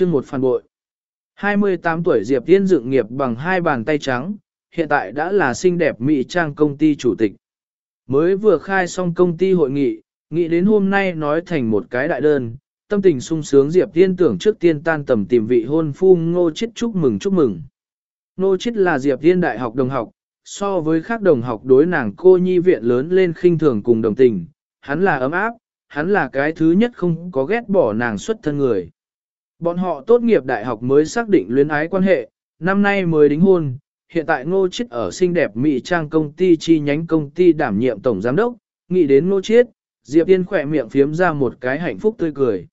chương một phản bội. 28 tuổi Diệp Tiên dựng nghiệp bằng hai bàn tay trắng, hiện tại đã là xinh đẹp mỹ trang công ty chủ tịch. Mới vừa khai xong công ty hội nghị, nghĩ đến hôm nay nói thành một cái đại đơn, tâm tình sung sướng Diệp Tiên tưởng trước tiên tan tầm tìm vị hôn phu ngô Chiết chúc mừng chúc mừng. Ngô Chiết là Diệp Tiên đại học đồng học, so với các đồng học đối nàng cô nhi viện lớn lên khinh thường cùng đồng tình, hắn là ấm áp, hắn là cái thứ nhất không có ghét bỏ nàng xuất thân người. Bọn họ tốt nghiệp đại học mới xác định luyến ái quan hệ, năm nay mới đính hôn, hiện tại ngô Chiết ở xinh đẹp mỹ trang công ty chi nhánh công ty đảm nhiệm tổng giám đốc, nghĩ đến ngô Chiết, Diệp Tiên khỏe miệng phiếm ra một cái hạnh phúc tươi cười.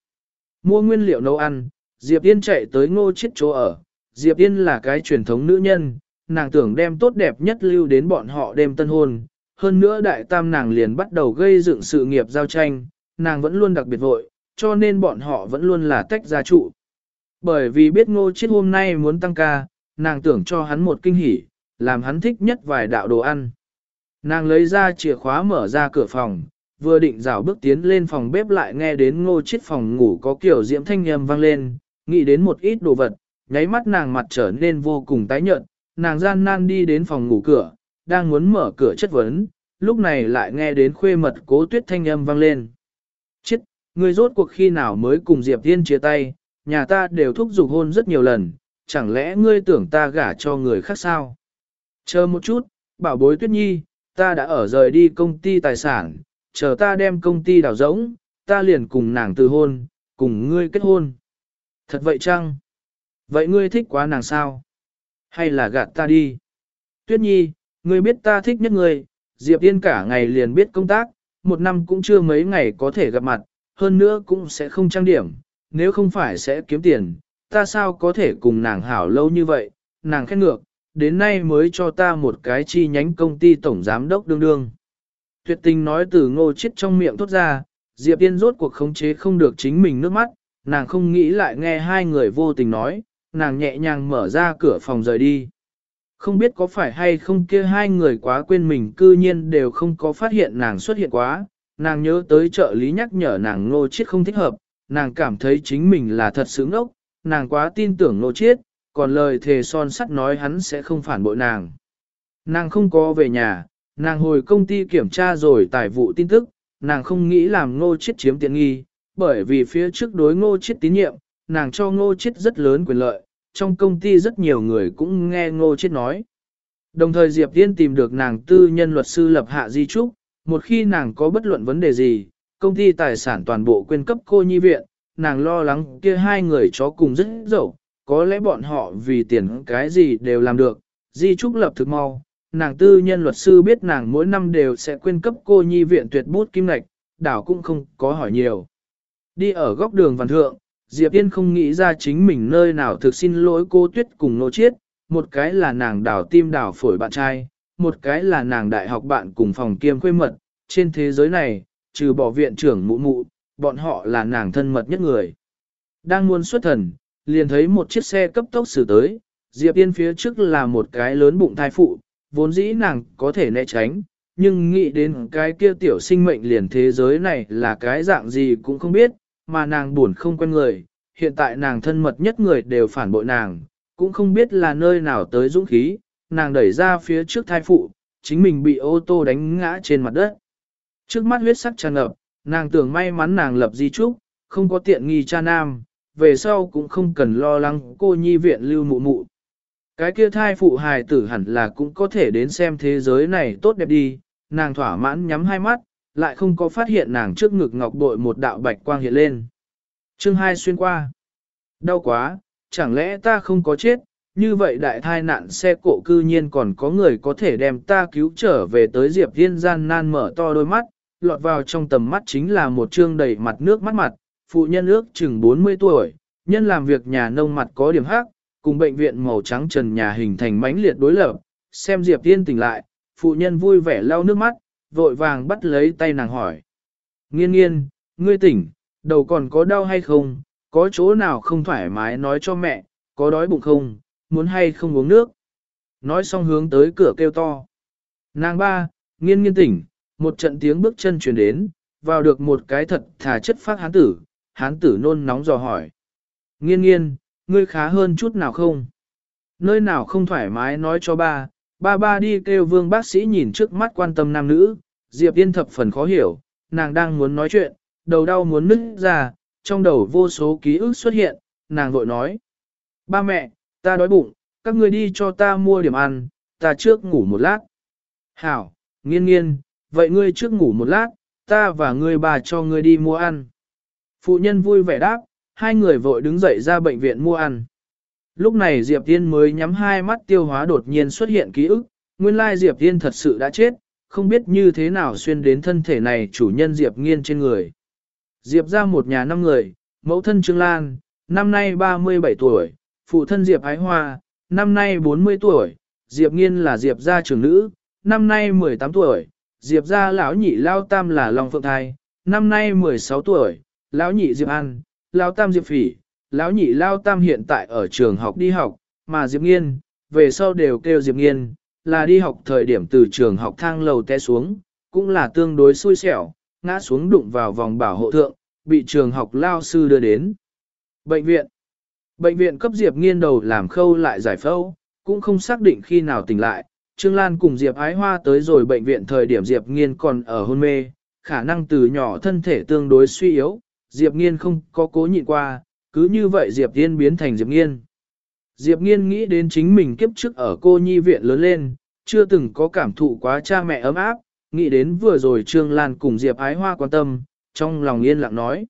Mua nguyên liệu nấu ăn, Diệp Tiên chạy tới ngô Chiết chỗ ở, Diệp Tiên là cái truyền thống nữ nhân, nàng tưởng đem tốt đẹp nhất lưu đến bọn họ đêm tân hôn, hơn nữa đại tam nàng liền bắt đầu gây dựng sự nghiệp giao tranh, nàng vẫn luôn đặc biệt vội, cho nên bọn họ vẫn luôn là tách gia trụ. Bởi vì biết ngô chết hôm nay muốn tăng ca, nàng tưởng cho hắn một kinh hỉ, làm hắn thích nhất vài đạo đồ ăn. Nàng lấy ra chìa khóa mở ra cửa phòng, vừa định rảo bước tiến lên phòng bếp lại nghe đến ngô chết phòng ngủ có kiểu diễm thanh âm vang lên, nghĩ đến một ít đồ vật, nháy mắt nàng mặt trở nên vô cùng tái nhợt, nàng gian nan đi đến phòng ngủ cửa, đang muốn mở cửa chất vấn, lúc này lại nghe đến khuê mật cố tuyết thanh âm vang lên. Chết, người rốt cuộc khi nào mới cùng Diệp Thiên chia tay, nhà ta đều thúc giục hôn rất nhiều lần, chẳng lẽ ngươi tưởng ta gả cho người khác sao? Chờ một chút, bảo bối tuyết nhi, ta đã ở rời đi công ty tài sản, chờ ta đem công ty đào rỗng, ta liền cùng nàng từ hôn, cùng ngươi kết hôn. Thật vậy chăng? Vậy ngươi thích quá nàng sao? Hay là gạt ta đi? Tuyết nhi, ngươi biết ta thích nhất ngươi, Diệp Yên cả ngày liền biết công tác, một năm cũng chưa mấy ngày có thể gặp mặt, hơn nữa cũng sẽ không trang điểm, nếu không phải sẽ kiếm tiền, ta sao có thể cùng nàng hảo lâu như vậy, nàng khét ngược, đến nay mới cho ta một cái chi nhánh công ty tổng giám đốc đương đương. Tuyệt tình nói từ ngô chết trong miệng thốt ra, Diệp Yên rốt cuộc khống chế không được chính mình nước mắt, nàng không nghĩ lại nghe hai người vô tình nói, nàng nhẹ nhàng mở ra cửa phòng rời đi. Không biết có phải hay không kia hai người quá quên mình cư nhiên đều không có phát hiện nàng xuất hiện quá, nàng nhớ tới trợ lý nhắc nhở nàng ngô chết không thích hợp, nàng cảm thấy chính mình là thật sướng ốc, nàng quá tin tưởng ngô chết, còn lời thề son sắt nói hắn sẽ không phản bội nàng. Nàng không có về nhà, nàng hồi công ty kiểm tra rồi tài vụ tin tức, nàng không nghĩ làm ngô chết chiếm tiện nghi, bởi vì phía trước đối ngô chết tín nhiệm, nàng cho ngô chết rất lớn quyền lợi, trong công ty rất nhiều người cũng nghe ngô chết nói. Đồng thời Diệp Tiên tìm được nàng tư nhân luật sư lập hạ di trúc, một khi nàng có bất luận vấn đề gì, công ty tài sản toàn bộ quyên cấp cô nhi viện, nàng lo lắng kia hai người chó cùng rất dẫu, có lẽ bọn họ vì tiền cái gì đều làm được, di trúc lập thực mau. Nàng tư nhân luật sư biết nàng mỗi năm đều sẽ quyên cấp cô nhi viện tuyệt bút kim ngạch, đảo cũng không có hỏi nhiều. Đi ở góc đường văn thượng, Diệp Yên không nghĩ ra chính mình nơi nào thực xin lỗi cô Tuyết cùng Nô Chiết, một cái là nàng đảo tim đảo phổi bạn trai, một cái là nàng đại học bạn cùng phòng kiêm khuê mật, trên thế giới này, trừ bỏ viện trưởng mụ mụ, bọn họ là nàng thân mật nhất người. Đang muốn xuất thần, liền thấy một chiếc xe cấp tốc xử tới, Diệp Yên phía trước là một cái lớn bụng thai phụ, vốn dĩ nàng có thể né tránh, nhưng nghĩ đến cái kia tiểu sinh mệnh liền thế giới này là cái dạng gì cũng không biết, mà nàng buồn không quen người, hiện tại nàng thân mật nhất người đều phản bội nàng, cũng không biết là nơi nào tới dũng khí, nàng đẩy ra phía trước thai phụ, chính mình bị ô tô đánh ngã trên mặt đất. Trước mắt huyết sắc tràn ngập, nàng tưởng may mắn nàng lập di trúc, không có tiện nghi cha nam, về sau cũng không cần lo lắng cô nhi viện lưu mụ mụ. Cái kia thai phụ hài tử hẳn là cũng có thể đến xem thế giới này tốt đẹp đi, nàng thỏa mãn nhắm hai mắt, lại không có phát hiện nàng trước ngực ngọc bội một đạo bạch quang hiện lên. Chương hai xuyên qua. Đau quá, chẳng lẽ ta không có chết, như vậy đại thai nạn xe cộ cư nhiên còn có người có thể đem ta cứu trở về tới Diệp Thiên gian nan mở to đôi mắt, lọt vào trong tầm mắt chính là một trương đầy mặt nước mắt mặt, phụ nhân ước chừng 40 tuổi, nhân làm việc nhà nông mặt có điểm hắc, cùng bệnh viện màu trắng trần nhà hình thành mãnh liệt đối lập, xem Diệp tiên tỉnh lại, phụ nhân vui vẻ lau nước mắt, vội vàng bắt lấy tay nàng hỏi. Nghiên nghiên, ngươi tỉnh, đầu còn có đau hay không, có chỗ nào không thoải mái nói cho mẹ, có đói bụng không, muốn hay không uống nước. Nói xong hướng tới cửa kêu to. Nàng ba, nghiên nghiên tỉnh, một trận tiếng bước chân truyền đến, vào được một cái thật thà chất phát hán tử, hán tử nôn nóng dò hỏi. Nghiên nghiên, ngươi khá hơn chút nào không? Nơi nào không thoải mái nói cho ba, ba ba đi kêu vương bác sĩ nhìn trước mắt quan tâm nam nữ, Diệp Yên thập phần khó hiểu, nàng đang muốn nói chuyện, đầu đau muốn nứt ra, trong đầu vô số ký ức xuất hiện, nàng vội nói. Ba mẹ, ta đói bụng, các ngươi đi cho ta mua điểm ăn, ta trước ngủ một lát. Hảo, nghiên nghiên, vậy ngươi trước ngủ một lát, ta và ngươi bà cho ngươi đi mua ăn. Phụ nhân vui vẻ đáp, hai người vội đứng dậy ra bệnh viện mua ăn. Lúc này Diệp Tiên mới nhắm hai mắt tiêu hóa đột nhiên xuất hiện ký ức, nguyên lai Diệp Tiên thật sự đã chết, không biết như thế nào xuyên đến thân thể này chủ nhân Diệp Nghiên trên người. Diệp ra một nhà năm người, mẫu thân Trương Lan, năm nay 37 tuổi, phụ thân Diệp Ái Hoa, năm nay 40 tuổi, Diệp Nghiên là Diệp gia trưởng nữ, năm nay 18 tuổi, Diệp gia lão nhị lao tam là Long Phượng Thai, năm nay 16 tuổi, lão nhị Diệp An, lão tam Diệp Phỉ, lão nhị lao tam hiện tại ở trường học đi học, mà Diệp Nghiên, về sau đều kêu Diệp Nghiên, là đi học thời điểm từ trường học thang lầu té xuống, cũng là tương đối xui xẻo, ngã xuống đụng vào vòng bảo hộ thượng, bị trường học lao sư đưa đến. Bệnh viện Bệnh viện cấp Diệp Nghiên đầu làm khâu lại giải phẫu, cũng không xác định khi nào tỉnh lại. Trương Lan cùng Diệp Ái Hoa tới rồi bệnh viện thời điểm Diệp Nghiên còn ở hôn mê, khả năng từ nhỏ thân thể tương đối suy yếu, Diệp Nghiên không có cố nhịn qua, cứ như vậy Diệp Tiên biến thành Diệp Nghiên. Diệp Nghiên nghĩ đến chính mình kiếp trước ở cô nhi viện lớn lên, chưa từng có cảm thụ quá cha mẹ ấm áp, nghĩ đến vừa rồi Trương Lan cùng Diệp Ái Hoa quan tâm, trong lòng yên lặng nói.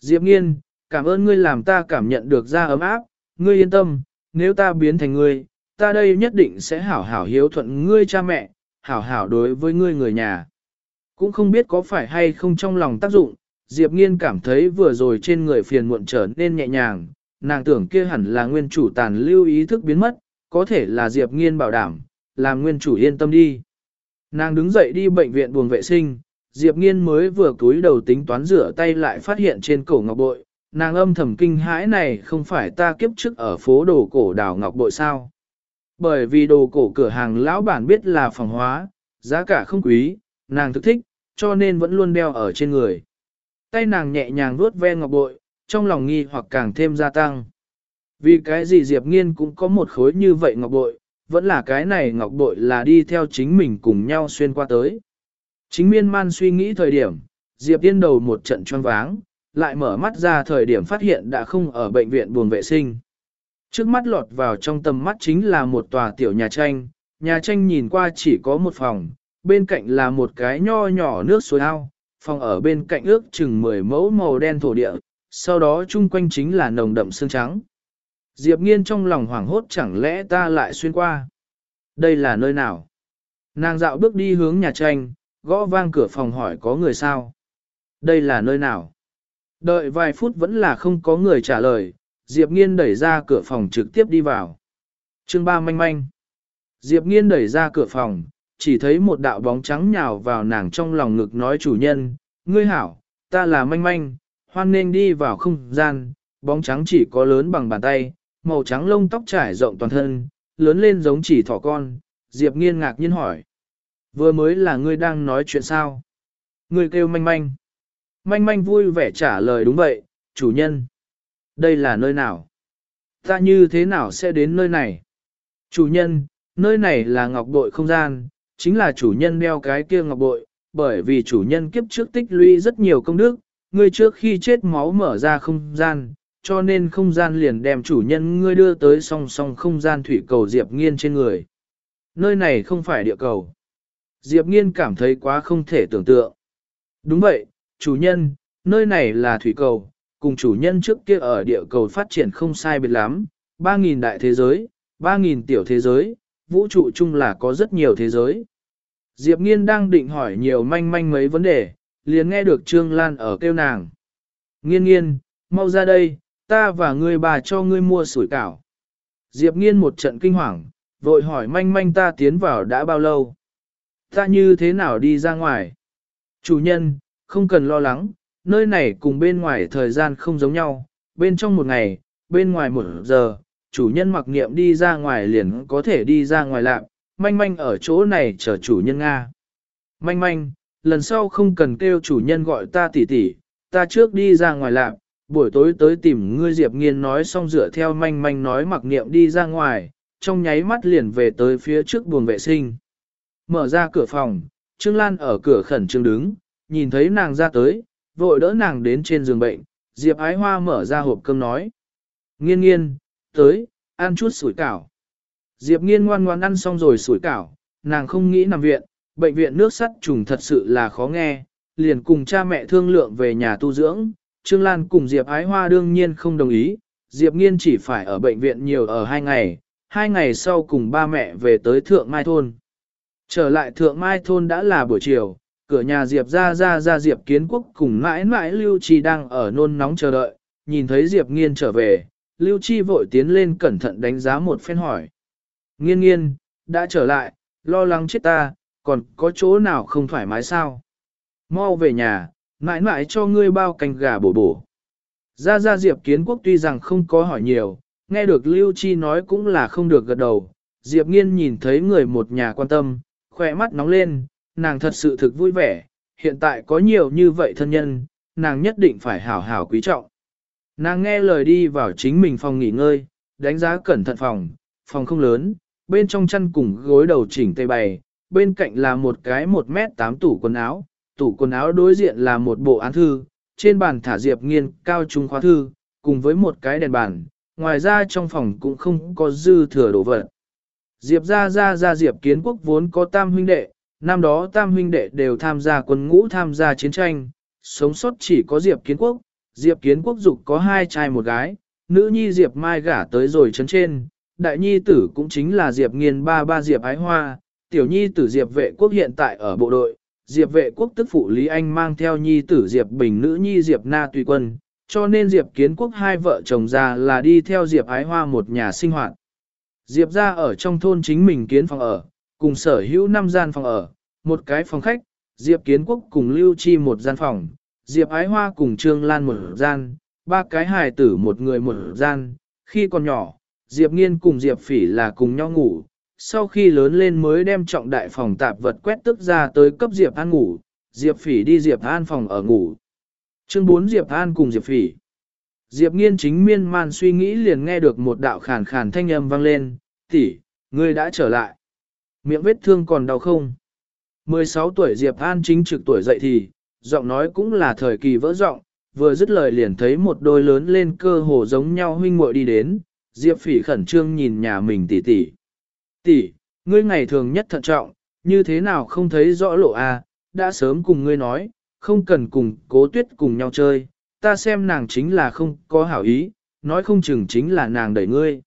Diệp Nghiên, cảm ơn ngươi làm ta cảm nhận được ra ấm áp, ngươi yên tâm, nếu ta biến thành ngươi, ta đây nhất định sẽ hảo hảo hiếu thuận ngươi cha mẹ, hảo hảo đối với ngươi người nhà. Cũng không biết có phải hay không trong lòng tác dụng, Diệp Nghiên cảm thấy vừa rồi trên người phiền muộn trở nên nhẹ nhàng, nàng tưởng kia hẳn là nguyên chủ tàn lưu ý thức biến mất, có thể là Diệp Nghiên bảo đảm, làm nguyên chủ yên tâm đi. Nàng đứng dậy đi bệnh viện buồng vệ sinh, Diệp Nghiên mới vừa cúi đầu tính toán rửa tay lại phát hiện trên cổ ngọc bội, nàng âm thầm kinh hãi này không phải ta kiếp trước ở phố đồ cổ đảo ngọc bội sao. Bởi vì đồ cổ cửa hàng lão bản biết là phòng hóa, giá cả không quý, nàng thực thích, cho nên vẫn luôn đeo ở trên người. Tay nàng nhẹ nhàng vuốt ve ngọc bội, trong lòng nghi hoặc càng thêm gia tăng. Vì cái gì Diệp Nghiên cũng có một khối như vậy ngọc bội, vẫn là cái này ngọc bội là đi theo chính mình cùng nhau xuyên qua tới. Chính miên man suy nghĩ thời điểm, Diệp Tiên đầu một trận choáng váng, lại mở mắt ra thời điểm phát hiện đã không ở bệnh viện buồng vệ sinh. Trước mắt lọt vào trong tầm mắt chính là một tòa tiểu nhà tranh, nhà tranh nhìn qua chỉ có một phòng, bên cạnh là một cái nho nhỏ nước suối ao, phòng ở bên cạnh ước chừng 10 mẫu màu đen thổ địa, sau đó chung quanh chính là nồng đậm xương trắng. Diệp nghiên trong lòng hoảng hốt chẳng lẽ ta lại xuyên qua. Đây là nơi nào? Nàng dạo bước đi hướng nhà tranh, gõ vang cửa phòng hỏi có người sao? Đây là nơi nào? Đợi vài phút vẫn là không có người trả lời, Diệp Nghiên đẩy ra cửa phòng trực tiếp đi vào. Chương ba manh manh. Diệp Nghiên đẩy ra cửa phòng, chỉ thấy một đạo bóng trắng nhào vào nàng trong lòng ngực nói chủ nhân, ngươi hảo, ta là manh manh, hoan nên đi vào không gian, bóng trắng chỉ có lớn bằng bàn tay, màu trắng lông tóc trải rộng toàn thân, lớn lên giống chỉ thỏ con, Diệp Nghiên ngạc nhiên hỏi. Vừa mới là ngươi đang nói chuyện sao? Ngươi kêu manh manh. Manh manh vui vẻ trả lời đúng vậy, chủ nhân. Đây là nơi nào? Ta như thế nào sẽ đến nơi này? Chủ nhân, nơi này là ngọc bội không gian, chính là chủ nhân đeo cái kia ngọc bội, bởi vì chủ nhân kiếp trước tích lũy rất nhiều công đức, ngươi trước khi chết máu mở ra không gian, cho nên không gian liền đem chủ nhân ngươi đưa tới song song không gian thủy cầu Diệp Nghiên trên người. Nơi này không phải địa cầu. Diệp Nghiên cảm thấy quá không thể tưởng tượng. Đúng vậy, chủ nhân, nơi này là thủy cầu, cùng chủ nhân trước kia ở địa cầu phát triển không sai biệt lắm, 3.000 đại thế giới, 3.000 tiểu thế giới, vũ trụ chung là có rất nhiều thế giới. Diệp Nghiên đang định hỏi nhiều manh manh mấy vấn đề, liền nghe được Trương Lan ở kêu nàng. Nghiên nghiên, mau ra đây, ta và ngươi bà cho ngươi mua sủi cảo. Diệp Nghiên một trận kinh hoàng, vội hỏi manh manh ta tiến vào đã bao lâu. Ta như thế nào đi ra ngoài? Chủ nhân, không cần lo lắng, nơi này cùng bên ngoài thời gian không giống nhau, bên trong một ngày, bên ngoài một giờ, chủ nhân mặc niệm đi ra ngoài liền có thể đi ra ngoài lạc, manh manh ở chỗ này chờ chủ nhân Nga. Manh manh, lần sau không cần kêu chủ nhân gọi ta tỷ tỷ, ta trước đi ra ngoài lạc, buổi tối tới tìm ngươi Diệp Nghiên nói xong dựa theo manh manh nói mặc niệm đi ra ngoài, trong nháy mắt liền về tới phía trước buồng vệ sinh. Mở ra cửa phòng, Trương Lan ở cửa khẩn trương đứng, nhìn thấy nàng ra tới, vội đỡ nàng đến trên giường bệnh, Diệp Ái Hoa mở ra hộp cơm nói. Nghiên nghiên, tới, ăn chút sủi cảo. Diệp nghiên ngoan ngoan ăn xong rồi sủi cảo, nàng không nghĩ nằm viện, bệnh viện nước sắt trùng thật sự là khó nghe, liền cùng cha mẹ thương lượng về nhà tu dưỡng, Trương Lan cùng Diệp Ái Hoa đương nhiên không đồng ý, Diệp Nghiên chỉ phải ở bệnh viện nhiều ở hai ngày, hai ngày sau cùng ba mẹ về tới Thượng Mai Thôn. Trở lại Thượng Mai Thôn đã là buổi chiều, cửa nhà Diệp ra ra ra Diệp Kiến Quốc cùng mãi mãi Lưu Chi đang ở nôn nóng chờ đợi, nhìn thấy Diệp Nghiên trở về, Lưu Chi vội tiến lên cẩn thận đánh giá một phen hỏi. Nghiên nghiên, đã trở lại, lo lắng chết ta, còn có chỗ nào không thoải mái sao? Mau về nhà, mãi mãi cho ngươi bao canh gà bổ bổ. Ra Ra Diệp Kiến Quốc tuy rằng không có hỏi nhiều, nghe được Lưu Chi nói cũng là không được gật đầu. Diệp Nghiên nhìn thấy người một nhà quan tâm, khỏe mắt nóng lên, nàng thật sự thực vui vẻ, hiện tại có nhiều như vậy thân nhân, nàng nhất định phải hảo hảo quý trọng. Nàng nghe lời đi vào chính mình phòng nghỉ ngơi, đánh giá cẩn thận phòng, phòng không lớn, bên trong chăn cùng gối đầu chỉnh tây bày, bên cạnh là một cái 1 mét 8 tủ quần áo, tủ quần áo đối diện là một bộ án thư, trên bàn thả diệp nghiên cao trung khóa thư, cùng với một cái đèn bàn, ngoài ra trong phòng cũng không có dư thừa đồ vật. Diệp ra ra ra Diệp kiến quốc vốn có tam huynh đệ, năm đó tam huynh đệ đều tham gia quân ngũ tham gia chiến tranh, sống sót chỉ có Diệp kiến quốc, Diệp kiến quốc dục có hai trai một gái, nữ nhi Diệp mai gả tới rồi chấn trên, đại nhi tử cũng chính là Diệp nghiên ba ba Diệp ái hoa, tiểu nhi tử Diệp vệ quốc hiện tại ở bộ đội, Diệp vệ quốc tức phụ Lý Anh mang theo nhi tử Diệp bình nữ nhi Diệp na tùy quân, cho nên Diệp kiến quốc hai vợ chồng già là đi theo Diệp ái hoa một nhà sinh hoạt. Diệp ra ở trong thôn chính mình kiến phòng ở, cùng sở hữu năm gian phòng ở, một cái phòng khách, Diệp kiến quốc cùng lưu chi một gian phòng, Diệp ái hoa cùng Trương Lan một gian, ba cái hài tử một người một gian, khi còn nhỏ, Diệp Nghiên cùng Diệp Phỉ là cùng nhau ngủ, sau khi lớn lên mới đem trọng đại phòng tạp vật quét tức ra tới cấp Diệp An ngủ, Diệp Phỉ đi Diệp An phòng ở ngủ. Chương 4 Diệp An cùng Diệp Phỉ. Diệp Nghiên chính miên man suy nghĩ liền nghe được một đạo khàn khàn thanh âm vang lên, tỷ, ngươi đã trở lại. Miệng vết thương còn đau không? 16 tuổi Diệp An chính trực tuổi dậy thì, giọng nói cũng là thời kỳ vỡ giọng, vừa dứt lời liền thấy một đôi lớn lên cơ hồ giống nhau huynh muội đi đến, Diệp Phỉ khẩn trương nhìn nhà mình tỷ tỷ. Tỷ, ngươi ngày thường nhất thận trọng, như thế nào không thấy rõ lộ a? À, đã sớm cùng ngươi nói, không cần cùng cố tuyết cùng nhau chơi, ta xem nàng chính là không có hảo ý, nói không chừng chính là nàng đẩy ngươi.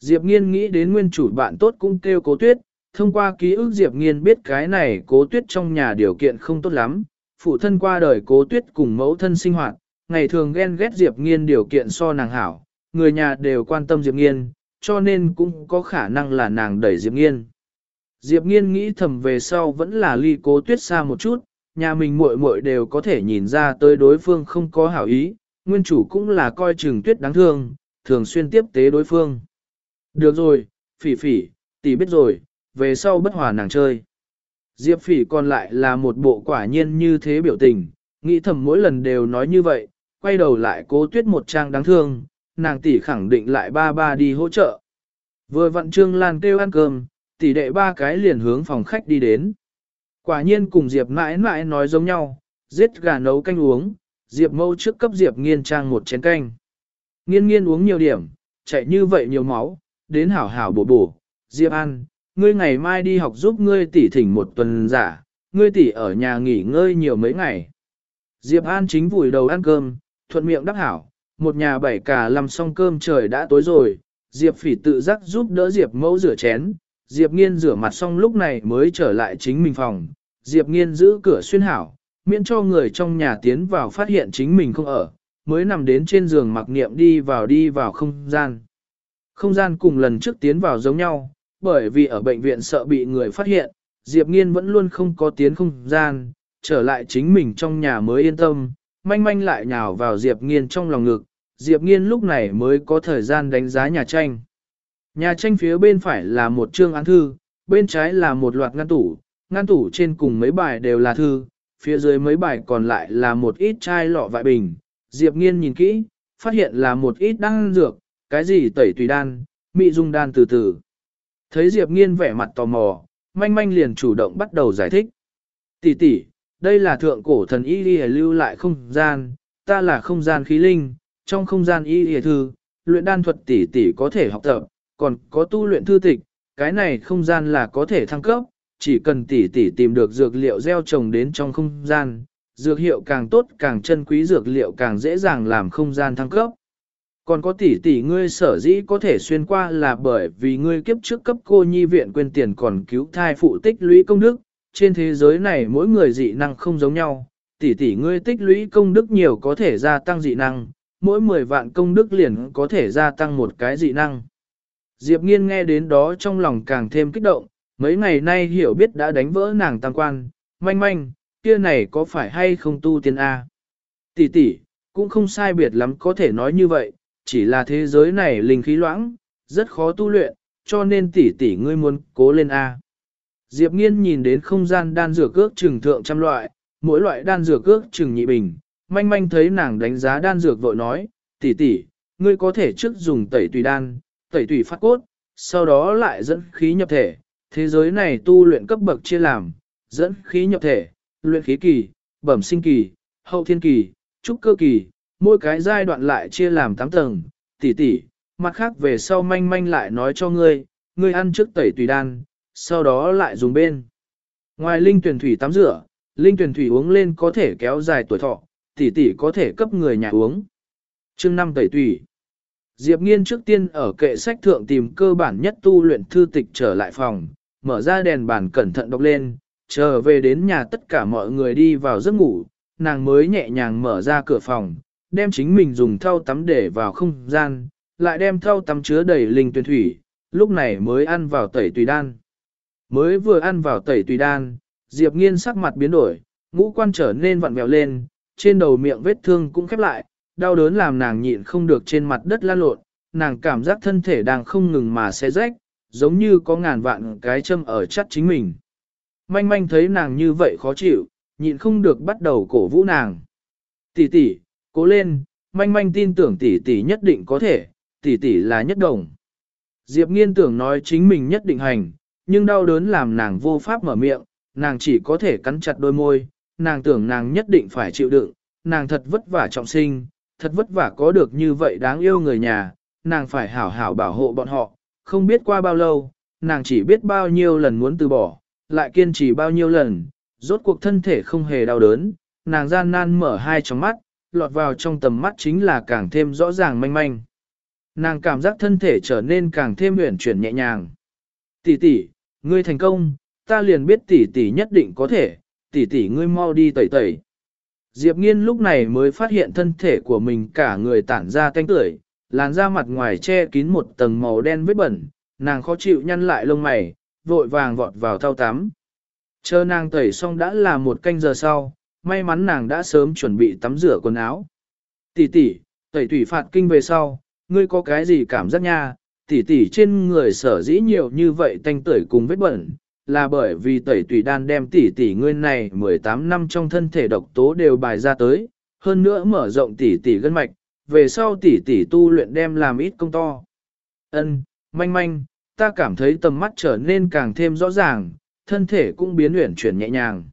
Diệp Nghiên nghĩ đến nguyên chủ bạn tốt cũng kêu cố tuyết, thông qua ký ức Diệp Nghiên biết cái này cố tuyết trong nhà điều kiện không tốt lắm, phụ thân qua đời cố tuyết cùng mẫu thân sinh hoạt, ngày thường ghen ghét Diệp Nghiên điều kiện so nàng hảo, người nhà đều quan tâm Diệp Nghiên, cho nên cũng có khả năng là nàng đẩy Diệp Nghiên. Diệp Nghiên nghĩ thầm về sau vẫn là ly cố tuyết xa một chút, nhà mình muội muội đều có thể nhìn ra tới đối phương không có hảo ý, nguyên chủ cũng là coi chừng tuyết đáng thương, thường xuyên tiếp tế đối phương. Được rồi, phỉ phỉ, tỷ biết rồi, về sau bất hòa nàng chơi. Diệp phỉ còn lại là một bộ quả nhiên như thế biểu tình, nghĩ thầm mỗi lần đều nói như vậy, quay đầu lại cố tuyết một trang đáng thương, nàng tỷ khẳng định lại ba ba đi hỗ trợ. Vừa vặn Trương Lan kêu ăn cơm, tỷ đệ ba cái liền hướng phòng khách đi đến. Quả nhiên cùng Diệp mãi mãi nói giống nhau, giết gà nấu canh uống, Diệp mâu trước cấp Diệp nghiên trang một chén canh. Nghiên nghiên uống nhiều điểm, chạy như vậy nhiều máu, đến hảo hảo bổ bổ. Diệp ăn ngươi ngày mai đi học giúp ngươi tỷ thỉnh một tuần giả, ngươi tỷ ở nhà nghỉ ngơi nhiều mấy ngày. Diệp An chính vùi đầu ăn cơm, thuận miệng đắc hảo, một nhà bảy cả làm xong cơm trời đã tối rồi, Diệp phỉ tự giác giúp đỡ Diệp mẫu rửa chén, Diệp nghiên rửa mặt xong lúc này mới trở lại chính mình phòng, Diệp nghiên giữ cửa xuyên hảo, miễn cho người trong nhà tiến vào phát hiện chính mình không ở, mới nằm đến trên giường mặc niệm đi vào đi vào không gian. Không gian cùng lần trước tiến vào giống nhau, bởi vì ở bệnh viện sợ bị người phát hiện, Diệp nghiên vẫn luôn không có tiến không gian, trở lại chính mình trong nhà mới yên tâm, manh manh lại nhào vào Diệp Nghiên trong lòng ngực, Diệp Nghiên lúc này mới có thời gian đánh giá nhà tranh. Nhà tranh phía bên phải là một chương án thư, bên trái là một loạt ngăn tủ, ngăn tủ trên cùng mấy bài đều là thư, phía dưới mấy bài còn lại là một ít chai lọ vại bình, Diệp Nghiên nhìn kỹ, phát hiện là một ít đan dược, cái gì tẩy tùy đan, mị dung đan từ từ. Thấy Diệp Nghiên vẻ mặt tò mò, manh manh liền chủ động bắt đầu giải thích. Tỷ tỷ, đây là thượng cổ thần y đi lưu lại không gian, ta là không gian khí linh, trong không gian y y thư, luyện đan thuật tỷ tỷ có thể học tập, còn có tu luyện thư tịch, cái này không gian là có thể thăng cấp, chỉ cần tỷ tỷ tìm được dược liệu gieo trồng đến trong không gian, dược hiệu càng tốt càng chân quý dược liệu càng dễ dàng làm không gian thăng cấp. Còn có tỷ tỷ ngươi sở dĩ có thể xuyên qua là bởi vì ngươi kiếp trước cấp cô nhi viện quên tiền còn cứu thai phụ tích lũy công đức, trên thế giới này mỗi người dị năng không giống nhau, tỷ tỷ ngươi tích lũy công đức nhiều có thể gia tăng dị năng, mỗi 10 vạn công đức liền có thể gia tăng một cái dị năng. Diệp Nghiên nghe đến đó trong lòng càng thêm kích động, mấy ngày nay hiểu biết đã đánh vỡ nàng tăng quan, manh manh, kia này có phải hay không tu tiên A. Tỷ tỷ, cũng không sai biệt lắm có thể nói như vậy, chỉ là thế giới này linh khí loãng, rất khó tu luyện, cho nên tỷ tỷ ngươi muốn cố lên A. Diệp Nghiên nhìn đến không gian đan dược cước trừng thượng trăm loại, mỗi loại đan dược cước trừng nhị bình, manh manh thấy nàng đánh giá đan dược vội nói, tỷ tỷ, ngươi có thể trước dùng tẩy tùy đan, tẩy tùy phát cốt, sau đó lại dẫn khí nhập thể. Thế giới này tu luyện cấp bậc chia làm, dẫn khí nhập thể, luyện khí kỳ, bẩm sinh kỳ, hậu thiên kỳ, trúc cơ kỳ, mỗi cái giai đoạn lại chia làm 8 tầng, tỷ tỷ, mặt khác về sau manh manh lại nói cho ngươi, ngươi ăn trước tẩy tùy đan, sau đó lại dùng bên. Ngoài linh tuyển thủy tắm rửa, linh tuyển thủy uống lên có thể kéo dài tuổi thọ, tỷ tỷ có thể cấp người nhà uống. Chương 5 tẩy tùy. Diệp Nghiên trước tiên ở kệ sách thượng tìm cơ bản nhất tu luyện thư tịch trở lại phòng, mở ra đèn bàn cẩn thận đọc lên, trở về đến nhà tất cả mọi người đi vào giấc ngủ, nàng mới nhẹ nhàng mở ra cửa phòng, đem chính mình dùng thau tắm để vào không gian, lại đem thau tắm chứa đầy linh tuyển thủy, lúc này mới ăn vào tẩy tùy đan. Mới vừa ăn vào tẩy tùy đan, Diệp Nghiên sắc mặt biến đổi, ngũ quan trở nên vặn vẹo lên, trên đầu miệng vết thương cũng khép lại, đau đớn làm nàng nhịn không được trên mặt đất lan lộn, nàng cảm giác thân thể đang không ngừng mà xé rách, giống như có ngàn vạn cái châm ở chắt chính mình. Manh manh thấy nàng như vậy khó chịu, nhịn không được bắt đầu cổ vũ nàng. Tỷ tỷ, cố lên, manh manh tin tưởng tỷ tỷ nhất định có thể, tỷ tỷ là nhất đồng. Diệp nghiên tưởng nói chính mình nhất định hành, nhưng đau đớn làm nàng vô pháp mở miệng, nàng chỉ có thể cắn chặt đôi môi, nàng tưởng nàng nhất định phải chịu đựng, nàng thật vất vả trọng sinh, thật vất vả có được như vậy đáng yêu người nhà, nàng phải hảo hảo bảo hộ bọn họ, không biết qua bao lâu, nàng chỉ biết bao nhiêu lần muốn từ bỏ, lại kiên trì bao nhiêu lần, rốt cuộc thân thể không hề đau đớn, nàng gian nan mở hai tròng mắt, lọt vào trong tầm mắt chính là càng thêm rõ ràng manh manh. Nàng cảm giác thân thể trở nên càng thêm uyển chuyển nhẹ nhàng. Tỷ tỷ, ngươi thành công, ta liền biết tỷ tỷ nhất định có thể, tỷ tỷ ngươi mau đi tẩy tẩy. Diệp Nghiên lúc này mới phát hiện thân thể của mình cả người tản ra canh tưởi, làn da mặt ngoài che kín một tầng màu đen vết bẩn, nàng khó chịu nhăn lại lông mày, vội vàng vọt vào thao tắm. Chờ nàng tẩy xong đã là một canh giờ sau, may mắn nàng đã sớm chuẩn bị tắm rửa quần áo. Tỷ tỷ, tẩy thủy phạt kinh về sau, ngươi có cái gì cảm giác nha? Tỷ tỷ trên người sở dĩ nhiều như vậy tanh tưởi cùng vết bẩn, là bởi vì tẩy tùy đan đem tỷ tỷ ngươi này 18 năm trong thân thể độc tố đều bài ra tới, hơn nữa mở rộng tỷ tỷ gân mạch, về sau tỷ tỷ tu luyện đem làm ít công to. Ân, manh manh, ta cảm thấy tầm mắt trở nên càng thêm rõ ràng, thân thể cũng biến uyển chuyển nhẹ nhàng.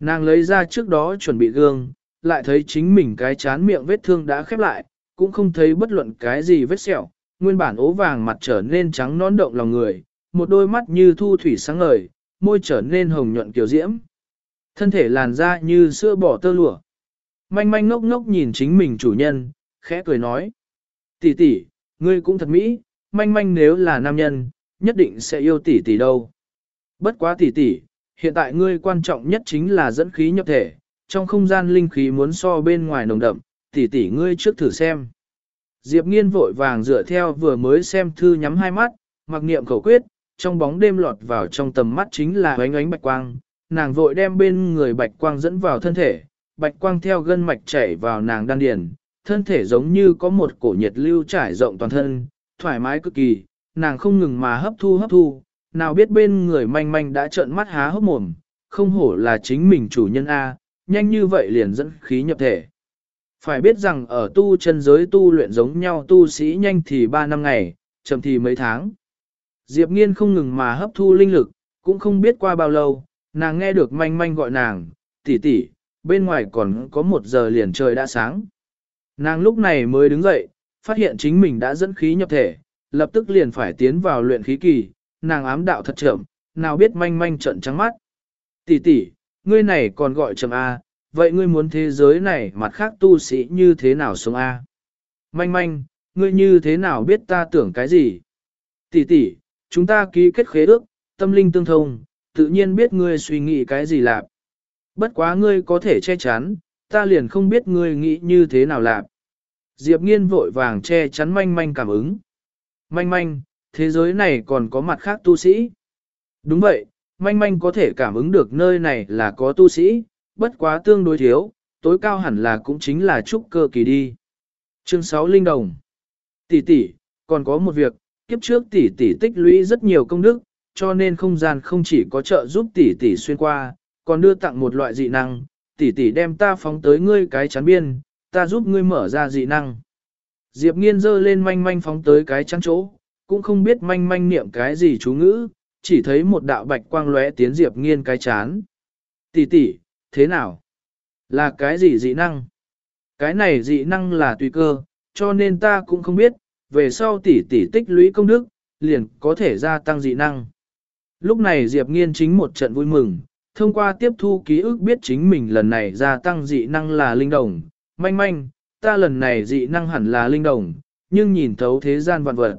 Nàng lấy ra trước đó chuẩn bị gương, lại thấy chính mình cái chán miệng vết thương đã khép lại, cũng không thấy bất luận cái gì vết sẹo, nguyên bản ố vàng mặt trở nên trắng nón động lòng người, một đôi mắt như thu thủy sáng ngời, môi trở nên hồng nhuận kiều diễm. Thân thể làn da như sữa bỏ tơ lụa. Manh manh ngốc ngốc nhìn chính mình chủ nhân, khẽ cười nói. Tỷ tỷ, ngươi cũng thật mỹ, manh manh nếu là nam nhân, nhất định sẽ yêu tỷ tỷ đâu. Bất quá tỷ tỷ, hiện tại ngươi quan trọng nhất chính là dẫn khí nhập thể, trong không gian linh khí muốn so bên ngoài nồng đậm, tỷ tỷ ngươi trước thử xem. Diệp nghiên vội vàng dựa theo vừa mới xem thư nhắm hai mắt, mặc niệm khẩu quyết, trong bóng đêm lọt vào trong tầm mắt chính là ánh ánh bạch quang, nàng vội đem bên người bạch quang dẫn vào thân thể, bạch quang theo gân mạch chảy vào nàng đan điền, thân thể giống như có một cổ nhiệt lưu trải rộng toàn thân, thoải mái cực kỳ, nàng không ngừng mà hấp thu hấp thu, nào biết bên người manh manh đã trợn mắt há hốc mồm, không hổ là chính mình chủ nhân A, nhanh như vậy liền dẫn khí nhập thể. Phải biết rằng ở tu chân giới tu luyện giống nhau tu sĩ nhanh thì 3 năm ngày, chậm thì mấy tháng. Diệp nghiên không ngừng mà hấp thu linh lực, cũng không biết qua bao lâu, nàng nghe được manh manh gọi nàng, tỷ tỷ, bên ngoài còn có một giờ liền trời đã sáng. Nàng lúc này mới đứng dậy, phát hiện chính mình đã dẫn khí nhập thể, lập tức liền phải tiến vào luyện khí kỳ, nàng ám đạo thật chậm, nào biết manh manh trận trắng mắt. Tỷ tỷ, ngươi này còn gọi chậm A, vậy ngươi muốn thế giới này mặt khác tu sĩ như thế nào sống A? Manh manh, ngươi như thế nào biết ta tưởng cái gì? Tỷ tỷ, chúng ta ký kết khế ước, tâm linh tương thông, tự nhiên biết ngươi suy nghĩ cái gì lạp. Bất quá ngươi có thể che chắn, ta liền không biết ngươi nghĩ như thế nào lạp. Diệp nghiên vội vàng che chắn manh manh cảm ứng. Manh manh, thế giới này còn có mặt khác tu sĩ. Đúng vậy, manh manh có thể cảm ứng được nơi này là có tu sĩ, bất quá tương đối thiếu, tối cao hẳn là cũng chính là trúc cơ kỳ đi. Chương 6 Linh Đồng Tỷ tỷ, còn có một việc, kiếp trước tỷ tỷ tích lũy rất nhiều công đức, cho nên không gian không chỉ có trợ giúp tỷ tỷ xuyên qua, còn đưa tặng một loại dị năng, tỷ tỷ đem ta phóng tới ngươi cái chắn biên, ta giúp ngươi mở ra dị năng. Diệp nghiên dơ lên manh manh phóng tới cái chắn chỗ, cũng không biết manh manh niệm cái gì chú ngữ, chỉ thấy một đạo bạch quang lóe tiến Diệp nghiên cái chán. Tỷ tỷ, thế nào? Là cái gì dị năng? Cái này dị năng là tùy cơ, cho nên ta cũng không biết, về sau tỷ tỷ tích lũy công đức, liền có thể gia tăng dị năng. Lúc này Diệp nghiên chính một trận vui mừng, thông qua tiếp thu ký ức biết chính mình lần này gia tăng dị năng là linh đồng, manh manh, ta lần này dị năng hẳn là linh đồng, nhưng nhìn thấu thế gian vạn vật.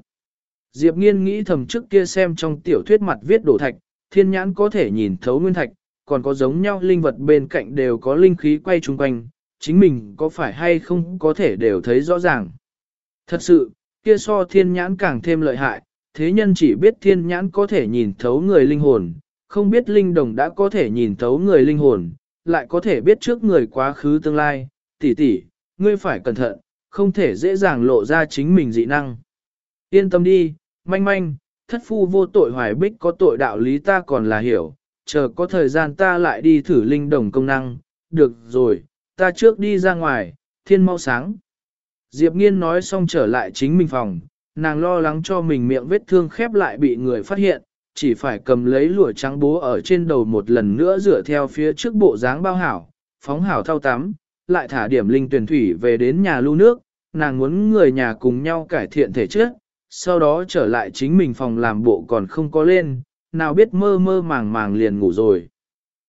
Diệp nghiên nghĩ thầm trước kia xem trong tiểu thuyết mặt viết đổ thạch, thiên nhãn có thể nhìn thấu nguyên thạch, còn có giống nhau linh vật bên cạnh đều có linh khí quay chung quanh, chính mình có phải hay không có thể đều thấy rõ ràng. Thật sự, kia so thiên nhãn càng thêm lợi hại, thế nhân chỉ biết thiên nhãn có thể nhìn thấu người linh hồn, không biết linh đồng đã có thể nhìn thấu người linh hồn, lại có thể biết trước người quá khứ tương lai, tỷ tỷ, ngươi phải cẩn thận, không thể dễ dàng lộ ra chính mình dị năng. Yên tâm đi, manh manh, thất phu vô tội hoài bích có tội đạo lý ta còn là hiểu, chờ có thời gian ta lại đi thử linh đồng công năng, được rồi, ta trước đi ra ngoài, thiên mau sáng. Diệp nghiên nói xong trở lại chính mình phòng, nàng lo lắng cho mình miệng vết thương khép lại bị người phát hiện, chỉ phải cầm lấy lụa trắng bố ở trên đầu một lần nữa rửa theo phía trước bộ dáng bao hảo, phóng hảo thao tắm, lại thả điểm linh tuyển thủy về đến nhà lưu nước, nàng muốn người nhà cùng nhau cải thiện thể chất, sau đó trở lại chính mình phòng làm bộ còn không có lên, nào biết mơ mơ màng màng liền ngủ rồi.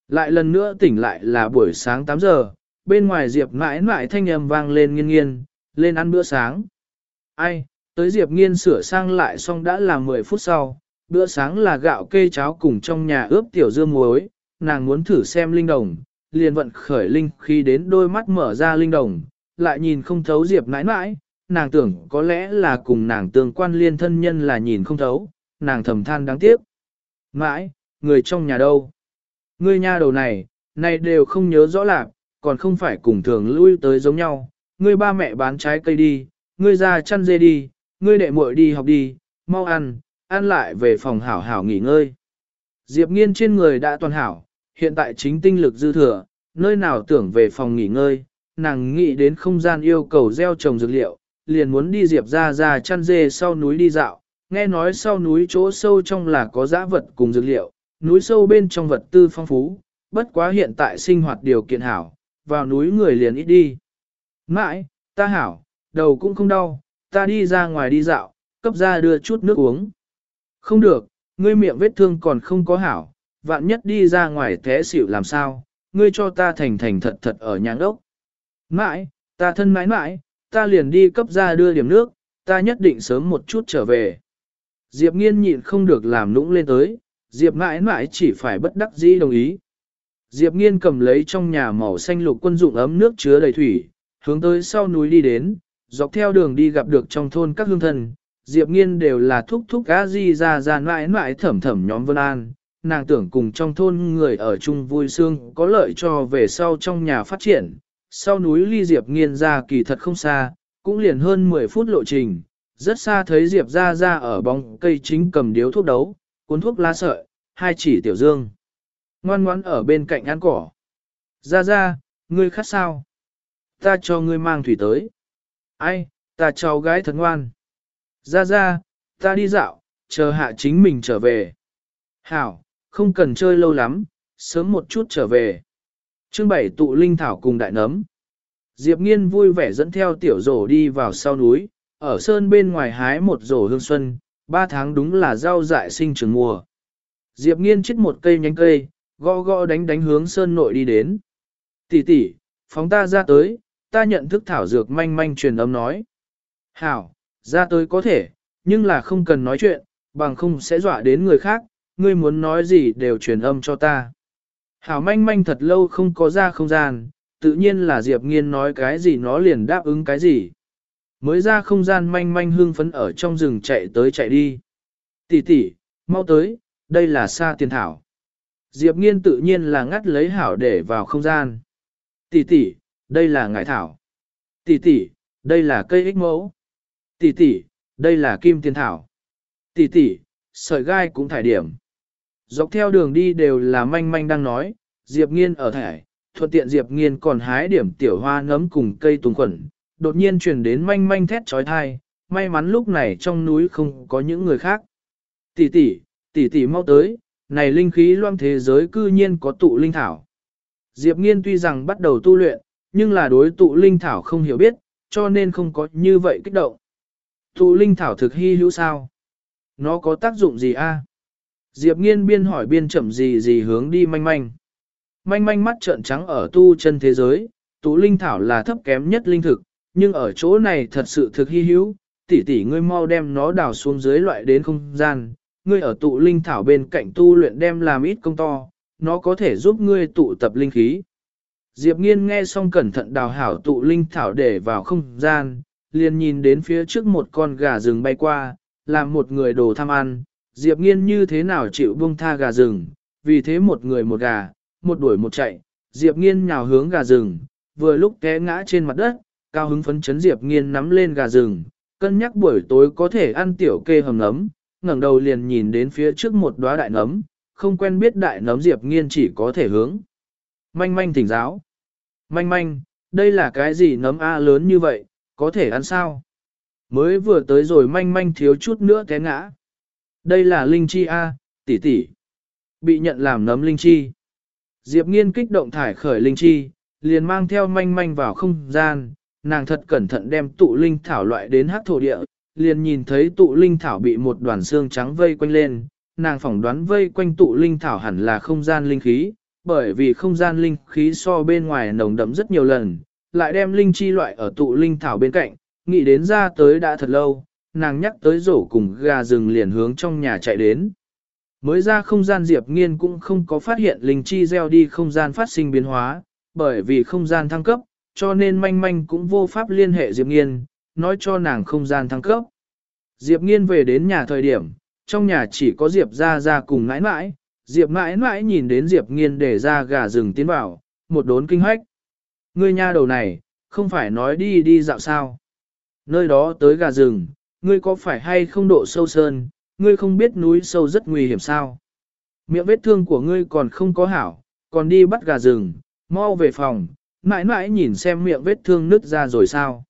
Lại lần nữa tỉnh lại là buổi sáng 8 giờ, bên ngoài Diệp mãi mãi thanh âm vang lên nghiên nghiên, lên ăn bữa sáng. Ai, tới Diệp nghiên sửa sang lại xong đã là 10 phút sau, bữa sáng là gạo kê cháo cùng trong nhà ướp tiểu dưa muối, nàng muốn thử xem linh đồng, liền vận khởi linh khi đến đôi mắt mở ra linh đồng, lại nhìn không thấu Diệp nãi nãi, nàng tưởng có lẽ là cùng nàng tương quan liên thân nhân là nhìn không thấu, nàng thầm than đáng tiếc. Mãi, người trong nhà đâu? Người nhà đầu này, này đều không nhớ rõ lạc, còn không phải cùng thường lui tới giống nhau, ngươi ba mẹ bán trái cây đi, ngươi ra chăn dê đi, ngươi đệ muội đi học đi, mau ăn, ăn lại về phòng hảo hảo nghỉ ngơi. Diệp nghiên trên người đã toàn hảo, hiện tại chính tinh lực dư thừa, nơi nào tưởng về phòng nghỉ ngơi, nàng nghĩ đến không gian yêu cầu gieo trồng dược liệu, liền muốn đi Diệp ra ra chăn dê sau núi đi dạo, nghe nói sau núi chỗ sâu trong là có dã vật cùng dược liệu, núi sâu bên trong vật tư phong phú, bất quá hiện tại sinh hoạt điều kiện hảo, vào núi người liền ít đi. Mãi, ta hảo, đầu cũng không đau, ta đi ra ngoài đi dạo, cấp ra đưa chút nước uống. Không được, ngươi miệng vết thương còn không có hảo, vạn nhất đi ra ngoài té xỉu làm sao, ngươi cho ta thành thành thật thật ở nhà đốc Mãi, ta thân mãi mãi, ta liền đi cấp ra đưa điểm nước, ta nhất định sớm một chút trở về. Diệp nghiên nhịn không được làm nũng lên tới, Diệp mãi mãi chỉ phải bất đắc dĩ đồng ý. Diệp nghiên cầm lấy trong nhà màu xanh lục quân dụng ấm nước chứa đầy thủy, hướng tới sau núi đi đến, dọc theo đường đi gặp được trong thôn các hương thần, Diệp nghiên đều là thúc thúc gã di ra ra mãi mãi thẩm thẩm nhóm Vân An, nàng tưởng cùng trong thôn người ở chung vui sương có lợi cho về sau trong nhà phát triển. Sau núi ly Diệp nghiên ra kỳ thật không xa, cũng liền hơn 10 phút lộ trình, rất xa thấy Diệp ra ra ở bóng cây chính cầm điếu thuốc đấu, cuốn thuốc lá sợi, hai chỉ tiểu dương. Ngoan ngoãn ở bên cạnh ăn cỏ. Ra ra, ngươi khát sao? ta cho ngươi mang thủy tới. Ai, ta cháu gái thật ngoan. Ra ra, ta đi dạo, chờ hạ chính mình trở về. Hảo, không cần chơi lâu lắm, sớm một chút trở về. Chương bảy tụ linh thảo cùng đại nấm. Diệp nghiên vui vẻ dẫn theo tiểu rổ đi vào sau núi, ở sơn bên ngoài hái một rổ hương xuân, ba tháng đúng là rau dại sinh trường mùa. Diệp nghiên chích một cây nhánh cây, gõ gõ đánh đánh hướng sơn nội đi đến. Tỷ tỷ, phóng ta ra tới, ta nhận thức thảo dược manh manh truyền âm nói. Hảo, ra tới có thể, nhưng là không cần nói chuyện, bằng không sẽ dọa đến người khác, ngươi muốn nói gì đều truyền âm cho ta. Hảo manh manh thật lâu không có ra không gian, tự nhiên là Diệp Nghiên nói cái gì nó liền đáp ứng cái gì. Mới ra không gian manh manh hương phấn ở trong rừng chạy tới chạy đi. Tỷ tỷ, mau tới, đây là sa tiền thảo. Diệp Nghiên tự nhiên là ngắt lấy hảo để vào không gian. Tỷ tỷ, đây là ngải thảo. Tỷ tỷ, đây là cây ích mẫu. Tỷ tỷ, đây là kim tiền thảo. Tỷ tỷ, sợi gai cũng thải điểm. Dọc theo đường đi đều là manh manh đang nói, Diệp Nghiên ở thải, thuận tiện Diệp Nghiên còn hái điểm tiểu hoa nấm cùng cây tùng quẩn, đột nhiên truyền đến manh manh thét trói thai, may mắn lúc này trong núi không có những người khác. Tỷ tỷ, tỷ tỷ mau tới, này linh khí loang thế giới cư nhiên có tụ linh thảo. Diệp Nghiên tuy rằng bắt đầu tu luyện, nhưng là đối tụ linh thảo không hiểu biết, cho nên không có như vậy kích động. Tụ linh thảo thực hy hữu sao? Nó có tác dụng gì a? Diệp Nghiên biên hỏi biên chậm gì gì hướng đi manh manh. Manh manh mắt trợn trắng ở tu chân thế giới, tụ linh thảo là thấp kém nhất linh thực, nhưng ở chỗ này thật sự thực hy hữu, tỷ tỷ ngươi mau đem nó đào xuống dưới loại đến không gian, ngươi ở tụ linh thảo bên cạnh tu luyện đem làm ít công to, nó có thể giúp ngươi tụ tập linh khí. Diệp nghiên nghe xong cẩn thận đào hảo tụ linh thảo để vào không gian, liền nhìn đến phía trước một con gà rừng bay qua, làm một người đồ tham ăn, Diệp nghiên như thế nào chịu buông tha gà rừng, vì thế một người một gà, một đuổi một chạy, Diệp nghiên nhào hướng gà rừng, vừa lúc té ngã trên mặt đất, cao hứng phấn chấn Diệp nghiên nắm lên gà rừng, cân nhắc buổi tối có thể ăn tiểu kê hầm nấm, ngẩng đầu liền nhìn đến phía trước một đóa đại nấm, không quen biết đại nấm Diệp nghiên chỉ có thể hướng. Manh manh thỉnh giáo. Manh manh, đây là cái gì nấm A lớn như vậy, có thể ăn sao? Mới vừa tới rồi manh manh thiếu chút nữa té ngã. Đây là linh chi A, tỷ tỷ. Bị nhận làm nấm linh chi. Diệp nghiên kích động thải khởi linh chi, liền mang theo manh manh vào không gian, nàng thật cẩn thận đem tụ linh thảo loại đến hắc thổ địa, liền nhìn thấy tụ linh thảo bị một đoàn xương trắng vây quanh lên, nàng phỏng đoán vây quanh tụ linh thảo hẳn là không gian linh khí, bởi vì không gian linh khí so bên ngoài nồng đậm rất nhiều lần, lại đem linh chi loại ở tụ linh thảo bên cạnh, nghĩ đến ra tới đã thật lâu, nàng nhắc tới rổ cùng gà rừng liền hướng trong nhà chạy đến. Mới ra không gian Diệp Nghiên cũng không có phát hiện linh chi gieo đi không gian phát sinh biến hóa, bởi vì không gian thăng cấp, cho nên manh manh cũng vô pháp liên hệ Diệp Nghiên, nói cho nàng không gian thăng cấp. Diệp Nghiên về đến nhà thời điểm, trong nhà chỉ có Diệp ra ra cùng ngãi mãi, Diệp mãi mãi nhìn đến Diệp Nghiên để ra gà rừng tiến vào, một đốn kinh hoách. Ngươi nha đầu này, không phải nói đi đi dạo sao. Nơi đó tới gà rừng, ngươi có phải hay không độ sâu sơn, ngươi không biết núi sâu rất nguy hiểm sao. Miệng vết thương của ngươi còn không có hảo, còn đi bắt gà rừng, mau về phòng, mãi mãi nhìn xem miệng vết thương nứt ra rồi sao.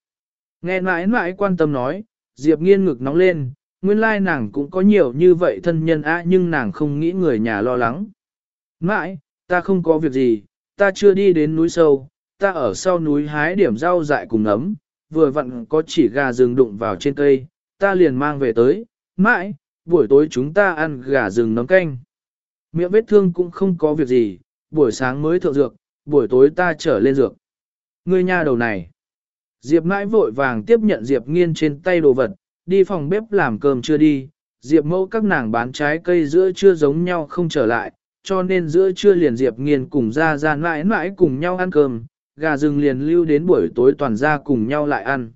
Nghe mãi mãi quan tâm nói, Diệp nghiên ngực nóng lên, nguyên lai nàng cũng có nhiều như vậy thân nhân á nhưng nàng không nghĩ người nhà lo lắng. Mãi, ta không có việc gì, ta chưa đi đến núi sâu, ta ở sau núi hái điểm rau dại cùng nấm, vừa vặn có chỉ gà rừng đụng vào trên cây, ta liền mang về tới, mãi, buổi tối chúng ta ăn gà rừng nấm canh. Miệng vết thương cũng không có việc gì, buổi sáng mới thượng dược, buổi tối ta trở lên dược. Ngươi nha đầu này. Diệp mãi vội vàng tiếp nhận Diệp nghiên trên tay đồ vật, đi phòng bếp làm cơm chưa đi. Diệp mẫu các nàng bán trái cây giữa trưa giống nhau không trở lại, cho nên giữa trưa liền Diệp nghiên cùng ra ra mãi mãi cùng nhau ăn cơm, gà rừng liền lưu đến buổi tối toàn ra cùng nhau lại ăn.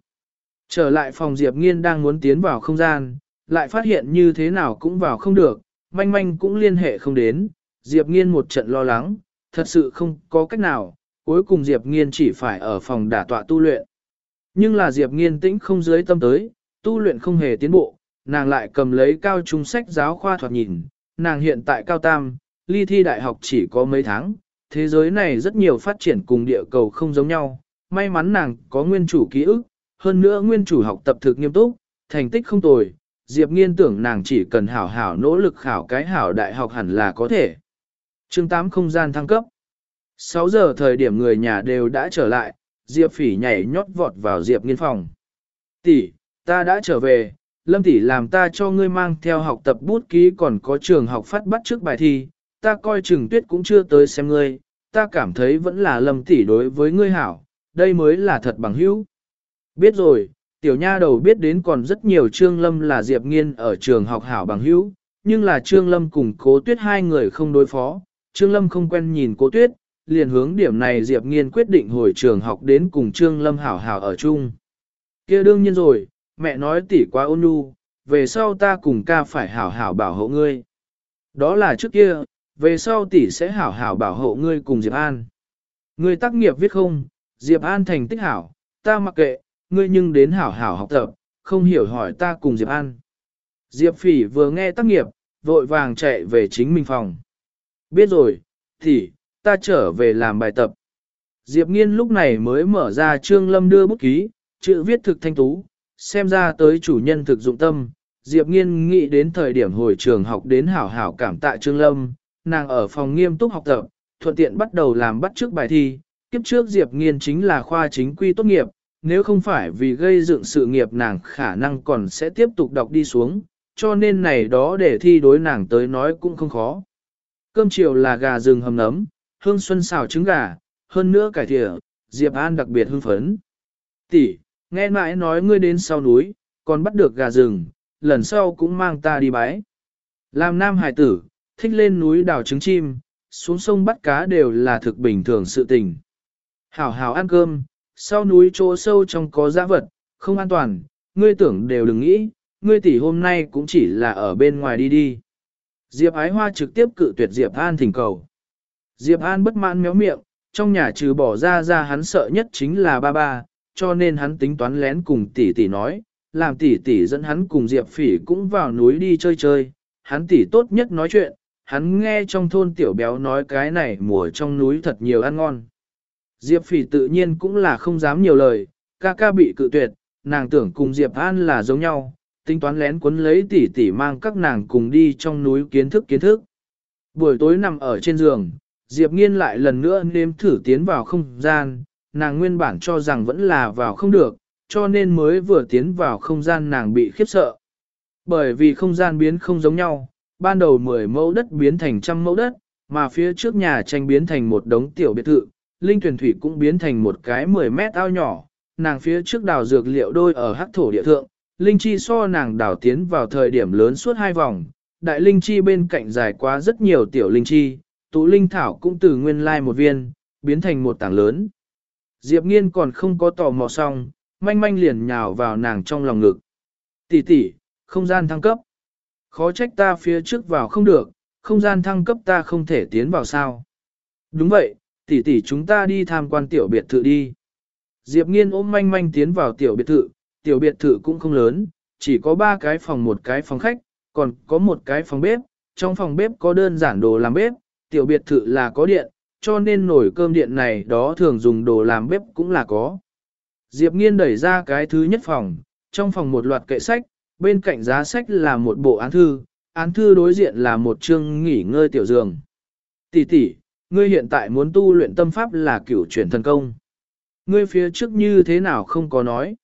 Trở lại phòng Diệp nghiên đang muốn tiến vào không gian, lại phát hiện như thế nào cũng vào không được, manh manh cũng liên hệ không đến, Diệp nghiên một trận lo lắng, thật sự không có cách nào, cuối cùng Diệp nghiên chỉ phải ở phòng đả tọa tu luyện. Nhưng là Diệp nghiên tĩnh không dưới tâm tới, tu luyện không hề tiến bộ, nàng lại cầm lấy cao trung sách giáo khoa thoạt nhìn, nàng hiện tại cao tam, ly thi đại học chỉ có mấy tháng, thế giới này rất nhiều phát triển cùng địa cầu không giống nhau, may mắn nàng có nguyên chủ ký ức, hơn nữa nguyên chủ học tập thực nghiêm túc, thành tích không tồi, Diệp Nghiên tưởng nàng chỉ cần hảo hảo nỗ lực khảo cái hảo đại học hẳn là có thể. Chương 8 không gian thăng cấp. 6 giờ thời điểm người nhà đều đã trở lại, Diệp Phỉ nhảy nhót vọt vào Diệp Nghiên phòng. "Tỷ, ta đã trở về, Lâm tỷ làm ta cho ngươi mang theo học tập bút ký còn có trường học phát bắt trước bài thi, ta coi trường Tuyết cũng chưa tới xem ngươi, ta cảm thấy vẫn là Lâm tỷ đối với ngươi hảo, đây mới là thật bằng hữu." Biết rồi, tiểu nha đầu biết đến còn rất nhiều Trương Lâm là Diệp Nghiên ở trường học hảo bằng hữu, nhưng là Trương Lâm cùng Cố Tuyết hai người không đối phó, Trương Lâm không quen nhìn Cố Tuyết, liền hướng điểm này Diệp Nghiên quyết định hồi trường học đến cùng Trương Lâm hảo hảo ở chung. kia đương nhiên rồi, mẹ nói tỷ quá ôn nhu, về sau ta cùng ca phải hảo hảo bảo hộ ngươi. Đó là trước kia, về sau tỷ sẽ hảo hảo bảo hộ ngươi cùng Diệp An. Ngươi tác nghiệp viết không, Diệp An thành tích hảo, ta mặc kệ, ngươi nhưng đến hảo hảo học tập, không hiểu hỏi ta cùng Diệp An. Diệp Phỉ vừa nghe tác nghiệp, vội vàng chạy về chính mình phòng. Biết rồi, thì, ta trở về làm bài tập. Diệp Nghiên lúc này mới mở ra Trương Lâm đưa bút ký, chữ viết thực thanh tú, xem ra tới chủ nhân thực dụng tâm. Diệp Nghiên nghĩ đến thời điểm hồi trường học đến hảo hảo cảm tạ Trương Lâm, nàng ở phòng nghiêm túc học tập, thuận tiện bắt đầu làm bắt trước bài thi. Kiếp trước Diệp Nghiên chính là khoa chính quy tốt nghiệp, nếu không phải vì gây dựng sự nghiệp nàng khả năng còn sẽ tiếp tục đọc đi xuống, cho nên này đó để thi đối nàng tới nói cũng không khó. Cơm chiều là gà rừng hầm nấm, hương xuân xào trứng gà, hơn nữa cải thịa, Diệp An đặc biệt hưng phấn. Tỷ, nghe mãi nói ngươi đến sau núi, còn bắt được gà rừng, lần sau cũng mang ta đi bái. Làm nam hải tử, thích lên núi đào trứng chim, xuống sông bắt cá đều là thực bình thường sự tình. Hảo hảo ăn cơm, sau núi chỗ sâu trong có giã vật, không an toàn, ngươi tưởng đều đừng nghĩ, ngươi tỷ hôm nay cũng chỉ là ở bên ngoài đi đi. Diệp Ái Hoa trực tiếp cự tuyệt Diệp An thỉnh cầu. Diệp An bất mãn méo miệng, trong nhà trừ bỏ ra ra hắn sợ nhất chính là ba ba, cho nên hắn tính toán lén cùng tỷ tỷ nói, làm tỷ tỷ dẫn hắn cùng Diệp Phỉ cũng vào núi đi chơi chơi, hắn tỷ tốt nhất nói chuyện, hắn nghe trong thôn tiểu béo nói cái này mùa trong núi thật nhiều ăn ngon. Diệp Phỉ tự nhiên cũng là không dám nhiều lời, ca ca bị cự tuyệt, nàng tưởng cùng Diệp An là giống nhau, tính toán lén cuốn lấy tỷ tỷ mang các nàng cùng đi trong núi kiến thức kiến thức. Buổi tối nằm ở trên giường, Diệp Nghiên lại lần nữa nếm thử tiến vào không gian, nàng nguyên bản cho rằng vẫn là vào không được, cho nên mới vừa tiến vào không gian nàng bị khiếp sợ. Bởi vì không gian biến không giống nhau, ban đầu 10 mẫu đất biến thành trăm mẫu đất, mà phía trước nhà tranh biến thành một đống tiểu biệt thự, linh tuyển thủy cũng biến thành một cái 10 mét ao nhỏ, nàng phía trước đào dược liệu đôi ở hắc thổ địa thượng, linh chi so nàng đào tiến vào thời điểm lớn suốt hai vòng, đại linh chi bên cạnh dài quá rất nhiều tiểu linh chi, tụ linh thảo cũng từ nguyên lai một viên, biến thành một tảng lớn. Diệp nghiên còn không có tò mò xong, manh manh liền nhào vào nàng trong lòng ngực. Tỷ tỷ, không gian thăng cấp. Khó trách ta phía trước vào không được, không gian thăng cấp ta không thể tiến vào sao. Đúng vậy, tỷ tỷ chúng ta đi tham quan tiểu biệt thự đi. Diệp nghiên ôm manh manh tiến vào tiểu biệt thự, tiểu biệt thự cũng không lớn, chỉ có ba cái phòng một cái phòng khách, còn có một cái phòng bếp, trong phòng bếp có đơn giản đồ làm bếp, tiểu biệt thự là có điện, cho nên nồi cơm điện này đó thường dùng đồ làm bếp cũng là có. Diệp nghiên đẩy ra cái thứ nhất phòng, trong phòng một loạt kệ sách, bên cạnh giá sách là một bộ án thư, án thư đối diện là một chương nghỉ ngơi tiểu giường. Tỷ tỷ, ngươi hiện tại muốn tu luyện tâm pháp là cửu chuyển thần công. Ngươi phía trước như thế nào không có nói.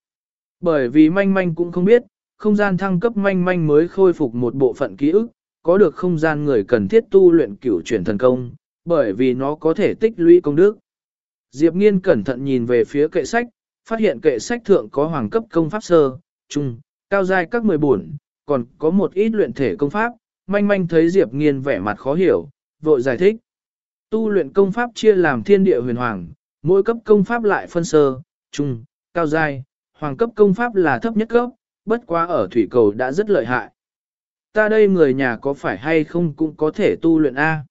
Bởi vì manh manh cũng không biết, không gian thăng cấp manh manh mới khôi phục một bộ phận ký ức, có được không gian người cần thiết tu luyện cửu chuyển thần công, bởi vì nó có thể tích lũy công đức. Diệp Nghiên cẩn thận nhìn về phía kệ sách, phát hiện kệ sách thượng có hoàng cấp công pháp sơ, trung, cao giai các 14, còn có một ít luyện thể công pháp, manh manh thấy Diệp Nghiên vẻ mặt khó hiểu, vội giải thích. Tu luyện công pháp chia làm thiên địa huyền hoàng, mỗi cấp công pháp lại phân sơ, trung, cao giai, hoàng cấp công pháp là thấp nhất cấp, bất quá ở thủy cầu đã rất lợi hại. Ta đây người nhà có phải hay không cũng có thể tu luyện A.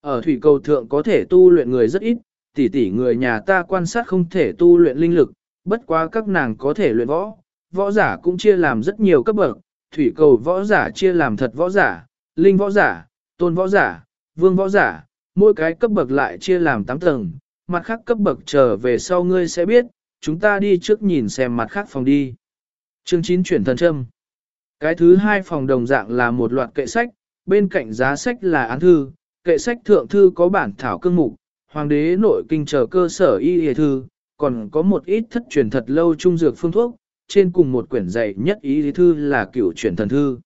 Ở thủy cầu thượng có thể tu luyện người rất ít, tỷ tỷ người nhà ta quan sát không thể tu luyện linh lực, bất quá các nàng có thể luyện võ, võ giả cũng chia làm rất nhiều cấp bậc, thủy cầu võ giả chia làm thật võ giả, linh võ giả, tôn võ giả, vương võ giả, mỗi cái cấp bậc lại chia làm 8 tầng, mặt khác cấp bậc trở về sau ngươi sẽ biết, chúng ta đi trước nhìn xem mặt khác phòng đi. Chương 9 chuyển thần châm. Cái thứ hai phòng đồng dạng là một loạt kệ sách, bên cạnh giá sách là án thư, kệ sách thượng thư có bản thảo cương mục, hoàng đế nội kinh trở cơ sở y y thư, còn có một ít thất truyền thật lâu trung dược phương thuốc, trên cùng một quyển dạy nhất y y thư là cựu truyền thần thư.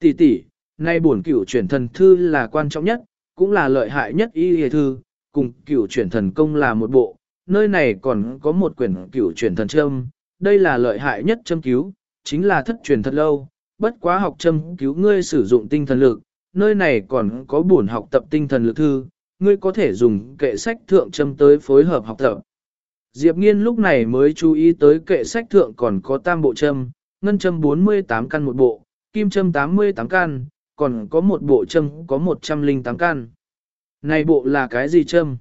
Tỷ tỷ, nay bổn cựu truyền thần thư là quan trọng nhất, cũng là lợi hại nhất y hề thư, cùng cửu truyền thần công là một bộ, nơi này còn có một quyển cửu truyền thần châm, đây là lợi hại nhất châm cứu, chính là thất truyền thật lâu, bất quá học châm cứu ngươi sử dụng tinh thần lực, nơi này còn có buồn học tập tinh thần lực thư, ngươi có thể dùng kệ sách thượng châm tới phối hợp học tập. Diệp Nghiên lúc này mới chú ý tới kệ sách thượng còn có tam bộ châm, ngân châm 48 căn một bộ, kim châm 88 căn, còn có một bộ châm có 108 căn. Này bộ là cái gì châm?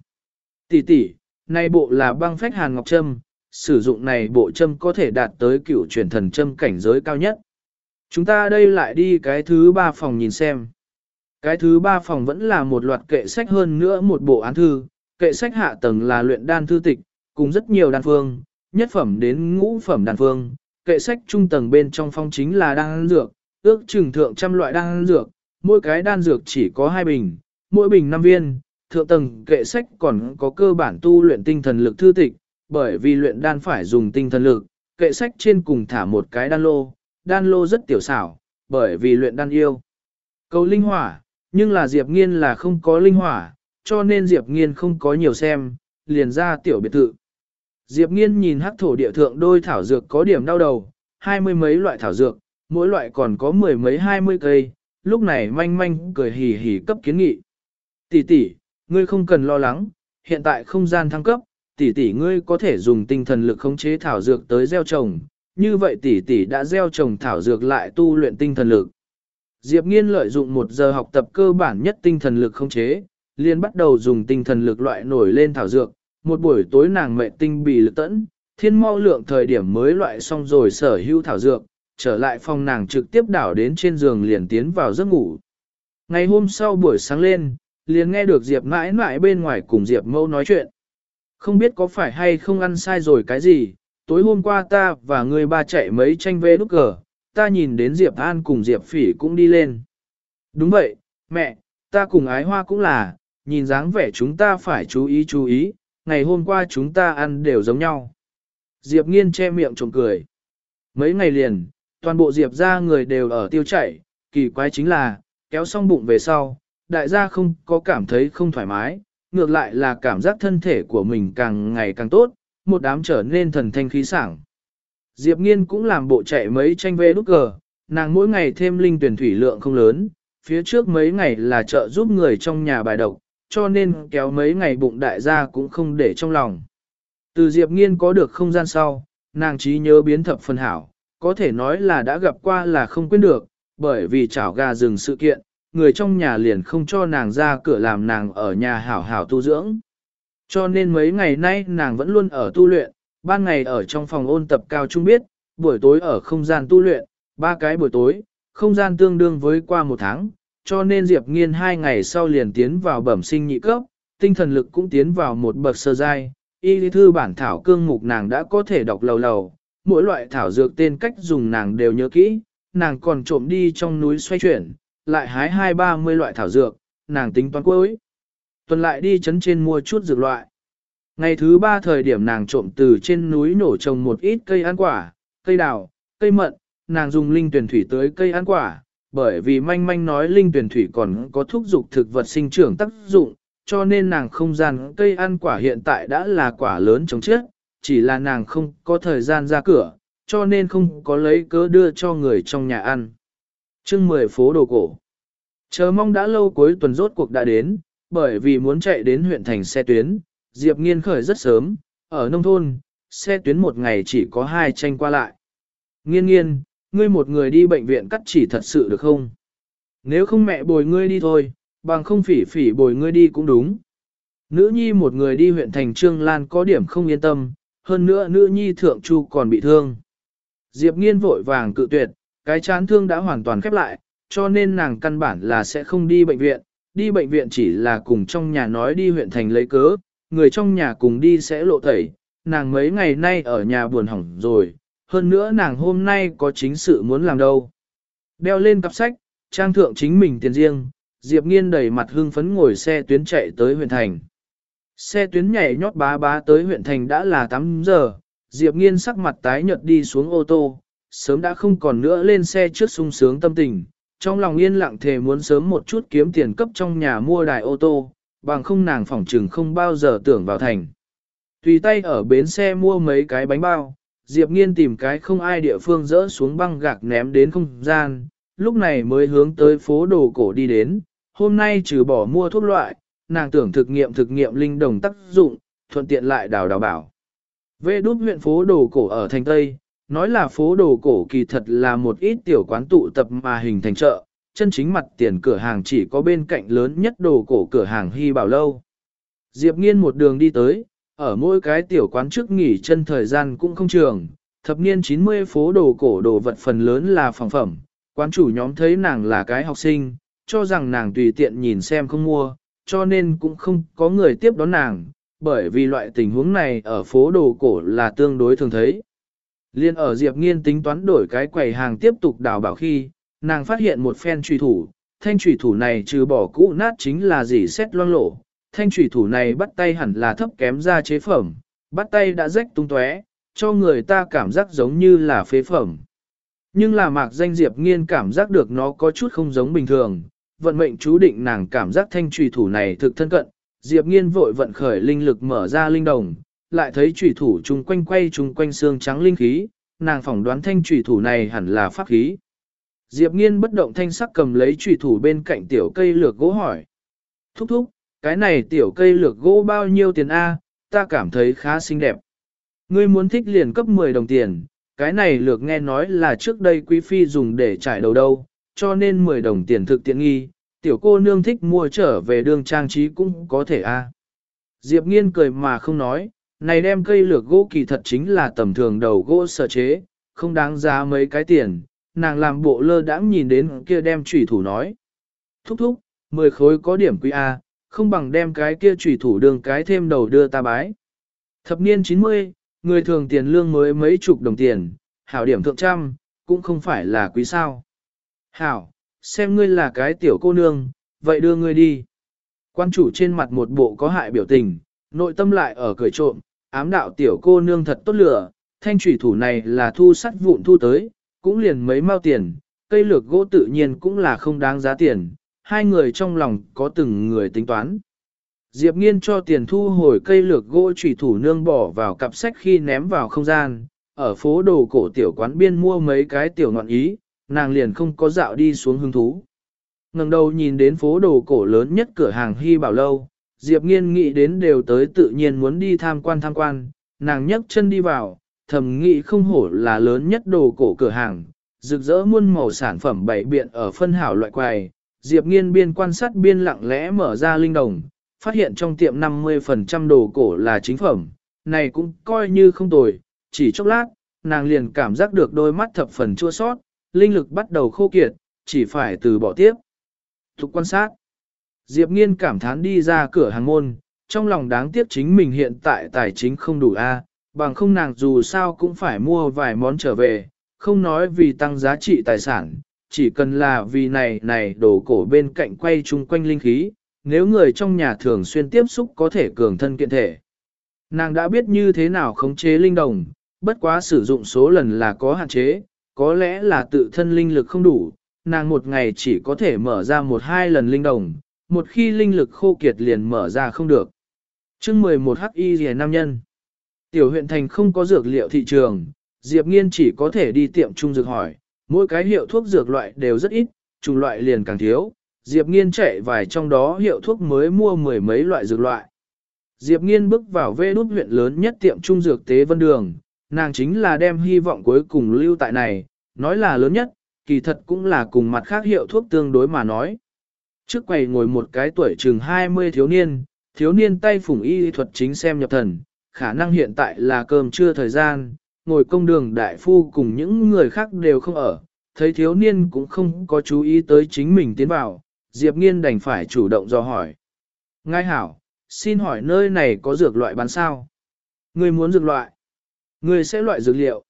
Tỷ tỷ, này bộ là băng phách hàn ngọc châm, sử dụng này bộ châm có thể đạt tới cựu truyền thần châm cảnh giới cao nhất. Chúng ta đây lại đi cái thứ ba phòng nhìn xem. Cái thứ ba phòng vẫn là một loạt kệ sách hơn nữa một bộ án thư, kệ sách hạ tầng là luyện đan thư tịch, cùng rất nhiều đan phương, nhất phẩm đến ngũ phẩm đan phương, kệ sách trung tầng bên trong phong chính là đan dược, ước chừng thượng trăm loại đan dược, mỗi cái đan dược chỉ có hai bình, mỗi bình 5 viên, thượng tầng kệ sách còn có cơ bản tu luyện tinh thần lực thư tịch, bởi vì luyện đan phải dùng tinh thần lực, kệ sách trên cùng thả một cái đan lô, đan lô rất tiểu xảo, bởi vì luyện đan yêu. Cầu linh hỏa, nhưng là Diệp Nghiên là không có linh hỏa, cho nên Diệp Nghiên không có nhiều xem, liền ra tiểu biệt thự. Diệp Nghiên nhìn hắc thổ địa thượng đôi thảo dược có điểm đau đầu, hai mươi mấy loại thảo dược, mỗi loại còn có mười mấy hai mươi cây, lúc này manh manh cười hì hì cấp kiến nghị. Tỷ tỷ, ngươi không cần lo lắng, hiện tại không gian thăng cấp, tỷ tỷ ngươi có thể dùng tinh thần lực khống chế thảo dược tới gieo trồng, như vậy tỷ tỷ đã gieo trồng thảo dược lại tu luyện tinh thần lực. Diệp Nghiên lợi dụng một giờ học tập cơ bản nhất tinh thần lực khống chế, liền bắt đầu dùng tinh thần lực loại nổi lên thảo dược, một buổi tối nàng mẹ tinh bị lực tẫn, thiên mau lượng thời điểm mới loại xong rồi sở hữu thảo dược, trở lại phòng nàng trực tiếp đảo đến trên giường liền tiến vào giấc ngủ. Ngày hôm sau buổi sáng lên, liền nghe được Diệp mãi mãi bên ngoài cùng Diệp mâu nói chuyện. Không biết có phải hay không ăn sai rồi cái gì, tối hôm qua ta và người ba chạy mấy tranh về nút cờ, ta nhìn đến Diệp An cùng Diệp Phỉ cũng đi lên. Đúng vậy, mẹ, ta cùng ái hoa cũng là, nhìn dáng vẻ chúng ta phải chú ý chú ý, ngày hôm qua chúng ta ăn đều giống nhau. Diệp nghiên che miệng trộm cười. Mấy ngày liền, toàn bộ Diệp ra người đều ở tiêu chảy, kỳ quái chính là, kéo xong bụng về sau, đại gia không có cảm thấy không thoải mái, ngược lại là cảm giác thân thể của mình càng ngày càng tốt, một đám trở nên thần thanh khí sảng. Diệp Nghiên cũng làm bộ chạy mấy tranh vê nút cờ, nàng mỗi ngày thêm linh tuyển thủy lượng không lớn, phía trước mấy ngày là trợ giúp người trong nhà bài độc, cho nên kéo mấy ngày bụng đại gia cũng không để trong lòng. Từ Diệp Nghiên có được không gian sau, nàng trí nhớ biến thập phần hảo, có thể nói là đã gặp qua là không quên được, bởi vì chảo gà rừng sự kiện, người trong nhà liền không cho nàng ra cửa làm nàng ở nhà hảo hảo tu dưỡng. Cho nên mấy ngày nay nàng vẫn luôn ở tu luyện, ban ngày ở trong phòng ôn tập cao trung biết, buổi tối ở không gian tu luyện, ba cái buổi tối, không gian tương đương với qua một tháng, cho nên Diệp Nghiên hai ngày sau liền tiến vào bẩm sinh nhị cấp, tinh thần lực cũng tiến vào một bậc sơ giai, y lý thư bản thảo cương mục nàng đã có thể đọc lầu lầu, mỗi loại thảo dược tên cách dùng nàng đều nhớ kỹ, nàng còn trộm đi trong núi xoay chuyển, lại hái hai ba mươi loại thảo dược, nàng tính toán cuối. Tuần lại đi chấn trên mua chút dược loại. Ngày thứ ba thời điểm nàng trộm từ trên núi nổ trồng một ít cây ăn quả, cây đào, cây mận, nàng dùng linh tuyển thủy tới cây ăn quả, bởi vì manh manh nói linh tuyển thủy còn có thuốc dục thực vật sinh trưởng tác dụng, cho nên nàng không gian cây ăn quả hiện tại đã là quả lớn chống chết, chỉ là nàng không có thời gian ra cửa, cho nên không có lấy cớ đưa cho người trong nhà ăn. chương 10 phố đồ cổ. Chờ mong đã lâu cuối tuần rốt cuộc đã đến, bởi vì muốn chạy đến huyện thành xe tuyến, Diệp Nghiên khởi rất sớm, ở nông thôn, xe tuyến một ngày chỉ có hai tranh qua lại. Nghiên nghiên, ngươi một người đi bệnh viện cắt chỉ thật sự được không? Nếu không mẹ bồi ngươi đi thôi, bằng không phỉ phỉ bồi ngươi đi cũng đúng. Nữ nhi một người đi huyện thành Trương Lan có điểm không yên tâm, hơn nữa nữ nhi thượng chu còn bị thương. Diệp nghiên vội vàng cự tuyệt, cái chán thương đã hoàn toàn khép lại, cho nên nàng căn bản là sẽ không đi bệnh viện, đi bệnh viện chỉ là cùng trong nhà nói đi huyện thành lấy cớ, người trong nhà cùng đi sẽ lộ tẩy, nàng mấy ngày nay ở nhà buồn hỏng rồi, hơn nữa nàng hôm nay có chính sự muốn làm đâu. Đeo lên cặp sách, trang thượng chính mình tiền riêng, Diệp Nghiên đầy mặt hưng phấn ngồi xe tuyến chạy tới huyện thành. Xe tuyến nhảy nhót bá bá tới huyện thành đã là 8 giờ, Diệp Nghiên sắc mặt tái nhợt đi xuống ô tô, sớm đã không còn nữa lên xe trước sung sướng tâm tình, trong lòng yên lặng thề muốn sớm một chút kiếm tiền cấp trong nhà mua đài ô tô, bằng không nàng phỏng trừng không bao giờ tưởng vào thành. Tùy tay ở bến xe mua mấy cái bánh bao, Diệp Nghiên tìm cái không ai địa phương dỡ xuống băng gạc ném đến không gian, lúc này mới hướng tới phố đồ cổ đi đến, hôm nay trừ bỏ mua thuốc loại, nàng tưởng thực nghiệm thực nghiệm linh đồng tác dụng, thuận tiện lại đào đào bảo. Về đút huyện phố đồ cổ ở thành Tây, nói là phố đồ cổ kỳ thật là một ít tiểu quán tụ tập mà hình thành chợ, chân chính mặt tiền cửa hàng chỉ có bên cạnh lớn nhất đồ cổ cửa hàng Hy Bảo Lâu. Diệp Nghiên một đường đi tới, ở mỗi cái tiểu quán trước nghỉ chân thời gian cũng không trường, thập niên 90 phố đồ cổ đồ vật phần lớn là phòng phẩm, quán chủ nhóm thấy nàng là cái học sinh, cho rằng nàng tùy tiện nhìn xem không mua, cho nên cũng không có người tiếp đón nàng, bởi vì loại tình huống này ở phố đồ cổ là tương đối thường thấy. Liên ở Diệp Nghiên tính toán đổi cái quầy hàng tiếp tục đào bảo khi, nàng phát hiện một phen truy thủ, thanh truy thủ này trừ bỏ cũ nát chính là gì xét loang lộ, thanh truy thủ này bắt tay hẳn là thấp kém ra chế phẩm, bắt tay đã rách tung tóe, cho người ta cảm giác giống như là phế phẩm. Nhưng là mạc danh Diệp Nghiên cảm giác được nó có chút không giống bình thường, vận mệnh chú định nàng cảm giác thanh trùy thủ này thực thân cận, Diệp Nghiên vội vận khởi linh lực mở ra linh đồng, lại thấy trùy thủ chung quanh quay chung quanh xương trắng linh khí, nàng phỏng đoán thanh trùy thủ này hẳn là pháp khí. Diệp Nghiên bất động thanh sắc cầm lấy trùy thủ bên cạnh tiểu cây lược gỗ hỏi. Thúc thúc, cái này tiểu cây lược gỗ bao nhiêu tiền A, ta cảm thấy khá xinh đẹp. Ngươi muốn thích liền cấp 10 đồng tiền, cái này lược nghe nói là trước đây quý phi dùng để trải đầu đâu, cho nên 10 đồng tiền thực tiện nghi, tiểu cô nương thích mua trở về đường trang trí cũng có thể a. Diệp nghiên cười mà không nói, này đem cây lược gỗ kỳ thật chính là tầm thường đầu gỗ sở chế, không đáng giá mấy cái tiền, nàng làm bộ lơ đãng nhìn đến kia đem trùy thủ nói. Thúc thúc, 10 khối có điểm quý A, không bằng đem cái kia trùy thủ đường cái thêm đầu đưa ta bái. Thập niên 90, người thường tiền lương mới mấy chục đồng tiền, hảo điểm thượng trăm, cũng không phải là quý sao. Hảo, xem ngươi là cái tiểu cô nương, vậy đưa ngươi đi. Quan chủ trên mặt một bộ có hại biểu tình, nội tâm lại ở cười trộm, ám đạo tiểu cô nương thật tốt lửa, thanh trùy thủ này là thu sắt vụn thu tới, cũng liền mấy mao tiền, cây lược gỗ tự nhiên cũng là không đáng giá tiền, hai người trong lòng có từng người tính toán. Diệp nghiên cho tiền thu hồi cây lược gỗ trùy thủ nương bỏ vào cặp sách khi ném vào không gian, ở phố đồ cổ tiểu quán biên mua mấy cái tiểu ngọn ý, nàng liền không có dạo đi xuống hứng thú. ngẩng đầu nhìn đến phố đồ cổ lớn nhất cửa hàng Hy Bảo Lâu, Diệp Nghiên nghĩ đến đều tới tự nhiên muốn đi tham quan tham quan, nàng nhấc chân đi vào, thầm nghĩ không hổ là lớn nhất đồ cổ cửa hàng, rực rỡ muôn màu sản phẩm bảy biện ở phân hảo loại quầy. Diệp Nghiên biên quan sát biên lặng lẽ mở ra linh đồng, phát hiện trong tiệm 50% đồ cổ là chính phẩm, này cũng coi như không tồi, chỉ chốc lát, nàng liền cảm giác được đôi mắt thập phần chua sót, linh lực bắt đầu khô kiệt, chỉ phải từ bỏ tiếp. Thục quan sát. Diệp Nghiên cảm thán đi ra cửa hàng môn, trong lòng đáng tiếc chính mình hiện tại tài chính không đủ a, bằng không nàng dù sao cũng phải mua vài món trở về, không nói vì tăng giá trị tài sản, chỉ cần là vì này này đổ cổ bên cạnh quay chung quanh linh khí, nếu người trong nhà thường xuyên tiếp xúc có thể cường thân kiện thể. Nàng đã biết như thế nào khống chế linh đồng, bất quá sử dụng số lần là có hạn chế, có lẽ là tự thân linh lực không đủ, nàng một ngày chỉ có thể mở ra một hai lần linh đồng, một khi linh lực khô kiệt liền mở ra không được. chương 11 hắc y rìa nam nhân. Tiểu huyện thành không có dược liệu thị trường, Diệp Nghiên chỉ có thể đi tiệm trung dược hỏi, mỗi cái hiệu thuốc dược loại đều rất ít, chủng loại liền càng thiếu. Diệp Nghiên chạy vài trong đó hiệu thuốc mới mua mười mấy loại dược loại. Diệp Nghiên bước vào vê đút huyện lớn nhất tiệm trung dược tế vân đường, nàng chính là đem hy vọng cuối cùng lưu tại này, nói là lớn nhất, kỳ thật cũng là cùng mặt khác hiệu thuốc tương đối mà nói. Trước quầy ngồi một cái tuổi chừng 20 thiếu niên, thiếu niên tay phủng y thuật chính xem nhập thần, khả năng hiện tại là cơm trưa thời gian, ngồi công đường đại phu cùng những người khác đều không ở, thấy thiếu niên cũng không có chú ý tới chính mình tiến vào, Diệp Nghiên đành phải chủ động do hỏi. Ngài hảo, xin hỏi nơi này có dược loại bán sao? Người muốn dược loại? Ngươi sẽ loại dược liệu?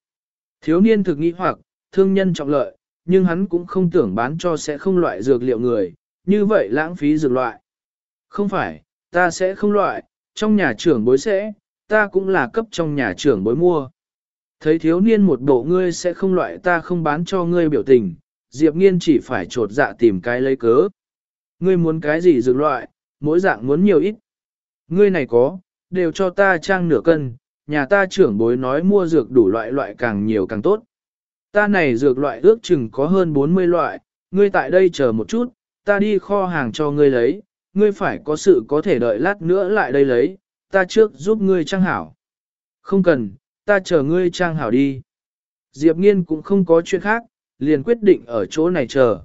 Thiếu niên thực nghĩ hoặc, thương nhân trọng lợi, nhưng hắn cũng không tưởng bán cho sẽ không loại dược liệu người, như vậy lãng phí dược loại. Không phải, ta sẽ không loại, trong nhà trưởng bối sẽ, ta cũng là cấp trong nhà trưởng bối mua. Thấy thiếu niên một bộ ngươi sẽ không loại ta không bán cho ngươi biểu tình, Diệp Nghiên chỉ phải trột dạ tìm cái lấy cớ. Ngươi muốn cái gì dược loại, mỗi dạng muốn nhiều ít. Ngươi này có, đều cho ta trang nửa cân, nhà ta trưởng bối nói mua dược đủ loại loại càng nhiều càng tốt. Ta này dược loại ước chừng có hơn 40 loại, ngươi tại đây chờ một chút, ta đi kho hàng cho ngươi lấy, ngươi phải có sự có thể đợi lát nữa lại đây lấy, ta trước giúp ngươi trang hảo. Không cần, ta chờ ngươi trang hảo đi. Diệp nghiên cũng không có chuyện khác, liền quyết định ở chỗ này chờ.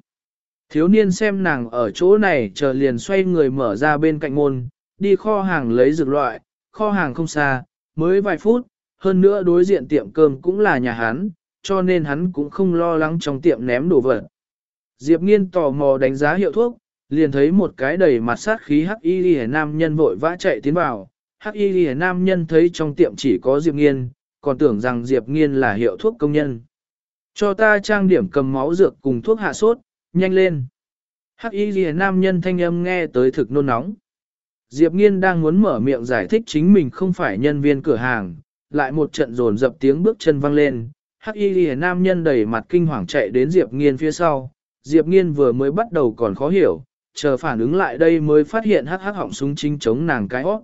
Thiếu niên xem nàng ở chỗ này chờ liền xoay người mở ra bên cạnh môn, đi kho hàng lấy dược loại, kho hàng không xa, mới vài phút, hơn nữa đối diện tiệm cơm cũng là nhà hắn, cho nên hắn cũng không lo lắng trong tiệm ném đồ vật. Diệp nghiên tò mò đánh giá hiệu thuốc, liền thấy một cái đầy mặt sát khí hắc y lìa nam nhân vội vã chạy tiến vào. Hắc y lìa nam nhân thấy trong tiệm chỉ có Diệp nghiên, còn tưởng rằng Diệp nghiên là hiệu thuốc công nhân. Cho ta trang điểm cầm máu dược cùng thuốc hạ sốt, nhanh lên. Hắc y lìa nam nhân thanh âm nghe tới thực nôn nóng. Diệp nghiên đang muốn mở miệng giải thích chính mình không phải nhân viên cửa hàng, lại một trận rồn dập tiếng bước chân vang lên. Hắc y Lệ nam nhân đầy mặt kinh hoàng chạy đến Diệp nghiên phía sau. Diệp nghiên vừa mới bắt đầu còn khó hiểu, chờ phản ứng lại đây mới phát hiện hắc hắc họng súng chính chống nàng cái hót.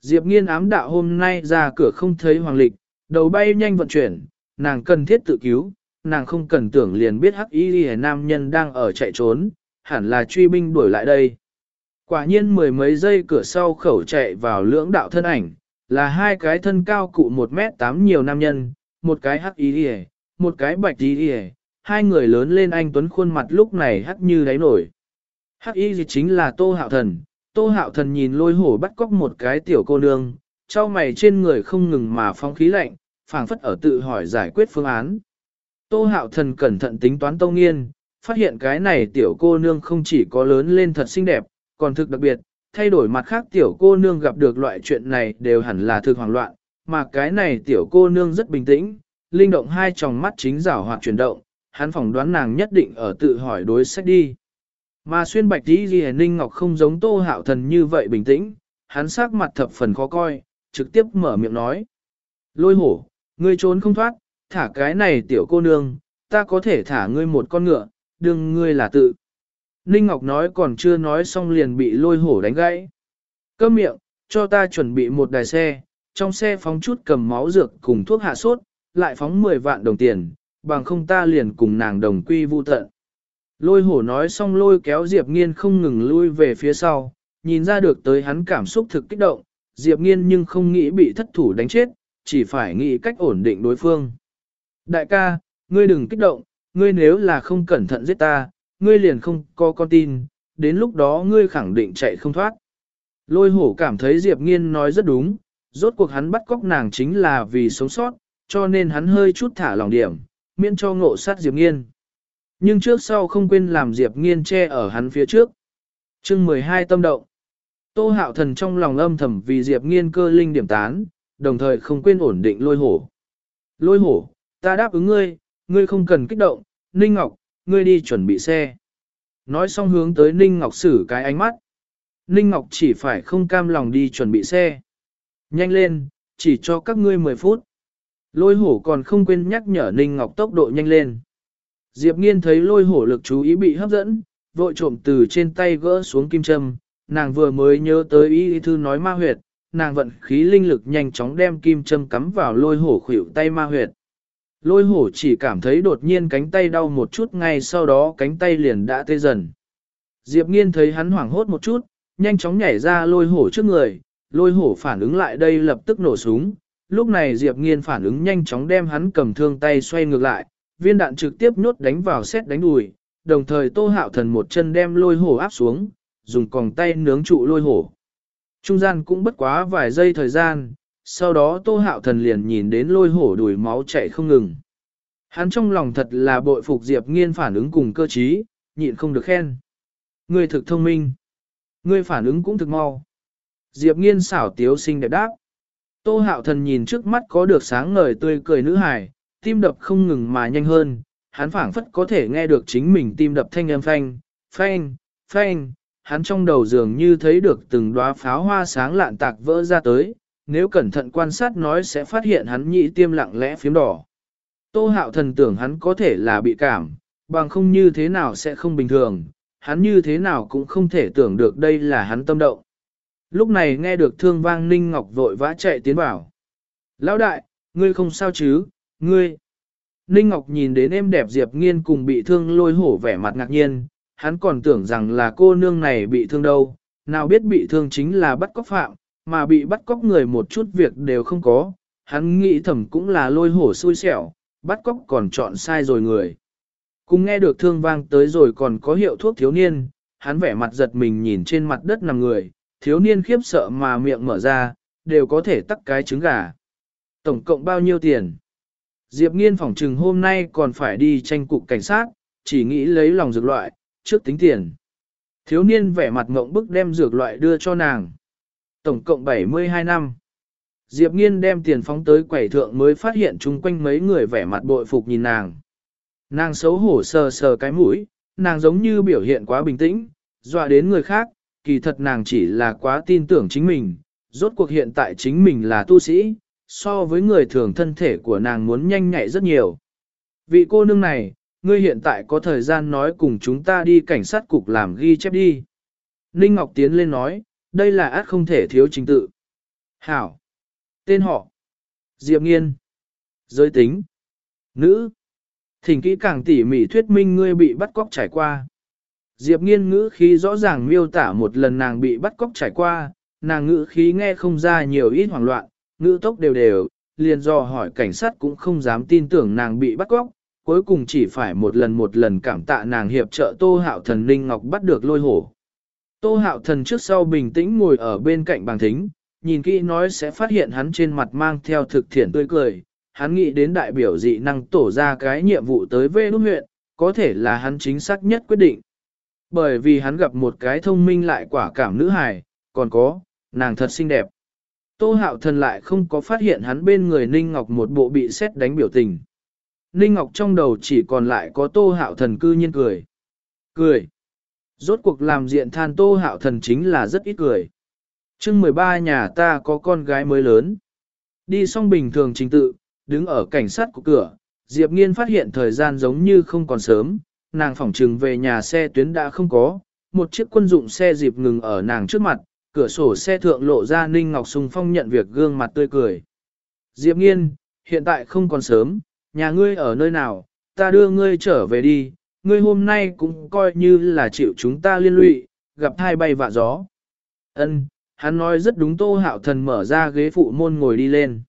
Diệp nghiên ám đạo hôm nay ra cửa không thấy hoàng lịch, đầu bay nhanh vận chuyển, nàng cần thiết tự cứu, nàng không cần tưởng liền biết hắc y ghi nam nhân đang ở chạy trốn, hẳn là truy binh đuổi lại đây. Quả nhiên mười mấy giây cửa sau khẩu chạy vào lưỡng đạo thân ảnh, là hai cái thân cao cụ 1 mét 8 nhiều nam nhân, một cái hắc y ghi, một cái bạch y ghi, hai người lớn lên anh tuấn khuôn mặt lúc này hắc như đáy nổi. Hắc y gì chính là Tô Hạo Thần, Tô Hạo Thần nhìn lôi hổ bắt cóc một cái tiểu cô nương, trao mày trên người không ngừng mà phong khí lạnh, phảng phất ở tự hỏi giải quyết phương án. Tô Hạo Thần cẩn thận tính toán tông nghiên, phát hiện cái này tiểu cô nương không chỉ có lớn lên thật xinh đẹp, còn thực đặc biệt, thay đổi mặt khác tiểu cô nương gặp được loại chuyện này đều hẳn là thực hoảng loạn, mà cái này tiểu cô nương rất bình tĩnh, linh động hai tròng mắt chính rảo hoạt chuyển động, hắn phỏng đoán nàng nhất định ở tự hỏi đối sách đi. Mà xuyên bạch tí ghi ninh ngọc không giống tô hạo thần như vậy bình tĩnh, hắn sắc mặt thập phần khó coi, trực tiếp mở miệng nói. Lôi hổ, ngươi trốn không thoát, thả cái này tiểu cô nương, ta có thể thả ngươi một con ngựa, đừng ngươi là tự. Ninh Ngọc nói còn chưa nói xong liền bị lôi hổ đánh gãy. Cơm miệng, cho ta chuẩn bị một đài xe, trong xe phóng chút cầm máu dược cùng thuốc hạ sốt, lại phóng 10 vạn đồng tiền, bằng không ta liền cùng nàng đồng quy vu tận. Lôi hổ nói xong lôi kéo Diệp Nghiên không ngừng lui về phía sau, nhìn ra được tới hắn cảm xúc thực kích động, Diệp Nghiên nhưng không nghĩ bị thất thủ đánh chết, chỉ phải nghĩ cách ổn định đối phương. Đại ca, ngươi đừng kích động, ngươi nếu là không cẩn thận giết ta, ngươi liền không có con tin, đến lúc đó ngươi khẳng định chạy không thoát. Lôi hổ cảm thấy Diệp Nghiên nói rất đúng, rốt cuộc hắn bắt cóc nàng chính là vì sống sót, cho nên hắn hơi chút thả lòng điểm, miễn cho ngộ sát Diệp Nghiên. Nhưng trước sau không quên làm Diệp Nghiên che ở hắn phía trước. chương 12 tâm động. Tô hạo thần trong lòng âm thầm vì Diệp Nghiên cơ linh điểm tán, đồng thời không quên ổn định lôi hổ. Lôi hổ, ta đáp ứng ngươi, ngươi không cần kích động, Ninh Ngọc, ngươi đi chuẩn bị xe. Nói xong hướng tới Ninh Ngọc xử cái ánh mắt. Ninh Ngọc chỉ phải không cam lòng đi chuẩn bị xe. Nhanh lên, chỉ cho các ngươi 10 phút. Lôi hổ còn không quên nhắc nhở Ninh Ngọc tốc độ nhanh lên. Diệp Nghiên thấy lôi hổ lực chú ý bị hấp dẫn, vội trộm từ trên tay gỡ xuống kim châm, nàng vừa mới nhớ tới ý thư nói ma huyệt, nàng vận khí linh lực nhanh chóng đem kim châm cắm vào lôi hổ khuỷu tay ma huyệt. Lôi hổ chỉ cảm thấy đột nhiên cánh tay đau một chút ngay sau đó cánh tay liền đã tê dần. Diệp nghiên thấy hắn hoảng hốt một chút, nhanh chóng nhảy ra lôi hổ trước người, lôi hổ phản ứng lại đây lập tức nổ súng. Lúc này Diệp nghiên phản ứng nhanh chóng đem hắn cầm thương tay xoay ngược lại, viên đạn trực tiếp nhốt đánh vào xét đánh đùi, đồng thời tô hạo thần một chân đem lôi hổ áp xuống, dùng còng tay nướng trụ lôi hổ. Trung gian cũng bất quá vài giây thời gian, sau đó tô hạo thần liền nhìn đến lôi hổ đuổi máu chảy không ngừng. Hắn trong lòng thật là bội phục Diệp nghiên phản ứng cùng cơ trí, nhịn không được khen. Ngươi thực thông minh. Ngươi phản ứng cũng thực mau. Diệp nghiên xảo tiếu xinh đẹp đáp. Tô hạo thần nhìn trước mắt có được sáng ngời tươi cười nữ hài, tim đập không ngừng mà nhanh hơn, hắn phảng phất có thể nghe được chính mình tim đập thanh âm phanh, phanh, phanh, hắn trong đầu dường như thấy được từng đóa pháo hoa sáng lạn tạc vỡ ra tới, nếu cẩn thận quan sát nói sẽ phát hiện hắn nhị tiêm lặng lẽ phím đỏ. Tô hạo thần tưởng hắn có thể là bị cảm, bằng không như thế nào sẽ không bình thường, hắn như thế nào cũng không thể tưởng được đây là hắn tâm động. Lúc này nghe được thương vang Ninh Ngọc vội vã chạy tiến vào. Lão đại, ngươi không sao chứ, ngươi. Ninh Ngọc nhìn đến em đẹp Diệp Nghiên cùng bị thương lôi hổ vẻ mặt ngạc nhiên, hắn còn tưởng rằng là cô nương này bị thương đâu, nào biết bị thương chính là bắt cóc phạm, mà bị bắt cóc người một chút việc đều không có, hắn nghĩ thầm cũng là lôi hổ xui xẻo, bắt cóc còn chọn sai rồi người. Cùng nghe được thương vang tới rồi còn có hiệu thuốc thiếu niên, hắn vẻ mặt giật mình nhìn trên mặt đất nằm người, thiếu niên khiếp sợ mà miệng mở ra, đều có thể tắc cái trứng gà. Tổng cộng bao nhiêu tiền? Diệp nghiên phỏng trừng hôm nay còn phải đi tranh cục cảnh sát, chỉ nghĩ lấy lòng dược loại, trước tính tiền. Thiếu niên vẻ mặt ngộng bức đem dược loại đưa cho nàng. Tổng cộng 72 năm. Diệp nghiên đem tiền phóng tới quầy thượng mới phát hiện chung quanh mấy người vẻ mặt bội phục nhìn nàng. Nàng xấu hổ sờ sờ cái mũi, nàng giống như biểu hiện quá bình tĩnh, dọa đến người khác, kỳ thật nàng chỉ là quá tin tưởng chính mình, rốt cuộc hiện tại chính mình là tu sĩ, so với người thường thân thể của nàng muốn nhanh nhạy rất nhiều. Vị cô nương này, ngươi hiện tại có thời gian nói cùng chúng ta đi cảnh sát cục làm ghi chép đi. Ninh Ngọc tiến lên nói, đây là át không thể thiếu trình tự. Hảo. Tên họ. Diệp Nghiên. Giới tính. Nữ. Thỉnh kỹ càng tỉ mỉ thuyết minh ngươi bị bắt cóc trải qua. Diệp nghiên ngữ khí rõ ràng miêu tả một lần nàng bị bắt cóc trải qua, nàng ngữ khí nghe không ra nhiều ít hoảng loạn, ngữ tốc đều đều, liền do hỏi cảnh sát cũng không dám tin tưởng nàng bị bắt cóc, cuối cùng chỉ phải một lần một lần cảm tạ nàng hiệp trợ Tô Hạo Thần Linh Ngọc bắt được lôi hổ. Tô Hạo Thần trước sau bình tĩnh ngồi ở bên cạnh bàn thính, nhìn kỹ nói sẽ phát hiện hắn trên mặt mang theo thực thiện tươi cười, hắn nghĩ đến đại biểu dị năng tổ ra cái nhiệm vụ tới về nút huyện, có thể là hắn chính xác nhất quyết định. Bởi vì hắn gặp một cái thông minh lại quả cảm nữ hài, còn có, nàng thật xinh đẹp. Tô hạo thần lại không có phát hiện hắn bên người Ninh Ngọc một bộ bị xét đánh biểu tình. Ninh Ngọc trong đầu chỉ còn lại có tô hạo thần cư nhiên cười. Cười. Rốt cuộc làm diện than tô hạo thần chính là rất ít cười. chương 13 nhà ta có con gái mới lớn. Đi xong bình thường trình tự, đứng ở cảnh sát của cửa, Diệp Nghiên phát hiện thời gian giống như không còn sớm, nàng phỏng trừng về nhà xe tuyến đã không có, một chiếc quân dụng xe dịp ngừng ở nàng trước mặt, cửa sổ xe thượng lộ ra Ninh Ngọc Sùng Phong nhận việc gương mặt tươi cười. Diệp Nghiên, hiện tại không còn sớm, nhà ngươi ở nơi nào, ta đưa ngươi trở về đi, ngươi hôm nay cũng coi như là chịu chúng ta liên lụy, gặp thai bay vạ gió. Ân, hắn nói rất đúng tô hạo thần mở ra ghế phụ môn ngồi đi lên.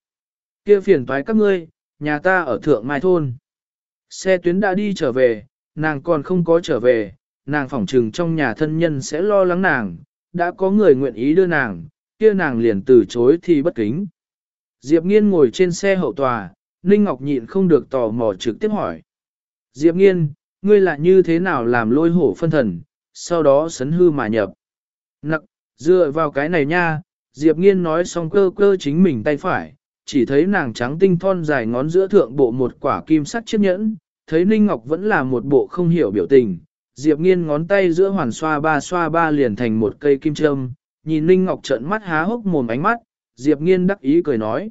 kia phiền toái các ngươi, nhà ta ở thượng mai thôn. Xe tuyến đã đi trở về, nàng còn không có trở về, nàng phỏng trừng trong nhà thân nhân sẽ lo lắng nàng, đã có người nguyện ý đưa nàng, kia nàng liền từ chối thì bất kính. Diệp Nghiên ngồi trên xe hậu tòa, Ninh Ngọc nhịn không được tò mò trực tiếp hỏi. Diệp Nghiên, ngươi là như thế nào làm lôi hổ phân thần, sau đó sấn hư mà nhập. Nặc, dựa vào cái này nha, Diệp Nghiên nói xong cơ cơ chính mình tay phải, chỉ thấy nàng trắng tinh thon dài ngón giữa thượng bộ một quả kim sắt chiếc nhẫn, thấy Ninh Ngọc vẫn là một bộ không hiểu biểu tình, Diệp Nghiên ngón tay giữa hoàn xoa ba xoa ba liền thành một cây kim châm, nhìn Ninh Ngọc trợn mắt há hốc mồm ánh mắt, Diệp Nghiên đắc ý cười nói.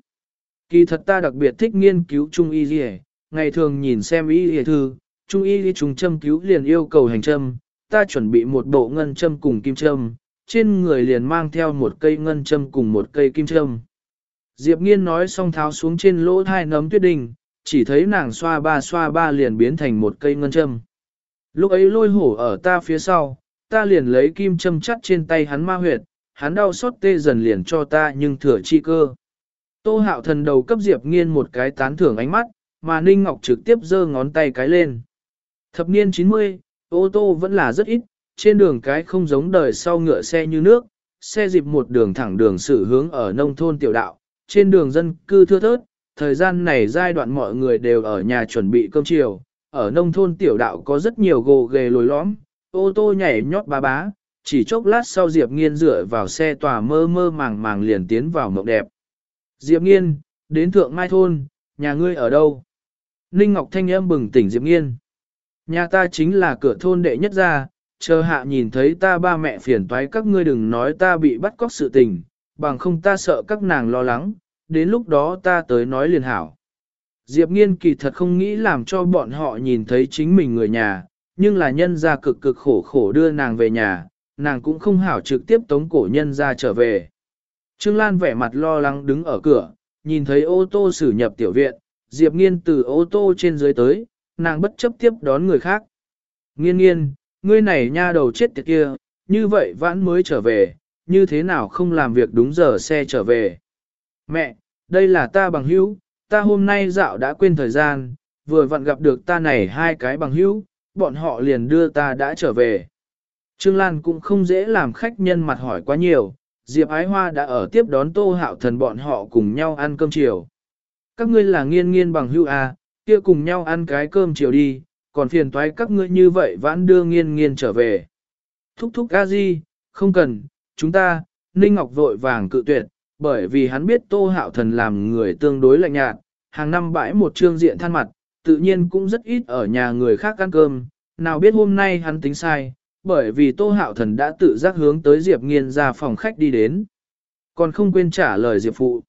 Kỳ thật ta đặc biệt thích nghiên cứu Trung Y Dì ngày thường nhìn xem Y Dì thư, Trung Y đi trùng châm cứu liền yêu cầu hành châm, ta chuẩn bị một bộ ngân châm cùng kim châm, trên người liền mang theo một cây ngân châm cùng một cây kim châm. Diệp Nghiên nói xong tháo xuống trên lỗ thai nấm tuyết đình, chỉ thấy nàng xoa ba xoa ba liền biến thành một cây ngân châm. Lúc ấy lôi hổ ở ta phía sau, ta liền lấy kim châm chắt trên tay hắn ma huyệt, hắn đau xót tê dần liền cho ta nhưng thừa chi cơ. Tô hạo thần đầu cấp Diệp nghiên một cái tán thưởng ánh mắt, mà Ninh Ngọc trực tiếp giơ ngón tay cái lên. Thập niên 90, ô tô vẫn là rất ít, trên đường cái không giống đời sau ngựa xe như nước, xe dịp một đường thẳng đường sự hướng ở nông thôn tiểu đạo, trên đường dân cư thưa thớt, thời gian này giai đoạn mọi người đều ở nhà chuẩn bị cơm chiều, ở nông thôn tiểu đạo có rất nhiều gồ ghề lồi lõm, ô tô nhảy nhót bá bá, Chỉ chốc lát sau Diệp Nghiên dựa vào xe tòa mơ mơ màng màng liền tiến vào mộng đẹp. Diệp Nghiên, đến Thượng Mai Thôn, nhà ngươi ở đâu? Ninh Ngọc Thanh âm bừng tỉnh Diệp Nghiên. Nhà ta chính là cửa thôn đệ nhất gia, chờ hạ nhìn thấy ta ba mẹ phiền toái các ngươi đừng nói ta bị bắt cóc sự tình, bằng không ta sợ các nàng lo lắng, đến lúc đó ta tới nói liền hảo. Diệp Nghiên kỳ thật không nghĩ làm cho bọn họ nhìn thấy chính mình người nhà, nhưng là nhân gia cực cực khổ khổ đưa nàng về nhà, nàng cũng không hảo trực tiếp tống cổ nhân gia trở về. Trương Lan vẻ mặt lo lắng đứng ở cửa, nhìn thấy ô tô xử nhập tiểu viện, Diệp Nghiên từ ô tô trên dưới tới, nàng bất chấp tiếp đón người khác. Nghiên nghiên, ngươi này nha đầu chết tiệt kia, như vậy vãn mới trở về, như thế nào không làm việc đúng giờ xe trở về. Mẹ, đây là ta bằng hữu, ta hôm nay dạo đã quên thời gian, vừa vặn gặp được ta này hai cái bằng hữu, bọn họ liền đưa ta đã trở về. Trương Lan cũng không dễ làm khách nhân mặt hỏi quá nhiều, Diệp Ái Hoa đã ở tiếp đón Tô Hạo Thần bọn họ cùng nhau ăn cơm chiều. Các ngươi là nghiên nghiên bằng hữu à, kia cùng nhau ăn cái cơm chiều đi, còn phiền toái các ngươi như vậy vãn đưa nghiên nghiên trở về. Thúc thúc a di, không cần, chúng ta, Ninh Ngọc vội vàng cự tuyệt, bởi vì hắn biết Tô Hạo Thần làm người tương đối lạnh nhạt, hàng năm bãi một trương diện than mặt, tự nhiên cũng rất ít ở nhà người khác ăn cơm, nào biết hôm nay hắn tính sai, bởi vì Tô Hạo Thần đã tự giác hướng tới Diệp Nghiên ra phòng khách đi đến. Còn không quên trả lời Diệp Phụ.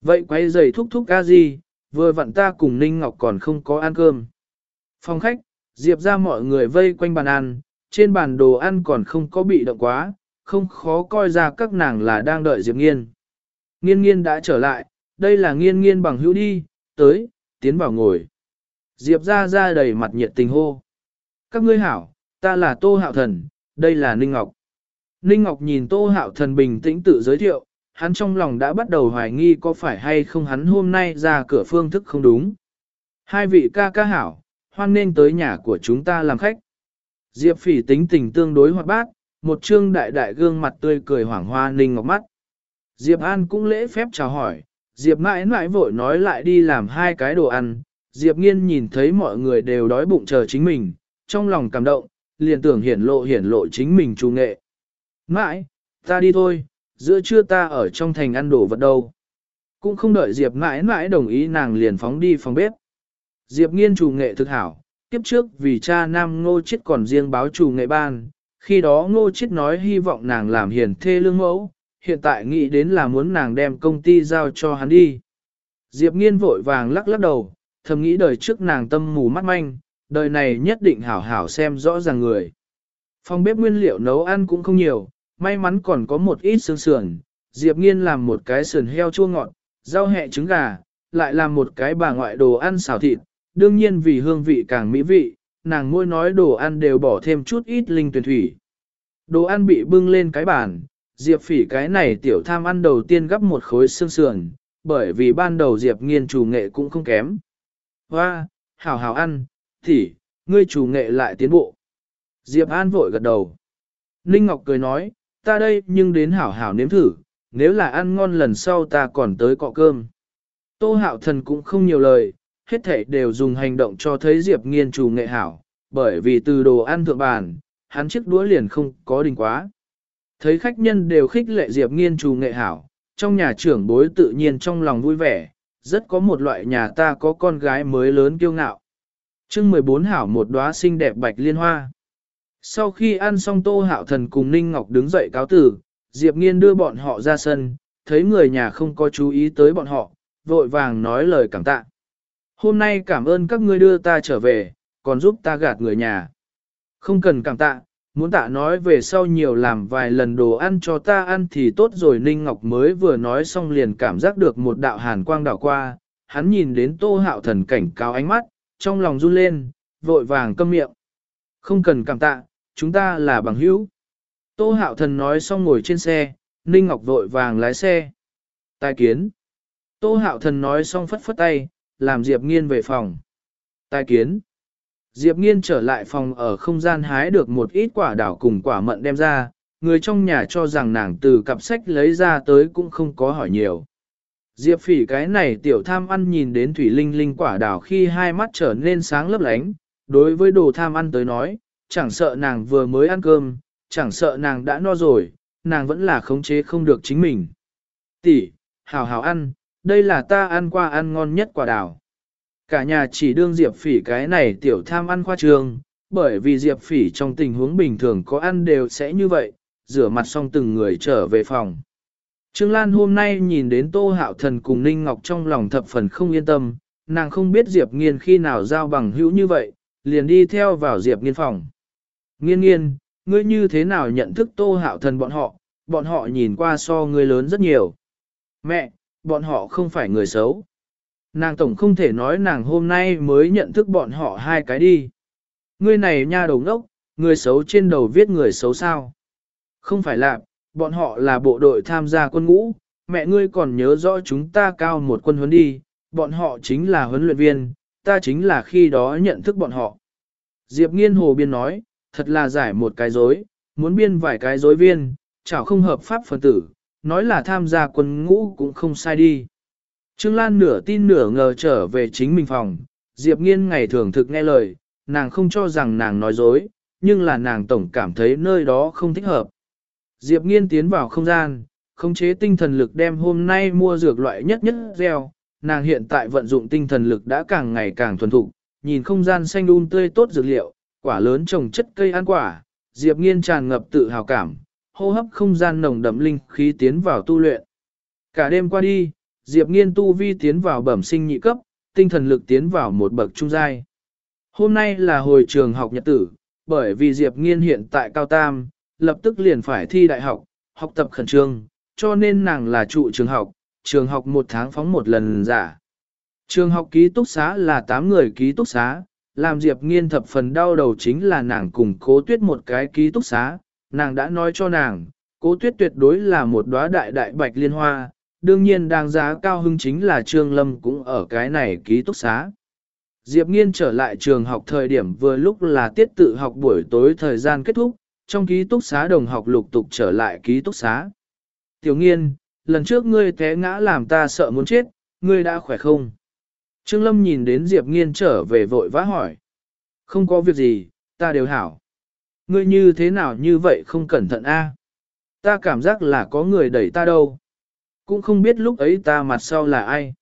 Vậy quay giày thúc thúc a di vừa vặn ta cùng Ninh Ngọc còn không có ăn cơm. Phòng khách, Diệp ra mọi người vây quanh bàn ăn, trên bàn đồ ăn còn không có bị động quá, không khó coi ra các nàng là đang đợi Diệp Nghiên. Nghiên nghiên đã trở lại, đây là nghiên nghiên bằng hữu đi, tới, tiến vào ngồi. Diệp ra ra đầy mặt nhiệt tình hô. Các ngươi hảo, ta là Tô Hạo Thần, đây là Ninh Ngọc. Ninh Ngọc nhìn Tô Hạo Thần bình tĩnh tự giới thiệu, hắn trong lòng đã bắt đầu hoài nghi có phải hay không hắn hôm nay ra cửa phương thức không đúng. Hai vị ca ca hảo, hoan nên tới nhà của chúng ta làm khách. Diệp phỉ tính tình tương đối hoạt bát, một trương đại đại gương mặt tươi cười hoảng hoa Ninh Ngọc mắt. Diệp An cũng lễ phép chào hỏi, Diệp mãi mãi vội nói lại đi làm hai cái đồ ăn. Diệp nghiên nhìn thấy mọi người đều đói bụng chờ chính mình, trong lòng cảm động, liền tưởng hiển lộ hiển lộ chính mình trù nghệ. Mãi, ta đi thôi, giữa trưa ta ở trong thành ăn đồ vật đâu. Cũng không đợi Diệp mãi mãi đồng ý nàng liền phóng đi phòng bếp. Diệp nghiên chủ nghệ thực hảo, tiếp trước vì cha nam ngô chết còn riêng báo chủ nghệ ban, khi đó ngô chết nói hy vọng nàng làm hiền thê lương mẫu, hiện tại nghĩ đến là muốn nàng đem công ty giao cho hắn đi. Diệp nghiên vội vàng lắc lắc đầu, thầm nghĩ đời trước nàng tâm mù mắt manh, đời này nhất định hảo hảo xem rõ ràng người. Phòng bếp nguyên liệu nấu ăn cũng không nhiều, may mắn còn có một ít xương sườn, Diệp nghiên làm một cái sườn heo chua ngọt, rau hẹ trứng gà, lại làm một cái bà ngoại đồ ăn xào thịt, đương nhiên vì hương vị càng mỹ vị, nàng môi nói đồ ăn đều bỏ thêm chút ít linh tuyển thủy. Đồ ăn bị bưng lên cái bàn, Diệp phỉ cái này tiểu tham ăn đầu tiên gấp một khối xương sườn, bởi vì ban đầu Diệp nghiên chủ nghệ cũng không kém. Hoa, hảo hảo ăn, thì, ngươi chủ nghệ lại tiến bộ. Diệp An vội gật đầu. Ninh Ngọc cười nói, ta đây nhưng đến hảo hảo nếm thử, nếu là ăn ngon lần sau ta còn tới cọ cơm. Tô hạo thần cũng không nhiều lời, hết thảy đều dùng hành động cho thấy Diệp nghiên Trù nghệ hảo, bởi vì từ đồ ăn thượng bàn, hắn chiếc đũa liền không có đình quá. Thấy khách nhân đều khích lệ Diệp nghiên trù nghệ hảo, trong nhà trưởng bối tự nhiên trong lòng vui vẻ, rất có một loại nhà ta có con gái mới lớn kiêu ngạo. chương 14 hảo một đóa xinh đẹp bạch liên hoa. Sau khi ăn xong tô hạo thần cùng Ninh Ngọc đứng dậy cáo tử, Diệp nghiên đưa bọn họ ra sân, thấy người nhà không có chú ý tới bọn họ, vội vàng nói lời cảm tạ. Hôm nay cảm ơn các ngươi đưa ta trở về, còn giúp ta gạt người nhà. Không cần cảm tạ, Muốn tạ nói về sau nhiều làm vài lần đồ ăn cho ta ăn thì tốt rồi Ninh Ngọc mới vừa nói xong liền cảm giác được một đạo hàn quang đảo qua, hắn nhìn đến tô hạo thần cảnh cáo ánh mắt, trong lòng run lên, vội vàng câm miệng. Không cần cảm tạ, chúng ta là bằng hữu. Tô hạo thần nói xong ngồi trên xe, Ninh Ngọc vội vàng lái xe. Tài kiến. Tô hạo thần nói xong phất phất tay, làm Diệp nghiên về phòng. Tài kiến. Diệp Nghiên trở lại phòng ở không gian hái được một ít quả đảo cùng quả mận đem ra, người trong nhà cho rằng nàng từ cặp sách lấy ra tới cũng không có hỏi nhiều. Diệp phỉ cái này tiểu tham ăn nhìn đến thủy linh linh quả đảo khi hai mắt trở nên sáng lấp lánh, đối với đồ tham ăn tới nói, chẳng sợ nàng vừa mới ăn cơm, chẳng sợ nàng đã no rồi, nàng vẫn là khống chế không được chính mình. Tỷ, hảo hảo ăn, đây là ta ăn qua ăn ngon nhất quả đào. Cả nhà chỉ đương Diệp Phỉ cái này tiểu tham ăn khoa trường, bởi vì Diệp Phỉ trong tình huống bình thường có ăn đều sẽ như vậy, rửa mặt xong từng người trở về phòng. Trương Lan hôm nay nhìn đến Tô Hạo Thần cùng Ninh Ngọc trong lòng thập phần không yên tâm, nàng không biết Diệp Nghiên khi nào giao bằng hữu như vậy, liền đi theo vào Diệp Nghiên phòng. Nghiên nghiên, ngươi như thế nào nhận thức Tô Hạo Thần bọn họ, bọn họ nhìn qua so ngươi lớn rất nhiều. Mẹ, bọn họ không phải người xấu. Nàng tổng không thể nói nàng hôm nay mới nhận thức bọn họ hai cái đi. Ngươi này nha đầu ngốc, người xấu trên đầu viết người xấu sao. Không phải là, bọn họ là bộ đội tham gia quân ngũ, mẹ ngươi còn nhớ rõ chúng ta cao một quân huấn đi, bọn họ chính là huấn luyện viên, ta chính là khi đó nhận thức bọn họ. Diệp nghiên hồ biên nói, thật là giải một cái dối, muốn biên vài cái dối viên, chảo không hợp pháp phần tử, nói là tham gia quân ngũ cũng không sai đi. Trương Lan nửa tin nửa ngờ trở về chính mình phòng, Diệp nghiên ngày thường thực nghe lời, nàng không cho rằng nàng nói dối, nhưng là nàng tổng cảm thấy nơi đó không thích hợp. Diệp nghiên tiến vào không gian, khống chế tinh thần lực đem hôm nay mua dược loại nhất nhất gieo, nàng hiện tại vận dụng tinh thần lực đã càng ngày càng thuần thục, nhìn không gian xanh đun tươi tốt dược liệu, quả lớn trồng chất cây ăn quả, Diệp nghiên tràn ngập tự hào cảm, hô hấp không gian nồng đậm linh khí tiến vào tu luyện. Cả đêm qua đi, Diệp nghiên tu vi tiến vào bẩm sinh nhị cấp, tinh thần lực tiến vào một bậc trung giai. Hôm nay là hồi trường học nhật tử, bởi vì Diệp nghiên hiện tại cao tam, lập tức liền phải thi đại học, học tập khẩn trương, cho nên nàng là trụ trường học, trường học một tháng phóng một lần giả. Trường học ký túc xá là 8 người ký túc xá, làm Diệp nghiên thập phần đau đầu chính là nàng cùng cố tuyết một cái ký túc xá, nàng đã nói cho nàng, cố tuyết tuyệt đối là một đóa đại đại bạch liên hoa, đương nhiên đang giá cao hưng chính là Trương Lâm cũng ở cái này ký túc xá. Diệp Nghiên trở lại trường học thời điểm vừa lúc là tiết tự học buổi tối thời gian kết thúc, trong ký túc xá đồng học lục tục trở lại ký túc xá. Tiểu Nghiên, lần trước ngươi té ngã làm ta sợ muốn chết, ngươi đã khỏe không? Trương Lâm nhìn đến Diệp Nghiên trở về vội vã hỏi. Không có việc gì, ta đều hảo. Ngươi như thế nào như vậy không cẩn thận a? Ta cảm giác là có người đẩy ta đâu. Cũng không biết lúc ấy ta mặt sau là ai.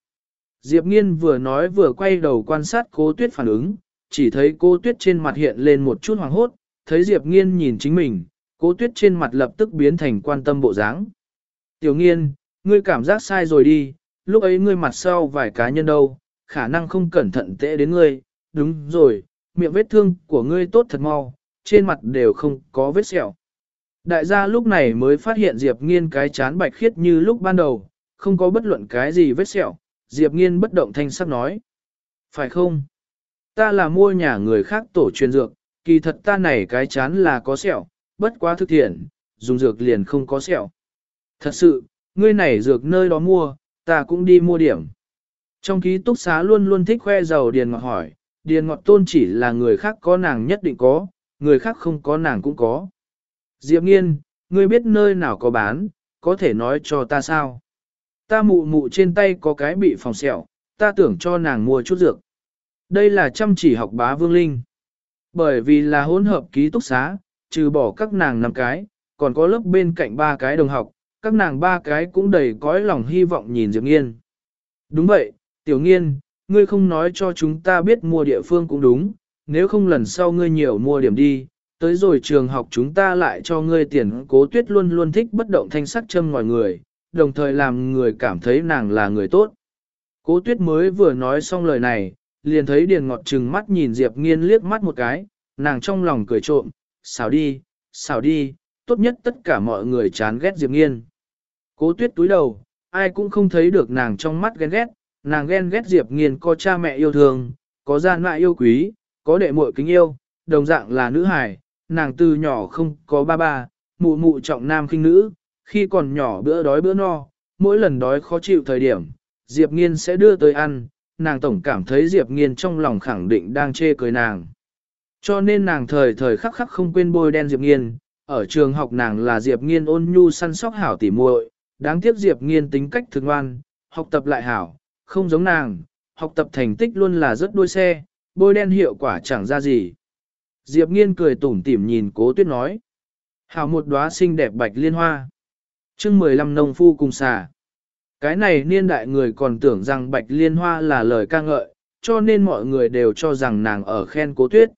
Diệp Nghiên vừa nói vừa quay đầu quan sát cố tuyết phản ứng, chỉ thấy cô tuyết trên mặt hiện lên một chút hoàng hốt, thấy Diệp Nghiên nhìn chính mình, cố tuyết trên mặt lập tức biến thành quan tâm bộ dáng. Tiểu Nghiên, ngươi cảm giác sai rồi đi, lúc ấy ngươi mặt sau vài cá nhân đâu, khả năng không cẩn thận tệ đến ngươi, đúng rồi, miệng vết thương của ngươi tốt thật mau, trên mặt đều không có vết sẹo. Đại gia lúc này mới phát hiện Diệp Nghiên cái chán bạch khiết như lúc ban đầu, không có bất luận cái gì vết sẹo, Diệp Nghiên bất động thanh sắc nói. Phải không? Ta là mua nhà người khác tổ truyền dược, kỳ thật ta này cái chán là có sẹo, bất quá thực thiện, dùng dược liền không có sẹo. Thật sự, ngươi này dược nơi đó mua, ta cũng đi mua điểm. Trong ký túc xá luôn luôn thích khoe giàu Điền Ngọt hỏi, Điền Ngọt tôn chỉ là người khác có nàng nhất định có, người khác không có nàng cũng có. Diệp nghiên, ngươi biết nơi nào có bán, có thể nói cho ta sao? Ta mụ mụ trên tay có cái bị phòng sẹo, ta tưởng cho nàng mua chút dược. Đây là chăm chỉ học bá vương linh. Bởi vì là hỗn hợp ký túc xá, trừ bỏ các nàng năm cái, còn có lớp bên cạnh ba cái đồng học, các nàng ba cái cũng đầy cõi lòng hy vọng nhìn Diệp Nghiên. Đúng vậy, Tiểu Nghiên, ngươi không nói cho chúng ta biết mua địa phương cũng đúng, nếu không lần sau ngươi nhiều mua điểm đi, tới rồi trường học chúng ta lại cho ngươi tiền cố tuyết luôn luôn thích bất động thanh sắc châm ngoài người, đồng thời làm người cảm thấy nàng là người tốt. Cố tuyết mới vừa nói xong lời này, liền thấy Điền Ngọt trừng mắt nhìn Diệp Nghiên liếc mắt một cái, nàng trong lòng cười trộm, xào đi, xào đi, tốt nhất tất cả mọi người chán ghét Diệp Nghiên. Cố tuyết túi đầu, ai cũng không thấy được nàng trong mắt ghen ghét, nàng ghen ghét Diệp Nghiên có cha mẹ yêu thương, có gian mại yêu quý, có đệ muội kính yêu, đồng dạng là nữ hài, nàng từ nhỏ không có ba ba, mụ mụ trọng nam khinh nữ, khi còn nhỏ bữa đói bữa no, mỗi lần đói khó chịu thời điểm, Diệp Nghiên sẽ đưa tới ăn, nàng tổng cảm thấy Diệp Nghiên trong lòng khẳng định đang chê cười nàng. Cho nên nàng thời thời khắc khắc không quên bôi đen Diệp Nghiên, ở trường học nàng là Diệp Nghiên ôn nhu săn sóc hảo tỉ muội, đáng tiếc Diệp Nghiên tính cách thường ngoan, học tập lại hảo, không giống nàng, học tập thành tích luôn là rất đuôi xe, bôi đen hiệu quả chẳng ra gì. Diệp Nghiên cười tủm tỉm nhìn Cố Tuyết nói. hào một đóa xinh đẹp bạch liên hoa. chương 15 nông phu cùng xà. Cái này niên đại người còn tưởng rằng bạch liên hoa là lời ca ngợi, cho nên mọi người đều cho rằng nàng ở khen cố tuyết.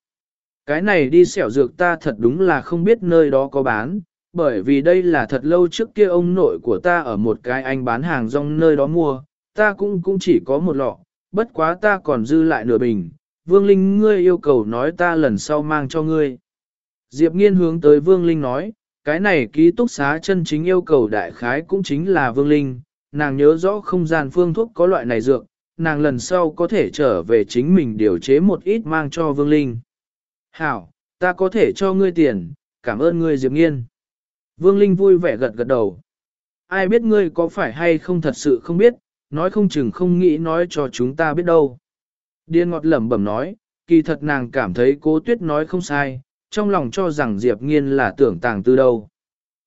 Cái này đi xẻo dược ta thật đúng là không biết nơi đó có bán, bởi vì đây là thật lâu trước kia ông nội của ta ở một cái anh bán hàng rong nơi đó mua, ta cũng cũng chỉ có một lọ, bất quá ta còn dư lại nửa bình, Vương Linh ngươi yêu cầu nói ta lần sau mang cho ngươi. Diệp Nghiên hướng tới Vương Linh nói, cái này ký túc xá chân chính yêu cầu đại khái cũng chính là Vương Linh, nàng nhớ rõ không gian phương thuốc có loại này dược, nàng lần sau có thể trở về chính mình điều chế một ít mang cho Vương Linh. Hảo, ta có thể cho ngươi tiền, cảm ơn ngươi Diệp Nghiên. Vương Linh vui vẻ gật gật đầu. Ai biết ngươi có phải hay không thật sự không biết, nói không chừng không nghĩ nói cho chúng ta biết đâu. Điên ngọt lẩm bẩm nói, kỳ thật nàng cảm thấy cố tuyết nói không sai, trong lòng cho rằng Diệp Nghiên là tưởng tàng từ đâu.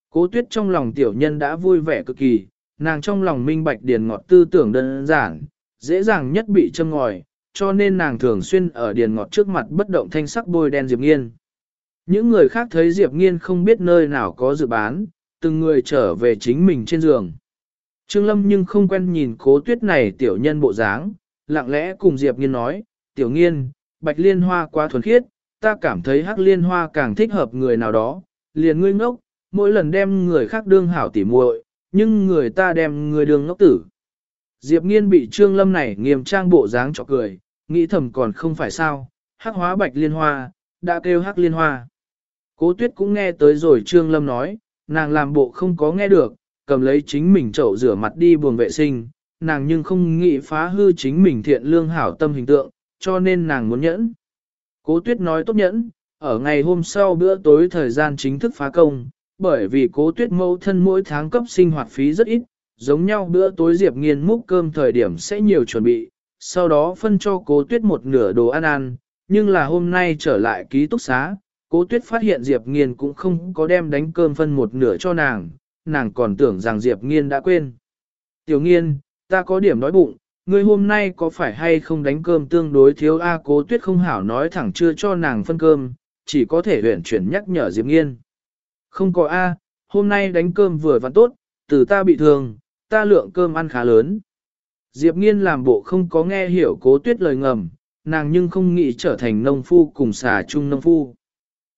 Cố tuyết trong lòng tiểu nhân đã vui vẻ cực kỳ, nàng trong lòng minh bạch điền ngọt tư tưởng đơn giản, dễ dàng nhất bị châm ngòi, cho nên nàng thường xuyên ở điền ngọt trước mặt bất động thanh sắc bôi đen Diệp Nghiên. Những người khác thấy Diệp Nghiên không biết nơi nào có dự bán, từng người trở về chính mình trên giường. Trương Lâm nhưng không quen nhìn cố tuyết này tiểu nhân bộ dáng, lặng lẽ cùng Diệp Nghiên nói, tiểu nghiên, bạch liên hoa quá thuần khiết, ta cảm thấy hắc liên hoa càng thích hợp người nào đó, liền ngươi ngốc, mỗi lần đem người khác đương hảo tỉ muội, nhưng người ta đem người đương ngốc tử. Diệp Nghiên bị Trương Lâm này nghiêm trang bộ dáng cho cười, nghĩ thầm còn không phải sao, hắc hóa bạch liên hoa, đã kêu hắc liên hoa. Cố tuyết cũng nghe tới rồi Trương Lâm nói, nàng làm bộ không có nghe được, cầm lấy chính mình chậu rửa mặt đi buồng vệ sinh, nàng nhưng không nghĩ phá hư chính mình thiện lương hảo tâm hình tượng, cho nên nàng muốn nhẫn. Cố tuyết nói tốt nhẫn, ở ngày hôm sau bữa tối thời gian chính thức phá công, bởi vì cố tuyết mẫu thân mỗi tháng cấp sinh hoạt phí rất ít, giống nhau bữa tối Diệp Nghiên múc cơm thời điểm sẽ nhiều chuẩn bị, sau đó phân cho cố tuyết một nửa đồ ăn ăn, nhưng là hôm nay trở lại ký túc xá, cố tuyết phát hiện Diệp Nghiên cũng không có đem đánh cơm phân một nửa cho nàng, nàng còn tưởng rằng Diệp Nghiên đã quên. Tiểu Nghiên, ta có điểm đói bụng, ngươi hôm nay có phải hay không đánh cơm tương đối thiếu A cố tuyết không hảo nói thẳng chưa cho nàng phân cơm, chỉ có thể huyện chuyển nhắc nhở Diệp Nghiên. Không có A, hôm nay đánh cơm vừa vặn tốt, từ ta bị thương, ta lượng cơm ăn khá lớn. Diệp Nghiên làm bộ không có nghe hiểu cố tuyết lời ngầm, nàng nhưng không nghĩ trở thành nông phu cùng xà chung nông phu.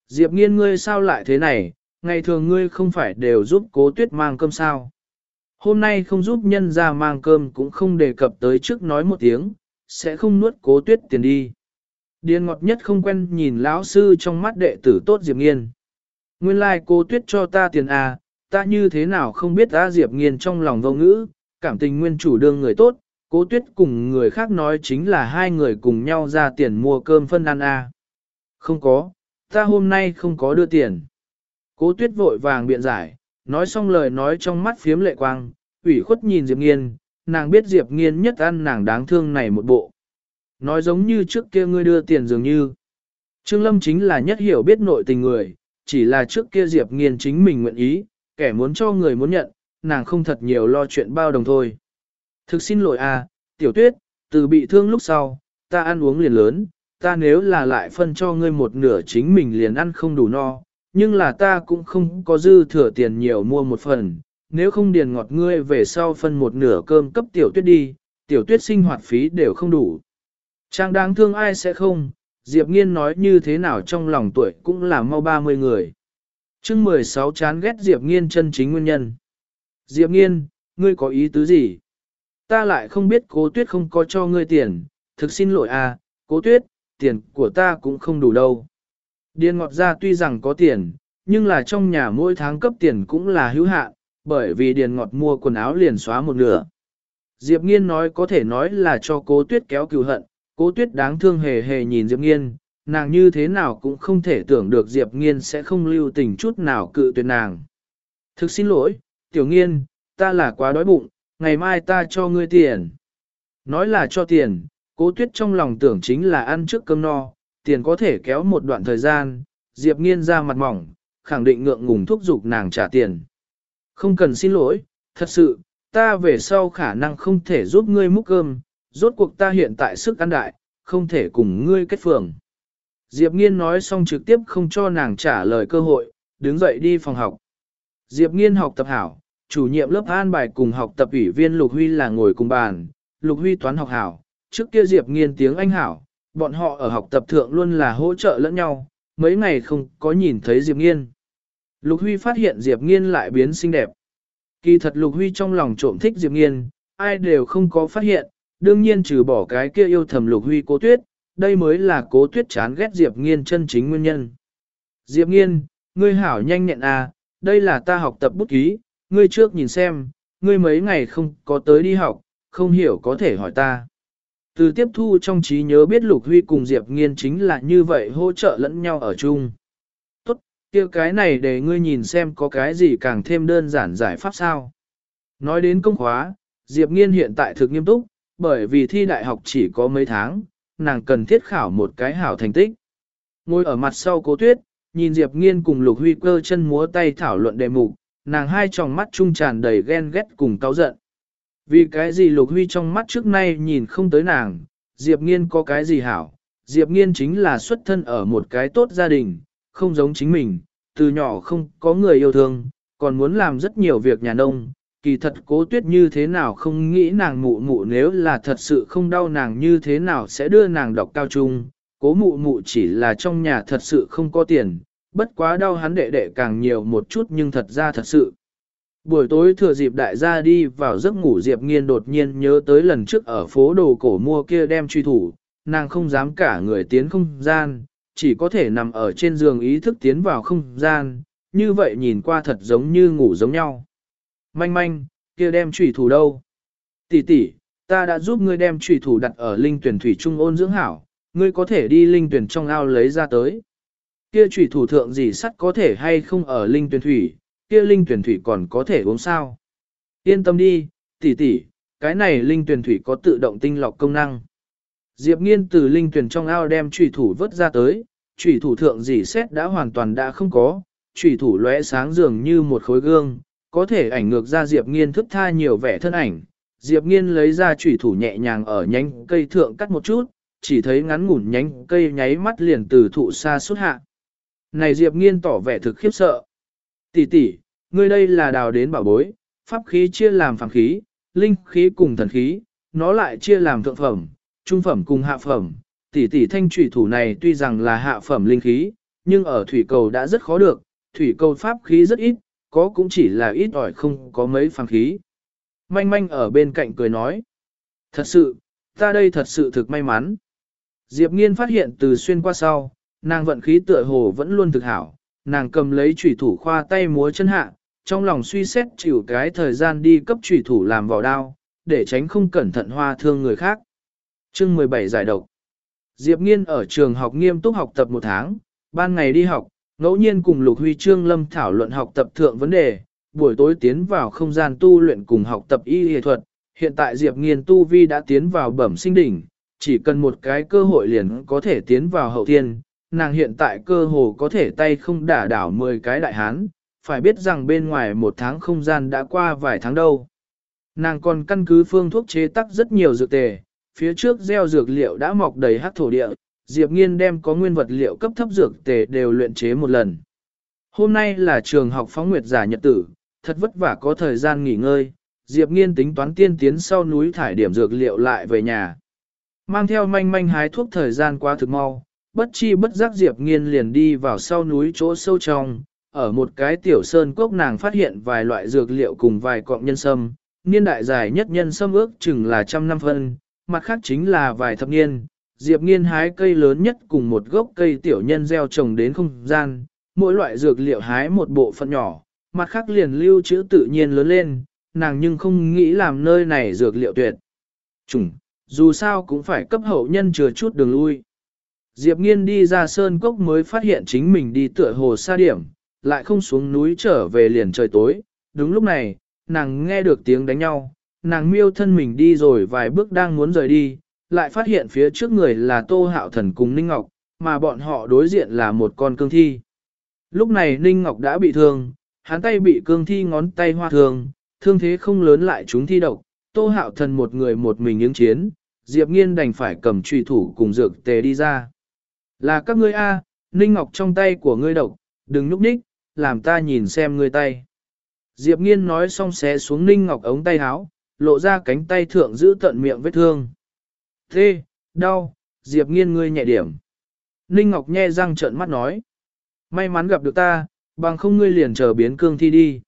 Diệp Nghiên ngươi sao lại thế này, ngày thường ngươi không phải đều giúp cố tuyết mang cơm sao. Hôm nay không giúp nhân ra mang cơm cũng không đề cập tới trước nói một tiếng, sẽ không nuốt cố tuyết tiền đi. Điền ngọt nhất không quen nhìn lão sư trong mắt đệ tử tốt Diệp Nghiên. Nguyên lai like cô tuyết cho ta tiền à, ta như thế nào không biết ta Diệp Nghiên trong lòng vô ngữ, cảm tình nguyên chủ đương người tốt, cố tuyết cùng người khác nói chính là hai người cùng nhau ra tiền mua cơm phân ăn à. Không có, ta hôm nay không có đưa tiền. Cố tuyết vội vàng biện giải, nói xong lời nói trong mắt phiếm lệ quang, ủy khuất nhìn Diệp Nghiên, nàng biết Diệp Nghiên nhất ăn nàng đáng thương này một bộ. Nói giống như trước kia ngươi đưa tiền dường như. Trương Lâm chính là nhất hiểu biết nội tình người, chỉ là trước kia Diệp Nghiên chính mình nguyện ý, kẻ muốn cho người muốn nhận, nàng không thật nhiều lo chuyện bao đồng thôi. Thực xin lỗi à, tiểu tuyết, từ bị thương lúc sau, ta ăn uống liền lớn, ta nếu là lại phân cho ngươi một nửa chính mình liền ăn không đủ no, nhưng là ta cũng không có dư thừa tiền nhiều mua một phần, nếu không điền ngọt ngươi về sau phân một nửa cơm cấp tiểu tuyết đi, tiểu tuyết sinh hoạt phí đều không đủ. Trang đáng thương ai sẽ không, Diệp Nghiên nói như thế nào trong lòng tuổi cũng là mau 30 người. chương 16 chán ghét Diệp Nghiên chân chính nguyên nhân. Diệp Nghiên, ngươi có ý tứ gì? Ta lại không biết cố tuyết không có cho ngươi tiền, thực xin lỗi à, cố tuyết, tiền của ta cũng không đủ đâu. Điền ngọt ra tuy rằng có tiền, nhưng là trong nhà mỗi tháng cấp tiền cũng là hữu hạn, bởi vì điền ngọt mua quần áo liền xóa một nửa. Diệp Nghiên nói có thể nói là cho cố tuyết kéo cừu hận, cố tuyết đáng thương hề hề nhìn Diệp Nghiên, nàng như thế nào cũng không thể tưởng được Diệp Nghiên sẽ không lưu tình chút nào cự tuyệt nàng. Thực xin lỗi, Tiểu Nghiên, ta là quá đói bụng, ngày mai ta cho ngươi tiền. Nói là cho tiền, cố tuyết trong lòng tưởng chính là ăn trước cơm no, tiền có thể kéo một đoạn thời gian, Diệp Nghiên ra mặt mỏng, khẳng định ngượng ngùng thúc giục nàng trả tiền. Không cần xin lỗi, thật sự, ta về sau khả năng không thể giúp ngươi múc cơm, rốt cuộc ta hiện tại sức ăn đại, không thể cùng ngươi kết phường. Diệp Nghiên nói xong trực tiếp không cho nàng trả lời cơ hội, đứng dậy đi phòng học. Diệp Nghiên học tập hảo, chủ nhiệm lớp an bài cùng học tập ủy viên Lục Huy là ngồi cùng bàn, Lục Huy toán học hảo, trước kia Diệp Nghiên tiếng Anh hảo, bọn họ ở học tập thượng luôn là hỗ trợ lẫn nhau, mấy ngày không có nhìn thấy Diệp Nghiên. Lục Huy phát hiện Diệp Nghiên lại biến xinh đẹp. Kỳ thật Lục Huy trong lòng trộm thích Diệp Nghiên, ai đều không có phát hiện, đương nhiên trừ bỏ cái kia yêu thầm Lục Huy cố tuyết, đây mới là cố tuyết chán ghét Diệp Nghiên chân chính nguyên nhân. Diệp Nghiên, ngươi hảo nhanh nhẹn à, đây là ta học tập bút ký, ngươi trước nhìn xem, ngươi mấy ngày không có tới đi học, không hiểu có thể hỏi ta. Từ tiếp thu trong trí nhớ biết Lục Huy cùng Diệp Nghiên chính là như vậy hỗ trợ lẫn nhau ở chung. Tốt, kia cái này để ngươi nhìn xem có cái gì càng thêm đơn giản giải pháp sao. Nói đến công khóa, Diệp Nghiên hiện tại thực nghiêm túc, bởi vì thi đại học chỉ có mấy tháng, nàng cần thiết khảo một cái hảo thành tích. Ngồi ở mặt sau cố tuyết, nhìn Diệp Nghiên cùng Lục Huy cơ chân múa tay thảo luận đề mục, nàng hai tròng mắt trung tràn đầy ghen ghét cùng cáu giận. Vì cái gì Lục Huy trong mắt trước nay nhìn không tới nàng, Diệp Nghiên có cái gì hảo, Diệp Nghiên chính là xuất thân ở một cái tốt gia đình, không giống chính mình, từ nhỏ không có người yêu thương, còn muốn làm rất nhiều việc nhà nông. Kỳ thật cố tuyết như thế nào không nghĩ nàng mụ mụ nếu là thật sự không đau nàng như thế nào sẽ đưa nàng đọc cao trung, cố mụ mụ chỉ là trong nhà thật sự không có tiền, bất quá đau hắn đệ đệ càng nhiều một chút nhưng thật ra thật sự. Buổi tối thừa dịp đại gia đi vào giấc ngủ Diệp Nghiên đột nhiên nhớ tới lần trước ở phố đồ cổ mua kia đem truy thủ, nàng không dám cả người tiến không gian, chỉ có thể nằm ở trên giường ý thức tiến vào không gian, như vậy nhìn qua thật giống như ngủ giống nhau. Manh manh, kia đem trùy thủ đâu? Tỷ tỷ, ta đã giúp ngươi đem trùy thủ đặt ở linh tuyển thủy trung ôn dưỡng hảo, ngươi có thể đi linh tuyển trong ao lấy ra tới. Kia trùy thủ thượng gì sắt có thể hay không ở linh tuyển thủy, kia linh tuyển thủy còn có thể uống sao. Yên tâm đi, tỷ tỷ, cái này linh tuyển thủy có tự động tinh lọc công năng. Diệp nghiên từ linh tuyển trong ao đem trùy thủ vớt ra tới, trùy thủ thượng dỉ xét đã hoàn toàn đã không có, trùy thủ lóe sáng dường như một khối gương, có thể ảnh ngược ra Diệp nghiên thức tha nhiều vẻ thân ảnh. Diệp nghiên lấy ra trùy thủ nhẹ nhàng ở nhánh cây thượng cắt một chút, chỉ thấy ngắn ngủn nhánh cây nháy mắt liền từ thụ xa xuất hạ. Này Diệp nghiên tỏ vẻ thực khiếp sợ. Tỷ tỷ, ngươi đây là đào đến bảo bối, pháp khí chia làm phàm khí, linh khí cùng thần khí, nó lại chia làm thượng phẩm, trung phẩm cùng hạ phẩm. Tỷ tỷ thanh thủy thủ này tuy rằng là hạ phẩm linh khí, nhưng ở thủy cầu đã rất khó được, thủy cầu pháp khí rất ít, có cũng chỉ là ít ỏi không có mấy phàm khí. Manh manh ở bên cạnh cười nói. Thật sự, ta đây thật sự thực may mắn. Diệp nghiên phát hiện từ xuyên qua sau, nàng vận khí tựa hồ vẫn luôn thực hảo, nàng cầm lấy chủy thủ khoa tay múa chân hạ, trong lòng suy xét chịu cái thời gian đi cấp chủy thủ làm vào đao, để tránh không cẩn thận hoa thương người khác. Chương 17 giải độc Diệp Nghiên ở trường học nghiêm túc học tập một tháng, ban ngày đi học, ngẫu nhiên cùng Lục Huy Trương Lâm thảo luận học tập thượng vấn đề, buổi tối tiến vào không gian tu luyện cùng học tập y y thuật. Hiện tại Diệp Nghiên tu vi đã tiến vào bẩm sinh đỉnh, chỉ cần một cái cơ hội liền có thể tiến vào hậu thiên, nàng hiện tại cơ hồ có thể tay không đả đảo 10 cái đại hán, phải biết rằng bên ngoài một tháng không gian đã qua vài tháng đâu. Nàng còn căn cứ phương thuốc chế tác rất nhiều dược tề, phía trước gieo dược liệu đã mọc đầy hắc thổ địa, Diệp Nghiên đem có nguyên vật liệu cấp thấp dược tề đều luyện chế một lần. Hôm nay là trường học phóng nguyệt giả nhật tử, thật vất vả có thời gian nghỉ ngơi, Diệp Nghiên tính toán tiên tiến sau núi thải điểm dược liệu lại về nhà. Mang theo manh manh hái thuốc thời gian qua thực mau, bất chi bất giác Diệp Nghiên liền đi vào sau núi chỗ sâu trong, ở một cái tiểu sơn cốc nàng phát hiện vài loại dược liệu cùng vài cọng nhân sâm, niên đại dài nhất nhân sâm ước chừng là trăm năm phân, mặt khác chính là vài thập niên. Diệp Nghiên hái cây lớn nhất cùng một gốc cây tiểu nhân gieo trồng đến không gian, mỗi loại dược liệu hái một bộ phận nhỏ, mặt khác liền lưu trữ tự nhiên lớn lên, nàng nhưng không nghĩ làm nơi này dược liệu tuyệt. Chủng, dù sao cũng phải cấp hậu nhân chừa chút đường lui. Diệp Nghiên đi ra sơn cốc mới phát hiện chính mình đi tựa hồ xa điểm, lại không xuống núi trở về liền trời tối. Đúng lúc này, nàng nghe được tiếng đánh nhau, nàng miêu thân mình đi rồi vài bước đang muốn rời đi, lại phát hiện phía trước người là Tô Hạo Thần cùng Ninh Ngọc, mà bọn họ đối diện là một con cương thi. Lúc này Ninh Ngọc đã bị thương, hắn tay bị cương thi ngón tay hoa thương, thương thế không lớn lại chúng thi độc, Tô Hạo Thần một người một mình ứng chiến, Diệp Nghiên đành phải cầm truy thủ cùng dược tề đi ra. Là các ngươi A, Ninh Ngọc trong tay của ngươi độc, đừng núp ních, làm ta nhìn xem ngươi tay. Diệp nghiên nói xong xé xuống Ninh Ngọc ống tay háo, lộ ra cánh tay thượng giữ tận miệng vết thương. Thế, đau, Diệp nghiên ngươi nhẹ điểm. Ninh Ngọc nhe răng trợn mắt nói. May mắn gặp được ta, bằng không ngươi liền chờ biến cương thi đi.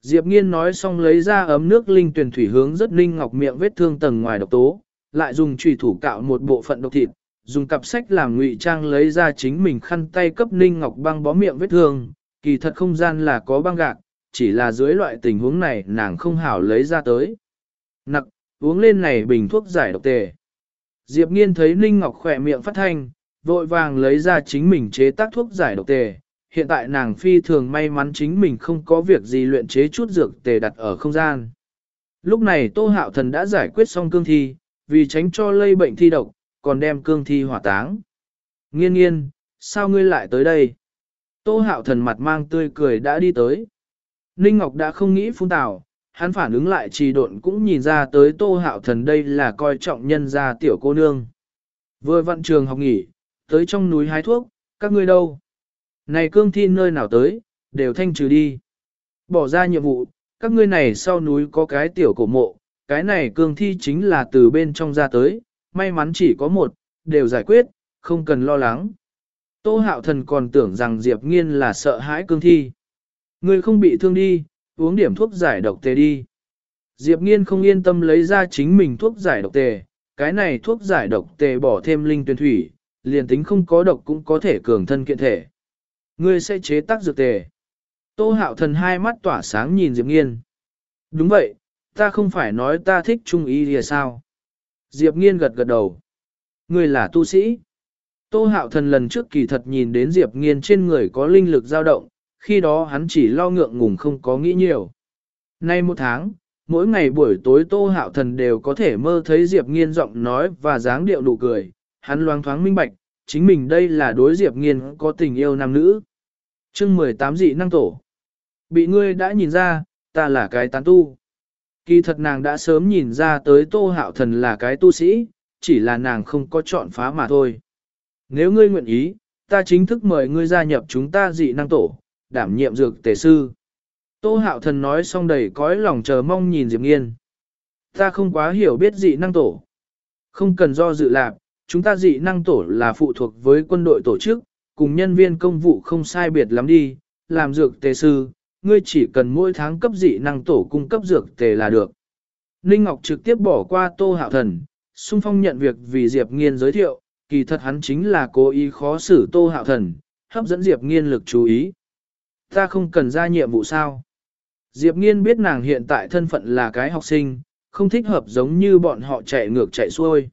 Diệp nghiên nói xong lấy ra ấm nước linh tuyển thủy hướng rất Ninh Ngọc miệng vết thương tầng ngoài độc tố, lại dùng trùy thủ cạo một bộ phận độc thịt, dùng cặp sách làm ngụy trang lấy ra chính mình khăn tay cấp Ninh Ngọc băng bó miệng vết thương, kỳ thật không gian là có băng gạc, chỉ là dưới loại tình huống này nàng không hảo lấy ra tới. Nặc, uống lên này bình thuốc giải độc tề. Diệp nghiên thấy Ninh Ngọc khỏe miệng phát thanh, vội vàng lấy ra chính mình chế tác thuốc giải độc tề. Hiện tại nàng phi thường may mắn chính mình không có việc gì luyện chế chút dược tề đặt ở không gian. Lúc này Tô Hạo Thần đã giải quyết xong cương thi, vì tránh cho lây bệnh thi độc, còn đem cương thi hỏa táng. Nghiên nghiên, sao ngươi lại tới đây? Tô Hạo Thần mặt mang tươi cười đã đi tới. Ninh Ngọc đã không nghĩ phun tào, hắn phản ứng lại trì độn cũng nhìn ra tới Tô Hạo Thần đây là coi trọng nhân gia tiểu cô nương. Vừa vận trường học nghỉ, tới trong núi hái thuốc, các ngươi đâu? Này cương thi nơi nào tới, đều thanh trừ đi. Bỏ ra nhiệm vụ, các ngươi này sau núi có cái tiểu cổ mộ, cái này cương thi chính là từ bên trong ra tới, may mắn chỉ có một, đều giải quyết, không cần lo lắng. Tô hạo thần còn tưởng rằng Diệp Nghiên là sợ hãi cương thi. người không bị thương đi, uống điểm thuốc giải độc tề đi. Diệp Nghiên không yên tâm lấy ra chính mình thuốc giải độc tề, cái này thuốc giải độc tề bỏ thêm linh tuyển thủy, liền tính không có độc cũng có thể cường thân kiện thể. Ngươi sẽ chế tác dược tề. Tô hạo thần hai mắt tỏa sáng nhìn Diệp Nghiên. Đúng vậy, ta không phải nói ta thích trung ý thì sao? Diệp Nghiên gật gật đầu. Ngươi là tu sĩ. Tô hạo thần lần trước kỳ thật nhìn đến Diệp Nghiên trên người có linh lực dao động, khi đó hắn chỉ lo ngượng ngùng không có nghĩ nhiều. Nay một tháng, mỗi ngày buổi tối Tô hạo thần đều có thể mơ thấy Diệp Nghiên giọng nói và dáng điệu nụ cười, hắn loáng thoáng minh bạch, chính mình đây là đối Diệp Nghiên có tình yêu nam nữ. chương 18 dị năng tổ. Bị ngươi đã nhìn ra, ta là cái tán tu. Kỳ thật nàng đã sớm nhìn ra tới Tô Hạo Thần là cái tu sĩ, chỉ là nàng không có chọn phá mà thôi. Nếu ngươi nguyện ý, ta chính thức mời ngươi gia nhập chúng ta dị năng tổ, đảm nhiệm dược tề sư. Tô Hạo Thần nói xong đầy cõi lòng chờ mong nhìn Diệp Nghiên. Ta không quá hiểu biết dị năng tổ. Không cần do dự lạc, chúng ta dị năng tổ là phụ thuộc với quân đội tổ chức, cùng nhân viên công vụ không sai biệt lắm đi, làm dược tề sư, ngươi chỉ cần mỗi tháng cấp dị năng tổ cung cấp dược tề là được. Ninh Ngọc trực tiếp bỏ qua Tô Hạo Thần, xung phong nhận việc vì Diệp Nghiên giới thiệu, kỳ thật hắn chính là cố ý khó xử Tô Hạo Thần, hấp dẫn Diệp Nghiên lực chú ý. Ta không cần ra nhiệm vụ sao? Diệp Nghiên biết nàng hiện tại thân phận là cái học sinh, không thích hợp giống như bọn họ chạy ngược chạy xuôi.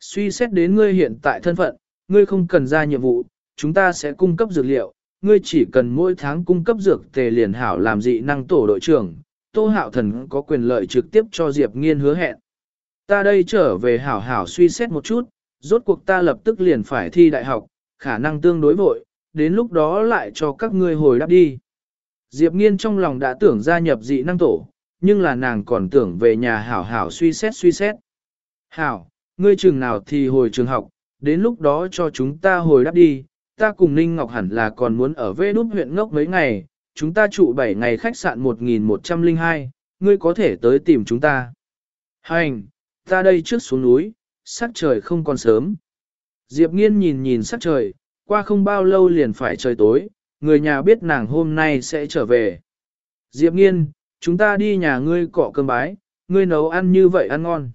Suy xét đến ngươi hiện tại thân phận, ngươi không cần ra nhiệm vụ, chúng ta sẽ cung cấp dược liệu, ngươi chỉ cần mỗi tháng cung cấp dược tề liền hảo làm dị năng tổ đội trưởng, Tô Hạo Thần có quyền lợi trực tiếp cho Diệp Nghiên hứa hẹn. Ta đây trở về hảo hảo suy xét một chút, rốt cuộc ta lập tức liền phải thi đại học, khả năng tương đối vội, đến lúc đó lại cho các ngươi hồi đáp đi. Diệp Nghiên trong lòng đã tưởng gia nhập dị năng tổ, nhưng là nàng còn tưởng về nhà hảo hảo suy xét suy xét. Hảo, ngươi trường nào thì hồi trường học, đến lúc đó cho chúng ta hồi đáp đi, ta cùng Ninh Ngọc hẳn là còn muốn ở vê đút huyện ngốc mấy ngày, chúng ta trụ 7 ngày khách sạn 1102, ngươi có thể tới tìm chúng ta. Hành, ta đây trước xuống núi, sắc trời không còn sớm. Diệp nghiên nhìn nhìn sắc trời, qua không bao lâu liền phải trời tối, người nhà biết nàng hôm nay sẽ trở về. Diệp nghiên, chúng ta đi nhà ngươi cọ cơm bái, ngươi nấu ăn như vậy ăn ngon.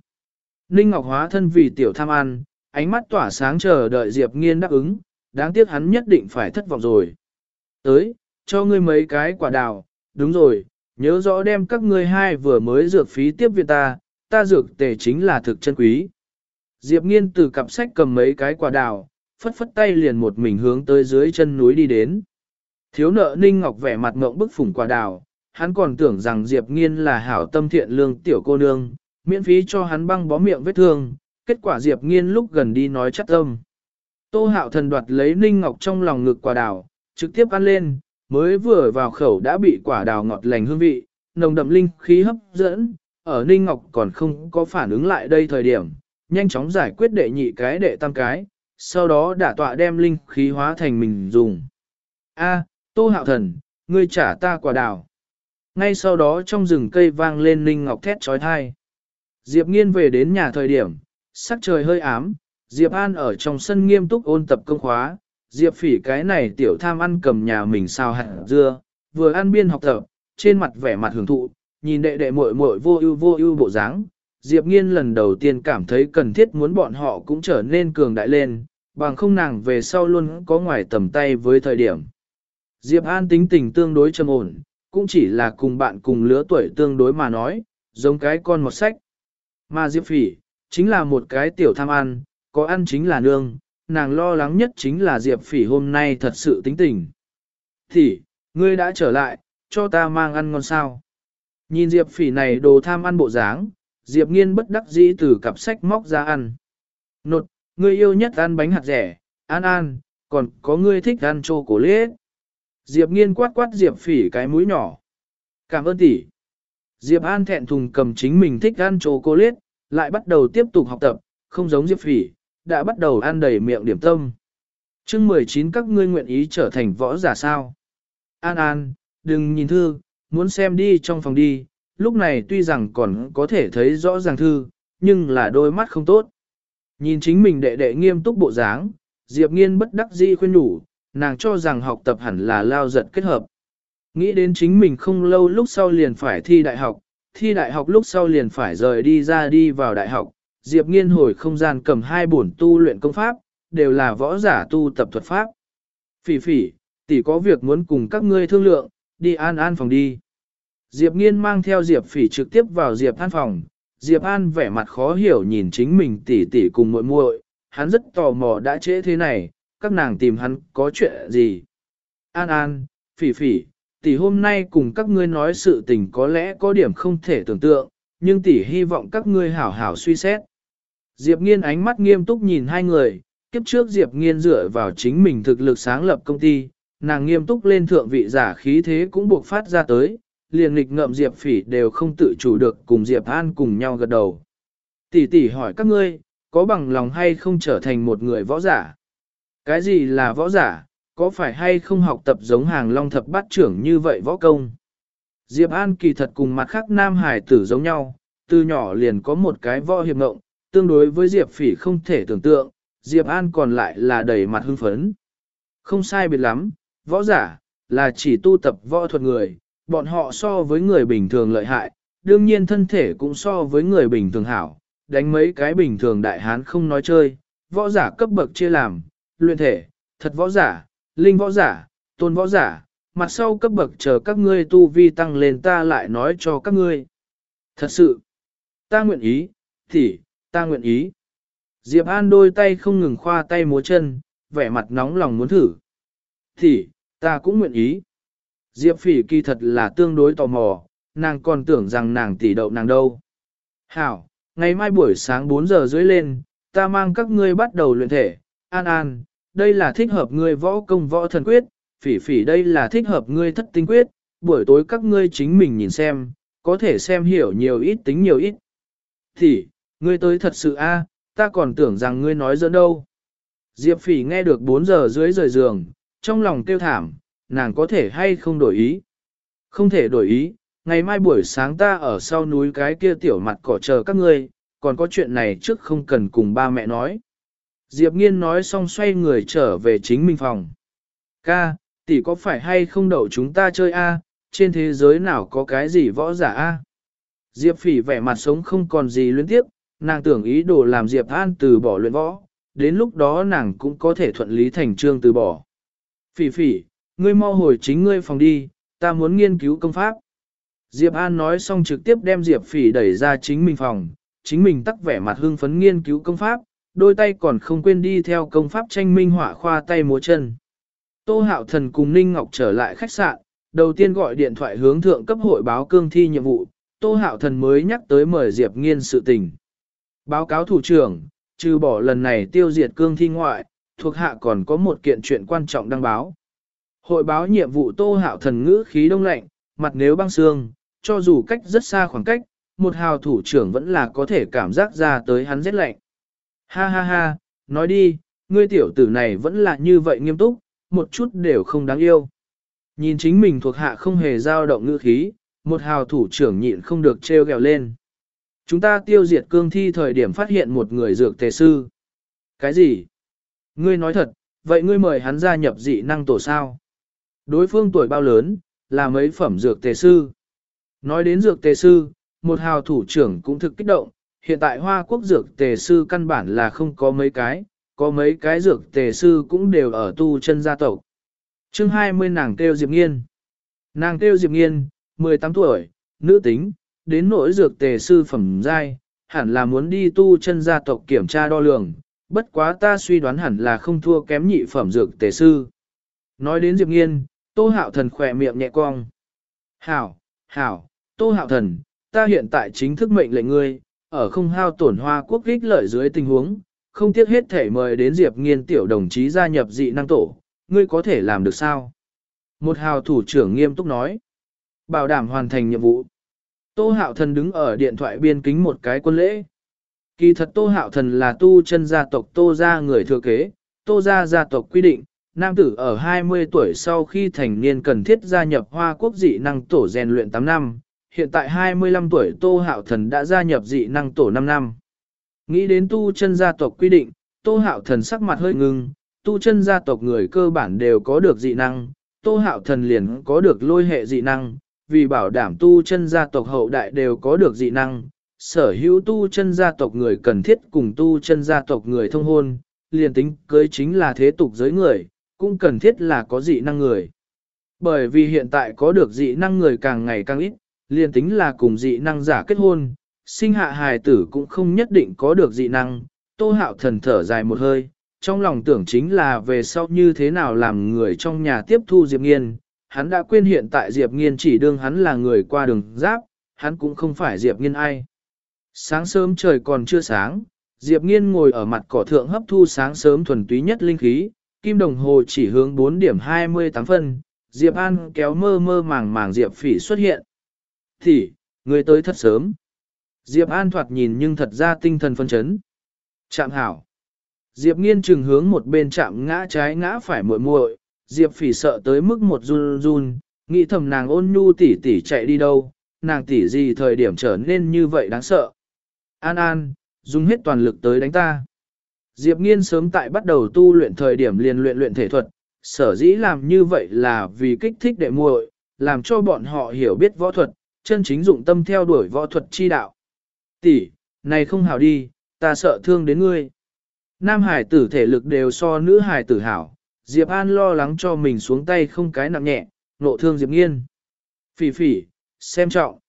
Ninh Ngọc hóa thân vì tiểu tham ăn, ánh mắt tỏa sáng chờ đợi Diệp nghiên đáp ứng, đáng tiếc hắn nhất định phải thất vọng rồi. Tới, cho ngươi mấy cái quả đào, đúng rồi, nhớ rõ đem các ngươi hai vừa mới dược phí tiếp viện ta, ta dược tề chính là thực chân quý. Diệp nghiên từ cặp sách cầm mấy cái quả đào, phất phất tay liền một mình hướng tới dưới chân núi đi đến. Thiếu nợ Ninh Ngọc vẻ mặt ngộng bức phủng quả đào, hắn còn tưởng rằng Diệp nghiên là hảo tâm thiện lương tiểu cô nương, miễn phí cho hắn băng bó miệng vết thương, kết quả Diệp nghiên lúc gần đi nói chắc tâm. Tô hạo thần đoạt lấy Ninh Ngọc trong lòng ngực quả đào, trực tiếp ăn lên, mới vừa vào khẩu đã bị quả đào ngọt lành hương vị, nồng đậm linh khí hấp dẫn, ở Ninh Ngọc còn không có phản ứng lại đây thời điểm, nhanh chóng giải quyết đệ nhị cái đệ tam cái, sau đó đả tọa đem linh khí hóa thành mình dùng. A, Tô Hạo Thần, ngươi trả ta quả đào. Ngay sau đó trong rừng cây vang lên Ninh Ngọc thét trói thai. Diệp nghiên về đến nhà thời điểm, sắc trời hơi ám, Diệp An ở trong sân nghiêm túc ôn tập công khóa, Diệp phỉ cái này tiểu tham ăn cầm nhà mình sao hạt dưa, vừa ăn biên học tập, trên mặt vẻ mặt hưởng thụ, nhìn đệ đệ muội muội vô ưu vô ưu bộ dáng, Diệp Nghiên lần đầu tiên cảm thấy cần thiết muốn bọn họ cũng trở nên cường đại lên, bằng không nàng về sau luôn có ngoài tầm tay với thời điểm. Diệp An tính tình tương đối trầm ổn, cũng chỉ là cùng bạn cùng lứa tuổi tương đối mà nói, giống cái con một sách. Mà Diệp Phỉ, chính là một cái tiểu tham ăn, có ăn chính là nương, nàng lo lắng nhất chính là Diệp Phỉ hôm nay thật sự tính tình. Thì, ngươi đã trở lại, cho ta mang ăn ngon sao. Nhìn Diệp Phỉ này đồ tham ăn bộ dáng, Diệp Nghiên bất đắc dĩ từ cặp sách móc ra ăn. Nột, ngươi yêu nhất ăn bánh hạt rẻ, ăn ăn. còn có ngươi thích ăn chô cổ lết. Diệp Nghiên quát quát Diệp Phỉ cái mũi nhỏ. Cảm ơn tỷ. Diệp An thẹn thùng cầm chính mình thích ăn chô cô lết, lại bắt đầu tiếp tục học tập, không giống Diệp Phỉ, đã bắt đầu ăn đầy miệng điểm tâm. chương 19 các ngươi nguyện ý trở thành võ giả sao. An An, đừng nhìn thư, muốn xem đi trong phòng đi, lúc này tuy rằng còn có thể thấy rõ ràng thư, nhưng là đôi mắt không tốt. Nhìn chính mình đệ đệ nghiêm túc bộ dáng, Diệp Nghiên bất đắc dĩ khuyên nhủ, nàng cho rằng học tập hẳn là lao giật kết hợp. Nghĩ đến chính mình không lâu lúc sau liền phải thi đại học, thi đại học lúc sau liền phải rời đi ra đi vào đại học, Diệp Nghiên hồi không gian cầm hai bổn tu luyện công pháp, đều là võ giả tu tập thuật pháp. Phỉ phỉ, tỷ có việc muốn cùng các ngươi thương lượng, đi an an phòng đi. Diệp Nghiên mang theo Diệp phỉ trực tiếp vào Diệp an phòng, Diệp An vẻ mặt khó hiểu nhìn chính mình tỷ tỷ cùng muội muội, hắn rất tò mò đã trễ thế này, các nàng tìm hắn có chuyện gì. An An, phỉ phỉ, tỷ hôm nay cùng các ngươi nói sự tình có lẽ có điểm không thể tưởng tượng, nhưng tỷ hy vọng các ngươi hảo hảo suy xét. Diệp Nghiên ánh mắt nghiêm túc nhìn hai người, kiếp trước Diệp Nghiên dựa vào chính mình thực lực sáng lập công ty, nàng nghiêm túc lên thượng vị giả khí thế cũng buộc phát ra tới, liền nghịch ngợm Diệp Phỉ đều không tự chủ được cùng Diệp An cùng nhau gật đầu. Tỷ tỷ hỏi các ngươi, có bằng lòng hay không trở thành một người võ giả? Cái gì là võ giả, có phải hay không học tập giống hàng long thập bát trưởng như vậy võ công? Diệp An kỳ thật cùng mặt khác nam hải tử giống nhau, từ nhỏ liền có một cái võ hiệp ngộng, tương đối với Diệp Phỉ không thể tưởng tượng, Diệp An còn lại là đầy mặt hưng phấn. Không sai biệt lắm, võ giả, là chỉ tu tập võ thuật người, bọn họ so với người bình thường lợi hại, đương nhiên thân thể cũng so với người bình thường hảo, đánh mấy cái bình thường đại hán không nói chơi, võ giả cấp bậc chia làm, luyện thể, thật võ giả, linh võ giả, tôn võ giả, mặt sau cấp bậc chờ các ngươi tu vi tăng lên ta lại nói cho các ngươi. Thật sự, ta nguyện ý, thì, ta nguyện ý. Diệp An đôi tay không ngừng khoa tay múa chân, vẻ mặt nóng lòng muốn thử. Thì, ta cũng nguyện ý. Diệp Phỉ kỳ thật là tương đối tò mò, nàng còn tưởng rằng nàng tỷ đậu nàng đâu. Hảo, ngày mai buổi sáng 4 giờ dưới lên, ta mang các ngươi bắt đầu luyện thể. An An, đây là thích hợp ngươi võ công võ thần quyết, phỉ phỉ đây là thích hợp ngươi thất tinh quyết, buổi tối các ngươi chính mình nhìn xem, có thể xem hiểu nhiều ít tính nhiều ít. Thì, ngươi tới thật sự a, ta còn tưởng rằng ngươi nói giỡn đâu. Diệp phỉ nghe được 4 giờ dưới rời giường, trong lòng tiêu thảm, nàng có thể hay không đổi ý. Không thể đổi ý, ngày mai buổi sáng ta ở sau núi cái kia tiểu mặt cỏ chờ các ngươi, còn có chuyện này trước không cần cùng ba mẹ nói. Diệp nghiên nói xong xoay người trở về chính mình phòng. Ca, tỷ có phải hay không đậu chúng ta chơi a? trên thế giới nào có cái gì võ giả a? Diệp phỉ vẻ mặt sống không còn gì luyến tiếp, nàng tưởng ý đồ làm Diệp An từ bỏ luyện võ, đến lúc đó nàng cũng có thể thuận lý thành trương từ bỏ. Phỉ phỉ, ngươi mau hồi chính ngươi phòng đi, ta muốn nghiên cứu công pháp. Diệp An nói xong trực tiếp đem Diệp phỉ đẩy ra chính mình phòng, chính mình tắc vẻ mặt hưng phấn nghiên cứu công pháp, đôi tay còn không quên đi theo công pháp tranh minh họa khoa tay múa chân. Tô Hạo Thần cùng Ninh Ngọc trở lại khách sạn, đầu tiên gọi điện thoại hướng thượng cấp hội báo cương thi nhiệm vụ, Tô Hạo Thần mới nhắc tới mời Diệp Nghiên sự tình. Báo cáo thủ trưởng, trừ bỏ lần này tiêu diệt cương thi ngoại, thuộc hạ còn có một kiện chuyện quan trọng đăng báo. Hội báo nhiệm vụ Tô Hạo Thần ngữ khí đông lạnh, mặt nếu băng xương, cho dù cách rất xa khoảng cách, một hào thủ trưởng vẫn là có thể cảm giác ra tới hắn rét lạnh. Ha ha ha, nói đi, ngươi tiểu tử này vẫn là như vậy nghiêm túc, một chút đều không đáng yêu. Nhìn chính mình thuộc hạ không hề dao động ngữ khí, một hào thủ trưởng nhịn không được treo gẹo lên. Chúng ta tiêu diệt cương thi thời điểm phát hiện một người dược tề sư. Cái gì? Ngươi nói thật, vậy ngươi mời hắn gia nhập dị năng tổ sao? Đối phương tuổi bao lớn, là mấy phẩm dược tề sư. Nói đến dược tề sư, một hào thủ trưởng cũng thực kích động, hiện tại Hoa Quốc dược tề sư căn bản là không có mấy cái, có mấy cái dược tề sư cũng đều ở tu chân gia tộc. chương 20 nàng kêu Diệp Nghiên. Nàng kêu Diệp Nghiên, 18 tuổi, nữ tính, đến nỗi dược tề sư phẩm giai, hẳn là muốn đi tu chân gia tộc kiểm tra đo lường, bất quá ta suy đoán hẳn là không thua kém nhị phẩm dược tề sư. Nói đến Diệp Nghiên, Tô Hạo Thần khỏe miệng nhẹ cong. Hảo, hảo, Tô Hạo Thần, ta hiện tại chính thức mệnh lệnh ngươi, ở không hao tổn hoa quốc ích lợi dưới tình huống, không tiếc hết thể mời đến Diệp Nghiên tiểu đồng chí gia nhập dị năng tổ, ngươi có thể làm được sao? Một hào thủ trưởng nghiêm túc nói. Bảo đảm hoàn thành nhiệm vụ. Tô Hạo Thần đứng ở điện thoại biên kính một cái quân lễ. Kỳ thật Tô Hạo Thần là tu chân gia tộc Tô gia người thừa kế, Tô gia gia tộc quy định, nam tử ở 20 tuổi sau khi thành niên cần thiết gia nhập Hoa Quốc dị năng tổ rèn luyện 8 năm, hiện tại 25 tuổi Tô Hạo Thần đã gia nhập dị năng tổ 5 năm. Nghĩ đến tu chân gia tộc quy định, Tô Hạo Thần sắc mặt hơi ngưng, tu chân gia tộc người cơ bản đều có được dị năng, Tô Hạo Thần liền có được lôi hệ dị năng, vì bảo đảm tu chân gia tộc hậu đại đều có được dị năng, sở hữu tu chân gia tộc người cần thiết cùng tu chân gia tộc người thông hôn, liền tính cưới chính là thế tục giới người, cũng cần thiết là có dị năng người. Bởi vì hiện tại có được dị năng người càng ngày càng ít, liền tính là cùng dị năng giả kết hôn, sinh hạ hài tử cũng không nhất định có được dị năng, tô hạo thần thở dài một hơi, trong lòng tưởng chính là về sau như thế nào làm người trong nhà tiếp thu Diệp Nghiên, hắn đã quên hiện tại Diệp Nghiên chỉ đương hắn là người qua đường giáp, hắn cũng không phải Diệp Nghiên ai. Sáng sớm trời còn chưa sáng, Diệp Nghiên ngồi ở mặt cỏ thượng hấp thu sáng sớm thuần túy nhất linh khí, kim đồng hồ chỉ hướng 4 điểm 28 phân, Diệp An kéo mơ mơ màng màng Diệp Phỉ xuất hiện. Thì, người tới thật sớm. Diệp An thoạt nhìn nhưng thật ra tinh thần phân chấn. Chạm hảo. Diệp nghiên trừng hướng một bên chạm ngã trái ngã phải muội muội, Diệp phỉ sợ tới mức một run run, nghĩ thầm nàng ôn nhu tỉ tỉ chạy đi đâu, nàng tỉ gì thời điểm trở nên như vậy đáng sợ. An An, dùng hết toàn lực tới đánh ta. Diệp nghiên sớm tại bắt đầu tu luyện thời điểm liền luyện luyện thể thuật, sở dĩ làm như vậy là vì kích thích đệ muội, làm cho bọn họ hiểu biết võ thuật, chân chính dụng tâm theo đuổi võ thuật chi đạo. Tỷ, này không hảo đi, ta sợ thương đến ngươi. Nam hải tử thể lực đều so nữ hải tử hảo, Diệp An lo lắng cho mình xuống tay không cái nặng nhẹ, nộ thương Diệp Nghiên. Phỉ phỉ, xem trọng.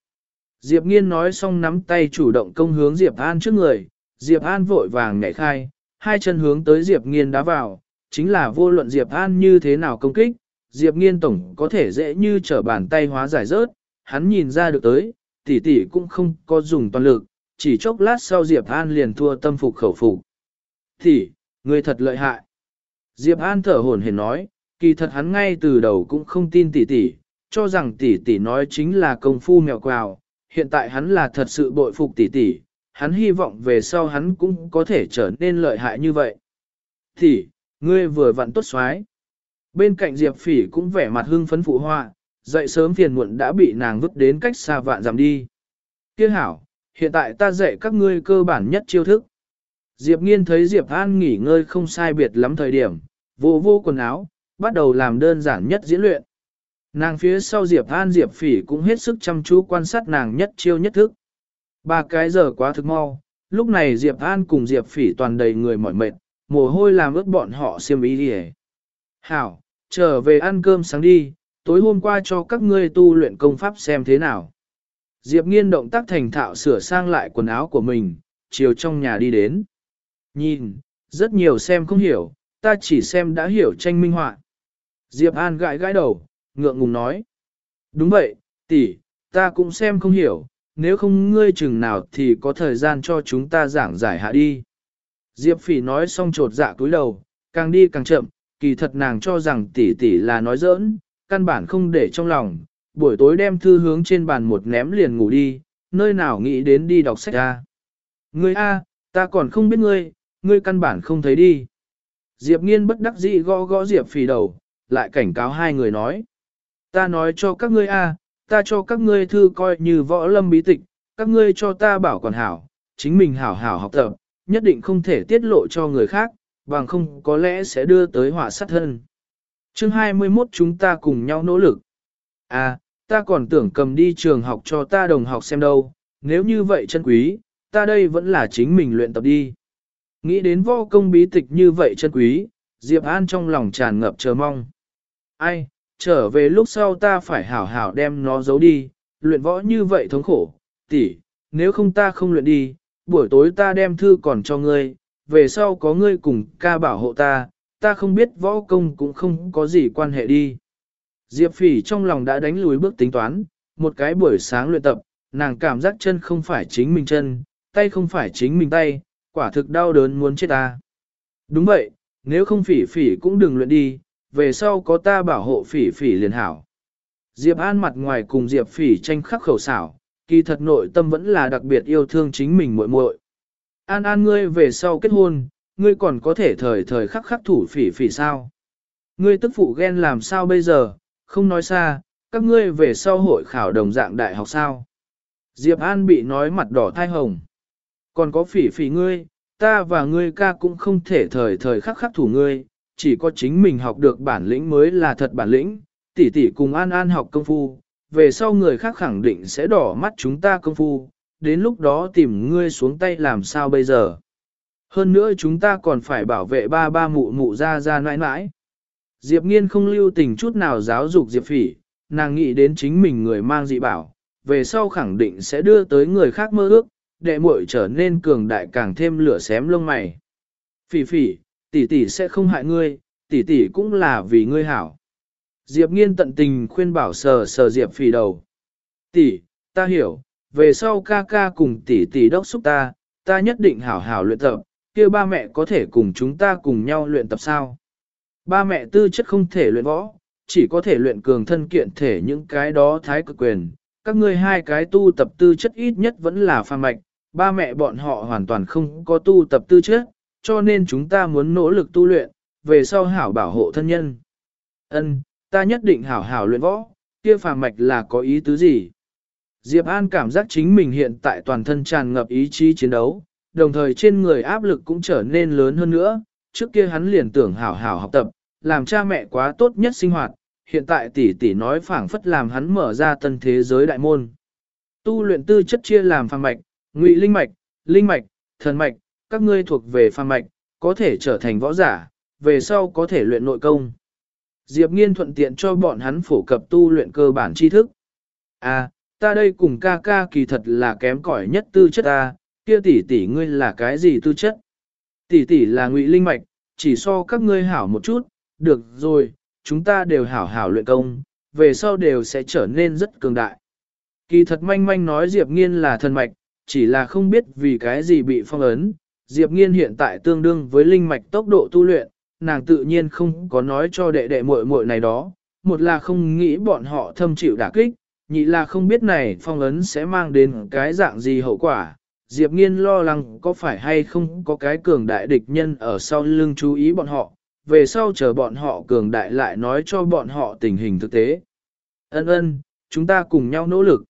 Diệp Nghiên nói xong nắm tay chủ động công hướng Diệp An trước người, Diệp An vội vàng nhảy khai, hai chân hướng tới Diệp Nghiên đá vào, chính là vô luận Diệp An như thế nào công kích, Diệp Nghiên tổng có thể dễ như trở bàn tay hóa giải rớt, hắn nhìn ra được tới, tỷ tỷ cũng không có dùng toàn lực, chỉ chốc lát sau Diệp An liền thua tâm phục khẩu phục. Tỷ, người thật lợi hại. Diệp An thở hổn hển nói, kỳ thật hắn ngay từ đầu cũng không tin tỷ tỷ, cho rằng tỷ tỷ nói chính là công phu mèo quào, hiện tại hắn là thật sự bội phục tỷ tỷ, hắn hy vọng về sau hắn cũng có thể trở nên lợi hại như vậy. Tỷ, ngươi vừa vặn tốt xoái. Bên cạnh Diệp Phỉ cũng vẻ mặt hưng phấn phụ họa, dậy sớm phiền muộn đã bị nàng vứt đến cách xa vạn dặm đi. Kia hảo, hiện tại ta dạy các ngươi cơ bản nhất chiêu thức. Diệp Nghiên thấy Diệp An nghỉ ngơi không sai biệt lắm thời điểm, vô vô quần áo, bắt đầu làm đơn giản nhất diễn luyện. Nàng phía sau Diệp An Diệp Phỉ cũng hết sức chăm chú quan sát nàng nhất chiêu nhất thức. Ba cái giờ quá thực mau, lúc này Diệp An cùng Diệp Phỉ toàn đầy người mỏi mệt, mồ hôi làm ướt bọn họ xiêm ý đi Hảo, trở về ăn cơm sáng đi, tối hôm qua cho các ngươi tu luyện công pháp xem thế nào. Diệp nghiên động tác thành thạo sửa sang lại quần áo của mình, chiều trong nhà đi đến. Nhìn, rất nhiều xem không hiểu, ta chỉ xem đã hiểu tranh minh họa. Diệp An gãi gãi đầu, ngượng ngùng nói. Đúng vậy, tỷ, ta cũng xem không hiểu, nếu không ngươi chừng nào thì có thời gian cho chúng ta giảng giải hạ đi. Diệp Phỉ nói xong trột dạ túi đầu, càng đi càng chậm, kỳ thật nàng cho rằng tỷ tỷ là nói giỡn, căn bản không để trong lòng, buổi tối đem thư hướng trên bàn một ném liền ngủ đi, nơi nào nghĩ đến đi đọc sách ra. Ngươi A, ta còn không biết ngươi, ngươi căn bản không thấy đi. Diệp nghiên bất đắc dĩ gõ gõ Diệp phì đầu, lại cảnh cáo hai người nói. Ta nói cho các ngươi a, ta cho các ngươi thư coi như võ lâm bí tịch, các ngươi cho ta bảo quản hảo, chính mình hảo hảo học tập, nhất định không thể tiết lộ cho người khác, bằng không có lẽ sẽ đưa tới họa sát thân. Chương 21 chúng ta cùng nhau nỗ lực. À, ta còn tưởng cầm đi trường học cho ta đồng học xem đâu, nếu như vậy chân quý, ta đây vẫn là chính mình luyện tập đi. Nghĩ đến võ công bí tịch như vậy chân quý, Diệp An trong lòng tràn ngập chờ mong. Ai, trở về lúc sau ta phải hảo hảo đem nó giấu đi, luyện võ như vậy thống khổ, tỷ, nếu không ta không luyện đi, buổi tối ta đem thư còn cho ngươi, về sau có ngươi cùng ca bảo hộ ta, ta không biết võ công cũng không có gì quan hệ đi. Diệp phỉ trong lòng đã đánh lùi bước tính toán, một cái buổi sáng luyện tập, nàng cảm giác chân không phải chính mình chân, tay không phải chính mình tay, quả thực đau đớn muốn chết ta. Đúng vậy, nếu không phỉ phỉ cũng đừng luyện đi, về sau có ta bảo hộ phỉ phỉ liền hảo. Diệp An mặt ngoài cùng Diệp phỉ tranh khắc khẩu xảo, kỳ thật nội tâm vẫn là đặc biệt yêu thương chính mình muội muội. An an ngươi về sau kết hôn, ngươi còn có thể thời thời khắc khắc thủ phỉ phỉ sao? Ngươi tức phụ ghen làm sao bây giờ, không nói xa, các ngươi về sau hội khảo đồng dạng đại học sao? Diệp An bị nói mặt đỏ thai hồng. Còn có phỉ phỉ ngươi, ta và ngươi ca cũng không thể thời thời khắc khắc thủ ngươi, chỉ có chính mình học được bản lĩnh mới là thật bản lĩnh, tỷ tỷ cùng an an học công phu, về sau người khác khẳng định sẽ đỏ mắt chúng ta công phu, đến lúc đó tìm ngươi xuống tay làm sao bây giờ. Hơn nữa chúng ta còn phải bảo vệ ba ba mụ mụ ra ra nãi nãi. Diệp nghiên không lưu tình chút nào giáo dục Diệp phỉ, nàng nghĩ đến chính mình người mang dị bảo, về sau khẳng định sẽ đưa tới người khác mơ ước, đệ muội trở nên cường đại càng thêm lửa xém lông mày. Phỉ phỉ, tỷ tỷ sẽ không hại ngươi, tỷ tỷ cũng là vì ngươi hảo. Diệp nghiên tận tình khuyên bảo sờ sờ Diệp phỉ đầu. Tỷ, ta hiểu, về sau ca ca cùng tỷ tỷ đốc xúc ta, ta nhất định hảo hảo luyện tập, kia ba mẹ có thể cùng chúng ta cùng nhau luyện tập sao? Ba mẹ tư chất không thể luyện võ, chỉ có thể luyện cường thân kiện thể những cái đó thái cực quyền. Các ngươi hai cái tu tập tư chất ít nhất vẫn là pha mạch, ba mẹ bọn họ hoàn toàn không có tu tập tư chất, cho nên chúng ta muốn nỗ lực tu luyện, về sau hảo bảo hộ thân nhân. Ân, ta nhất định hảo hảo luyện võ, kia phàm mạch là có ý tứ gì? Diệp An cảm giác chính mình hiện tại toàn thân tràn ngập ý chí chiến đấu, đồng thời trên người áp lực cũng trở nên lớn hơn nữa, trước kia hắn liền tưởng hảo hảo học tập, làm cha mẹ quá tốt nhất sinh hoạt, hiện tại tỷ tỷ nói phảng phất làm hắn mở ra tân thế giới đại môn. Tu luyện tư chất chia làm phàm mạch, ngụy linh mạch, linh mạch, thần mạch, các ngươi thuộc về phàm mạch, có thể trở thành võ giả, về sau có thể luyện nội công. Diệp Nghiên thuận tiện cho bọn hắn phổ cập tu luyện cơ bản tri thức. À, ta đây cùng ca ca kỳ thật là kém cỏi nhất tư chất ta, kia tỷ tỷ ngươi là cái gì tư chất? Tỷ tỷ là ngụy linh mạch, chỉ so các ngươi hảo một chút, được rồi, chúng ta đều hảo hảo luyện công, về sau đều sẽ trở nên rất cường đại. Kỳ thật manh manh nói Diệp Nghiên là thần mạch, chỉ là không biết vì cái gì bị phong ấn. Diệp Nghiên hiện tại tương đương với linh mạch tốc độ tu luyện, nàng tự nhiên không có nói cho đệ đệ muội muội này đó, một là không nghĩ bọn họ thâm chịu đả kích, nhị là không biết này phong ấn sẽ mang đến cái dạng gì hậu quả. Diệp Nghiên lo lắng có phải hay không có cái cường đại địch nhân ở sau lưng chú ý bọn họ, về sau chờ bọn họ cường đại lại nói cho bọn họ tình hình thực tế. Ân ân, chúng ta cùng nhau nỗ lực.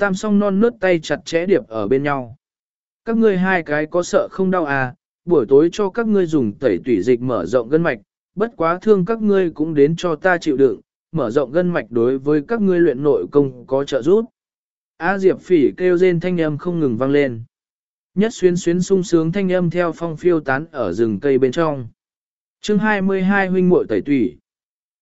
Tam song non nớt tay chặt chẽ điệp ở bên nhau. Các ngươi hai cái có sợ không đau à, buổi tối cho các ngươi dùng tẩy tủy dịch mở rộng gân mạch, bất quá thương các ngươi cũng đến cho ta chịu đựng, mở rộng gân mạch đối với các ngươi luyện nội công có trợ giúp. A Diệp Phỉ kêu rên thanh âm không ngừng vang lên. Nhất xuyên xuyến sung sướng thanh âm theo phong phiêu tán ở rừng cây bên trong. Chương 22 huynh muội tẩy tủy.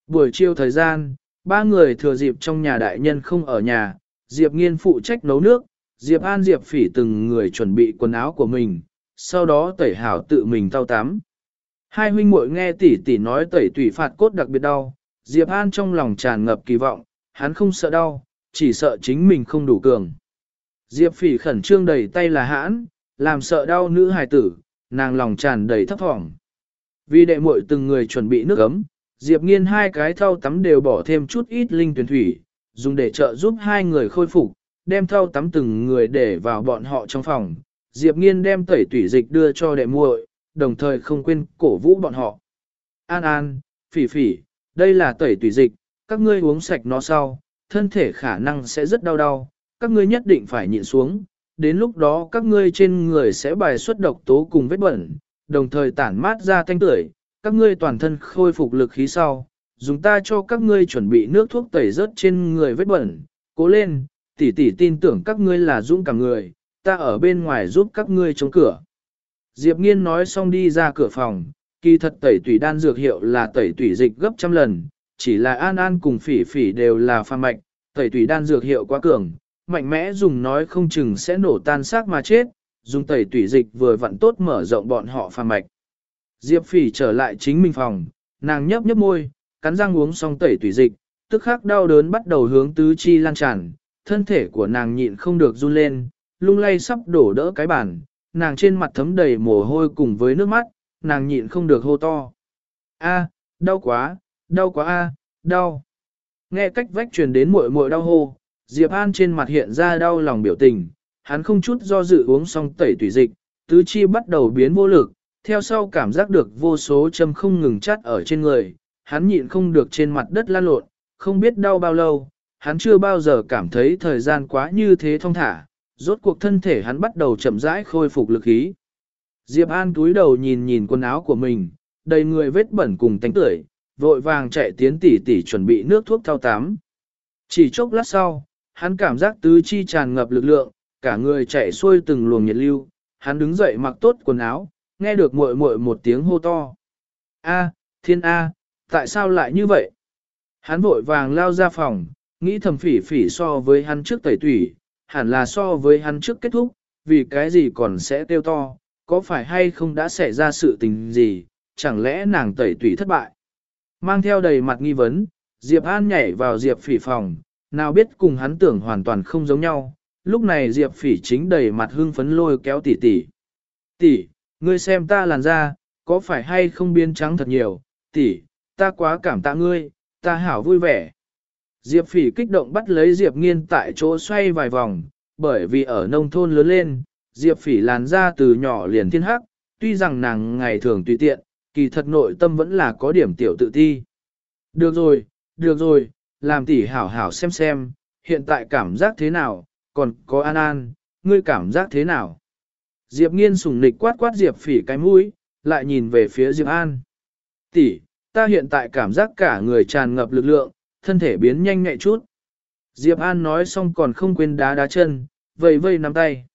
Buổi chiều thời gian, ba người thừa dịp trong nhà đại nhân không ở nhà, Diệp Nghiên phụ trách nấu nước, Diệp An Diệp Phỉ từng người chuẩn bị quần áo của mình, sau đó tẩy hảo tự mình thao tắm. Hai huynh muội nghe tỷ tỷ nói tẩy tủy phạt cốt đặc biệt đau, Diệp An trong lòng tràn ngập kỳ vọng, hắn không sợ đau, chỉ sợ chính mình không đủ cường. Diệp Phỉ khẩn trương đầy tay là hãn, làm sợ đau nữ hài tử, nàng lòng tràn đầy thấp thỏm. Vì đệ muội từng người chuẩn bị nước ấm, Diệp Nghiên hai cái thau tắm đều bỏ thêm chút ít linh tuyển thủy, dùng để trợ giúp hai người khôi phục, đem thau tắm từng người để vào bọn họ trong phòng. Diệp Nghiên đem tẩy tủy dịch đưa cho đệ muội, đồng thời không quên cổ vũ bọn họ. An An, Phỉ Phỉ, đây là tẩy tủy dịch, các ngươi uống sạch nó sau, thân thể khả năng sẽ rất đau đau, các ngươi nhất định phải nhịn xuống, đến lúc đó các ngươi trên người sẽ bài xuất độc tố cùng vết bẩn, đồng thời tản mát ra thanh tưởi, các ngươi toàn thân khôi phục lực khí sau, dùng ta cho các ngươi chuẩn bị nước thuốc tẩy rớt trên người vết bẩn, cố lên, tỷ tỷ tin tưởng các ngươi là dũng cảm người, ta ở bên ngoài giúp các ngươi chống cửa. Diệp Nghiên nói xong đi ra cửa phòng, kỳ thật tẩy tủy đan dược hiệu là tẩy tủy dịch gấp trăm lần, chỉ là An An cùng phỉ phỉ đều là pha mạch, tẩy tủy đan dược hiệu quá cường, mạnh mẽ dùng nói không chừng sẽ nổ tan xác mà chết, dùng tẩy tủy dịch vừa vặn tốt mở rộng bọn họ pha mạch. Diệp phỉ trở lại chính mình phòng, nàng nhấp nhấp môi, cắn răng uống xong tẩy tủy dịch, tức khắc đau đớn bắt đầu hướng tứ chi lan tràn, thân thể của nàng nhịn không được run lên, lung lay sắp đổ đỡ cái bàn, nàng trên mặt thấm đầy mồ hôi cùng với nước mắt, nàng nhịn không được hô to. A, đau quá, đau quá a, đau. Nghe cách vách truyền đến muội muội đau hô, Diệp An trên mặt hiện ra đau lòng biểu tình, hắn không chút do dự uống xong tẩy tủy dịch, tứ chi bắt đầu biến vô lực, theo sau cảm giác được vô số châm không ngừng chắt ở trên người, hắn nhịn không được trên mặt đất lan lộn, không biết đau bao lâu, hắn chưa bao giờ cảm thấy thời gian quá như thế thông thả, rốt cuộc thân thể hắn bắt đầu chậm rãi khôi phục lực khí. Diệp An túi đầu nhìn nhìn quần áo của mình, đầy người vết bẩn cùng tánh tưởi, vội vàng chạy tiến tỉ tỉ chuẩn bị nước thuốc thao tắm. Chỉ chốc lát sau, hắn cảm giác tứ chi tràn ngập lực lượng, cả người chạy xuôi từng luồng nhiệt lưu, hắn đứng dậy mặc tốt quần áo, nghe được muội muội một tiếng hô to. A, thiên A, tại sao lại như vậy? Hắn vội vàng lao ra phòng, nghĩ thầm phỉ phỉ so với hắn trước tẩy tủy, hẳn là so với hắn trước kết thúc, vì cái gì còn sẽ tiêu to, có phải hay không đã xảy ra sự tình gì, chẳng lẽ nàng tẩy tủy thất bại. Mang theo đầy mặt nghi vấn, Diệp An nhảy vào Diệp phỉ phòng, nào biết cùng hắn tưởng hoàn toàn không giống nhau, lúc này Diệp phỉ chính đầy mặt hưng phấn lôi kéo tỷ tỷ. Tỷ, ngươi xem ta làn da, có phải hay không biến trắng thật nhiều, tỷ, ta quá cảm tạ ngươi, ta hảo vui vẻ. Diệp phỉ kích động bắt lấy Diệp nghiên tại chỗ xoay vài vòng, bởi vì ở nông thôn lớn lên, Diệp phỉ làn ra từ nhỏ liền thiên hắc, tuy rằng nàng ngày thường tùy tiện, kỳ thật nội tâm vẫn là có điểm tiểu tự ti. Được rồi, được rồi, làm tỷ hảo hảo xem xem, hiện tại cảm giác thế nào, còn có an an, ngươi cảm giác thế nào. Diệp nghiên sùng nịch quát quát Diệp phỉ cái mũi, lại nhìn về phía Diệp an. Tỷ, ta hiện tại cảm giác cả người tràn ngập lực lượng, thân thể biến nhanh nhẹ chút. Diệp An nói xong còn không quên đá đá chân, vây vây nắm tay.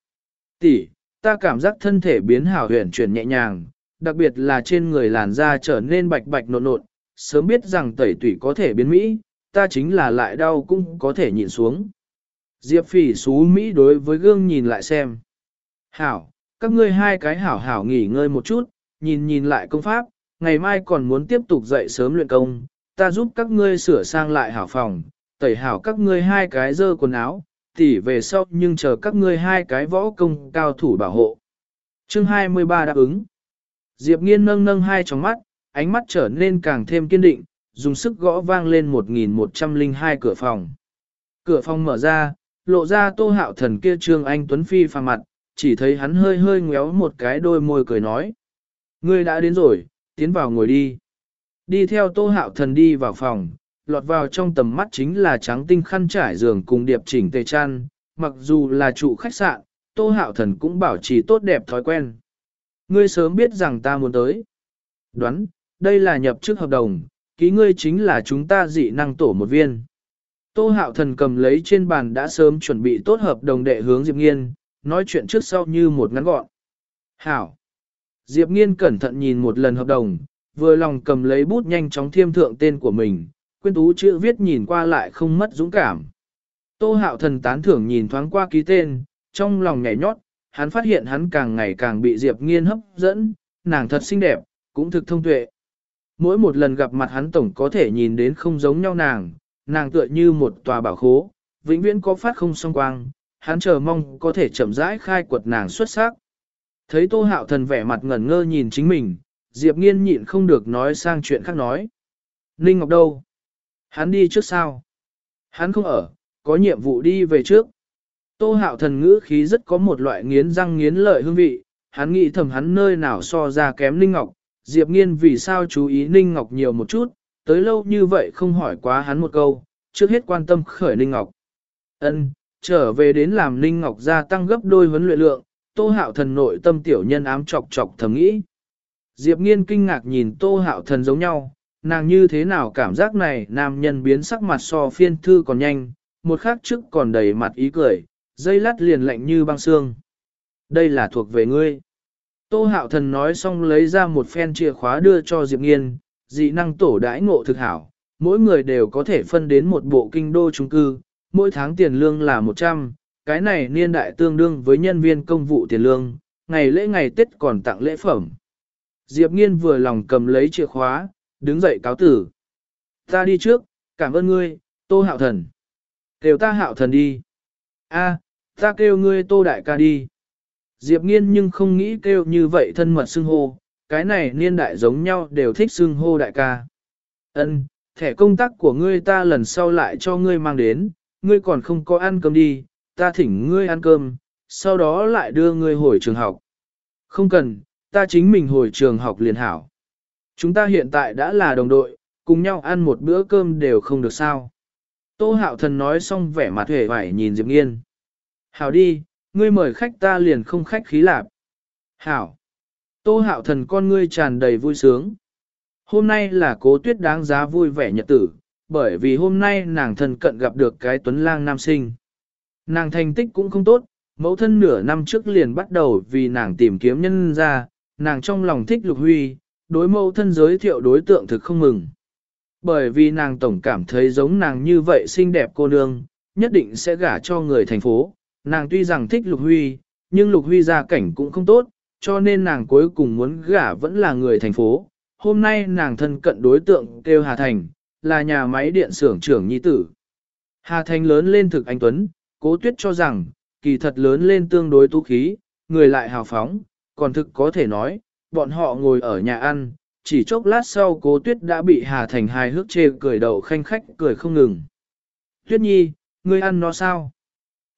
Tỷ, ta cảm giác thân thể biến hảo huyền chuyển nhẹ nhàng, đặc biệt là trên người làn da trở nên bạch bạch nộn nộn, sớm biết rằng tẩy tủy có thể biến Mỹ, ta chính là lại đau cũng có thể nhịn xuống. Diệp phỉ xú Mỹ đối với gương nhìn lại xem. Hảo, các ngươi hai cái hảo hảo nghỉ ngơi một chút, nhìn nhìn lại công pháp, ngày mai còn muốn tiếp tục dậy sớm luyện công, ta giúp các ngươi sửa sang lại hảo phòng, tẩy hảo các ngươi hai cái dơ quần áo, tỉ về sau nhưng chờ các ngươi hai cái võ công cao thủ bảo hộ. Chương 23 đáp ứng. Diệp nghiên nâng nâng hai tròng mắt, ánh mắt trở nên càng thêm kiên định, dùng sức gõ vang lên 1102 cửa phòng. Cửa phòng mở ra, lộ ra tô hạo thần kia trương anh Tuấn Phi phàm mặt, chỉ thấy hắn hơi hơi ngéo một cái đôi môi cười nói. Ngươi đã đến rồi, tiến vào ngồi đi. Đi theo tô hạo thần đi vào phòng, lọt vào trong tầm mắt chính là trắng tinh khăn trải giường cùng điệp chỉnh tề chăn, mặc dù là trụ khách sạn, tô hạo thần cũng bảo trì tốt đẹp thói quen. Ngươi sớm biết rằng ta muốn tới. Đoán, đây là nhập chức hợp đồng, ký ngươi chính là chúng ta dị năng tổ một viên. Tô hạo thần cầm lấy trên bàn đã sớm chuẩn bị tốt hợp đồng đệ hướng Diệp Nghiên, nói chuyện trước sau như một ngắn gọn. Hảo. Diệp Nghiên cẩn thận nhìn một lần hợp đồng, vừa lòng cầm lấy bút nhanh chóng thiêm thượng tên của mình, quyên tú chữ viết nhìn qua lại không mất dũng cảm. Tô hạo thần tán thưởng nhìn thoáng qua ký tên, trong lòng nhảy nhót, hắn phát hiện hắn càng ngày càng bị Diệp Nghiên hấp dẫn, nàng thật xinh đẹp, cũng thực thông tuệ. Mỗi một lần gặp mặt hắn tổng có thể nhìn đến không giống nhau nàng, nàng tựa như một tòa bảo khố, vĩnh viễn có phát không song quang, hắn chờ mong có thể chậm rãi khai quật nàng xuất sắc. Thấy Tô Hạo Thần vẻ mặt ngẩn ngơ nhìn chính mình, Diệp Nghiên nhịn không được nói sang chuyện khác nói. Ninh Ngọc đâu? Hắn đi trước sao? Hắn không ở, có nhiệm vụ đi về trước. Tô hạo thần ngữ khí rất có một loại nghiến răng nghiến lợi hương vị, hắn nghĩ thầm hắn nơi nào so ra kém Ninh Ngọc, Diệp Nghiên vì sao chú ý Ninh Ngọc nhiều một chút, tới lâu như vậy không hỏi quá hắn một câu, trước hết quan tâm khởi Ninh Ngọc. Ân, trở về đến làm Ninh Ngọc gia tăng gấp đôi huấn luyện lượng, Tô Hạo Thần nội tâm tiểu nhân ám chọc chọc thầm nghĩ. Diệp Nghiên kinh ngạc nhìn Tô Hạo Thần giống nhau, nàng như thế nào cảm giác này nam nhân biến sắc mặt so phiên thư còn nhanh, một khắc trước còn đầy mặt ý cười, dây lát liền lạnh như băng xương. Đây là thuộc về ngươi. Tô Hạo Thần nói xong lấy ra một phen chìa khóa đưa cho Diệp Nghiên, dị năng tổ đãi ngộ thực hảo, mỗi người đều có thể phân đến một bộ kinh đô trung cư, mỗi tháng tiền lương là 100, cái này niên đại tương đương với nhân viên công vụ tiền lương, ngày lễ ngày Tết còn tặng lễ phẩm. Diệp Nghiên vừa lòng cầm lấy chìa khóa, đứng dậy cáo tử. Ta đi trước, cảm ơn ngươi, Tô Hạo Thần. Kêu ta Hạo Thần đi. A, ta kêu ngươi Tô Đại ca đi. Diệp Nghiên nhưng không nghĩ kêu như vậy thân mật xưng hô, cái này niên đại giống nhau đều thích xưng hô đại ca. Ân, thẻ công tác của ngươi ta lần sau lại cho ngươi mang đến, ngươi còn không có ăn cơm đi, ta thỉnh ngươi ăn cơm, sau đó lại đưa ngươi hồi trường học. Không cần, ta chính mình hồi trường học liền hảo. Chúng ta hiện tại đã là đồng đội, cùng nhau ăn một bữa cơm đều không được sao. Tô hạo thần nói xong vẻ mặt hề vải nhìn Diệp Nghiên. Hảo đi, ngươi mời khách ta liền không khách khí lạp. Hảo. Tô hạo thần con ngươi tràn đầy vui sướng. Hôm nay là cố tuyết đáng giá vui vẻ nhật tử, bởi vì hôm nay nàng thần cận gặp được cái tuấn lang nam sinh. Nàng thành tích cũng không tốt, mẫu thân nửa năm trước liền bắt đầu vì nàng tìm kiếm nhân ra, nàng trong lòng thích lục huy, đối mẫu thân giới thiệu đối tượng thực không mừng. Bởi vì nàng tổng cảm thấy giống nàng như vậy xinh đẹp cô nương, nhất định sẽ gả cho người thành phố. Nàng tuy rằng thích lục huy, nhưng lục huy gia cảnh cũng không tốt, cho nên nàng cuối cùng muốn gả vẫn là người thành phố. Hôm nay nàng thân cận đối tượng kêu Hà Thành, là nhà máy điện xưởng trưởng nhi tử. Hà Thành lớn lên thực anh Tuấn, cố tuyết cho rằng, kỳ thật lớn lên tương đối tú khí, người lại hào phóng, còn thực có thể nói, bọn họ ngồi ở nhà ăn, chỉ chốc lát sau cố tuyết đã bị Hà Thành hai hước chê cười đầu khanh khách cười không ngừng. Tuyết nhi, ngươi ăn nó sao?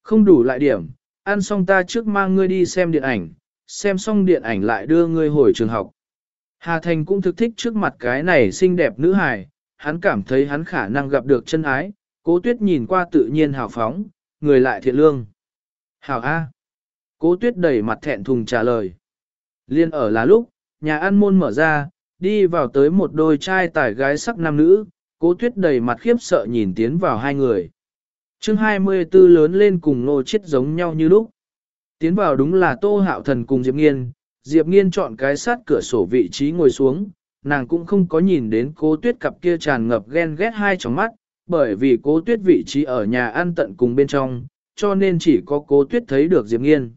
Không đủ lại điểm, ăn xong ta trước mang ngươi đi xem điện ảnh, xem xong điện ảnh lại đưa ngươi hồi trường học. Hà Thành cũng thực thích trước mặt cái này xinh đẹp nữ hài, hắn cảm thấy hắn khả năng gặp được chân ái, cố tuyết nhìn qua tự nhiên hào phóng, người lại thiện lương. Hảo A. Cố tuyết đẩy mặt thẹn thùng trả lời. Liên ở là lúc, nhà ăn môn mở ra, đi vào tới một đôi trai tải gái sắc nam nữ, cố tuyết đầy mặt khiếp sợ nhìn tiến vào hai người. chương 24 lớn lên cùng nô chết giống nhau như lúc. Tiến vào đúng là Tô Hạo Thần cùng Diệp Nghiên, Diệp Nghiên chọn cái sát cửa sổ vị trí ngồi xuống, nàng cũng không có nhìn đến cố tuyết cặp kia tràn ngập ghen ghét hai tròng mắt, bởi vì cố tuyết vị trí ở nhà ăn tận cùng bên trong, cho nên chỉ có cố tuyết thấy được Diệp Nghiên.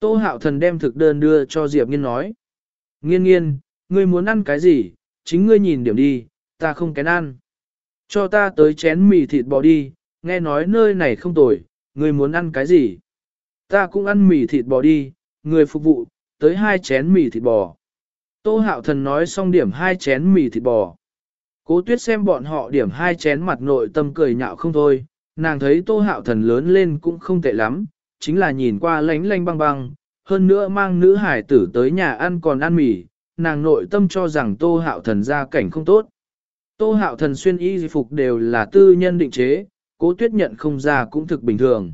Tô Hạo Thần đem thực đơn đưa cho Diệp Nghiên nói. Nghiên nghiên, ngươi muốn ăn cái gì, chính ngươi nhìn điểm đi, ta không kén ăn. Cho ta tới chén mì thịt bò đi, nghe nói nơi này không tồi, ngươi muốn ăn cái gì? Ta cũng ăn mì thịt bò đi, người phục vụ, tới hai chén mì thịt bò. Tô hạo thần nói xong điểm hai chén mì thịt bò. Cố tuyết xem bọn họ điểm hai chén mặt nội tâm cười nhạo không thôi, nàng thấy tô hạo thần lớn lên cũng không tệ lắm, chính là nhìn qua lánh lánh băng băng, hơn nữa mang nữ hải tử tới nhà ăn còn ăn mì, nàng nội tâm cho rằng tô hạo thần gia cảnh không tốt. Tô hạo thần xuyên y phục đều là tư nhân định chế, cố tuyết nhận không ra cũng thực bình thường.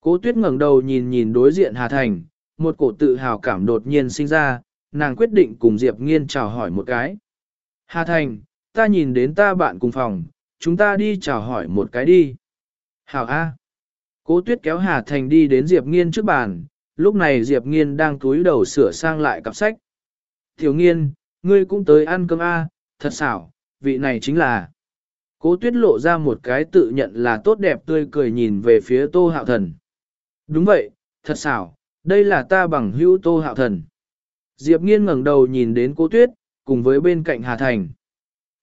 Cố tuyết ngẩng đầu nhìn nhìn đối diện Hà Thành, một cổ tự hào cảm đột nhiên sinh ra, nàng quyết định cùng Diệp Nghiên chào hỏi một cái. Hà Thành, ta nhìn đến ta bạn cùng phòng, chúng ta đi chào hỏi một cái đi. Hảo A. Cố tuyết kéo Hà Thành đi đến Diệp Nghiên trước bàn, lúc này Diệp Nghiên đang túi đầu sửa sang lại cặp sách. Tiểu Nghiên, ngươi cũng tới ăn cơm A, thật xảo, vị này chính là. Cố tuyết lộ ra một cái tự nhận là tốt đẹp tươi cười nhìn về phía Tô Hạo Thần. Đúng vậy, thật xảo, đây là ta bằng hữu Tô Hạo Thần. Diệp Nghiên ngẩng đầu nhìn đến cố tuyết, cùng với bên cạnh Hà Thành.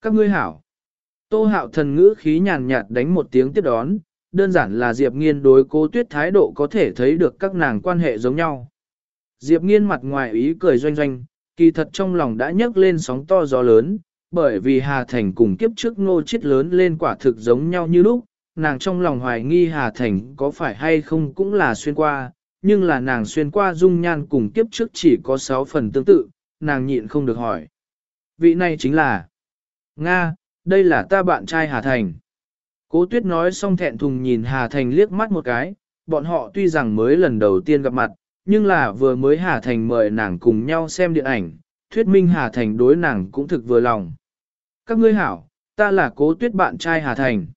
Các ngươi hảo. Tô Hạo Thần ngữ khí nhàn nhạt đánh một tiếng tiếp đón, đơn giản là Diệp Nghiên đối cố tuyết thái độ có thể thấy được các nàng quan hệ giống nhau. Diệp Nghiên mặt ngoài ý cười doanh doanh, kỳ thật trong lòng đã nhấc lên sóng to gió lớn, bởi vì Hà Thành cùng kiếp trước ngô chết lớn lên quả thực giống nhau như lúc, nàng trong lòng hoài nghi Hà Thành có phải hay không cũng là xuyên qua, nhưng là nàng xuyên qua dung nhan cùng kiếp trước chỉ có 6 phần tương tự, nàng nhịn không được hỏi. Vị này chính là Nga, đây là ta bạn trai Hà Thành. Cố tuyết nói xong thẹn thùng nhìn Hà Thành liếc mắt một cái, bọn họ tuy rằng mới lần đầu tiên gặp mặt, nhưng là vừa mới Hà Thành mời nàng cùng nhau xem điện ảnh, thuyết minh Hà Thành đối nàng cũng thực vừa lòng. Các ngươi hảo, ta là cố tuyết bạn trai Hà Thành.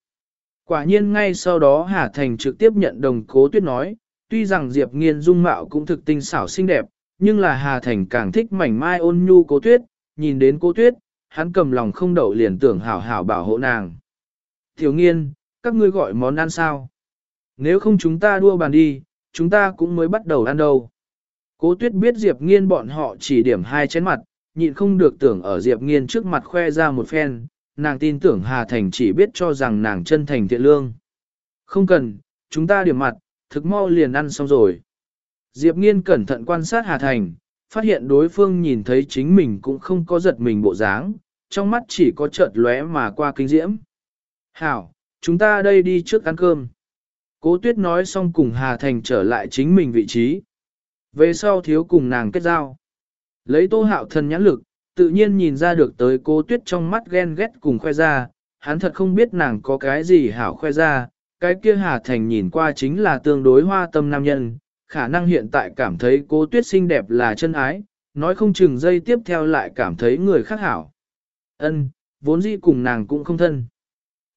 Quả nhiên ngay sau đó Hà Thành trực tiếp nhận đồng cố tuyết nói, tuy rằng Diệp Nghiên dung mạo cũng thực tinh xảo xinh đẹp, nhưng là Hà Thành càng thích mảnh mai ôn nhu cố tuyết, nhìn đến cố tuyết, hắn cầm lòng không đậu liền tưởng hảo hảo bảo hộ nàng. Tiểu nghiên, các ngươi gọi món ăn sao? Nếu không chúng ta đua bàn đi, chúng ta cũng mới bắt đầu ăn đâu. Cố tuyết biết Diệp nghiên bọn họ chỉ điểm hai chén mặt, nhịn không được tưởng ở Diệp nghiên trước mặt khoe ra một phen, nàng tin tưởng Hà Thành chỉ biết cho rằng nàng chân thành thiện lương. Không cần, chúng ta điểm mặt, thực mau liền ăn xong rồi. Diệp nghiên cẩn thận quan sát Hà Thành, phát hiện đối phương nhìn thấy chính mình cũng không có giật mình bộ dáng, trong mắt chỉ có chợt lóe mà qua kinh diễm. Hảo, chúng ta đây đi trước ăn cơm. Cố tuyết nói xong cùng Hà Thành trở lại chính mình vị trí. Về sau thiếu cùng nàng kết giao. Lấy tô hạo thần nhãn lực, tự nhiên nhìn ra được tới cố tuyết trong mắt ghen ghét cùng khoe ra, hắn thật không biết nàng có cái gì hảo khoe ra, cái kia Hà Thành nhìn qua chính là tương đối hoa tâm nam nhân, khả năng hiện tại cảm thấy cố tuyết xinh đẹp là chân ái, nói không chừng dây tiếp theo lại cảm thấy người khác hảo. Ân, vốn dĩ cùng nàng cũng không thân.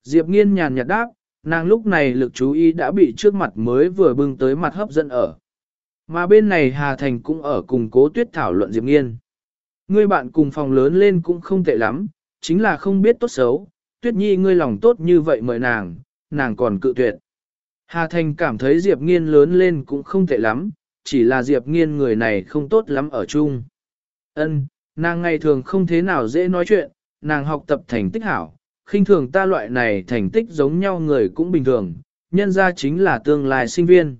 Diệp nghiên nhàn nhạt đáp, nàng lúc này lực chú ý đã bị trước mặt mới vừa bưng tới mặt hấp dẫn ở. Mà bên này Hà Thành cũng ở cùng cố tuyết thảo luận Diệp nghiên. Ngươi bạn cùng phòng lớn lên cũng không tệ lắm, chính là không biết tốt xấu, tuyết nhi ngươi lòng tốt như vậy mời nàng, nàng còn cự tuyệt. Hà Thành cảm thấy Diệp Nghiên lớn lên cũng không tệ lắm, chỉ là Diệp Nghiên người này không tốt lắm ở chung. Ân, nàng ngày thường không thế nào dễ nói chuyện, nàng học tập thành tích hảo, khinh thường ta loại này thành tích giống nhau người cũng bình thường, nhân ra chính là tương lai sinh viên.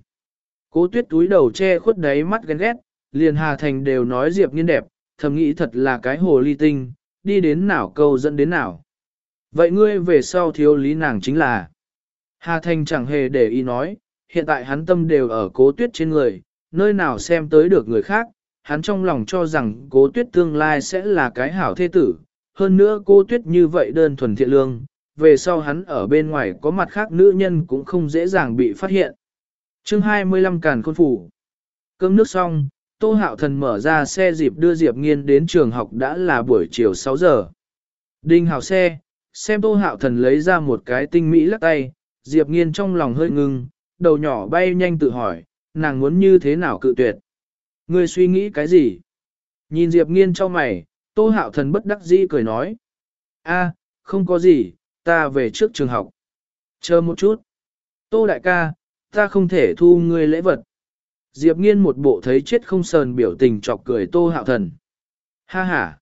Cố tuyết túi đầu che khuất đáy mắt ghen ghét, liền Hà Thành đều nói Diệp Nghiên đẹp, thầm nghĩ thật là cái hồ ly tinh, đi đến nào câu dẫn đến nào. Vậy ngươi về sau thiếu lý nàng chính là Hà Thành chẳng hề để ý nói, hiện tại hắn tâm đều ở cố tuyết trên người, nơi nào xem tới được người khác, hắn trong lòng cho rằng cố tuyết tương lai sẽ là cái hảo thế tử, hơn nữa cô tuyết như vậy đơn thuần thiện lương, về sau hắn ở bên ngoài có mặt khác nữ nhân cũng không dễ dàng bị phát hiện. chương 25 Càn Khôn Phủ Cơm nước xong, Tô Hạo Thần mở ra xe dịp đưa Diệp Nghiên đến trường học đã là buổi chiều 6 giờ. Đinh hào xe, xem Tô Hạo Thần lấy ra một cái tinh mỹ lắc tay, Diệp Nghiên trong lòng hơi ngưng, đầu nhỏ bay nhanh tự hỏi, nàng muốn như thế nào cự tuyệt. Ngươi suy nghĩ cái gì? Nhìn Diệp Nghiên cho mày, Tô Hạo Thần bất đắc dĩ cười nói. a, không có gì, ta về trước trường học. Chờ một chút. Tô đại ca, ta không thể thu ngươi lễ vật. Diệp Nghiên một bộ thấy chết không sờn biểu tình chọc cười Tô Hạo Thần. Ha ha.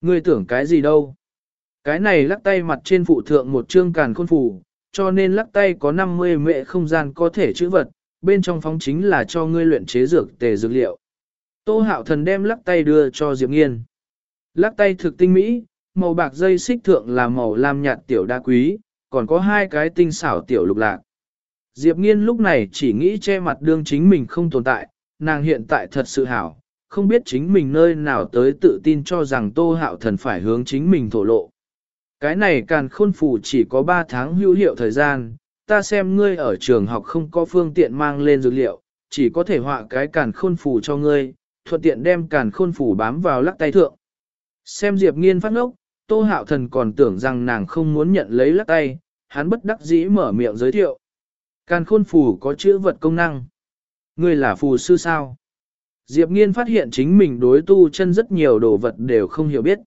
Ngươi tưởng cái gì đâu? Cái này lắc tay mặt trên phụ thượng một chương càn khôn phủ, cho nên lắc tay có 50 mệ không gian có thể chữ vật, bên trong phóng chính là cho ngươi luyện chế dược tề dược liệu. Tô hạo thần đem lắc tay đưa cho Diệp Nghiên. Lắc tay thực tinh mỹ, màu bạc dây xích thượng là màu lam nhạt tiểu đa quý, còn có hai cái tinh xảo tiểu lục lạc. Diệp Nghiên lúc này chỉ nghĩ che mặt đương chính mình không tồn tại, nàng hiện tại thật sự hảo, không biết chính mình nơi nào tới tự tin cho rằng Tô Hạo Thần phải hướng chính mình thổ lộ. Cái này càn khôn phủ chỉ có 3 tháng hữu hiệu thời gian, ta xem ngươi ở trường học không có phương tiện mang lên dược liệu, chỉ có thể họa cái càn khôn phủ cho ngươi, thuận tiện đem càn khôn phủ bám vào lắc tay thượng. Xem Diệp Nghiên phát ngốc, Tô Hạo Thần còn tưởng rằng nàng không muốn nhận lấy lắc tay, hắn bất đắc dĩ mở miệng giới thiệu. Càn khôn phủ có chữ vật công năng. Ngươi là phù sư sao? Diệp Nghiên phát hiện chính mình đối tu chân rất nhiều đồ vật đều không hiểu biết.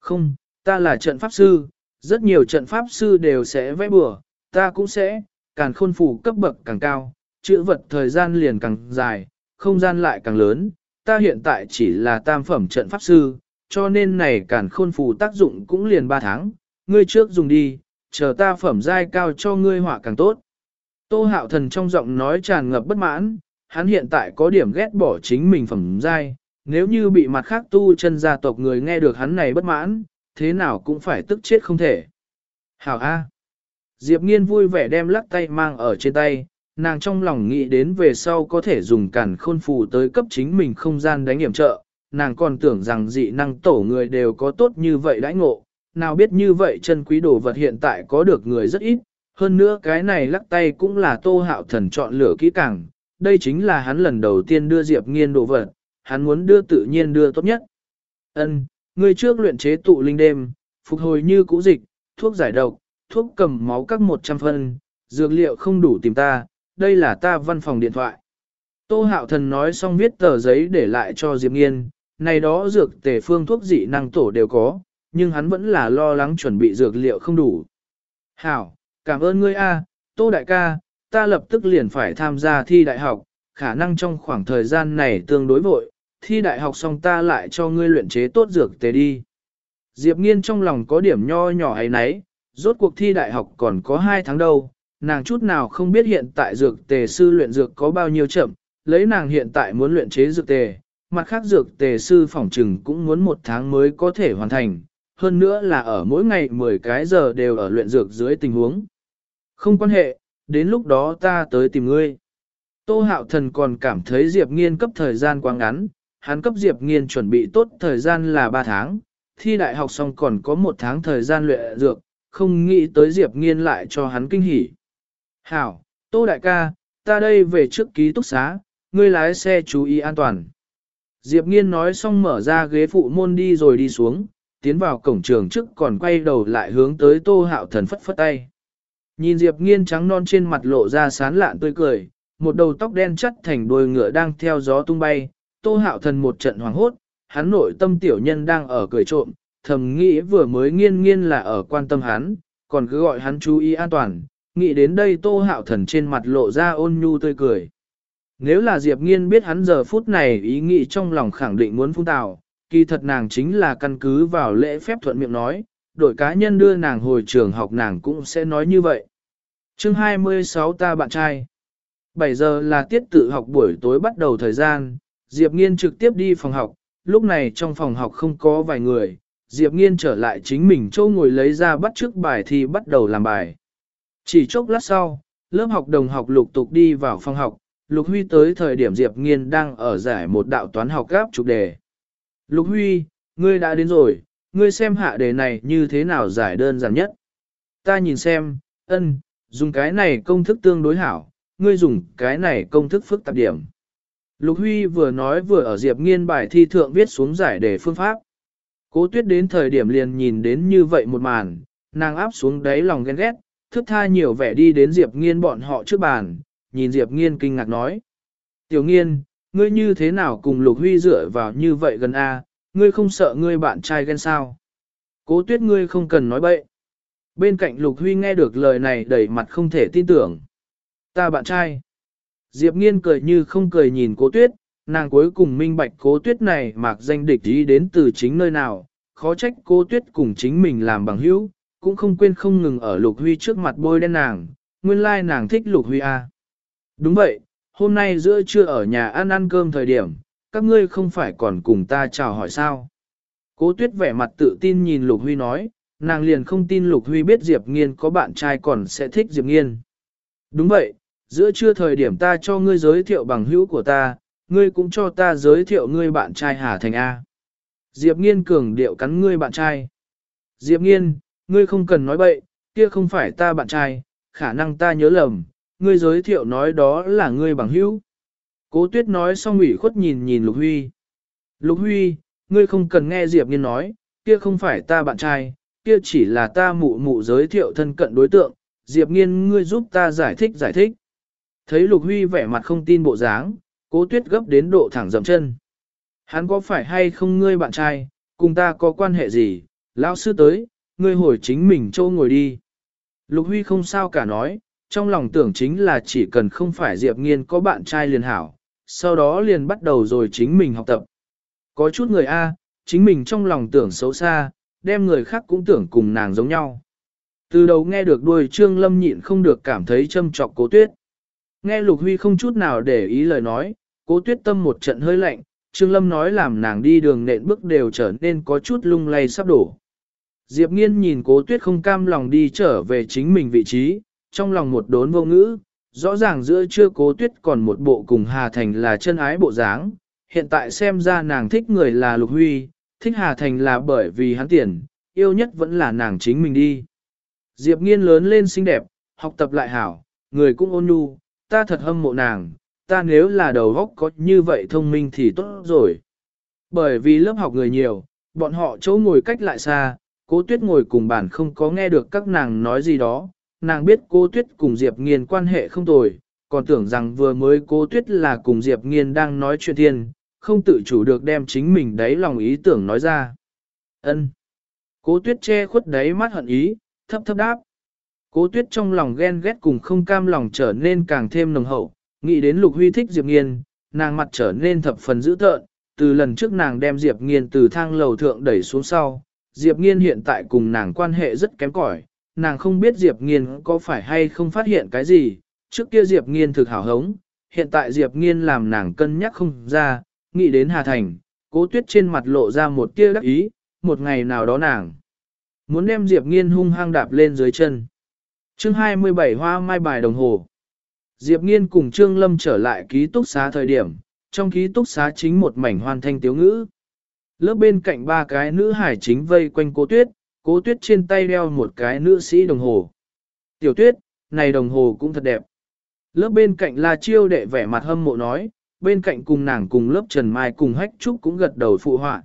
Không, ta là trận pháp sư, rất nhiều trận pháp sư đều sẽ vẽ bừa, ta cũng sẽ, càng khôn phủ cấp bậc càng cao, chữ vật thời gian liền càng dài, không gian lại càng lớn, ta hiện tại chỉ là tam phẩm trận pháp sư, cho nên này càng khôn phủ tác dụng cũng liền 3 tháng, ngươi trước dùng đi, chờ ta phẩm giai cao cho ngươi họa càng tốt. Tô hạo thần trong giọng nói tràn ngập bất mãn, hắn hiện tại có điểm ghét bỏ chính mình phẩm giai, nếu như bị mặt khác tu chân gia tộc người nghe được hắn này bất mãn, thế nào cũng phải tức chết không thể. Hảo A. Diệp nghiên vui vẻ đem lắc tay mang ở trên tay, nàng trong lòng nghĩ đến về sau có thể dùng cản khôn phù tới cấp chính mình không gian đánh hiểm trợ, nàng còn tưởng rằng dị năng tổ người đều có tốt như vậy đãi ngộ, nào biết như vậy chân quý đồ vật hiện tại có được người rất ít, hơn nữa cái này lắc tay cũng là tô hạo thần chọn lựa kỹ càng, đây chính là hắn lần đầu tiên đưa Diệp Nghiên đồ vật, hắn muốn đưa tự nhiên đưa tốt nhất. Ân, người trước luyện chế tụ linh đêm, phục hồi như cũ dịch, thuốc giải độc, thuốc cầm máu các 100 phân, dược liệu không đủ tìm ta, đây là ta văn phòng điện thoại. Tô hạo thần nói xong viết tờ giấy để lại cho Diệp Nghiên, này đó dược tề phương thuốc dị năng tổ đều có, nhưng hắn vẫn là lo lắng chuẩn bị dược liệu không đủ. Hảo, cảm ơn ngươi a, Tô đại ca, ta lập tức liền phải tham gia thi đại học, khả năng trong khoảng thời gian này tương đối vội, thi đại học xong ta lại cho ngươi luyện chế tốt dược tề đi. Diệp Nghiên trong lòng có điểm nho nhỏ ấy nấy, rốt cuộc thi đại học còn có 2 tháng đâu, nàng chút nào không biết hiện tại dược tề sư luyện dược có bao nhiêu chậm, lấy nàng hiện tại muốn luyện chế dược tề, mặt khác dược tề sư phỏng trừng cũng muốn một tháng mới có thể hoàn thành, hơn nữa là ở mỗi ngày 10 cái giờ đều ở luyện dược dưới tình huống. Không quan hệ, đến lúc đó ta tới tìm ngươi. Tô hạo thần còn cảm thấy Diệp Nghiên cấp thời gian quá ngắn, hắn cấp Diệp Nghiên chuẩn bị tốt thời gian là 3 tháng, thi đại học xong còn có một tháng thời gian luyện dược, không nghĩ tới Diệp Nghiên lại cho hắn kinh hỉ. Hảo, Tô đại ca, ta đây về trước ký túc xá, ngươi lái xe chú ý an toàn. Diệp Nghiên nói xong mở ra ghế phụ môn đi rồi đi xuống, tiến vào cổng trường trước còn quay đầu lại hướng tới Tô Hạo Thần phất phất tay. Nhìn Diệp Nghiên trắng non trên mặt lộ ra sán lạn tươi cười, một đầu tóc đen chắt thành đuôi ngựa đang theo gió tung bay, Tô Hạo Thần một trận hoảng hốt, hắn nội tâm tiểu nhân đang ở cười trộm, thầm nghĩ vừa mới nghiên nghiên là ở quan tâm hắn, còn cứ gọi hắn chú ý an toàn, nghĩ đến đây Tô Hạo Thần trên mặt lộ ra ôn nhu tươi cười. Nếu là Diệp Nghiên biết hắn giờ phút này ý nghĩ trong lòng khẳng định muốn phung tạo, kỳ thật nàng chính là căn cứ vào lễ phép thuận miệng nói, đội cá nhân đưa nàng hồi trường học nàng cũng sẽ nói như vậy. chương 26 ta bạn trai 7 giờ là tiết tự học buổi tối bắt đầu thời gian, Diệp Nghiên trực tiếp đi phòng học, lúc này trong phòng học không có vài người, Diệp Nghiên trở lại chính mình châu ngồi lấy ra bắt trước bài thì bắt đầu làm bài. Chỉ chốc lát sau, lớp học đồng học lục tục đi vào phòng học, Lục Huy tới thời điểm Diệp Nghiên đang ở giải một đạo toán học gáp trục đề. Lục Huy, ngươi đã đến rồi, ngươi xem hạ đề này như thế nào giải đơn giản nhất. Ta nhìn xem, ân, dùng cái này công thức tương đối hảo, ngươi dùng cái này công thức phức tạp điểm. Lục Huy vừa nói vừa ở Diệp Nghiên bài thi thượng viết xuống giải đề phương pháp. Cố tuyết đến thời điểm liền nhìn đến như vậy một màn, nàng áp xuống đáy lòng ghen ghét, thức tha nhiều vẻ đi đến Diệp Nghiên bọn họ trước bàn, nhìn Diệp Nghiên kinh ngạc nói. Tiểu Nghiên, ngươi như thế nào cùng Lục Huy dựa vào như vậy gần A, ngươi không sợ ngươi bạn trai ghen sao? Cố tuyết ngươi không cần nói bậy. Bên cạnh Lục Huy nghe được lời này đầy mặt không thể tin tưởng. Ta bạn trai. Diệp Nghiên cười như không cười nhìn cố tuyết, nàng cuối cùng minh bạch cố tuyết này mạc danh địch ý đến từ chính nơi nào, khó trách cố tuyết cùng chính mình làm bằng hữu, cũng không quên không ngừng ở Lục Huy trước mặt bôi đen nàng, nguyên lai nàng thích Lục Huy A. Đúng vậy, hôm nay giữa trưa ở nhà ăn ăn cơm thời điểm, các ngươi không phải còn cùng ta chào hỏi sao. Cố tuyết vẻ mặt tự tin nhìn Lục Huy nói, nàng liền không tin Lục Huy biết Diệp Nghiên có bạn trai còn sẽ thích Diệp Nghiên. Đúng vậy, giữa trưa thời điểm ta cho ngươi giới thiệu bằng hữu của ta, ngươi cũng cho ta giới thiệu ngươi bạn trai Hà Thành A. Diệp Nghiên cường điệu cắn ngươi bạn trai. Diệp Nghiên, ngươi không cần nói bậy, kia không phải ta bạn trai, khả năng ta nhớ lầm, ngươi giới thiệu nói đó là ngươi bằng hữu. Cố tuyết nói xong ủy khuất nhìn nhìn Lục Huy. Lục Huy, ngươi không cần nghe Diệp Nghiên nói, kia không phải ta bạn trai, kia chỉ là ta mụ mụ giới thiệu thân cận đối tượng, Diệp Nghiên ngươi giúp ta giải thích giải thích. Thấy Lục Huy vẻ mặt không tin bộ dáng, cố tuyết gấp đến độ thẳng dậm chân. Hắn có phải hay không ngươi bạn trai, cùng ta có quan hệ gì, lão sư tới, ngươi hồi chính mình châu ngồi đi. Lục Huy không sao cả nói, trong lòng tưởng chính là chỉ cần không phải Diệp Nghiên có bạn trai liền hảo, sau đó liền bắt đầu rồi chính mình học tập. Có chút người A, chính mình trong lòng tưởng xấu xa, đem người khác cũng tưởng cùng nàng giống nhau. Từ đầu nghe được đuôi Trương Lâm nhịn không được cảm thấy châm trọc cố tuyết. Nghe Lục Huy không chút nào để ý lời nói, cố tuyết tâm một trận hơi lạnh, Trương Lâm nói làm nàng đi đường nện bước đều trở nên có chút lung lay sắp đổ. Diệp Nghiên nhìn cố tuyết không cam lòng đi trở về chính mình vị trí, trong lòng một đốn vô ngữ, rõ ràng giữa chưa cố tuyết còn một bộ cùng Hà Thành là chân ái bộ dáng, hiện tại xem ra nàng thích người là Lục Huy, thích Hà Thành là bởi vì hắn tiền, yêu nhất vẫn là nàng chính mình đi. Diệp nghiên lớn lên xinh đẹp, học tập lại hảo, người cũng ôn nhu, ta thật hâm mộ nàng, ta nếu là đầu góc có như vậy thông minh thì tốt rồi. Bởi vì lớp học người nhiều, bọn họ chỗ ngồi cách lại xa, cố tuyết ngồi cùng bàn không có nghe được các nàng nói gì đó, nàng biết cô tuyết cùng Diệp nghiên quan hệ không tồi, còn tưởng rằng vừa mới cô tuyết là cùng Diệp nghiên đang nói chuyện thiên, không tự chủ được đem chính mình đáy lòng ý tưởng nói ra. ân Cố tuyết che khuất đáy mắt hận ý, thấp thấp đáp. Cố tuyết trong lòng ghen ghét cùng không cam lòng trở nên càng thêm nồng hậu, nghĩ đến lục huy thích Diệp nghiên, nàng mặt trở nên thập phần dữ tợn, từ lần trước nàng đem Diệp nghiên từ thang lầu thượng đẩy xuống sau. Diệp nghiên hiện tại cùng nàng quan hệ rất kém cỏi, nàng không biết Diệp nghiên có phải hay không phát hiện cái gì, trước kia Diệp nghiên thực hảo hống, hiện tại Diệp nghiên làm nàng cân nhắc không ra, nghĩ đến Hà Thành, cố tuyết trên mặt lộ ra một tia đắc ý, một ngày nào đó nàng muốn đem Diệp nghiên hung hăng đạp lên dưới chân chương 27 hoa mai bài đồng hồ. Diệp nghiên cùng Trương Lâm trở lại ký túc xá thời điểm, trong ký túc xá chính một mảnh hoàn thanh tiếu ngữ. Lớp bên cạnh ba cái nữ hải chính vây quanh cố tuyết, cố tuyết trên tay đeo một cái nữ sĩ đồng hồ. Tiểu tuyết, này đồng hồ cũng thật đẹp. Lớp bên cạnh là chiêu đệ vẻ mặt hâm mộ nói, bên cạnh cùng nàng cùng lớp Trần Mai cùng hách trúc cũng gật đầu phụ họa.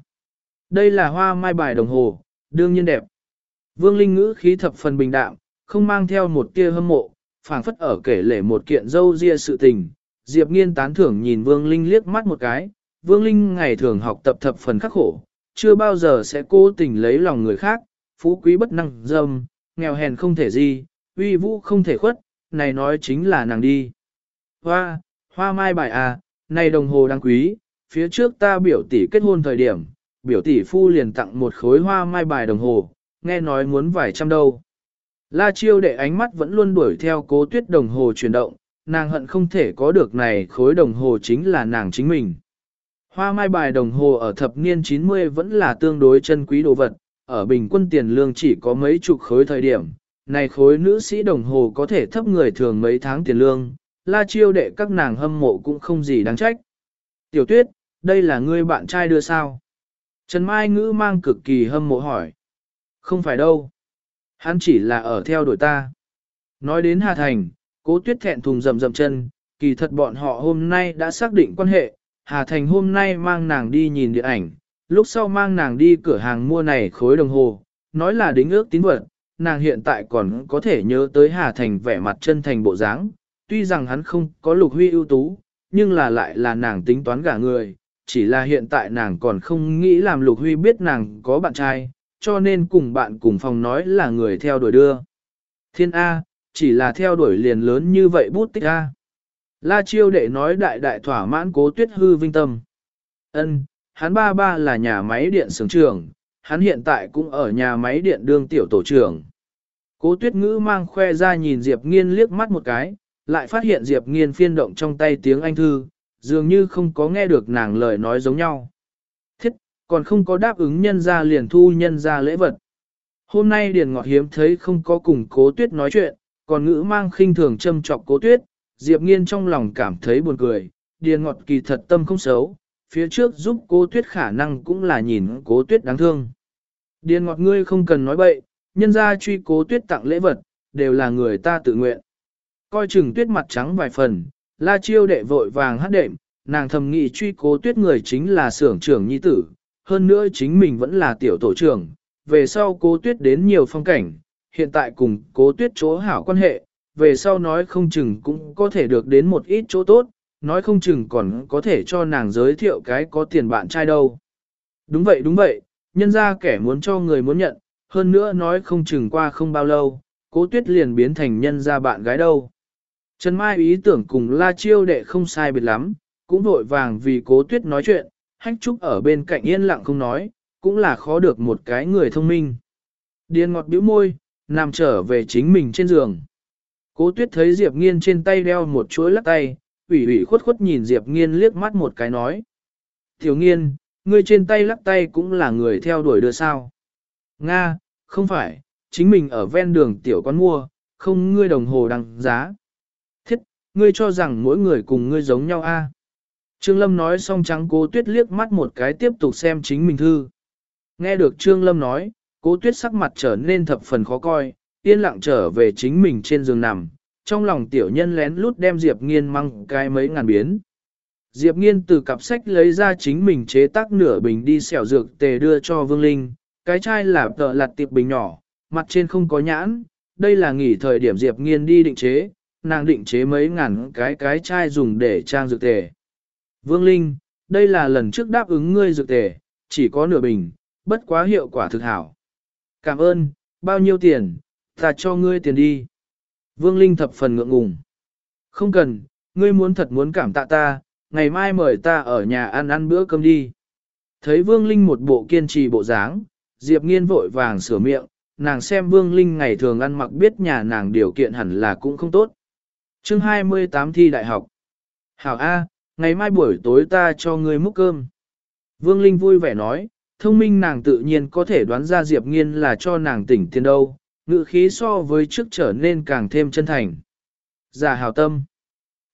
Đây là hoa mai bài đồng hồ, đương nhiên đẹp. Vương Linh ngữ khí thập phần bình đạm, không mang theo một tia hâm mộ, phảng phất ở kể lể một kiện dâu ria sự tình. Diệp nghiên tán thưởng nhìn Vương Linh liếc mắt một cái, Vương Linh ngày thường học tập thập phần khắc khổ, chưa bao giờ sẽ cố tình lấy lòng người khác, phú quý bất năng dâm, nghèo hèn không thể gì, uy vũ không thể khuất, này nói chính là nàng đi. Hoa, hoa mai bài à, này đồng hồ đáng quý, phía trước ta biểu tỷ kết hôn thời điểm, biểu tỷ phu liền tặng một khối hoa mai bài đồng hồ, nghe nói muốn vài trăm đâu. La chiêu đệ ánh mắt vẫn luôn đuổi theo cố tuyết đồng hồ chuyển động, nàng hận không thể có được này khối đồng hồ chính là nàng chính mình. Hoa mai bài đồng hồ ở thập niên 90 vẫn là tương đối chân quý đồ vật, ở bình quân tiền lương chỉ có mấy chục khối thời điểm, này khối nữ sĩ đồng hồ có thể thấp người thường mấy tháng tiền lương, la chiêu đệ các nàng hâm mộ cũng không gì đáng trách. Tiểu tuyết, đây là ngươi bạn trai đưa sao? Trần Mai Ngữ mang cực kỳ hâm mộ hỏi. Không phải đâu. Hắn chỉ là ở theo đuổi ta. Nói đến Hà Thành, cố tuyết thẹn thùng rầm rầm chân, kỳ thật bọn họ hôm nay đã xác định quan hệ. Hà Thành hôm nay mang nàng đi nhìn điện ảnh, lúc sau mang nàng đi cửa hàng mua này khối đồng hồ, nói là đính ước tín vật, nàng hiện tại còn có thể nhớ tới Hà Thành vẻ mặt chân thành bộ dáng, tuy rằng hắn không có lục huy ưu tú, nhưng là lại là nàng tính toán gả người, chỉ là hiện tại nàng còn không nghĩ làm lục huy biết nàng có bạn trai, cho nên cùng bạn cùng phòng nói là người theo đuổi đưa. Thiên A, chỉ là theo đuổi liền lớn như vậy bút tích A. La chiêu đệ nói đại đại thỏa mãn cố tuyết hư vinh tâm. Ân, hắn ba ba là nhà máy điện xưởng trưởng, hắn hiện tại cũng ở nhà máy điện đương tiểu tổ trưởng. Cố tuyết ngữ mang khoe ra nhìn Diệp Nghiên liếc mắt một cái, lại phát hiện Diệp Nghiên phiên động trong tay tiếng Anh thư, dường như không có nghe được nàng lời nói giống nhau. Còn không có đáp ứng nhân ra liền thu nhân ra lễ vật. Hôm nay Điền Ngọt hiếm thấy không có cùng cố tuyết nói chuyện, còn ngữ mang khinh thường châm trọc cố tuyết, Diệp Nghiên trong lòng cảm thấy buồn cười, Điền Ngọt kỳ thật tâm không xấu, phía trước giúp cố tuyết khả năng cũng là nhìn cố tuyết đáng thương. Điền Ngọt ngươi không cần nói bậy, nhân ra truy cố tuyết tặng lễ vật, đều là người ta tự nguyện. Coi chừng tuyết mặt trắng vài phần, la chiêu đệ vội vàng hát đệm, nàng thầm nghĩ truy cố tuyết người chính là xưởng trưởng nhi tử, hơn nữa chính mình vẫn là tiểu tổ trưởng, về sau cố tuyết đến nhiều phong cảnh, hiện tại cùng cố tuyết chỗ hảo quan hệ, về sau nói không chừng cũng có thể được đến một ít chỗ tốt, nói không chừng còn có thể cho nàng giới thiệu cái có tiền bạn trai đâu. Đúng vậy đúng vậy, nhân ra kẻ muốn cho người muốn nhận, hơn nữa nói không chừng qua không bao lâu, cố tuyết liền biến thành nhân ra bạn gái đâu. Trần Mai ý tưởng cùng La Chiêu đệ không sai biệt lắm, cũng vội vàng vì cố tuyết nói chuyện, hách trúc ở bên cạnh yên lặng không nói, cũng là khó được một cái người thông minh. Điền ngọt bĩu môi, nằm trở về chính mình trên giường. Cố tuyết thấy Diệp Nghiên trên tay đeo một chuỗi lắc tay, ủy ủy khuất khuất nhìn Diệp Nghiên liếc mắt một cái nói. Tiểu Nghiên, ngươi trên tay lắc tay cũng là người theo đuổi đưa sao. Nga, không phải, chính mình ở ven đường tiểu con mua, không ngươi đồng hồ đăng giá. Thiết, ngươi cho rằng mỗi người cùng ngươi giống nhau a? Trương Lâm nói xong trắng cố tuyết liếc mắt một cái tiếp tục xem chính mình thư. Nghe được Trương Lâm nói, cố tuyết sắc mặt trở nên thập phần khó coi, yên lặng trở về chính mình trên giường nằm, trong lòng tiểu nhân lén lút đem Diệp Nghiên mang cái mấy ngàn biến. Diệp Nghiên từ cặp sách lấy ra chính mình chế tác nửa bình đi xẻo dược tề đưa cho Vương Linh, cái chai là tợ lặt tiệp bình nhỏ, mặt trên không có nhãn, đây là nghỉ thời điểm Diệp Nghiên đi định chế, nàng định chế mấy ngàn cái cái chai dùng để trang dược tề. Vương Linh, đây là lần trước đáp ứng ngươi dược tề, chỉ có nửa bình, bất quá hiệu quả thực hảo. Cảm ơn, bao nhiêu tiền, ta cho ngươi tiền đi. Vương Linh thập phần ngượng ngùng. Không cần, ngươi muốn thật muốn cảm tạ ta, ngày mai mời ta ở nhà ăn ăn bữa cơm đi. Thấy Vương Linh một bộ kiên trì bộ dáng, Diệp Nghiên vội vàng sửa miệng, nàng xem Vương Linh ngày thường ăn mặc biết nhà nàng điều kiện hẳn là cũng không tốt. chương 28 thi đại học. Hảo A, ngày mai buổi tối ta cho ngươi múc cơm. Vương Linh vui vẻ nói, thông minh nàng tự nhiên có thể đoán ra Diệp Nghiên là cho nàng tỉnh tiền đâu, ngự khí so với trước trở nên càng thêm chân thành. Giả hào tâm.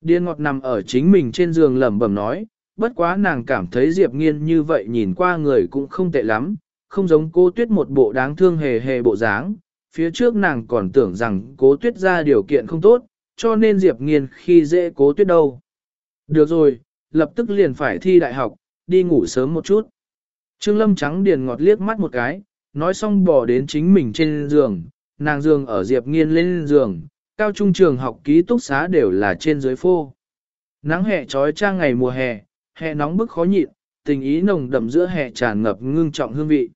Điên ngọt nằm ở chính mình trên giường lẩm bẩm nói, bất quá nàng cảm thấy Diệp Nghiên như vậy nhìn qua người cũng không tệ lắm, không giống cô tuyết một bộ đáng thương hề hề bộ dáng. Phía trước nàng còn tưởng rằng cố tuyết ra điều kiện không tốt, cho nên Diệp Nghiên khi dễ cố tuyết đâu. Được rồi, lập tức liền phải thi đại học, đi ngủ sớm một chút. Trương Lâm trắng điền ngọt liếc mắt một cái, nói xong bỏ đến chính mình trên giường, nàng giường ở Diệp Nghiên lên giường, cao trung trường học ký túc xá đều là trên dưới phô. Nắng hè trói trang ngày mùa hè, hè nóng bức khó nhịn, tình ý nồng đậm giữa hè tràn ngập ngưng trọng hương vị.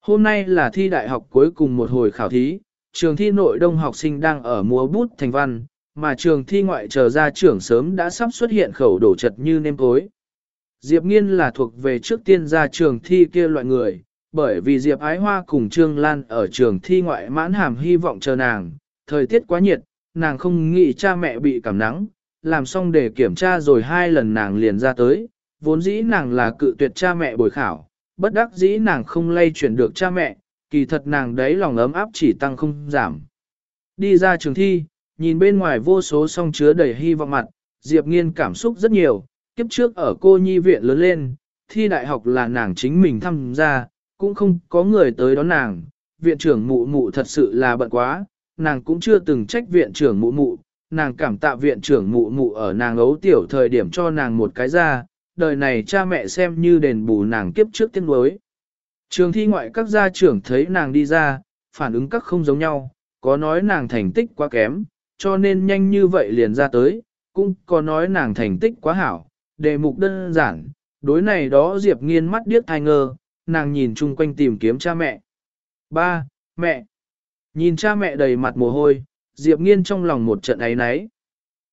Hôm nay là thi đại học cuối cùng một hồi khảo thí, trường thi nội đông học sinh đang ở múa bút thành văn, mà trường thi ngoại chờ ra trưởng sớm đã sắp xuất hiện khẩu đổ chật như nêm tối. Diệp Nghiên là thuộc về trước tiên ra trường thi kia loại người, bởi vì Diệp Ái Hoa cùng Trương Lan ở trường thi ngoại mãn hàm hy vọng chờ nàng, thời tiết quá nhiệt, nàng không nghĩ cha mẹ bị cảm nắng, làm xong để kiểm tra rồi hai lần nàng liền ra tới, vốn dĩ nàng là cự tuyệt cha mẹ bồi khảo, bất đắc dĩ nàng không lay chuyển được cha mẹ, kỳ thật nàng đấy lòng ấm áp chỉ tăng không giảm. Đi ra trường thi, nhìn bên ngoài vô số song chứa đầy hy vọng mặt, Diệp Nghiên cảm xúc rất nhiều, kiếp trước ở cô nhi viện lớn lên, thi đại học là nàng chính mình tham gia, cũng không có người tới đón nàng, viện trưởng mụ mụ thật sự là bận quá, nàng cũng chưa từng trách viện trưởng mụ mụ, nàng cảm tạ viện trưởng mụ mụ ở nàng ấu tiểu thời điểm cho nàng một cái ra, đời này cha mẹ xem như đền bù nàng kiếp trước tiên đối. Trường thi ngoại các gia trưởng thấy nàng đi ra, phản ứng các không giống nhau, có nói nàng thành tích quá kém, cho nên nhanh như vậy liền ra tới, cũng có nói nàng thành tích quá hảo, đề mục đơn giản, đối này đó Diệp nghiên mắt điếc thai ngơ, nàng nhìn chung quanh tìm kiếm cha mẹ. Ba, mẹ. Nhìn cha mẹ đầy mặt mồ hôi, Diệp nghiên trong lòng một trận ấy náy.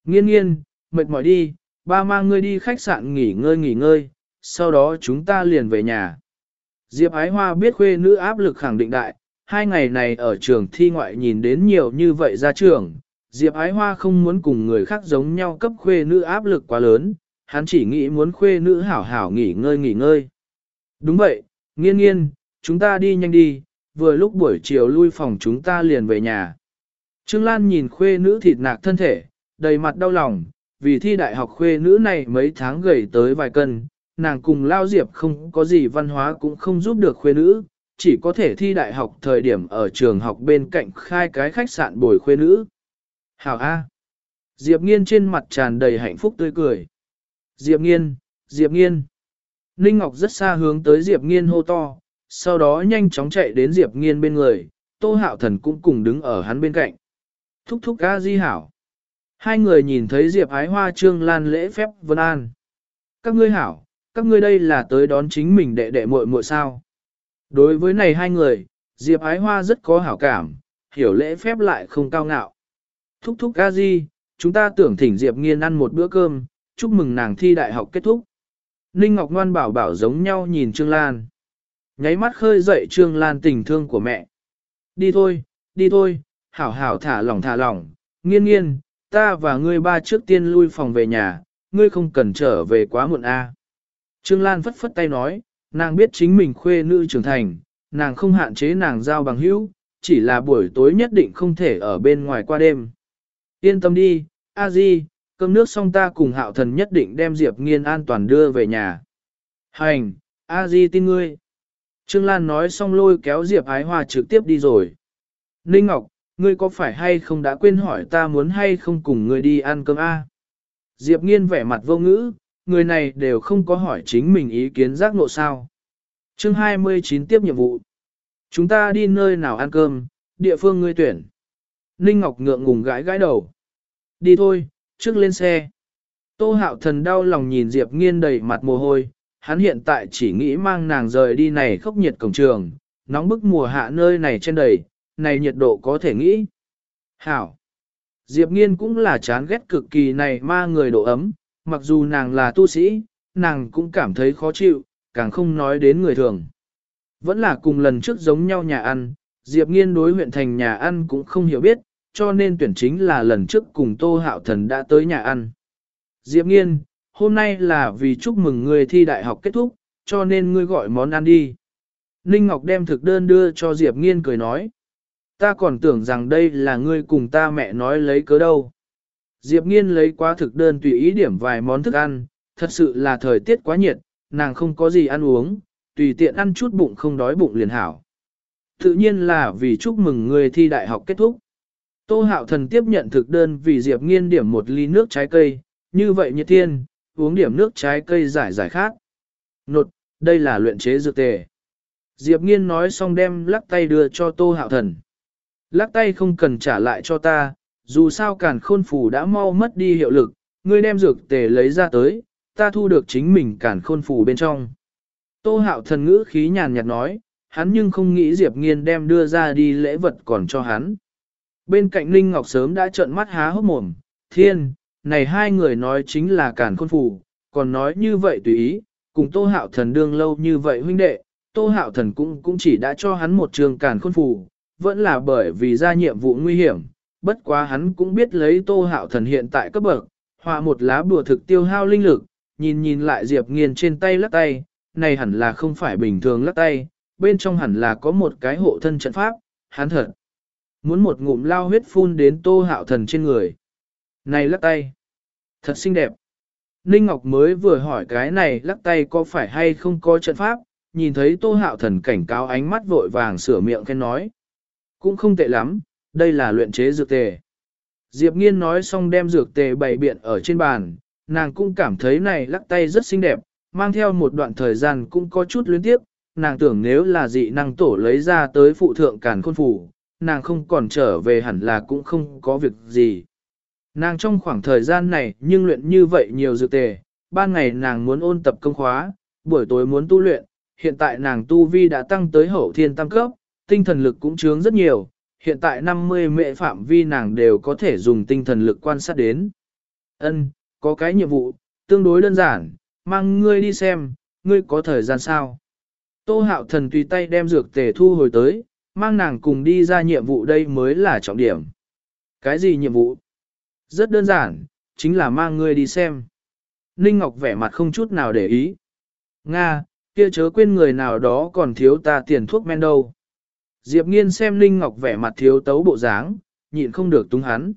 Nghiên nghiên, mệt mỏi đi, ba mang ngươi đi khách sạn nghỉ ngơi nghỉ ngơi, sau đó chúng ta liền về nhà. Diệp ái hoa biết khuê nữ áp lực khẳng định đại, hai ngày này ở trường thi ngoại nhìn đến nhiều như vậy ra trường, Diệp ái hoa không muốn cùng người khác giống nhau cấp khuê nữ áp lực quá lớn, hắn chỉ nghĩ muốn khuê nữ hảo hảo nghỉ ngơi nghỉ ngơi. Đúng vậy, nghiên nghiên, chúng ta đi nhanh đi, vừa lúc buổi chiều lui phòng chúng ta liền về nhà. Trương Lan nhìn khuê nữ thịt nạc thân thể, đầy mặt đau lòng, vì thi đại học khuê nữ này mấy tháng gầy tới vài cân, nàng cùng lao diệp không có gì văn hóa cũng không giúp được khuê nữ, chỉ có thể thi đại học thời điểm ở trường học bên cạnh khai cái khách sạn bồi khuê nữ. Hảo A. Diệp nghiên trên mặt tràn đầy hạnh phúc tươi cười. Diệp nghiên, Diệp nghiên. Ninh Ngọc rất xa hướng tới Diệp nghiên hô to, sau đó nhanh chóng chạy đến Diệp nghiên bên người, Tô Hạo Thần cũng cùng đứng ở hắn bên cạnh. Thúc thúc a di hảo. Hai người nhìn thấy Diệp ái hoa trương lan lễ phép vân an. Các ngươi hảo, các ngươi đây là tới đón chính mình đệ đệ muội muội sao. Đối với này hai người, Diệp ái hoa rất có hảo cảm, hiểu lễ phép lại không cao ngạo. Thúc thúc ca di, chúng ta tưởng thỉnh Diệp nghiên ăn một bữa cơm, chúc mừng nàng thi đại học kết thúc. Ninh Ngọc Ngoan bảo bảo giống nhau nhìn Trương Lan. Nháy mắt khơi dậy Trương Lan tình thương của mẹ. Đi thôi, đi thôi, hảo hảo thả lỏng thả lỏng, nghiên nghiên, ta và ngươi ba trước tiên lui phòng về nhà, ngươi không cần trở về quá muộn a. Trương Lan phất phất tay nói, nàng biết chính mình khuê nữ trưởng thành, nàng không hạn chế nàng giao bằng hữu, chỉ là buổi tối nhất định không thể ở bên ngoài qua đêm. Yên tâm đi, a di, cơm nước xong ta cùng hạo thần nhất định đem Diệp nghiên an toàn đưa về nhà. Hành, a di tin ngươi. Trương Lan nói xong lôi kéo Diệp Ái Hoa trực tiếp đi rồi. Ninh Ngọc, ngươi có phải hay không đã quên hỏi ta muốn hay không cùng ngươi đi ăn cơm a? Diệp Nghiên vẻ mặt vô ngữ, người này đều không có hỏi chính mình ý kiến giác ngộ sao. Chương 29 tiếp nhiệm vụ. Chúng ta đi nơi nào ăn cơm, địa phương ngươi tuyển. Ninh Ngọc ngượng ngùng gãi gãi đầu. Đi thôi, trước lên xe. Tô hạo thần đau lòng nhìn Diệp nghiên đầy mặt mồ hôi, hắn hiện tại chỉ nghĩ mang nàng rời đi này khốc nhiệt cổng trường, nóng bức mùa hạ nơi này trên đầy, này nhiệt độ có thể nghĩ. Hảo! Diệp nghiên cũng là chán ghét cực kỳ này ma người độ ấm, mặc dù nàng là tu sĩ, nàng cũng cảm thấy khó chịu, càng không nói đến người thường. Vẫn là cùng lần trước giống nhau nhà ăn, Diệp nghiên đối huyện thành nhà ăn cũng không hiểu biết, cho nên tuyển chính là lần trước cùng Tô Hạo Thần đã tới nhà ăn. Diệp nghiên, hôm nay là vì chúc mừng ngươi thi đại học kết thúc, cho nên ngươi gọi món ăn đi. Ninh Ngọc đem thực đơn đưa cho Diệp nghiên cười nói. Ta còn tưởng rằng đây là ngươi cùng ta mẹ nói lấy cớ đâu. Diệp nghiên lấy quá thực đơn tùy ý điểm vài món thức ăn, thật sự là thời tiết quá nhiệt, nàng không có gì ăn uống, tùy tiện ăn chút bụng không đói bụng liền hảo. Tự nhiên là vì chúc mừng người thi đại học kết thúc. Tô hạo thần tiếp nhận thực đơn vì Diệp nghiên điểm một ly nước trái cây, như vậy nhiệt thiên, uống điểm nước trái cây giải giải khác. Nột, đây là luyện chế dược tề. Diệp nghiên nói xong đem lắc tay đưa cho tô hạo thần. Lắc tay không cần trả lại cho ta, dù sao càn khôn phủ đã mau mất đi hiệu lực, ngươi đem dược tề lấy ra tới, ta thu được chính mình càn khôn phủ bên trong. Tô hạo thần ngữ khí nhàn nhạt nói, hắn nhưng không nghĩ Diệp nghiên đem đưa ra đi lễ vật còn cho hắn. Bên cạnh Ninh Ngọc sớm đã trợn mắt há hốc mồm, thiên, này hai người nói chính là cản khôn phủ, còn nói như vậy tùy ý, cùng Tô Hạo Thần đương lâu như vậy huynh đệ, Tô Hạo Thần cũng cũng chỉ đã cho hắn một trường cản khôn phủ, vẫn là bởi vì ra nhiệm vụ nguy hiểm, bất quá hắn cũng biết lấy Tô Hạo Thần hiện tại cấp bậc, hòa một lá bùa thực tiêu hao linh lực, nhìn nhìn lại Diệp Nghiên trên tay lắc tay, này hẳn là không phải bình thường lắc tay, bên trong hẳn là có một cái hộ thân trận pháp, hắn thật. Muốn một ngụm lao huyết phun đến Tô Hạo Thần trên người. Này lắc tay. Thật xinh đẹp. Ninh Ngọc mới vừa hỏi cái này lắc tay có phải hay không có trận pháp, nhìn thấy Tô Hạo Thần cảnh cáo ánh mắt vội vàng sửa miệng khen nói. Cũng không tệ lắm, đây là luyện chế dược tề. Diệp Nghiên nói xong đem dược tề bày biện ở trên bàn, nàng cũng cảm thấy này lắc tay rất xinh đẹp, mang theo một đoạn thời gian cũng có chút luyến tiếp, nàng tưởng nếu là dị năng tổ lấy ra tới phụ thượng càn khôn phủ, nàng không còn trở về hẳn là cũng không có việc gì. Nàng trong khoảng thời gian này nhưng luyện như vậy nhiều dược tề, ban ngày nàng muốn ôn tập công khóa, buổi tối muốn tu luyện, hiện tại nàng tu vi đã tăng tới hậu thiên tam cấp, tinh thần lực cũng chướng rất nhiều, hiện tại 50 mệ phạm vi nàng đều có thể dùng tinh thần lực quan sát đến. Ân, có cái nhiệm vụ, tương đối đơn giản, mang ngươi đi xem, ngươi có thời gian sao? Tô hạo thần tùy tay đem dược tề thu hồi tới, mang nàng cùng đi ra nhiệm vụ đây mới là trọng điểm. Cái gì nhiệm vụ? Rất đơn giản, chính là mang ngươi đi xem. Ninh Ngọc vẻ mặt không chút nào để ý. Nga, kia chớ quên người nào đó còn thiếu ta tiền thuốc men đâu. Diệp nghiên xem Ninh Ngọc vẻ mặt thiếu tấu bộ dáng, nhịn không được túng hắn.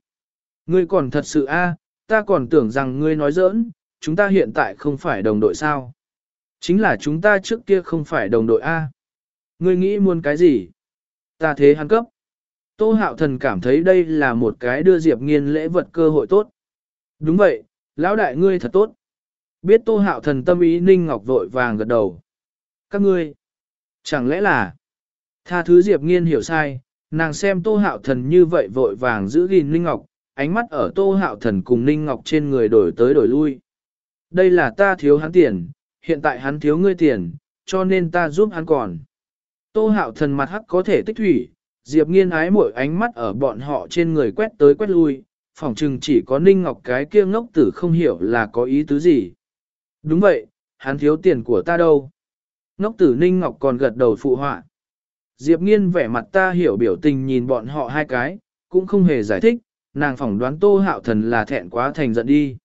Ngươi còn thật sự a, ta còn tưởng rằng ngươi nói giỡn, chúng ta hiện tại không phải đồng đội sao. Chính là chúng ta trước kia không phải đồng đội A. Ngươi nghĩ muốn cái gì? Ta thế hắn cấp. Tô hạo thần cảm thấy đây là một cái đưa Diệp nghiên lễ vật cơ hội tốt. Đúng vậy, lão đại ngươi thật tốt. Biết tô hạo thần tâm ý ninh ngọc vội vàng gật đầu. Các ngươi, chẳng lẽ là, tha thứ Diệp nghiên hiểu sai, nàng xem tô hạo thần như vậy vội vàng giữ gìn ninh ngọc, ánh mắt ở tô hạo thần cùng ninh ngọc trên người đổi tới đổi lui. Đây là ta thiếu hắn tiền, hiện tại hắn thiếu ngươi tiền, cho nên ta giúp hắn còn. Tô hạo thần mặt hắc có thể tích thủy, Diệp nghiên ái mỗi ánh mắt ở bọn họ trên người quét tới quét lui, phỏng chừng chỉ có Ninh Ngọc cái kia ngốc tử không hiểu là có ý tứ gì. Đúng vậy, hắn thiếu tiền của ta đâu. Ngốc tử Ninh Ngọc còn gật đầu phụ họa. Diệp nghiên vẻ mặt ta hiểu biểu tình nhìn bọn họ hai cái, cũng không hề giải thích, nàng phỏng đoán Tô Hạo Thần là thẹn quá thành giận đi.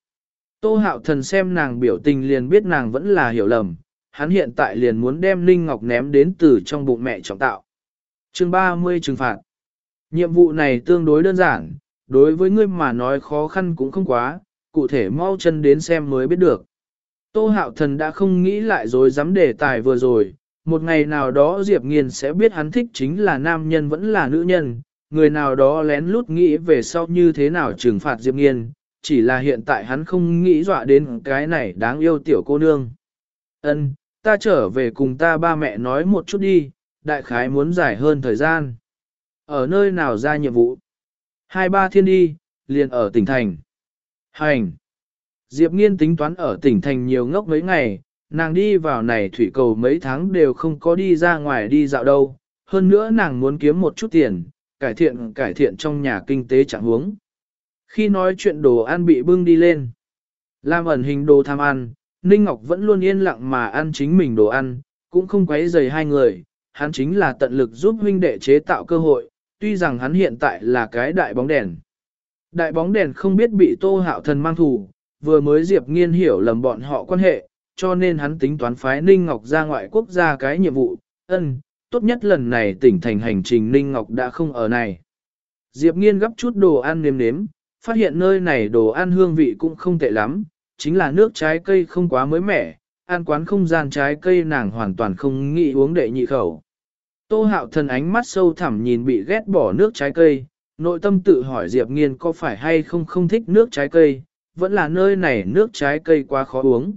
Tô Hạo Thần xem nàng biểu tình liền biết nàng vẫn là hiểu lầm, hắn hiện tại liền muốn đem Ninh Ngọc ném đến từ trong bụng mẹ trọng tạo. Chương 30 trừng phạt. Nhiệm vụ này tương đối đơn giản, đối với ngươi mà nói khó khăn cũng không quá, cụ thể mau chân đến xem mới biết được. Tô hạo thần đã không nghĩ lại rồi dám đề tài vừa rồi, một ngày nào đó Diệp Nghiên sẽ biết hắn thích chính là nam nhân vẫn là nữ nhân, người nào đó lén lút nghĩ về sau như thế nào trừng phạt Diệp Nghiên, chỉ là hiện tại hắn không nghĩ dọa đến cái này đáng yêu tiểu cô nương. Ân, ta trở về cùng ta ba mẹ nói một chút đi, đại khái muốn dài hơn thời gian. Ở nơi nào ra nhiệm vụ? Hai ba thiên đi, liền ở tỉnh thành. Hành! Diệp Nghiên tính toán ở tỉnh thành nhiều ngốc mấy ngày, nàng đi vào này thủy cầu mấy tháng đều không có đi ra ngoài đi dạo đâu. Hơn nữa nàng muốn kiếm một chút tiền, cải thiện cải thiện trong nhà kinh tế trạng huống. Khi nói chuyện đồ ăn bị bưng đi lên, làm ẩn hình đồ tham ăn, Ninh Ngọc vẫn luôn yên lặng mà ăn chính mình đồ ăn, cũng không quấy rầy hai người, hắn chính là tận lực giúp huynh đệ chế tạo cơ hội, tuy rằng hắn hiện tại là cái đại bóng đèn. Đại bóng đèn không biết bị Tô Hạo Thần mang thù, vừa mới Diệp Nghiên hiểu lầm bọn họ quan hệ, cho nên hắn tính toán phái Ninh Ngọc ra ngoại quốc ra cái nhiệm vụ, ân, tốt nhất lần này tỉnh thành hành trình Ninh Ngọc đã không ở này. Diệp Nghiên gấp chút đồ ăn nếm nếm, phát hiện nơi này đồ ăn hương vị cũng không tệ lắm, chính là nước trái cây không quá mới mẻ, ăn quán không gian trái cây nàng hoàn toàn không nghĩ uống đệ nhị khẩu. Tô hạo thần ánh mắt sâu thẳm nhìn bị ghét bỏ nước trái cây, nội tâm tự hỏi Diệp Nghiên có phải hay không không thích nước trái cây, vẫn là nơi này nước trái cây quá khó uống.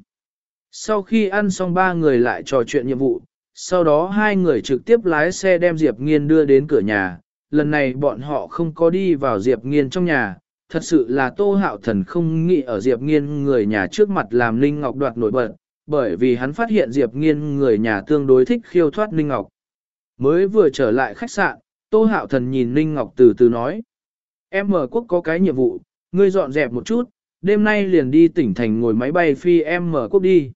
Sau khi ăn xong ba người lại trò chuyện nhiệm vụ, sau đó hai người trực tiếp lái xe đem Diệp Nghiên đưa đến cửa nhà, lần này bọn họ không có đi vào Diệp Nghiên trong nhà, thật sự là Tô Hạo Thần không nghĩ ở Diệp Nghiên người nhà trước mặt làm Ninh Ngọc đoạt nổi bật, bởi vì hắn phát hiện Diệp Nghiên người nhà tương đối thích khiêu thoát Ninh Ngọc. Mới vừa trở lại khách sạn, Tô Hạo Thần nhìn Ninh Ngọc từ từ nói. Em mở quốc có cái nhiệm vụ, ngươi dọn dẹp một chút, đêm nay liền đi tỉnh thành ngồi máy bay phi em mở quốc đi.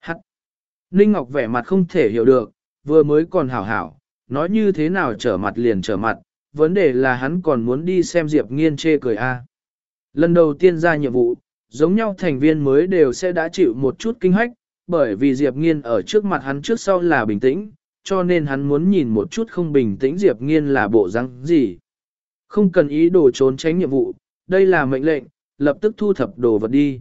Hắc. Ninh Ngọc vẻ mặt không thể hiểu được, vừa mới còn hảo hảo, nói như thế nào trở mặt liền trở mặt, vấn đề là hắn còn muốn đi xem Diệp Nghiên chê cười a. Lần đầu tiên ra nhiệm vụ, giống nhau thành viên mới đều sẽ đã chịu một chút kinh hách, bởi vì Diệp Nghiên ở trước mặt hắn trước sau là bình tĩnh, cho nên hắn muốn nhìn một chút không bình tĩnh Diệp Nghiên là bộ răng gì. Không cần ý đồ trốn tránh nhiệm vụ, đây là mệnh lệnh, lập tức thu thập đồ vật đi.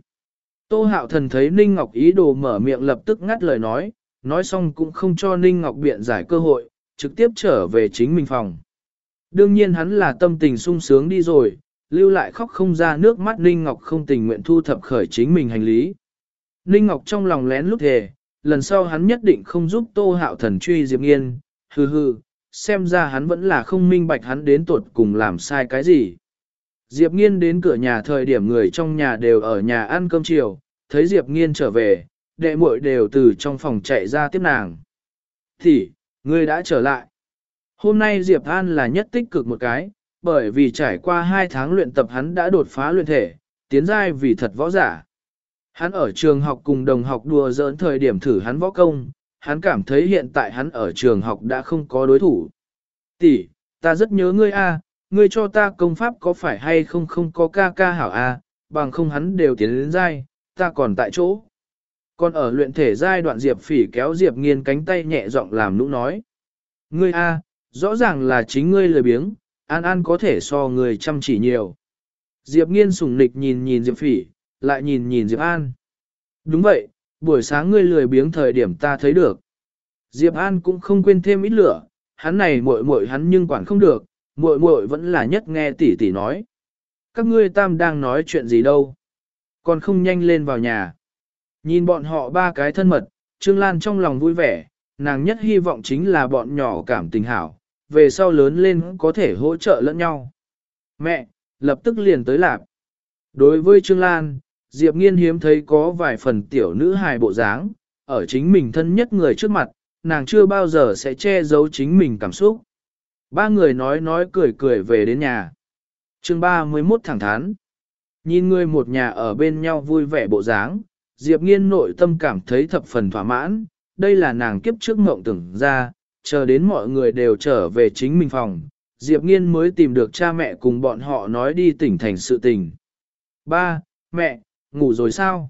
Tô Hạo Thần thấy Ninh Ngọc ý đồ mở miệng lập tức ngắt lời nói, nói xong cũng không cho Ninh Ngọc biện giải cơ hội, trực tiếp trở về chính mình phòng. Đương nhiên hắn là tâm tình sung sướng đi rồi, lưu lại khóc không ra nước mắt Ninh Ngọc không tình nguyện thu thập khởi chính mình hành lý. Ninh Ngọc trong lòng lén lúc thề, lần sau hắn nhất định không giúp Tô Hạo Thần truy Diệp Nghiên, hừ hừ, xem ra hắn vẫn là không minh bạch hắn đến tuột cùng làm sai cái gì. Diệp Nghiên đến cửa nhà thời điểm người trong nhà đều ở nhà ăn cơm chiều, thấy Diệp Nghiên trở về, đệ muội đều từ trong phòng chạy ra tiếp nàng. Thì, ngươi đã trở lại. Hôm nay Diệp An là nhất tích cực một cái, bởi vì trải qua hai tháng luyện tập hắn đã đột phá luyện thể, tiến giai vì thật võ giả. Hắn ở trường học cùng đồng học đùa giỡn thời điểm thử hắn võ công, hắn cảm thấy hiện tại hắn ở trường học đã không có đối thủ. Tỷ, ta rất nhớ ngươi a, ngươi cho ta công pháp có phải hay không không có ca ca hảo a, bằng không hắn đều tiến đến giai, ta còn tại chỗ. Còn ở luyện thể giai đoạn Diệp Phỉ kéo Diệp Nghiên cánh tay nhẹ giọng làm nũng nói. Ngươi a, rõ ràng là chính ngươi lười biếng, An An có thể so người chăm chỉ nhiều. Diệp Nghiên sùng nịch nhìn nhìn Diệp Phỉ, lại nhìn nhìn Diệp An. Đúng vậy, buổi sáng ngươi lười biếng thời điểm ta thấy được. Diệp An cũng không quên thêm ít lửa, hắn này muội muội hắn nhưng quản không được, muội muội vẫn là nhất nghe tỷ tỷ nói. Các ngươi tam đang nói chuyện gì đâu? Còn không nhanh lên vào nhà. Nhìn bọn họ ba cái thân mật, Trương Lan trong lòng vui vẻ, nàng nhất hy vọng chính là bọn nhỏ cảm tình hảo, về sau lớn lên có thể hỗ trợ lẫn nhau. Mẹ, lập tức liền tới lạp. Đối với Trương Lan, Diệp Nghiên hiếm thấy có vài phần tiểu nữ hài bộ dáng, ở chính mình thân nhất người trước mặt, nàng chưa bao giờ sẽ che giấu chính mình cảm xúc. Ba người nói nói cười cười về đến nhà. chương 31 thẳng thắn. Nhìn người một nhà ở bên nhau vui vẻ bộ dáng, Diệp Nghiên nội tâm cảm thấy thập phần thỏa mãn, đây là nàng kiếp trước mộng tưởng ra, chờ đến mọi người đều trở về chính mình phòng, Diệp Nghiên mới tìm được cha mẹ cùng bọn họ nói đi tỉnh thành sự tình. Ba, mẹ, ngủ rồi sao?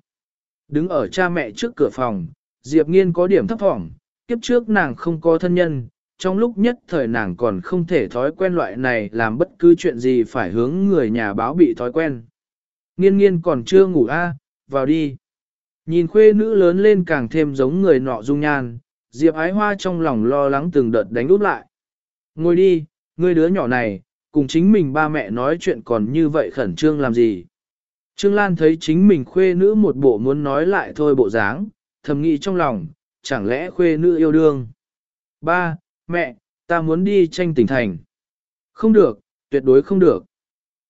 Đứng ở cha mẹ trước cửa phòng, Diệp Nghiên có điểm thấp thỏm, kiếp trước nàng không có thân nhân, trong lúc nhất thời nàng còn không thể thói quen loại này làm bất cứ chuyện gì phải hướng người nhà báo bị thói quen. Nghiên nghiên còn chưa ngủ a, vào đi. Nhìn khuê nữ lớn lên càng thêm giống người nọ dung nhan, Diệp ái hoa trong lòng lo lắng từng đợt đánh úp lại. Ngồi đi, ngươi đứa nhỏ này, cùng chính mình ba mẹ nói chuyện còn như vậy khẩn trương làm gì. Trương Lan thấy chính mình khuê nữ một bộ muốn nói lại thôi bộ dáng, thầm nghĩ trong lòng, chẳng lẽ khuê nữ yêu đương. Ba, mẹ, ta muốn đi tranh tỉnh thành. Không được, tuyệt đối không được.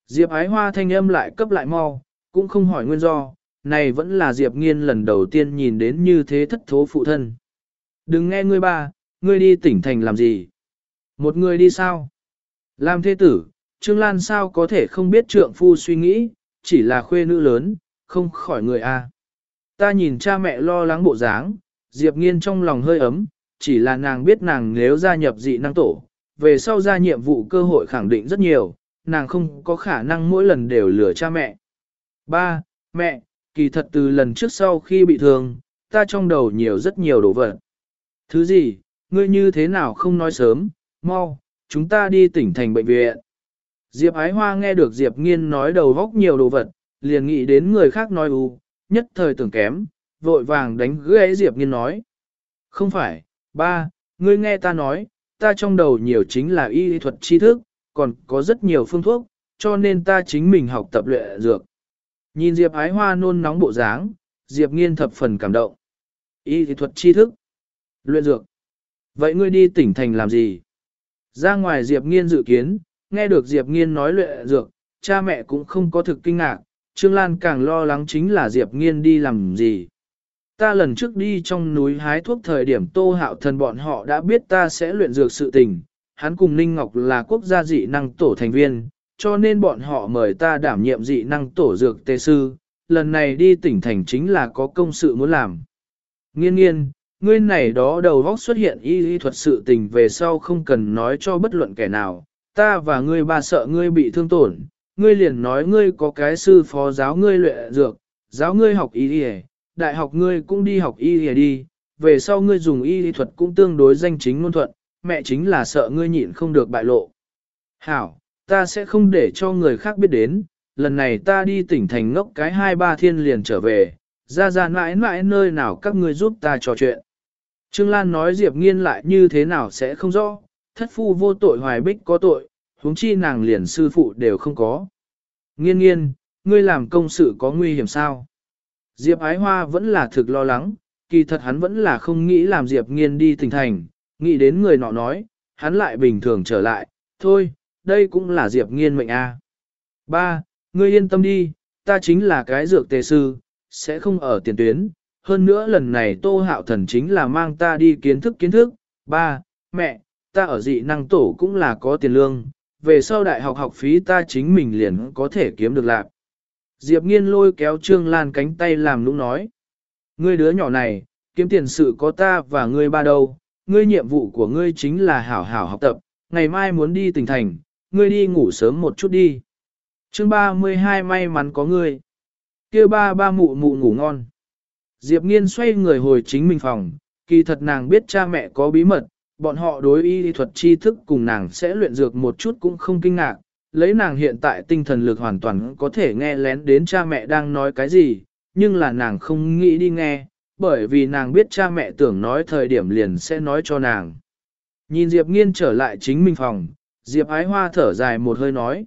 Diệp ái hoa thanh âm lại cấp lại mau, cũng không hỏi nguyên do, này vẫn là Diệp nghiên lần đầu tiên nhìn đến như thế thất thố phụ thân. Đừng nghe ngươi ba, ngươi đi tỉnh thành làm gì? Một người đi sao? Làm thế tử, Trương Lan sao có thể không biết trượng phu suy nghĩ, chỉ là khuê nữ lớn, không khỏi người a. Ta nhìn cha mẹ lo lắng bộ dáng, Diệp Nghiên trong lòng hơi ấm, chỉ là nàng biết nàng nếu gia nhập dị năng tổ, về sau ra nhiệm vụ cơ hội khẳng định rất nhiều, nàng không có khả năng mỗi lần đều lừa cha mẹ. Ba, mẹ, kỳ thật từ lần trước sau khi bị thương, ta trong đầu nhiều rất nhiều đồ vật. Thứ gì, ngươi như thế nào không nói sớm, mau, chúng ta đi tỉnh thành bệnh viện. Diệp Ái Hoa nghe được Diệp Nghiên nói đầu vóc nhiều đồ vật, liền nghĩ đến người khác nói u, nhất thời tưởng kém, vội vàng đánh gãy Diệp Nghiên nói. Không phải, ba, ngươi nghe ta nói, ta trong đầu nhiều chính là y thuật tri thức, còn có rất nhiều phương thuốc, cho nên ta chính mình học tập luyện dược. Nhìn Diệp Ái Hoa nôn nóng bộ dáng, Diệp Nghiên thập phần cảm động. Y thuật tri thức, luyện dược. Vậy ngươi đi tỉnh thành làm gì? Ra ngoài Diệp Nghiên dự kiến, nghe được Diệp Nghiên nói luyện dược, cha mẹ cũng không có thực kinh ngạc, Trương Lan càng lo lắng chính là Diệp Nghiên đi làm gì. Ta lần trước đi trong núi hái thuốc thời điểm tô hạo thần bọn họ đã biết ta sẽ luyện dược sự tình, hắn cùng Ninh Ngọc là quốc gia dị năng tổ thành viên, cho nên bọn họ mời ta đảm nhiệm dị năng tổ dược tê sư, lần này đi tỉnh thành chính là có công sự muốn làm. Nghiên nghiên, ngươi này đó đầu vóc xuất hiện y y thuật sự tình về sau không cần nói cho bất luận kẻ nào, ta và ngươi ba sợ ngươi bị thương tổn, ngươi liền nói ngươi có cái sư phó giáo ngươi luyện dược, giáo ngươi học y y, đại học ngươi cũng đi học y y đi, về sau ngươi dùng y y thuật cũng tương đối danh chính ngôn thuận, mẹ chính là sợ ngươi nhịn không được bại lộ. Hảo, ta sẽ không để cho người khác biết đến, lần này ta đi tỉnh thành ngốc cái hai ba thiên liền trở về, ra ra mãi mãi nơi nào các ngươi giúp ta trò chuyện. Trương Lan nói Diệp Nghiên lại như thế nào sẽ không rõ, thất phu vô tội hoài bích có tội, huống chi nàng liền sư phụ đều không có. Nghiên nghiên, ngươi làm công sự có nguy hiểm sao? Diệp ái hoa vẫn là thực lo lắng, kỳ thật hắn vẫn là không nghĩ làm Diệp nghiên đi tỉnh thành, nghĩ đến người nọ nói, hắn lại bình thường trở lại, thôi, đây cũng là Diệp nghiên mệnh a. Ba, ngươi yên tâm đi, ta chính là cái dược tề sư, sẽ không ở tiền tuyến, hơn nữa lần này tô hạo thần chính là mang ta đi kiến thức kiến thức. Ba, mẹ, ta ở dị năng tổ cũng là có tiền lương, về sau đại học học phí ta chính mình liền có thể kiếm được lạc. Diệp nghiên lôi kéo Trương Lan cánh tay làm nũng nói. Ngươi đứa nhỏ này, kiếm tiền sự có ta và ngươi ba đâu, ngươi nhiệm vụ của ngươi chính là hảo hảo học tập, ngày mai muốn đi tỉnh thành, ngươi đi ngủ sớm một chút đi. chương 32 may mắn có ngươi. kia ba ba mụ mụ ngủ ngon. Diệp nghiên xoay người hồi chính mình phòng, kỳ thật nàng biết cha mẹ có bí mật, bọn họ đối y thuật tri thức cùng nàng sẽ luyện dược một chút cũng không kinh ngạc, lấy nàng hiện tại tinh thần lực hoàn toàn có thể nghe lén đến cha mẹ đang nói cái gì, nhưng là nàng không nghĩ đi nghe, bởi vì nàng biết cha mẹ tưởng nói thời điểm liền sẽ nói cho nàng. Nhìn Diệp Nghiên trở lại chính mình phòng, Diệp Ái Hoa thở dài một hơi nói.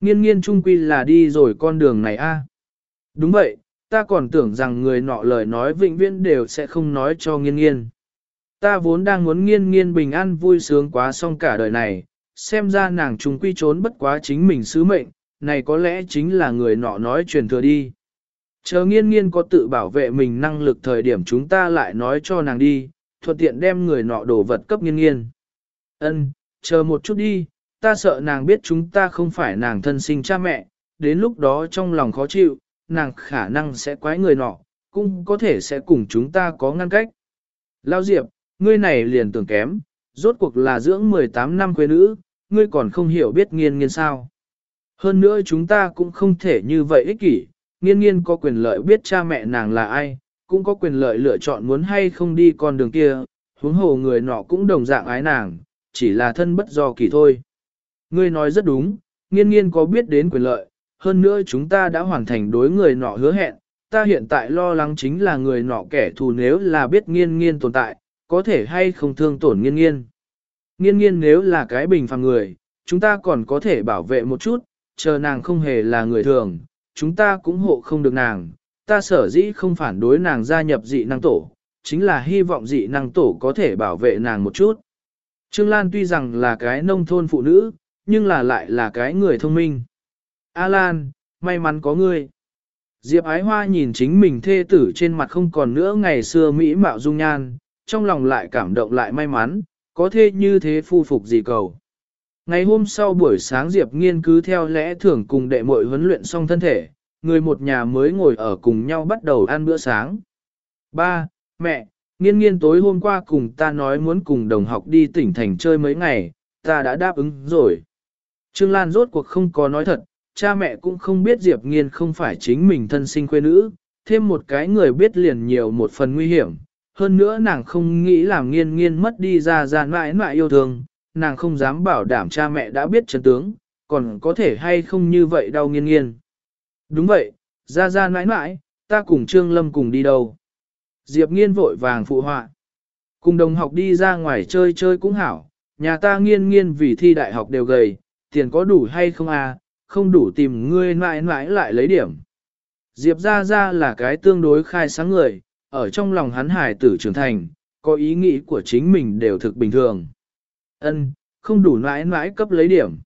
Nghiên nghiên trung quy là đi rồi con đường này a. Đúng vậy, ta còn tưởng rằng người nọ lời nói vĩnh viễn đều sẽ không nói cho nghiên nghiên. Ta vốn đang muốn nghiên nghiên bình an vui sướng quá xong cả đời này, xem ra nàng trùng quy trốn bất quá chính mình sứ mệnh, này có lẽ chính là người nọ nói truyền thừa đi. Chờ nghiên nghiên có tự bảo vệ mình năng lực thời điểm chúng ta lại nói cho nàng đi, thuận tiện đem người nọ đổ vật cấp nghiên nghiên. Ân, chờ một chút đi, ta sợ nàng biết chúng ta không phải nàng thân sinh cha mẹ, đến lúc đó trong lòng khó chịu, nàng khả năng sẽ quái người nọ, cũng có thể sẽ cùng chúng ta có ngăn cách. Lao Diệp, ngươi này liền tưởng kém, rốt cuộc là dưỡng 18 năm quê nữ, ngươi còn không hiểu biết nghiên nghiên sao. Hơn nữa chúng ta cũng không thể như vậy ích kỷ, nghiên nghiên có quyền lợi biết cha mẹ nàng là ai, cũng có quyền lợi lựa chọn muốn hay không đi con đường kia, huống hồ người nọ cũng đồng dạng ái nàng, chỉ là thân bất do kỳ thôi. Ngươi nói rất đúng, nghiên nghiên có biết đến quyền lợi, hơn nữa chúng ta đã hoàn thành đối người nọ hứa hẹn, ta hiện tại lo lắng chính là người nọ kẻ thù nếu là biết nghiên nghiên tồn tại, có thể hay không thương tổn nghiên nghiên. Nghiên nghiên nếu là cái bình phàm người, chúng ta còn có thể bảo vệ một chút, chờ nàng không hề là người thường, chúng ta cũng hộ không được nàng, ta sở dĩ không phản đối nàng gia nhập dị năng tổ, chính là hy vọng dị năng tổ có thể bảo vệ nàng một chút. Trương Lan tuy rằng là cái nông thôn phụ nữ, nhưng là lại là cái người thông minh. A Lan, may mắn có ngươi. Diệp Ái Hoa nhìn chính mình thê tử trên mặt không còn nữa ngày xưa mỹ mạo dung nhan, trong lòng lại cảm động lại may mắn, có thể như thế phu phục gì cầu. Ngày hôm sau buổi sáng Diệp nghiên cứ theo lẽ thường cùng đệ muội huấn luyện xong thân thể, người một nhà mới ngồi ở cùng nhau bắt đầu ăn bữa sáng. Ba, mẹ, nghiên nghiên tối hôm qua cùng ta nói muốn cùng đồng học đi tỉnh thành chơi mấy ngày, ta đã đáp ứng rồi. Trương Lan rốt cuộc không có nói thật, cha mẹ cũng không biết Diệp nghiên không phải chính mình thân sinh quê nữ, thêm một cái người biết liền nhiều một phần nguy hiểm. Hơn nữa nàng không nghĩ làm nghiên nghiên mất đi ra ra mãi mãi yêu thương, nàng không dám bảo đảm cha mẹ đã biết chân tướng, còn có thể hay không như vậy đau nghiên nghiên. Đúng vậy, ra ra mãi mãi, ta cùng Trương Lâm cùng đi đâu. Diệp nghiên vội vàng phụ họa. Cùng đồng học đi ra ngoài chơi chơi cũng hảo, nhà ta nghiên nghiên vì thi đại học đều gầy, tiền có đủ hay không à, không đủ tìm ngươi mãi mãi lại lấy điểm. Diệp ra ra là cái tương đối khai sáng người, ở trong lòng hắn hải tử trưởng thành, có ý nghĩ của chính mình đều thực bình thường. Ân, không đủ mãi mãi cấp lấy điểm.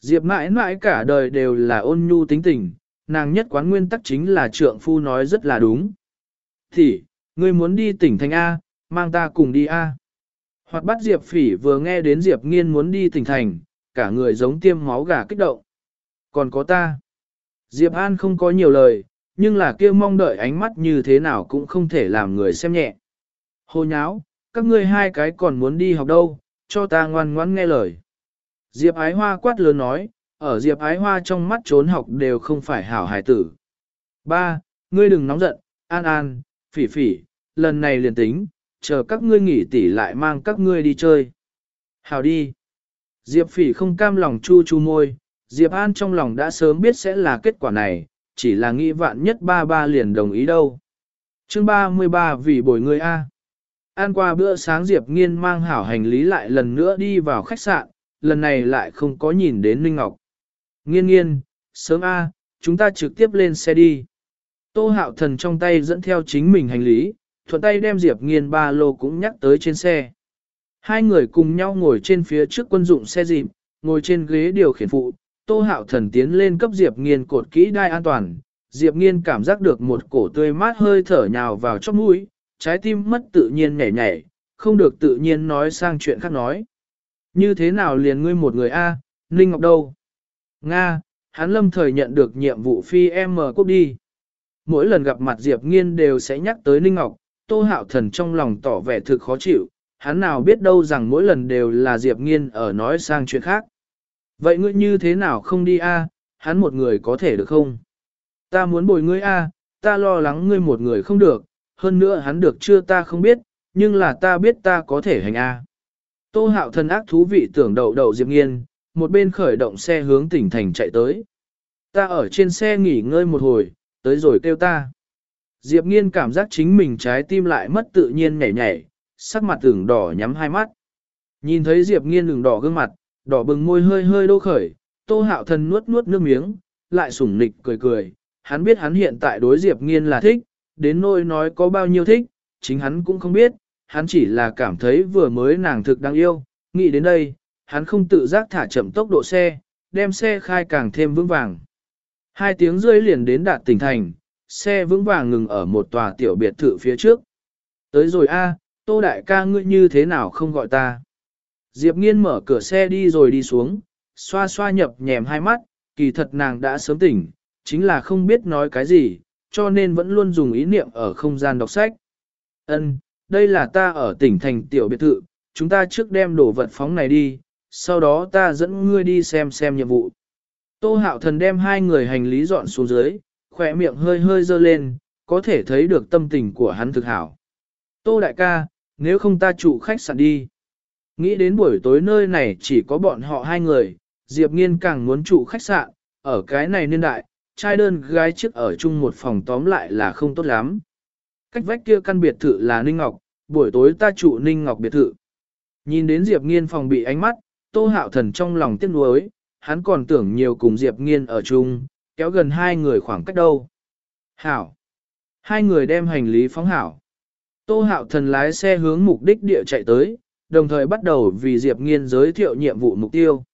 Diệp mãi mãi cả đời đều là ôn nhu tính tình, nàng nhất quán nguyên tắc chính là trượng phu nói rất là đúng. Thì, ngươi muốn đi tỉnh thành A, mang ta cùng đi A. Hoặc bắt Diệp phỉ vừa nghe đến Diệp nghiên muốn đi tỉnh thành, cả người giống tiêm máu gà kích động. Còn có ta. Diệp An không có nhiều lời, nhưng là kia mong đợi ánh mắt như thế nào cũng không thể làm người xem nhẹ. Hồ nháo, các ngươi hai cái còn muốn đi học đâu, cho ta ngoan ngoãn nghe lời. Diệp ái hoa quát lớn nói, ở Diệp ái hoa trong mắt trốn học đều không phải hảo hài tử. Ba, ngươi đừng nóng giận, an an, phỉ phỉ, lần này liền tính, chờ các ngươi nghỉ tỉ lại mang các ngươi đi chơi. Hảo đi. Diệp phỉ không cam lòng chu chu môi, Diệp An trong lòng đã sớm biết sẽ là kết quả này, chỉ là nghĩ vạn nhất ba ba liền đồng ý đâu. chương 33 vì bồi người A. Ăn qua bữa sáng Diệp Nghiên mang hảo hành lý lại lần nữa đi vào khách sạn, lần này lại không có nhìn đến Ninh Ngọc. Nghiên nghiên, sớm A, chúng ta trực tiếp lên xe đi. Tô hạo thần trong tay dẫn theo chính mình hành lý, thuận tay đem Diệp Nghiên ba lô cũng nhắc tới trên xe. Hai người cùng nhau ngồi trên phía trước quân dụng xe dịp, ngồi trên ghế điều khiển phụ, Tô Hạo Thần tiến lên cấp Diệp Nghiên cột kỹ đai an toàn, Diệp Nghiên cảm giác được một cổ tươi mát hơi thở nhào vào chóp mũi, trái tim mất tự nhiên nhảy nhảy, không được tự nhiên nói sang chuyện khác nói. Như thế nào liền ngươi một người A, Ninh Ngọc đâu? Nga, hắn lâm thời nhận được nhiệm vụ phi em quốc đi. Mỗi lần gặp mặt Diệp Nghiên đều sẽ nhắc tới Ninh Ngọc, Tô Hạo Thần trong lòng tỏ vẻ thực khó chịu, hắn nào biết đâu rằng mỗi lần đều là Diệp Nghiên ở nói sang chuyện khác. Vậy ngươi như thế nào không đi a? hắn một người có thể được không? Ta muốn bồi ngươi a, ta lo lắng ngươi một người không được, hơn nữa hắn được chưa ta không biết, nhưng là ta biết ta có thể hành a. Tô hạo thần ác thú vị tưởng đậu đậu Diệp Nghiên, một bên khởi động xe hướng tỉnh thành chạy tới. Ta ở trên xe nghỉ ngơi một hồi, tới rồi kêu ta. Diệp Nghiên cảm giác chính mình trái tim lại mất tự nhiên nhảy nhảy, sắc mặt tưởng đỏ nhắm hai mắt. Nhìn thấy Diệp Nghiên đường đỏ gương mặt, đỏ bừng môi hơi hơi đô khởi, tô hạo thần nuốt nuốt nước miếng, lại sủng nịch cười cười, hắn biết hắn hiện tại đối Diệp Nghiên là thích, đến nỗi nói có bao nhiêu thích, chính hắn cũng không biết, hắn chỉ là cảm thấy vừa mới nàng thực đáng yêu, nghĩ đến đây, hắn không tự giác thả chậm tốc độ xe, đem xe khai càng thêm vững vàng. Hai tiếng rơi liền đến đạt tỉnh thành, xe vững vàng ngừng ở một tòa tiểu biệt thự phía trước. Tới rồi a, tô đại ca ngươi như thế nào không gọi ta? Diệp nghiên mở cửa xe đi rồi đi xuống, xoa xoa nhập nhèm hai mắt, kỳ thật nàng đã sớm tỉnh, chính là không biết nói cái gì, cho nên vẫn luôn dùng ý niệm ở không gian đọc sách. Ân, đây là ta ở tỉnh thành tiểu biệt thự, chúng ta trước đem đồ vật phóng này đi, sau đó ta dẫn ngươi đi xem xem nhiệm vụ. Tô hạo thần đem hai người hành lý dọn xuống dưới, khỏe miệng hơi hơi dơ lên, có thể thấy được tâm tình của hắn thực hảo. Tô đại ca, nếu không ta chủ khách sạn đi. Nghĩ đến buổi tối nơi này chỉ có bọn họ hai người, Diệp Nghiên càng muốn trụ khách sạn, ở cái này niên đại, trai đơn gái trước ở chung một phòng tóm lại là không tốt lắm. Cách vách kia căn biệt thự là Ninh Ngọc, buổi tối ta trụ Ninh Ngọc biệt thự. Nhìn đến Diệp Nghiên phòng bị ánh mắt, Tô Hạo Thần trong lòng tiếc nuối, hắn còn tưởng nhiều cùng Diệp Nghiên ở chung, kéo gần hai người khoảng cách đâu. Hảo. Hai người đem hành lý phóng hảo. Tô Hạo Thần lái xe hướng mục đích địa chạy tới, đồng thời bắt đầu vì Diệp Nghiên giới thiệu nhiệm vụ mục tiêu.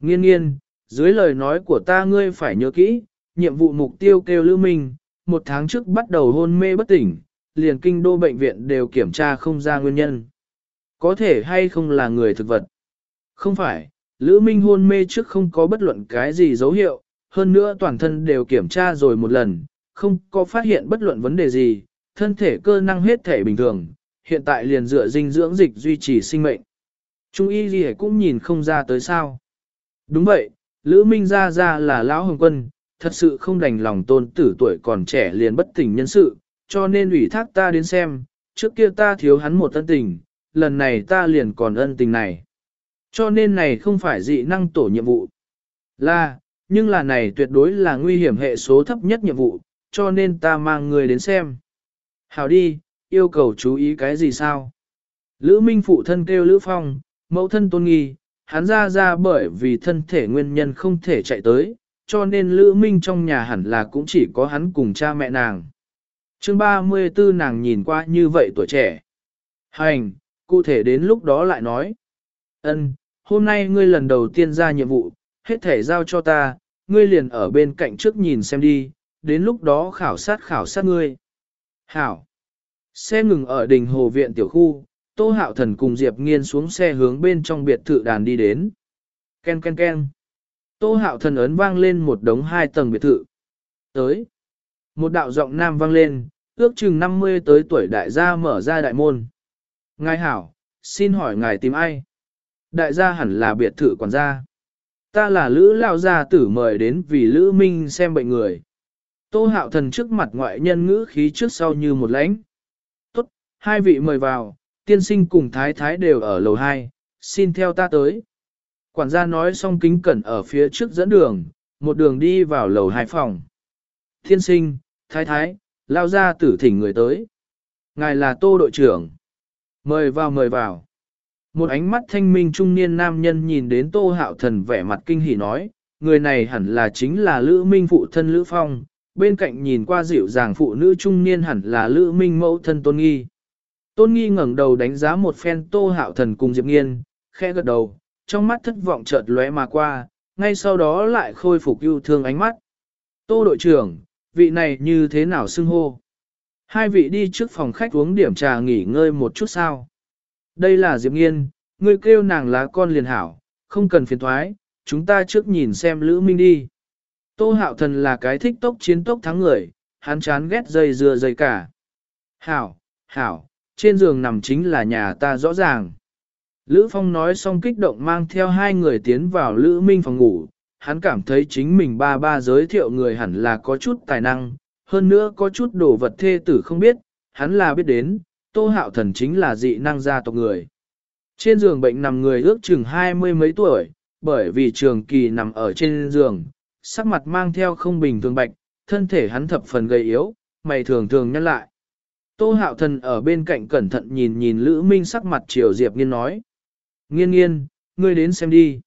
Nghiên nghiên, dưới lời nói của ta ngươi phải nhớ kỹ, nhiệm vụ mục tiêu kêu Lữ Minh, một tháng trước bắt đầu hôn mê bất tỉnh, liền kinh đô bệnh viện đều kiểm tra không ra nguyên nhân. Có thể hay không là người thực vật? Không phải, Lữ Minh hôn mê trước không có bất luận cái gì dấu hiệu, hơn nữa toàn thân đều kiểm tra rồi một lần, không có phát hiện bất luận vấn đề gì, thân thể cơ năng hết thể bình thường, hiện tại liền dựa dinh dưỡng dịch duy trì sinh mệnh. Trung y gì cũng nhìn không ra tới sao. Đúng vậy, Lữ Minh ra ra là lão hồng quân, thật sự không đành lòng tôn tử tuổi còn trẻ liền bất tỉnh nhân sự, cho nên ủy thác ta đến xem, trước kia ta thiếu hắn một ân tình, lần này ta liền còn ân tình này. Cho nên này không phải dị năng tổ nhiệm vụ. Là, nhưng là này tuyệt đối là nguy hiểm hệ số thấp nhất nhiệm vụ, cho nên ta mang người đến xem. Hảo đi, yêu cầu chú ý cái gì sao? Lữ Minh phụ thân kêu Lữ Phong, mẫu thân tôn nghi, hắn ra ra bởi vì thân thể nguyên nhân không thể chạy tới, cho nên Lữ Minh trong nhà hẳn là cũng chỉ có hắn cùng cha mẹ nàng. chương 34 nàng nhìn qua như vậy tuổi trẻ. Hành, cụ thể đến lúc đó lại nói. ân hôm nay ngươi lần đầu tiên ra nhiệm vụ, hết thể giao cho ta, ngươi liền ở bên cạnh trước nhìn xem đi, đến lúc đó khảo sát khảo sát ngươi. Hảo. Xe ngừng ở đình hồ viện tiểu khu, Tô Hạo Thần cùng Diệp Nghiên xuống xe hướng bên trong biệt thự đàn đi đến. Ken ken ken. Tô Hạo Thần ấn vang lên một đống hai tầng biệt thự. Tới. Một đạo giọng nam vang lên, ước chừng 50 tới tuổi đại gia mở ra đại môn. Ngài hảo, xin hỏi ngài tìm ai? Đại gia hẳn là biệt thự quản gia. Ta là Lữ Lao Gia tử mời đến vì Lữ Minh xem bệnh người. Tô hạo thần trước mặt ngoại nhân ngữ khí trước sau như một lãnh. Hai vị mời vào, tiên sinh cùng thái thái đều ở lầu 2, xin theo ta tới. Quản gia nói xong kính cẩn ở phía trước dẫn đường, một đường đi vào lầu hai phòng. Tiên sinh, thái thái, lao ra tử thỉnh người tới. Ngài là tô đội trưởng. Mời vào mời vào. Một ánh mắt thanh minh trung niên nam nhân nhìn đến tô hạo thần vẻ mặt kinh hỉ nói, người này hẳn là chính là Lữ Minh phụ thân Lữ Phong, bên cạnh nhìn qua dịu dàng phụ nữ trung niên hẳn là Lữ Minh mẫu thân Tôn Nghi. Tôn Nghi ngẩng đầu đánh giá một phen tô hạo thần cùng Diệp Nghiên, khẽ gật đầu, trong mắt thất vọng chợt lóe mà qua, ngay sau đó lại khôi phục yêu thương ánh mắt. Tô đội trưởng, vị này như thế nào xưng hô? Hai vị đi trước phòng khách uống điểm trà nghỉ ngơi một chút sao? Đây là Diệp Nghiên, ngươi kêu nàng lá con liền hảo, không cần phiền thoái, chúng ta trước nhìn xem Lữ Minh đi. Tô Hạo Thần là cái thích tốc chiến tốc thắng người, hắn chán ghét dây dưa dây cả. Hảo, hảo, trên giường nằm chính là nhà ta rõ ràng. Lữ Phong nói xong kích động mang theo hai người tiến vào Lữ Minh phòng ngủ, hắn cảm thấy chính mình ba ba giới thiệu người hẳn là có chút tài năng, hơn nữa có chút đồ vật thê tử không biết, hắn là biết đến, Tô Hạo Thần chính là dị năng gia tộc người. Trên giường bệnh nằm người ước chừng hai mươi mấy tuổi, bởi vì trường kỳ nằm ở trên giường, sắc mặt mang theo không bình thường bạch, thân thể hắn thập phần gầy yếu, mày thường thường nhăn lại. Tô Hạo Thần ở bên cạnh cẩn thận nhìn nhìn Lữ Minh sắc mặt Triều Diệp Nghiên nói. Nghiên nghiên, ngươi đến xem đi.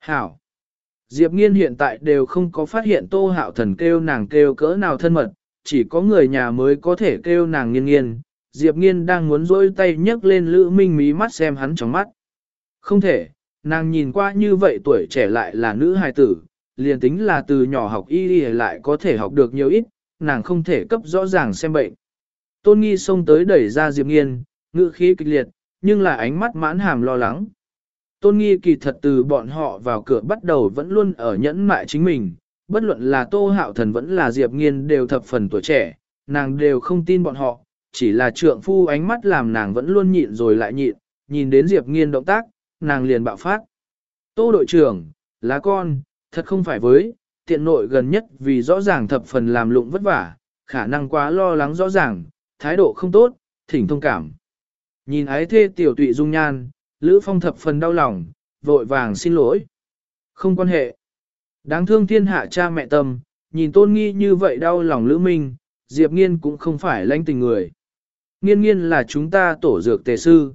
Hảo. Diệp Nghiên hiện tại đều không có phát hiện Tô Hạo Thần kêu nàng kêu cỡ nào thân mật, chỉ có người nhà mới có thể kêu nàng nghiên nghiên, Diệp Nghiên đang muốn rỗi tay nhấc lên Lữ Minh mí mắt xem hắn trong mắt. Không thể, nàng nhìn qua như vậy tuổi trẻ lại là nữ hài tử, liền tính là từ nhỏ học y đi lại có thể học được nhiều ít, nàng không thể cấp rõ ràng xem bệnh. Tôn Nghi xông tới đẩy ra Diệp Nghiên, ngữ khí kịch liệt, nhưng là ánh mắt mãn hàm lo lắng. Tôn Nghi kỳ thật từ bọn họ vào cửa bắt đầu vẫn luôn ở nhẫn mại chính mình, bất luận là Tô Hạo Thần vẫn là Diệp Nghiên đều thập phần tuổi trẻ, nàng đều không tin bọn họ, chỉ là trượng phu ánh mắt làm nàng vẫn luôn nhịn rồi lại nhịn, nhìn đến Diệp Nghiên động tác, nàng liền bạo phát. Tô đội trưởng, lá con, thật không phải với, tiện nội gần nhất vì rõ ràng thập phần làm lụng vất vả, khả năng quá lo lắng rõ ràng, thái độ không tốt, thỉnh thông cảm. Nhìn ái thê tiểu tụy dung nhan, Lữ Phong thập phần đau lòng, vội vàng xin lỗi. Không quan hệ. Đáng thương thiên hạ cha mẹ tâm, nhìn tôn nghi như vậy đau lòng Lữ Minh, Diệp Nghiên cũng không phải lãnh tình người. nghiên nghiên là chúng ta tổ dược tề sư.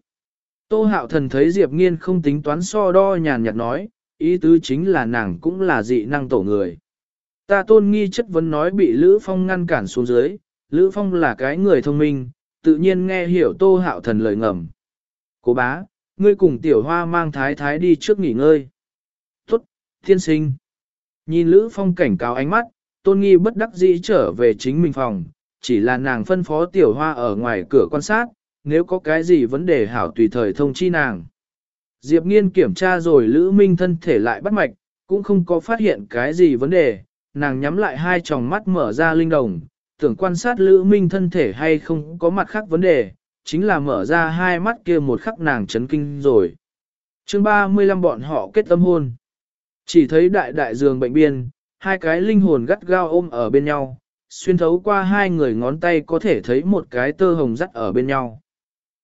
Tô hạo thần thấy Diệp nghiên không tính toán so đo nhàn nhạt nói, ý tứ chính là nàng cũng là dị năng tổ người. Ta tôn nghi chất vấn nói bị Lữ Phong ngăn cản xuống dưới, Lữ Phong là cái người thông minh, tự nhiên nghe hiểu tô hạo thần lời ngầm. Cố bá, ngươi cùng tiểu hoa mang thái thái đi trước nghỉ ngơi. Tốt, thiên sinh. Nhìn Lữ Phong cảnh cáo ánh mắt, tôn nghi bất đắc dĩ trở về chính mình phòng, chỉ là nàng phân phó tiểu hoa ở ngoài cửa quan sát, nếu có cái gì vấn đề hảo tùy thời thông chi nàng. Diệp nghiên kiểm tra rồi Lữ Minh thân thể lại bắt mạch, cũng không có phát hiện cái gì vấn đề, nàng nhắm lại hai tròng mắt mở ra linh đồng, tưởng quan sát Lữ Minh thân thể hay không có mặt khác vấn đề, chính là mở ra hai mắt kia một khắc nàng chấn kinh rồi. chương 35 bọn họ kết tâm hôn. Chỉ thấy đại đại giường bệnh biên, hai cái linh hồn gắt gao ôm ở bên nhau, xuyên thấu qua hai người ngón tay có thể thấy một cái tơ hồng dắt ở bên nhau.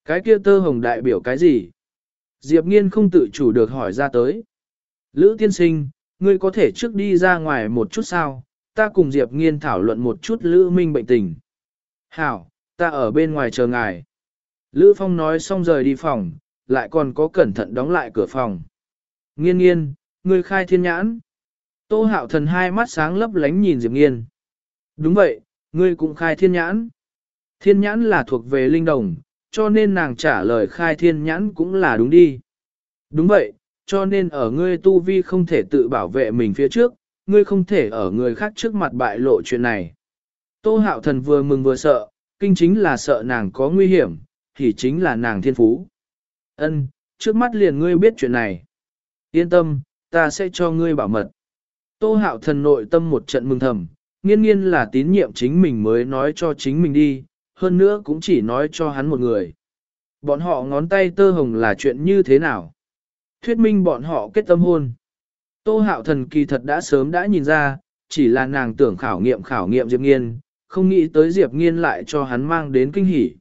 Cái kia tơ hồng đại biểu cái gì? Diệp nghiên không tự chủ được hỏi ra tới. Lữ tiên sinh, ngươi có thể trước đi ra ngoài một chút sao, ta cùng Diệp nghiên thảo luận một chút Lữ Minh bệnh tình. Hảo, ta ở bên ngoài chờ ngài. Lữ Phong nói xong rời đi phòng, lại còn có cẩn thận đóng lại cửa phòng. Nghiên nghiên, ngươi khai thiên nhãn. Tô hạo thần hai mắt sáng lấp lánh nhìn Diệp nghiên. Đúng vậy, ngươi cũng khai thiên nhãn. Thiên nhãn là thuộc về linh đồng, cho nên nàng trả lời khai thiên nhãn cũng là đúng đi. Đúng vậy, cho nên ở ngươi tu vi không thể tự bảo vệ mình phía trước, ngươi không thể ở người khác trước mặt bại lộ chuyện này. Tô hạo thần vừa mừng vừa sợ, kinh chính là sợ nàng có nguy hiểm, thì chính là nàng thiên phú. Ân, trước mắt liền ngươi biết chuyện này. Yên tâm, ta sẽ cho ngươi bảo mật. Tô hạo thần nội tâm một trận mừng thầm, nghiên nghiên là tín nhiệm chính mình mới nói cho chính mình đi, hơn nữa cũng chỉ nói cho hắn một người. Bọn họ ngón tay tơ hồng là chuyện như thế nào? Thuyết minh bọn họ kết tâm hôn. Tô hạo thần kỳ thật đã sớm đã nhìn ra, chỉ là nàng tưởng khảo nghiệm khảo nghiệm Diệp Nghiên, không nghĩ tới Diệp Nghiên lại cho hắn mang đến kinh hỉ.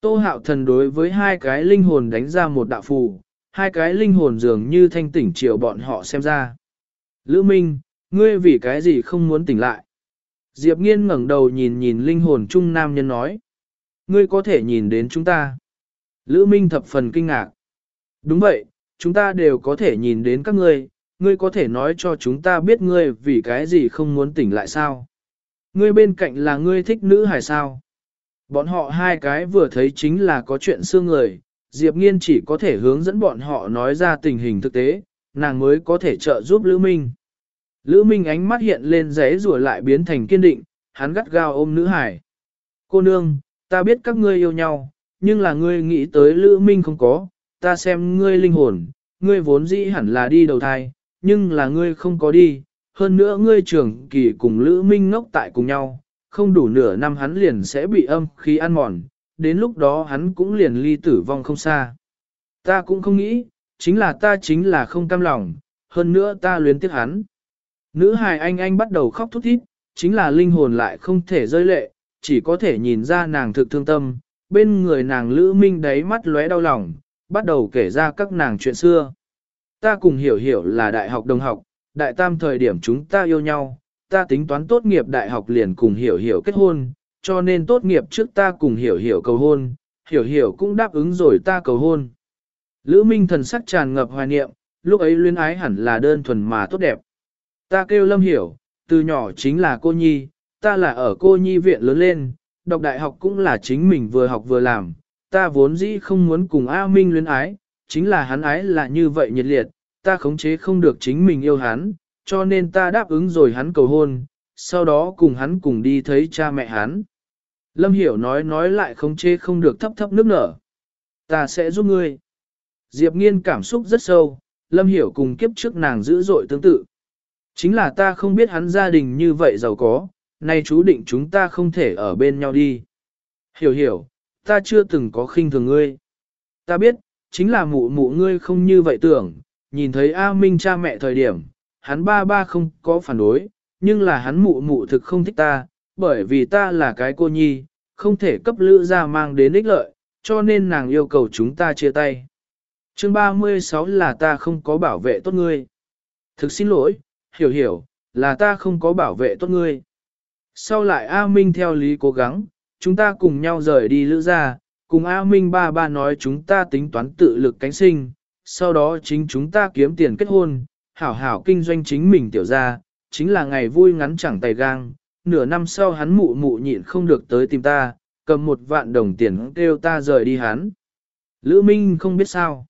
Tô hạo thần đối với hai cái linh hồn đánh ra một đạo phù, hai cái linh hồn dường như thanh tỉnh chiều bọn họ xem ra. Lữ Minh, ngươi vì cái gì không muốn tỉnh lại? Diệp nghiên ngẩng đầu nhìn nhìn linh hồn trung nam nhân nói. Ngươi có thể nhìn đến chúng ta. Lữ Minh thập phần kinh ngạc. Đúng vậy, chúng ta đều có thể nhìn đến các ngươi, ngươi có thể nói cho chúng ta biết ngươi vì cái gì không muốn tỉnh lại sao. Ngươi bên cạnh là ngươi thích nữ hài sao. Bọn họ hai cái vừa thấy chính là có chuyện xương người, Diệp Nghiên chỉ có thể hướng dẫn bọn họ nói ra tình hình thực tế, nàng mới có thể trợ giúp Lữ Minh. Lữ Minh ánh mắt hiện lên giấy rùa lại biến thành kiên định, hắn gắt gao ôm nữ hải. Cô nương, ta biết các ngươi yêu nhau, nhưng là ngươi nghĩ tới Lữ Minh không có, ta xem ngươi linh hồn, ngươi vốn dĩ hẳn là đi đầu thai, nhưng là ngươi không có đi, hơn nữa ngươi trưởng kỳ cùng Lữ Minh ngốc tại cùng nhau, không đủ nửa năm hắn liền sẽ bị âm khí ăn mòn, đến lúc đó hắn cũng liền ly tử vong không xa. Ta cũng không nghĩ, chính là ta chính là không cam lòng, hơn nữa ta luyến tiếc hắn. Nữ hài anh anh bắt đầu khóc thút thít, chính là linh hồn lại không thể rơi lệ, chỉ có thể nhìn ra nàng thực thương tâm, bên người nàng Lữ Minh đáy mắt lóe đau lòng, bắt đầu kể ra các nàng chuyện xưa. Ta cùng hiểu hiểu là đại học đồng học, đại tam thời điểm chúng ta yêu nhau, ta tính toán tốt nghiệp đại học liền cùng hiểu hiểu kết hôn, cho nên tốt nghiệp trước ta cùng hiểu hiểu cầu hôn, hiểu hiểu cũng đáp ứng rồi ta cầu hôn. Lữ Minh thần sắc tràn ngập hoài niệm, lúc ấy luyến ái hẳn là đơn thuần mà tốt đẹp. Ta kêu Lâm Hiểu, từ nhỏ chính là cô nhi, ta là ở cô nhi viện lớn lên, đọc đại học cũng là chính mình vừa học vừa làm, ta vốn dĩ không muốn cùng A Minh luyến ái, chính là hắn ái là như vậy nhiệt liệt, ta khống chế không được chính mình yêu hắn, cho nên ta đáp ứng rồi hắn cầu hôn, sau đó cùng hắn cùng đi thấy cha mẹ hắn. Lâm Hiểu nói nói lại khống chế không được thấp thấp nước nở. Ta sẽ giúp ngươi. Diệp Nghiên cảm xúc rất sâu, Lâm Hiểu cùng kiếp trước nàng dữ dội tương tự. Chính là ta không biết hắn gia đình như vậy giàu có, nay chú định chúng ta không thể ở bên nhau đi. Hiểu hiểu, ta chưa từng có khinh thường ngươi. Ta biết, chính là mụ mụ ngươi không như vậy tưởng, nhìn thấy A Minh cha mẹ thời điểm, hắn ba ba không có phản đối, nhưng là hắn mụ mụ thực không thích ta, bởi vì ta là cái cô nhi, không thể cấp lữ ra mang đến ích lợi, cho nên nàng yêu cầu chúng ta chia tay. Chương 36 là ta không có bảo vệ tốt ngươi. Thực xin lỗi, hiểu hiểu, là ta không có bảo vệ tốt ngươi. Sau lại A Minh theo lý cố gắng, chúng ta cùng nhau rời đi lữ ra, cùng A Minh ba ba nói chúng ta tính toán tự lực cánh sinh, sau đó chính chúng ta kiếm tiền kết hôn, hảo hảo kinh doanh chính mình tiểu ra, chính là ngày vui ngắn chẳng tay gang, nửa năm sau hắn mụ mụ nhịn không được tới tìm ta, cầm một vạn đồng tiền kêu ta rời đi hắn. Lữ Minh không biết sao.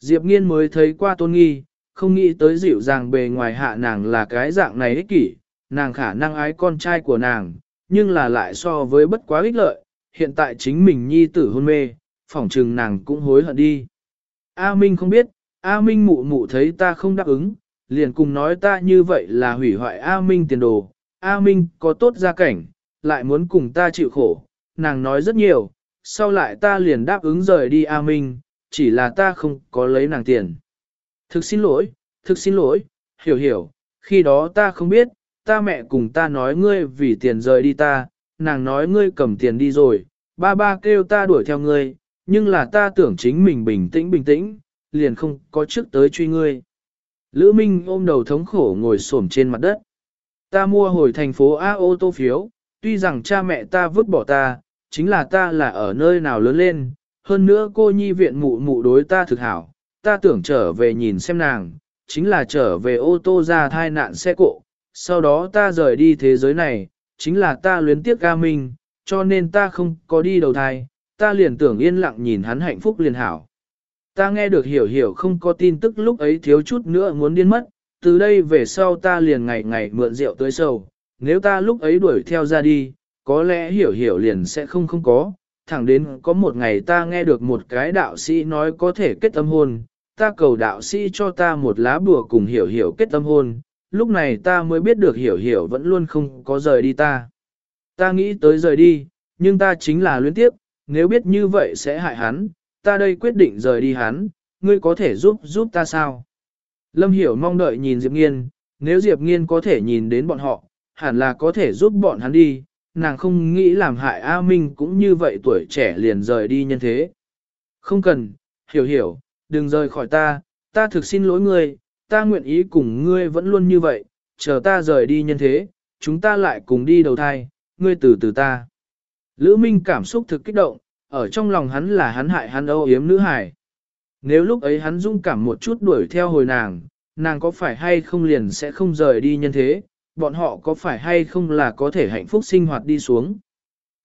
Diệp Nghiên mới thấy qua tôn nghi, không nghĩ tới dịu dàng bề ngoài hạ nàng là cái dạng này ích kỷ, nàng khả năng ái con trai của nàng, nhưng là lại so với bất quá ích lợi, hiện tại chính mình nhi tử hôn mê, phỏng trừng nàng cũng hối hận đi. A Minh không biết, A Minh mụ mụ thấy ta không đáp ứng, liền cùng nói ta như vậy là hủy hoại A Minh tiền đồ, A Minh có tốt gia cảnh, lại muốn cùng ta chịu khổ, nàng nói rất nhiều, sau lại ta liền đáp ứng rời đi A Minh, chỉ là ta không có lấy nàng tiền. Thực xin lỗi, thực xin lỗi, hiểu hiểu, khi đó ta không biết, ta mẹ cùng ta nói ngươi vì tiền rời đi ta, nàng nói ngươi cầm tiền đi rồi, ba ba kêu ta đuổi theo ngươi, nhưng là ta tưởng chính mình bình tĩnh bình tĩnh, liền không có trước tới truy ngươi. Lữ Minh ôm đầu thống khổ ngồi xổm trên mặt đất. Ta mua hồi thành phố A ô tô phiếu, tuy rằng cha mẹ ta vứt bỏ ta, chính là ta là ở nơi nào lớn lên, hơn nữa cô nhi viện mụ mụ đối ta thực hảo, ta tưởng trở về nhìn xem nàng, chính là trở về ô tô ra thai nạn xe cộ, sau đó ta rời đi thế giới này, chính là ta luyến tiếc ca minh, cho nên ta không có đi đầu thai, ta liền tưởng yên lặng nhìn hắn hạnh phúc liền hảo. Ta nghe được hiểu hiểu không có tin tức lúc ấy thiếu chút nữa muốn điên mất, từ đây về sau ta liền ngày ngày mượn rượu tới sầu, nếu ta lúc ấy đuổi theo ra đi, có lẽ hiểu hiểu liền sẽ không không có, thẳng đến có một ngày ta nghe được một cái đạo sĩ nói có thể kết âm hôn, ta cầu đạo sĩ cho ta một lá bùa cùng hiểu hiểu kết âm hôn, lúc này ta mới biết được hiểu hiểu vẫn luôn không có rời đi ta. Ta nghĩ tới rời đi, nhưng ta chính là luyến tiếp, nếu biết như vậy sẽ hại hắn, ta đây quyết định rời đi hắn, ngươi có thể giúp giúp ta sao? Lâm Hiểu mong đợi nhìn Diệp Nghiên, nếu Diệp Nghiên có thể nhìn đến bọn họ, hẳn là có thể giúp bọn hắn đi, nàng không nghĩ làm hại A Minh cũng như vậy tuổi trẻ liền rời đi nhân thế. Không cần, hiểu hiểu, đừng rời khỏi ta, ta thực xin lỗi ngươi, ta nguyện ý cùng ngươi vẫn luôn như vậy, chờ ta rời đi nhân thế, chúng ta lại cùng đi đầu thai, ngươi từ từ ta. Lữ Minh cảm xúc thực kích động, ở trong lòng hắn là hắn hại hắn âu yếm nữ hải. Nếu lúc ấy hắn dung cảm một chút đuổi theo hồi nàng, nàng có phải hay không liền sẽ không rời đi nhân thế, bọn họ có phải hay không là có thể hạnh phúc sinh hoạt đi xuống.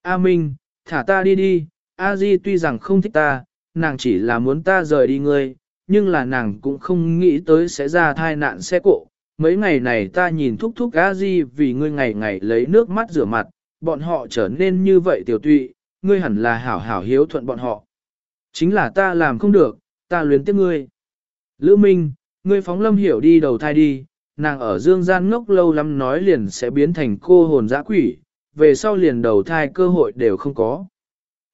A Minh, thả ta đi đi, A Di tuy rằng không thích ta, nàng chỉ là muốn ta rời đi ngươi, nhưng là nàng cũng không nghĩ tới sẽ ra thai nạn xe cộ. Mấy ngày này ta nhìn thúc thúc A gì vì ngươi ngày ngày lấy nước mắt rửa mặt, bọn họ trở nên như vậy tiểu tụy, ngươi hẳn là hảo hảo hiếu thuận bọn họ. Chính là ta làm không được, ta luyến tiếc ngươi. Lữ Minh, ngươi phóng lâm hiểu đi đầu thai đi, nàng ở dương gian ngốc lâu lắm nói liền sẽ biến thành cô hồn dã quỷ, về sau liền đầu thai cơ hội đều không có.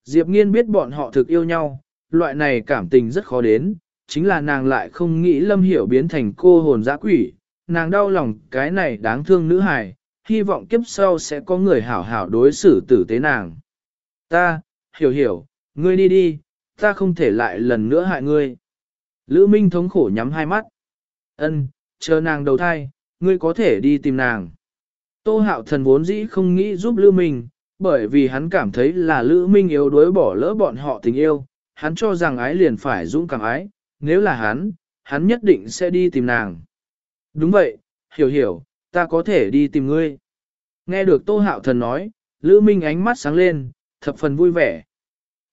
Diệp nghiên biết bọn họ thực yêu nhau, loại này cảm tình rất khó đến, chính là nàng lại không nghĩ lâm hiểu biến thành cô hồn dã quỷ, nàng đau lòng cái này đáng thương nữ hài, hy vọng kiếp sau sẽ có người hảo hảo đối xử tử tế nàng. Ta, hiểu hiểu, ngươi đi đi, ta không thể lại lần nữa hại ngươi. Lữ Minh thống khổ nhắm hai mắt. Ân, chờ nàng đầu thai, ngươi có thể đi tìm nàng. Tô hạo thần vốn dĩ không nghĩ giúp Lữ Minh, bởi vì hắn cảm thấy là Lữ Minh yếu đuối bỏ lỡ bọn họ tình yêu, hắn cho rằng ái liền phải dũng cảm ái, nếu là hắn, hắn nhất định sẽ đi tìm nàng. Đúng vậy, hiểu hiểu, ta có thể đi tìm ngươi. Nghe được Tô Hạo Thần nói, Lữ Minh ánh mắt sáng lên, thập phần vui vẻ.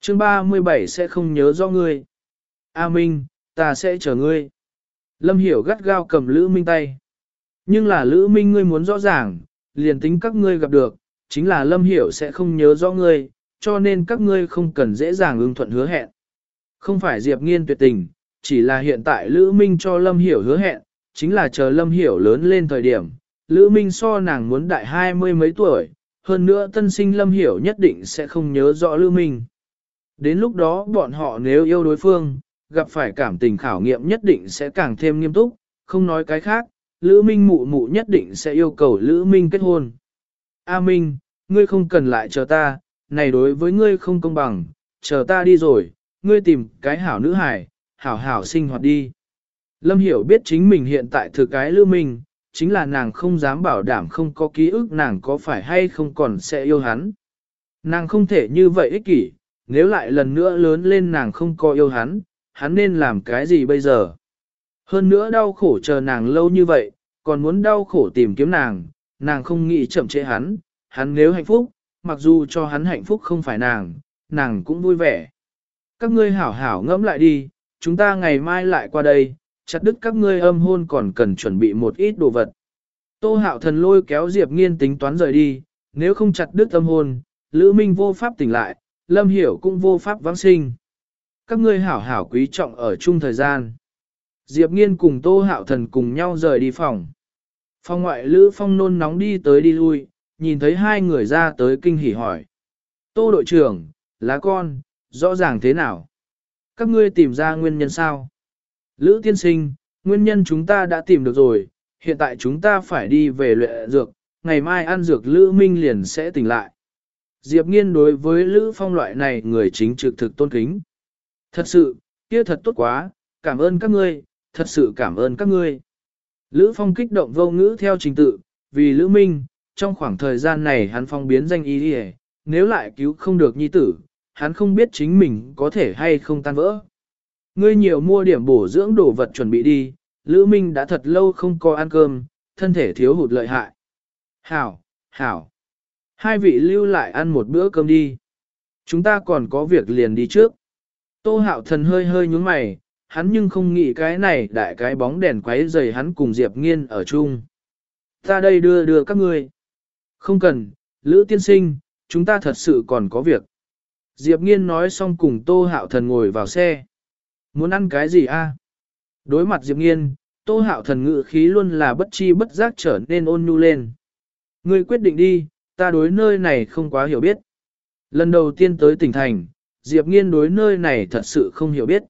Chương 37 sẽ không nhớ do ngươi. A Minh, ta sẽ chờ ngươi. Lâm Hiểu gắt gao cầm Lữ Minh tay. Nhưng là Lữ Minh ngươi muốn rõ ràng, liền tính các ngươi gặp được, chính là Lâm Hiểu sẽ không nhớ rõ ngươi, cho nên các ngươi không cần dễ dàng ưng thuận hứa hẹn. Không phải Diệp Nghiên tuyệt tình, chỉ là hiện tại Lữ Minh cho Lâm Hiểu hứa hẹn, chính là chờ Lâm Hiểu lớn lên thời điểm. Lữ Minh so nàng muốn đại hai mươi mấy tuổi, hơn nữa tân sinh Lâm Hiểu nhất định sẽ không nhớ rõ Lữ Minh. Đến lúc đó bọn họ nếu yêu đối phương, gặp phải cảm tình khảo nghiệm nhất định sẽ càng thêm nghiêm túc, không nói cái khác, Lữ Minh mụ mụ nhất định sẽ yêu cầu Lữ Minh kết hôn. A Minh, ngươi không cần lại chờ ta, này đối với ngươi không công bằng, chờ ta đi rồi, ngươi tìm cái hảo nữ hài, hảo hảo sinh hoạt đi. Lâm Hiểu biết chính mình hiện tại thực cái lưu Minh, chính là nàng không dám bảo đảm không có ký ức nàng có phải hay không còn sẽ yêu hắn. Nàng không thể như vậy ích kỷ, nếu lại lần nữa lớn lên nàng không có yêu hắn, hắn nên làm cái gì bây giờ? Hơn nữa đau khổ chờ nàng lâu như vậy, còn muốn đau khổ tìm kiếm nàng, nàng không nghĩ chậm trễ hắn, hắn nếu hạnh phúc, mặc dù cho hắn hạnh phúc không phải nàng, nàng cũng vui vẻ. Các ngươi hảo hảo ngẫm lại đi, chúng ta ngày mai lại qua đây, chặt đứt các ngươi âm hôn còn cần chuẩn bị một ít đồ vật. Tô hạo thần lôi kéo Diệp nghiên tính toán rời đi, nếu không chặt đứt âm hôn, Lữ Minh vô pháp tỉnh lại, Lâm Hiểu cũng vô pháp vãng sinh. Các ngươi hảo hảo quý trọng ở chung thời gian. Diệp nghiên cùng Tô hạo thần cùng nhau rời đi phòng. Phòng ngoại Lữ Phong nôn nóng đi tới đi lui, nhìn thấy hai người ra tới kinh hỉ hỏi. Tô đội trưởng, lá con, rõ ràng thế nào? Các ngươi tìm ra nguyên nhân sao? Lữ tiên sinh, nguyên nhân chúng ta đã tìm được rồi, hiện tại chúng ta phải đi về luyện dược, ngày mai ăn dược Lữ Minh liền sẽ tỉnh lại. Diệp nghiên đối với Lữ Phong loại này người chính trực thực tôn kính. Thật sự, kia thật tốt quá, cảm ơn các ngươi, thật sự cảm ơn các ngươi. Lữ Phong kích động vô ngữ theo trình tự, vì Lữ Minh, trong khoảng thời gian này hắn phong biến danh ý đi nếu lại cứu không được nhi tử, hắn không biết chính mình có thể hay không tan vỡ. Ngươi nhiều mua điểm bổ dưỡng đồ vật chuẩn bị đi, Lữ Minh đã thật lâu không có ăn cơm, thân thể thiếu hụt lợi hại. Hảo, hảo. Hai vị lưu lại ăn một bữa cơm đi. Chúng ta còn có việc liền đi trước. Tô hạo thần hơi hơi nhúng mày, hắn nhưng không nghĩ cái này đại cái bóng đèn quấy rầy hắn cùng Diệp Nghiên ở chung. Ta đây đưa đưa các ngươi. Không cần, Lữ tiên sinh, chúng ta thật sự còn có việc. Diệp Nghiên nói xong cùng Tô Hạo Thần ngồi vào xe. Muốn ăn cái gì a? Đối mặt Diệp Nghiên, Tô Hạo Thần ngự khí luôn là bất chi bất giác trở nên ôn nhu lên. Ngươi quyết định đi, ta đối nơi này không quá hiểu biết. Lần đầu tiên tới tỉnh thành, Diệp Nghiên đối nơi này thật sự không hiểu biết.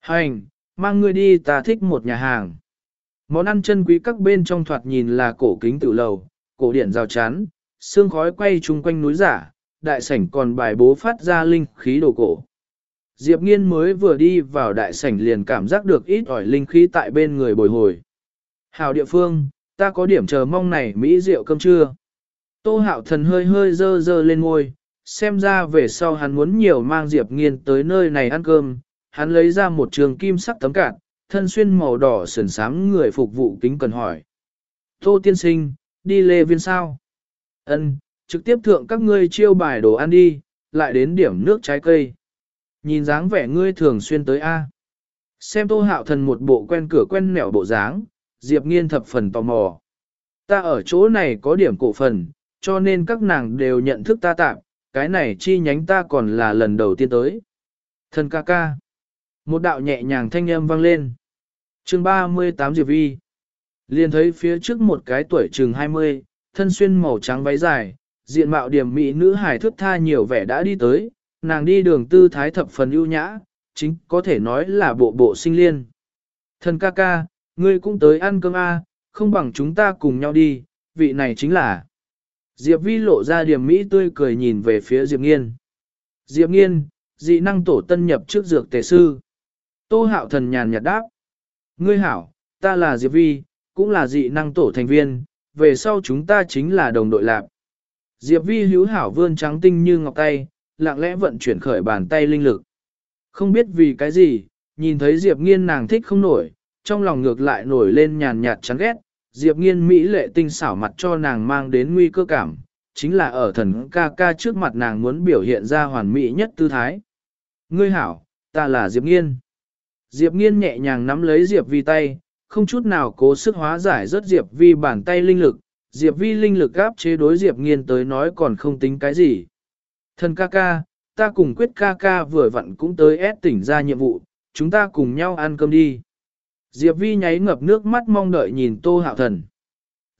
Hành, mang ngươi đi ta thích một nhà hàng. Món ăn chân quý các bên trong thoạt nhìn là cổ kính tự lầu, cổ điển rào chắn, xương khói quay chung quanh núi giả, đại sảnh còn bài bố phát ra linh khí đồ cổ. Diệp Nghiên mới vừa đi vào đại sảnh liền cảm giác được ít ỏi linh khí tại bên người bồi hồi. Hảo địa phương, ta có điểm chờ mong này Mỹ rượu cơm trưa. Tô hạo thần hơi hơi dơ dơ lên ngôi, xem ra về sau hắn muốn nhiều mang Diệp Nghiên tới nơi này ăn cơm, hắn lấy ra một trường kim sắc tấm cạn, thân xuyên màu đỏ sườn sám người phục vụ kính cần hỏi. Tô tiên sinh, đi lê viên sao? Ân, trực tiếp thượng các ngươi chiêu bài đồ ăn đi, lại đến điểm nước trái cây. Nhìn dáng vẻ ngươi thường xuyên tới A. Xem tô hạo thần một bộ quen cửa quen nẻo bộ dáng, Diệp nghiên thập phần tò mò. Ta ở chỗ này có điểm cổ phần, cho nên các nàng đều nhận thức ta tạm, cái này chi nhánh ta còn là lần đầu tiên tới. Thần ca ca. Một đạo nhẹ nhàng thanh âm vang lên. chương 38 Diệp Vi. Liền thấy phía trước một cái tuổi chừng 20, thân xuyên màu trắng váy dài, diện mạo điểm mỹ nữ hài thước tha nhiều vẻ đã đi tới, nàng đi đường tư thái thập phần ưu nhã, chính có thể nói là bộ bộ sinh liên. Thần ca ca, ngươi cũng tới ăn cơm A, không bằng chúng ta cùng nhau đi, vị này chính là. Diệp Vi lộ ra điểm mỹ tươi cười nhìn về phía Diệp Nghiên. Diệp Nghiên, dị năng tổ tân nhập trước dược tề sư. Tô hạo thần nhàn nhạt đáp. Ngươi hảo, ta là Diệp Vi, cũng là dị năng tổ thành viên, về sau chúng ta chính là đồng đội lạc. Diệp Vi hữu hảo vươn trắng tinh như ngọc tay, lặng lẽ vận chuyển khởi bàn tay linh lực. Không biết vì cái gì, nhìn thấy Diệp Nghiên nàng thích không nổi, trong lòng ngược lại nổi lên nhàn nhạt chán ghét. Diệp Nghiên mỹ lệ tinh xảo mặt cho nàng mang đến nguy cơ cảm, chính là ở thần ca ca trước mặt nàng muốn biểu hiện ra hoàn mỹ nhất tư thái. Ngươi hảo, ta là Diệp Nghiên. Diệp Nghiên nhẹ nhàng nắm lấy Diệp Vi tay, không chút nào cố sức hóa giải rất Diệp Vi bàn tay linh lực, Diệp Vi linh lực gáp chế đối Diệp Nghiên tới nói còn không tính cái gì. Thần ca ca, ta cùng quyết ca ca vừa vặn cũng tới ép tỉnh ra nhiệm vụ, chúng ta cùng nhau ăn cơm đi. Diệp Vi nháy ngập nước mắt mong đợi nhìn Tô Hạo Thần.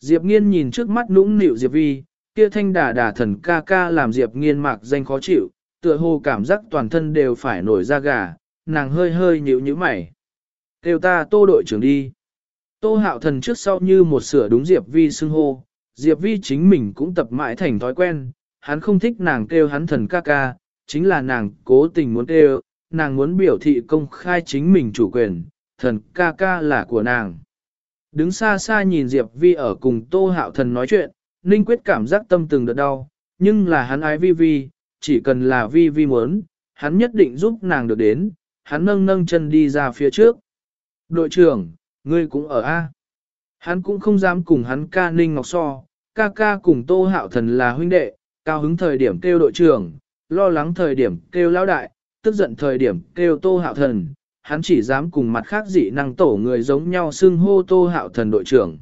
Diệp Nghiên nhìn trước mắt nũng nịu Diệp Vi, kia thanh đà đà thần ca ca làm Diệp Nghiên mạc danh khó chịu, tựa hồ cảm giác toàn thân đều phải nổi da gà, nàng hơi hơi nhíu nhíu mày. Kêu ta Tô đội trưởng đi. Tô Hạo Thần trước sau như một sửa đúng Diệp Vi xưng hô, Diệp Vi chính mình cũng tập mãi thành thói quen, hắn không thích nàng kêu hắn thần ca ca, chính là nàng cố tình muốn kêu, nàng muốn biểu thị công khai chính mình chủ quyền, thần ca ca là của nàng. Đứng xa xa nhìn Diệp Vi ở cùng Tô Hạo Thần nói chuyện, Ninh Quyết cảm giác tâm từng đợt đau, nhưng là hắn ái Vi Vi, chỉ cần là Vi Vi muốn, hắn nhất định giúp nàng được đến, hắn nâng nâng chân đi ra phía trước. Đội trưởng, ngươi cũng ở A. Hắn cũng không dám cùng hắn ca ninh ngọc so, ca ca cùng tô hạo thần là huynh đệ, cao hứng thời điểm kêu đội trưởng, lo lắng thời điểm kêu lão đại, tức giận thời điểm kêu tô hạo thần, hắn chỉ dám cùng mặt khác dị năng tổ người giống nhau xưng hô tô hạo thần đội trưởng.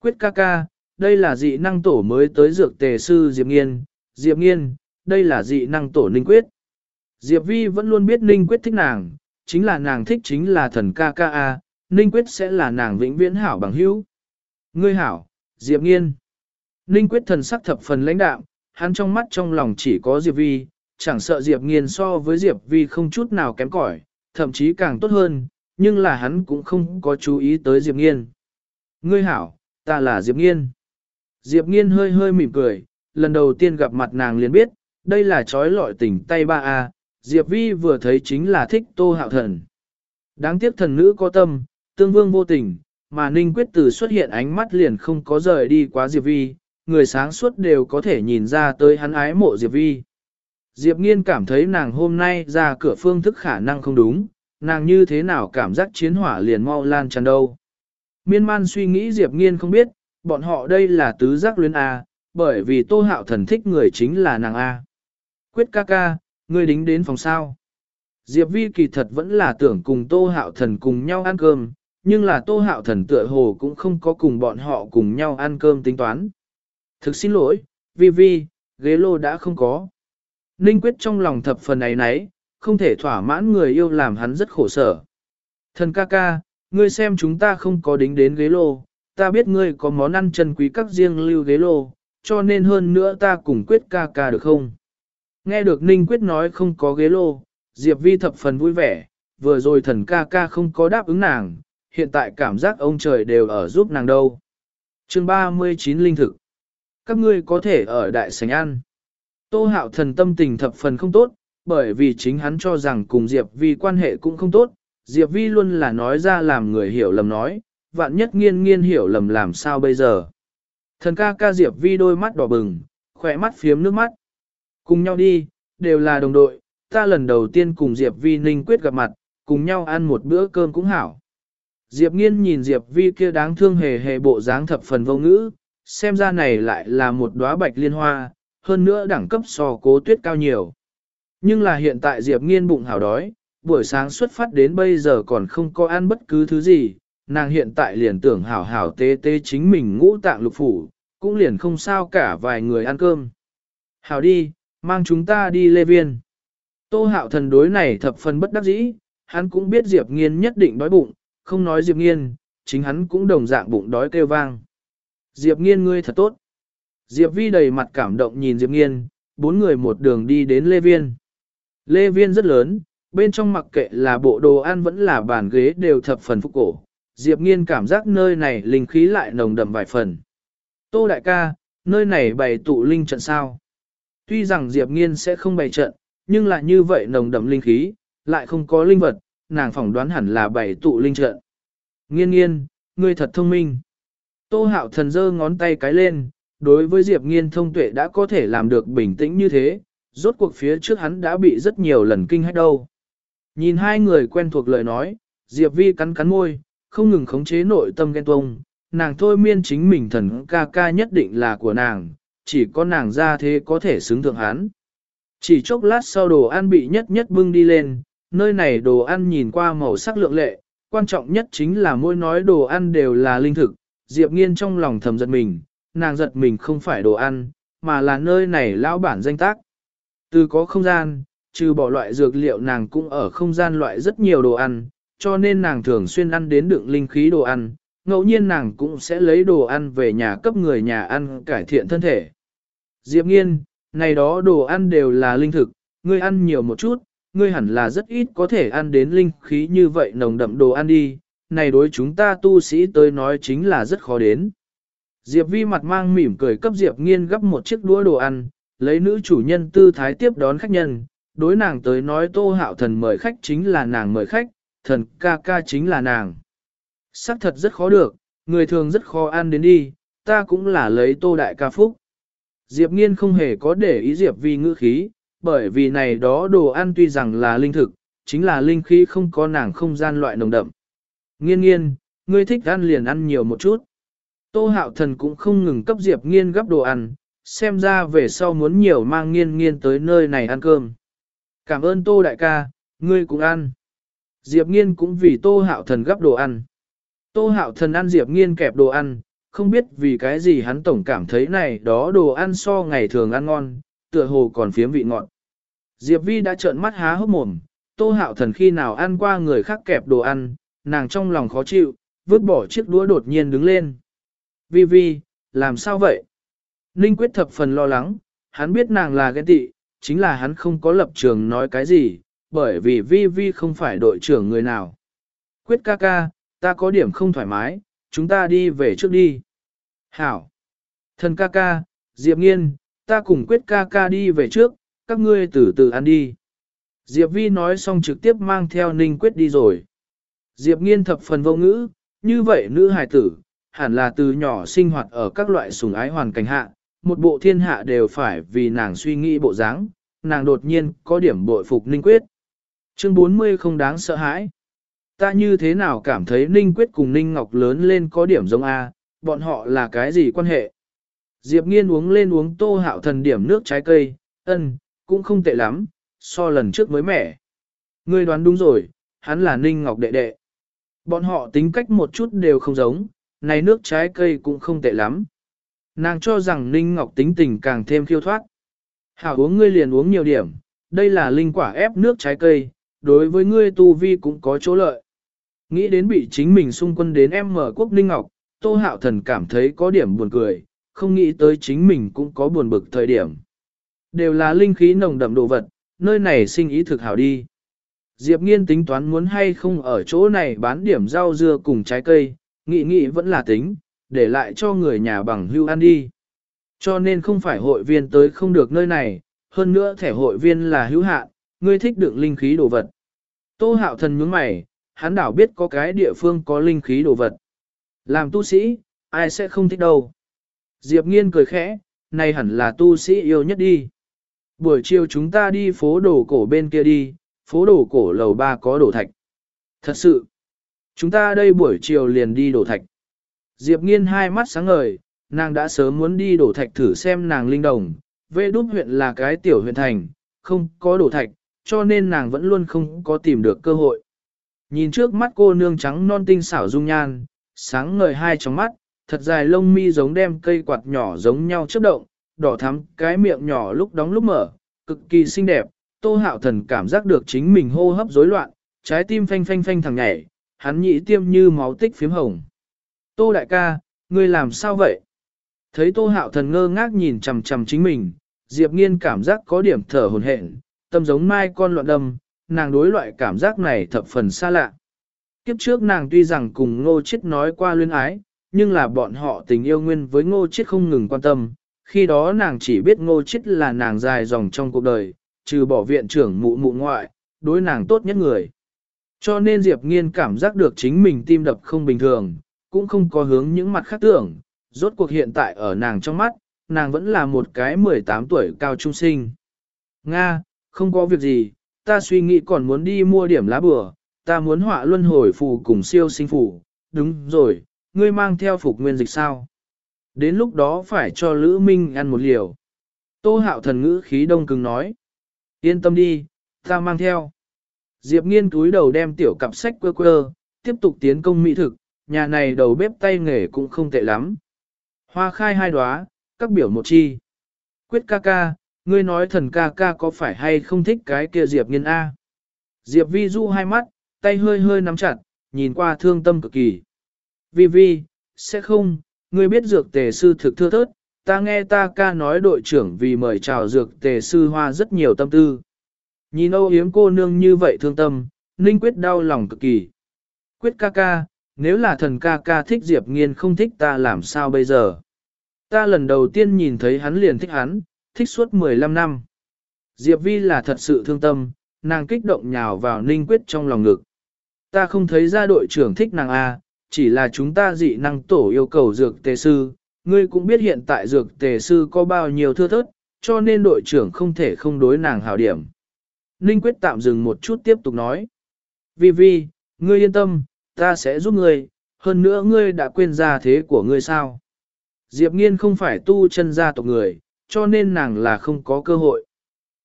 Quyết ca ca, đây là dị năng tổ mới tới dược tề sư Diệp Nghiên, Diệp Nghiên, đây là dị năng tổ Ninh Quyết. Diệp Vi vẫn luôn biết Ninh Quyết thích nàng, chính là nàng thích chính là thần ca ca a, Ninh Quyết sẽ là nàng vĩnh viễn hảo bằng hữu. Ngươi hảo, Diệp Nghiên. Ninh Quyết thần sắc thập phần lãnh đạm, hắn trong mắt trong lòng chỉ có Diệp Vi, chẳng sợ Diệp Nghiên so với Diệp Vi không chút nào kém cỏi, thậm chí càng tốt hơn, nhưng là hắn cũng không có chú ý tới Diệp Nghiên. Ngươi hảo, ta là Diệp Nghiên. Diệp Nghiên hơi hơi mỉm cười, lần đầu tiên gặp mặt nàng liền biết, đây là trói lọi tình tay ba a. Diệp Vi vừa thấy chính là thích Tô Hạo Thần. Đáng tiếc thần nữ có tâm, tương vương vô tình, mà Ninh Quyết Từ xuất hiện ánh mắt liền không có rời đi quá Diệp Vi, người sáng suốt đều có thể nhìn ra tới hắn ái mộ Diệp Vi. Diệp Nghiên cảm thấy nàng hôm nay ra cửa phương thức khả năng không đúng, nàng như thế nào cảm giác chiến hỏa liền mau lan tràn đâu. Miên man suy nghĩ Diệp Nghiên không biết, bọn họ đây là tứ giác luyến A, bởi vì tô hạo thần thích người chính là nàng A. Quyết ca ca, ngươi đính đến phòng sao. Diệp Vi kỳ thật vẫn là tưởng cùng tô hạo thần cùng nhau ăn cơm, nhưng là tô hạo thần tựa hồ cũng không có cùng bọn họ cùng nhau ăn cơm tính toán. Thực xin lỗi, Vi Vi, ghế lô đã không có. Ninh Quyết trong lòng thập phần ấy nấy, không thể thỏa mãn người yêu làm hắn rất khổ sở. Thần ca ca, ngươi xem chúng ta không có đính đến ghế lô, ta biết ngươi có món ăn chân quý các riêng lưu ghế lô, cho nên hơn nữa ta cùng Quyết ca ca được không? Nghe được Ninh Quyết nói không có ghế lô, Diệp Vi thập phần vui vẻ, vừa rồi thần ca ca không có đáp ứng nàng, hiện tại cảm giác ông trời đều ở giúp nàng đâu. chương 39 Linh thực Các ngươi có thể ở đại sảnh ăn. Tô hạo thần tâm tình thập phần không tốt, bởi vì chính hắn cho rằng cùng Diệp Vi quan hệ cũng không tốt, Diệp Vi luôn là nói ra làm người hiểu lầm nói, vạn nhất nghiên nghiên hiểu lầm làm sao bây giờ. Thần ca ca Diệp Vi đôi mắt đỏ bừng, khỏe mắt phiếm nước mắt. Cùng nhau đi, đều là đồng đội, ta lần đầu tiên cùng Diệp Vi ninh quyết gặp mặt, cùng nhau ăn một bữa cơm cũng hảo. Diệp nghiên nhìn Diệp Vi kia đáng thương hề hề bộ dáng thập phần vô ngữ, xem ra này lại là một đóa bạch liên hoa, hơn nữa đẳng cấp so cố tuyết cao nhiều. Nhưng là hiện tại Diệp nghiên bụng hào đói, buổi sáng xuất phát đến bây giờ còn không có ăn bất cứ thứ gì, nàng hiện tại liền tưởng hảo hảo tê tê chính mình ngũ tạng lục phủ, cũng liền không sao cả vài người ăn cơm. Hảo đi, mang chúng ta đi lê viên. Tô hạo thần đối này thập phần bất đắc dĩ, hắn cũng biết Diệp nghiên nhất định đói bụng, không nói Diệp nghiên, chính hắn cũng đồng dạng bụng đói kêu vang. Diệp nghiên ngươi thật tốt. Diệp vi đầy mặt cảm động nhìn Diệp nghiên, bốn người một đường đi đến lê viên. Lê viên rất lớn, bên trong mặc kệ là bộ đồ ăn vẫn là bàn ghế đều thập phần phúc cổ. Diệp nghiên cảm giác nơi này linh khí lại nồng đậm vài phần. Tô đại ca, nơi này bày tụ linh trận sao? Tuy rằng Diệp nghiên sẽ không bày trận, nhưng lại như vậy nồng đậm linh khí, lại không có linh vật, nàng phỏng đoán hẳn là bảy tụ linh trận. Nghiên nghiên, ngươi thật thông minh. Tô hạo thần giơ ngón tay cái lên, đối với Diệp nghiên thông tuệ đã có thể làm được bình tĩnh như thế, rốt cuộc phía trước hắn đã bị rất nhiều lần kinh hách đâu. Nhìn hai người quen thuộc lời nói, Diệp Vi cắn cắn môi, không ngừng khống chế nội tâm ghen tuông, nàng thôi miên chính mình thần ca ca nhất định là của nàng, chỉ có nàng ra thế có thể xứng thượng hắn. Chỉ chốc lát sau đồ ăn bị nhất nhất bưng đi lên, nơi này đồ ăn nhìn qua màu sắc lượng lệ, quan trọng nhất chính là mỗi nói đồ ăn đều là linh thực, Diệp Nghiên trong lòng thầm giật mình, nàng giật mình không phải đồ ăn, mà là nơi này lão bản danh tác. Từ có không gian, trừ bỏ loại dược liệu nàng cũng ở không gian loại rất nhiều đồ ăn, cho nên nàng thường xuyên ăn đến đựng linh khí đồ ăn, ngẫu nhiên nàng cũng sẽ lấy đồ ăn về nhà cấp người nhà ăn cải thiện thân thể. Diệp nghiên, này đó đồ ăn đều là linh thực, ngươi ăn nhiều một chút, ngươi hẳn là rất ít có thể ăn đến linh khí như vậy nồng đậm đồ ăn đi, này đối chúng ta tu sĩ tới nói chính là rất khó đến. Diệp vi mặt mang mỉm cười cấp Diệp nghiên gấp một chiếc đũa đồ ăn, lấy nữ chủ nhân tư thái tiếp đón khách nhân, đối nàng tới nói tô hạo thần mời khách chính là nàng mời khách, thần ca ca chính là nàng. Sắc thật rất khó được, người thường rất khó ăn đến đi, ta cũng là lấy tô đại ca phúc. Diệp nghiên không hề có để ý Diệp vi ngữ khí, bởi vì này đó đồ ăn tuy rằng là linh thực, chính là linh khí không có nàng không gian loại nồng đậm. Nghiên nghiên, ngươi thích ăn liền ăn nhiều một chút. Tô hạo thần cũng không ngừng cấp Diệp nghiên gấp đồ ăn, xem ra về sau muốn nhiều mang nghiên nghiên tới nơi này ăn cơm. Cảm ơn Tô đại ca, ngươi cũng ăn. Diệp nghiên cũng vì Tô hạo thần gấp đồ ăn. Tô hạo thần ăn Diệp nghiên kẹp đồ ăn, không biết vì cái gì hắn tổng cảm thấy này đó đồ ăn so ngày thường ăn ngon, tựa hồ còn phiếm vị ngọt. Diệp Vi đã trợn mắt há hốc mồm, Tô Hạo Thần khi nào ăn qua người khác kẹp đồ ăn, nàng trong lòng khó chịu, vứt bỏ chiếc đũa đột nhiên đứng lên. Vi Vi, làm sao vậy? Ninh Quyết thập phần lo lắng, hắn biết nàng là ghen tị, chính là hắn không có lập trường nói cái gì, bởi vì Vi Vi không phải đội trưởng người nào. Quyết ca ca, ta có điểm không thoải mái, chúng ta đi về trước đi. Hảo. Thần ca ca, Diệp Nghiên, ta cùng Quyết ca ca đi về trước, các ngươi từ từ ăn đi. Diệp Vi nói xong trực tiếp mang theo Ninh Quyết đi rồi. Diệp Nghiên thập phần vô ngữ, như vậy nữ hài tử, hẳn là từ nhỏ sinh hoạt ở các loại sùng ái hoàn cảnh hạ, một bộ thiên hạ đều phải vì nàng suy nghĩ bộ dáng, nàng đột nhiên có điểm bội phục Ninh Quyết. Chương 40 không đáng sợ hãi. Ta như thế nào cảm thấy Ninh Quyết cùng Ninh Ngọc lớn lên có điểm giống A, bọn họ là cái gì quan hệ? Diệp Nghiên uống lên uống tô hạo thần điểm nước trái cây, ân, cũng không tệ lắm, so lần trước mới mẻ. Ngươi đoán đúng rồi, hắn là Ninh Ngọc đệ đệ. Bọn họ tính cách một chút đều không giống, này nước trái cây cũng không tệ lắm. Nàng cho rằng Ninh Ngọc tính tình càng thêm khiêu thoát. Hảo uống ngươi liền uống nhiều điểm, đây là linh quả ép nước trái cây, đối với ngươi tu vi cũng có chỗ lợi. Nghĩ đến bị chính mình xung quân đến em mở quốc Ninh Ngọc, Tô Hạo Thần cảm thấy có điểm buồn cười, không nghĩ tới chính mình cũng có buồn bực thời điểm. Đều là linh khí nồng đậm đồ vật, nơi này sinh ý thực hảo đi. Diệp Nghiên tính toán muốn hay không ở chỗ này bán điểm rau dưa cùng trái cây, nghĩ nghĩ vẫn là tính, để lại cho người nhà bằng hưu ăn đi. Cho nên không phải hội viên tới không được nơi này, hơn nữa thẻ hội viên là hữu hạn, ngươi thích đựng linh khí đồ vật. Tô hạo thần nhướng mày, hắn đảo biết có cái địa phương có linh khí đồ vật. Làm tu sĩ, ai sẽ không thích đâu. Diệp nghiên cười khẽ, này hẳn là tu sĩ yêu nhất đi. Buổi chiều chúng ta đi phố đồ cổ bên kia đi, phố đồ cổ lầu ba có đồ thạch. Thật sự, chúng ta đây buổi chiều liền đi đổ thạch. Diệp nghiên hai mắt sáng ngời, nàng đã sớm muốn đi đổ thạch thử xem nàng linh đồng. Vệ đúc huyện là cái tiểu huyện thành, không có đổ thạch, cho nên nàng vẫn luôn không có tìm được cơ hội. Nhìn trước mắt cô nương trắng non tinh xảo dung nhan, sáng ngời hai trong mắt, thật dài lông mi giống đem cây quạt nhỏ giống nhau chớp động, đỏ thắm cái miệng nhỏ lúc đóng lúc mở, cực kỳ xinh đẹp, tô hạo thần cảm giác được chính mình hô hấp rối loạn, trái tim phanh phanh phanh thằng nhảy, hắn nhị tiêm như máu tích phím hồng. Tô đại ca, ngươi làm sao vậy? Thấy tô hạo thần ngơ ngác nhìn chằm chằm chính mình, Diệp nghiên cảm giác có điểm thở hồn hển, tâm giống mai con loạn đâm, nàng đối loại cảm giác này thập phần xa lạ. Kiếp trước nàng tuy rằng cùng ngô chết nói qua luyến ái, nhưng là bọn họ tình yêu nguyên với ngô chết không ngừng quan tâm, khi đó nàng chỉ biết ngô chết là nàng dài dòng trong cuộc đời, trừ bỏ viện trưởng mụ mụ ngoại, đối nàng tốt nhất người. Cho nên Diệp Nghiên cảm giác được chính mình tim đập không bình thường, cũng không có hướng những mặt khác tưởng, rốt cuộc hiện tại ở nàng trong mắt, nàng vẫn là một cái 18 tuổi cao trung sinh. Nga, không có việc gì, ta suy nghĩ còn muốn đi mua điểm lá bừa, ta muốn họa luân hồi phù cùng siêu sinh phù, đúng rồi, ngươi mang theo phục nguyên dịch sao? Đến lúc đó phải cho Lữ Minh ăn một liều. Tô hạo thần ngữ khí đông cứng nói. Yên tâm đi, ta mang theo. Diệp nghiên túi đầu đem tiểu cặp sách quơ quơ, tiếp tục tiến công mỹ thực, nhà này đầu bếp tay nghề cũng không tệ lắm. Hoa khai hai đóa, các biểu một chi. Quyết ca ca, ngươi nói thần ca ca có phải hay không thích cái kia Diệp nghiên A. Diệp vi du hai mắt, tay hơi hơi nắm chặt, nhìn qua thương tâm cực kỳ. Vi vi, sẽ không, ngươi biết dược tề sư thực thưa thớt, ta nghe ta ca nói đội trưởng vì mời chào dược tề sư hoa rất nhiều tâm tư. Nhìn âu yếm cô nương như vậy thương tâm, Ninh Quyết đau lòng cực kỳ. Quyết ca ca, nếu là thần ca ca thích Diệp Nghiên không thích ta làm sao bây giờ? Ta lần đầu tiên nhìn thấy hắn liền thích hắn, thích suốt 15 năm. Diệp Vi là thật sự thương tâm, nàng kích động nhào vào Ninh Quyết trong lòng ngực. Ta không thấy ra đội trưởng thích nàng A, chỉ là chúng ta dị năng tổ yêu cầu dược tề sư, ngươi cũng biết hiện tại dược tề sư có bao nhiêu thưa thớt, cho nên đội trưởng không thể không đối nàng hảo điểm. Ninh Quyết tạm dừng một chút tiếp tục nói. Vi Vi, ngươi yên tâm, ta sẽ giúp ngươi, hơn nữa ngươi đã quên ra thế của ngươi sao. Diệp Nghiên không phải tu chân gia tộc người, cho nên nàng là không có cơ hội.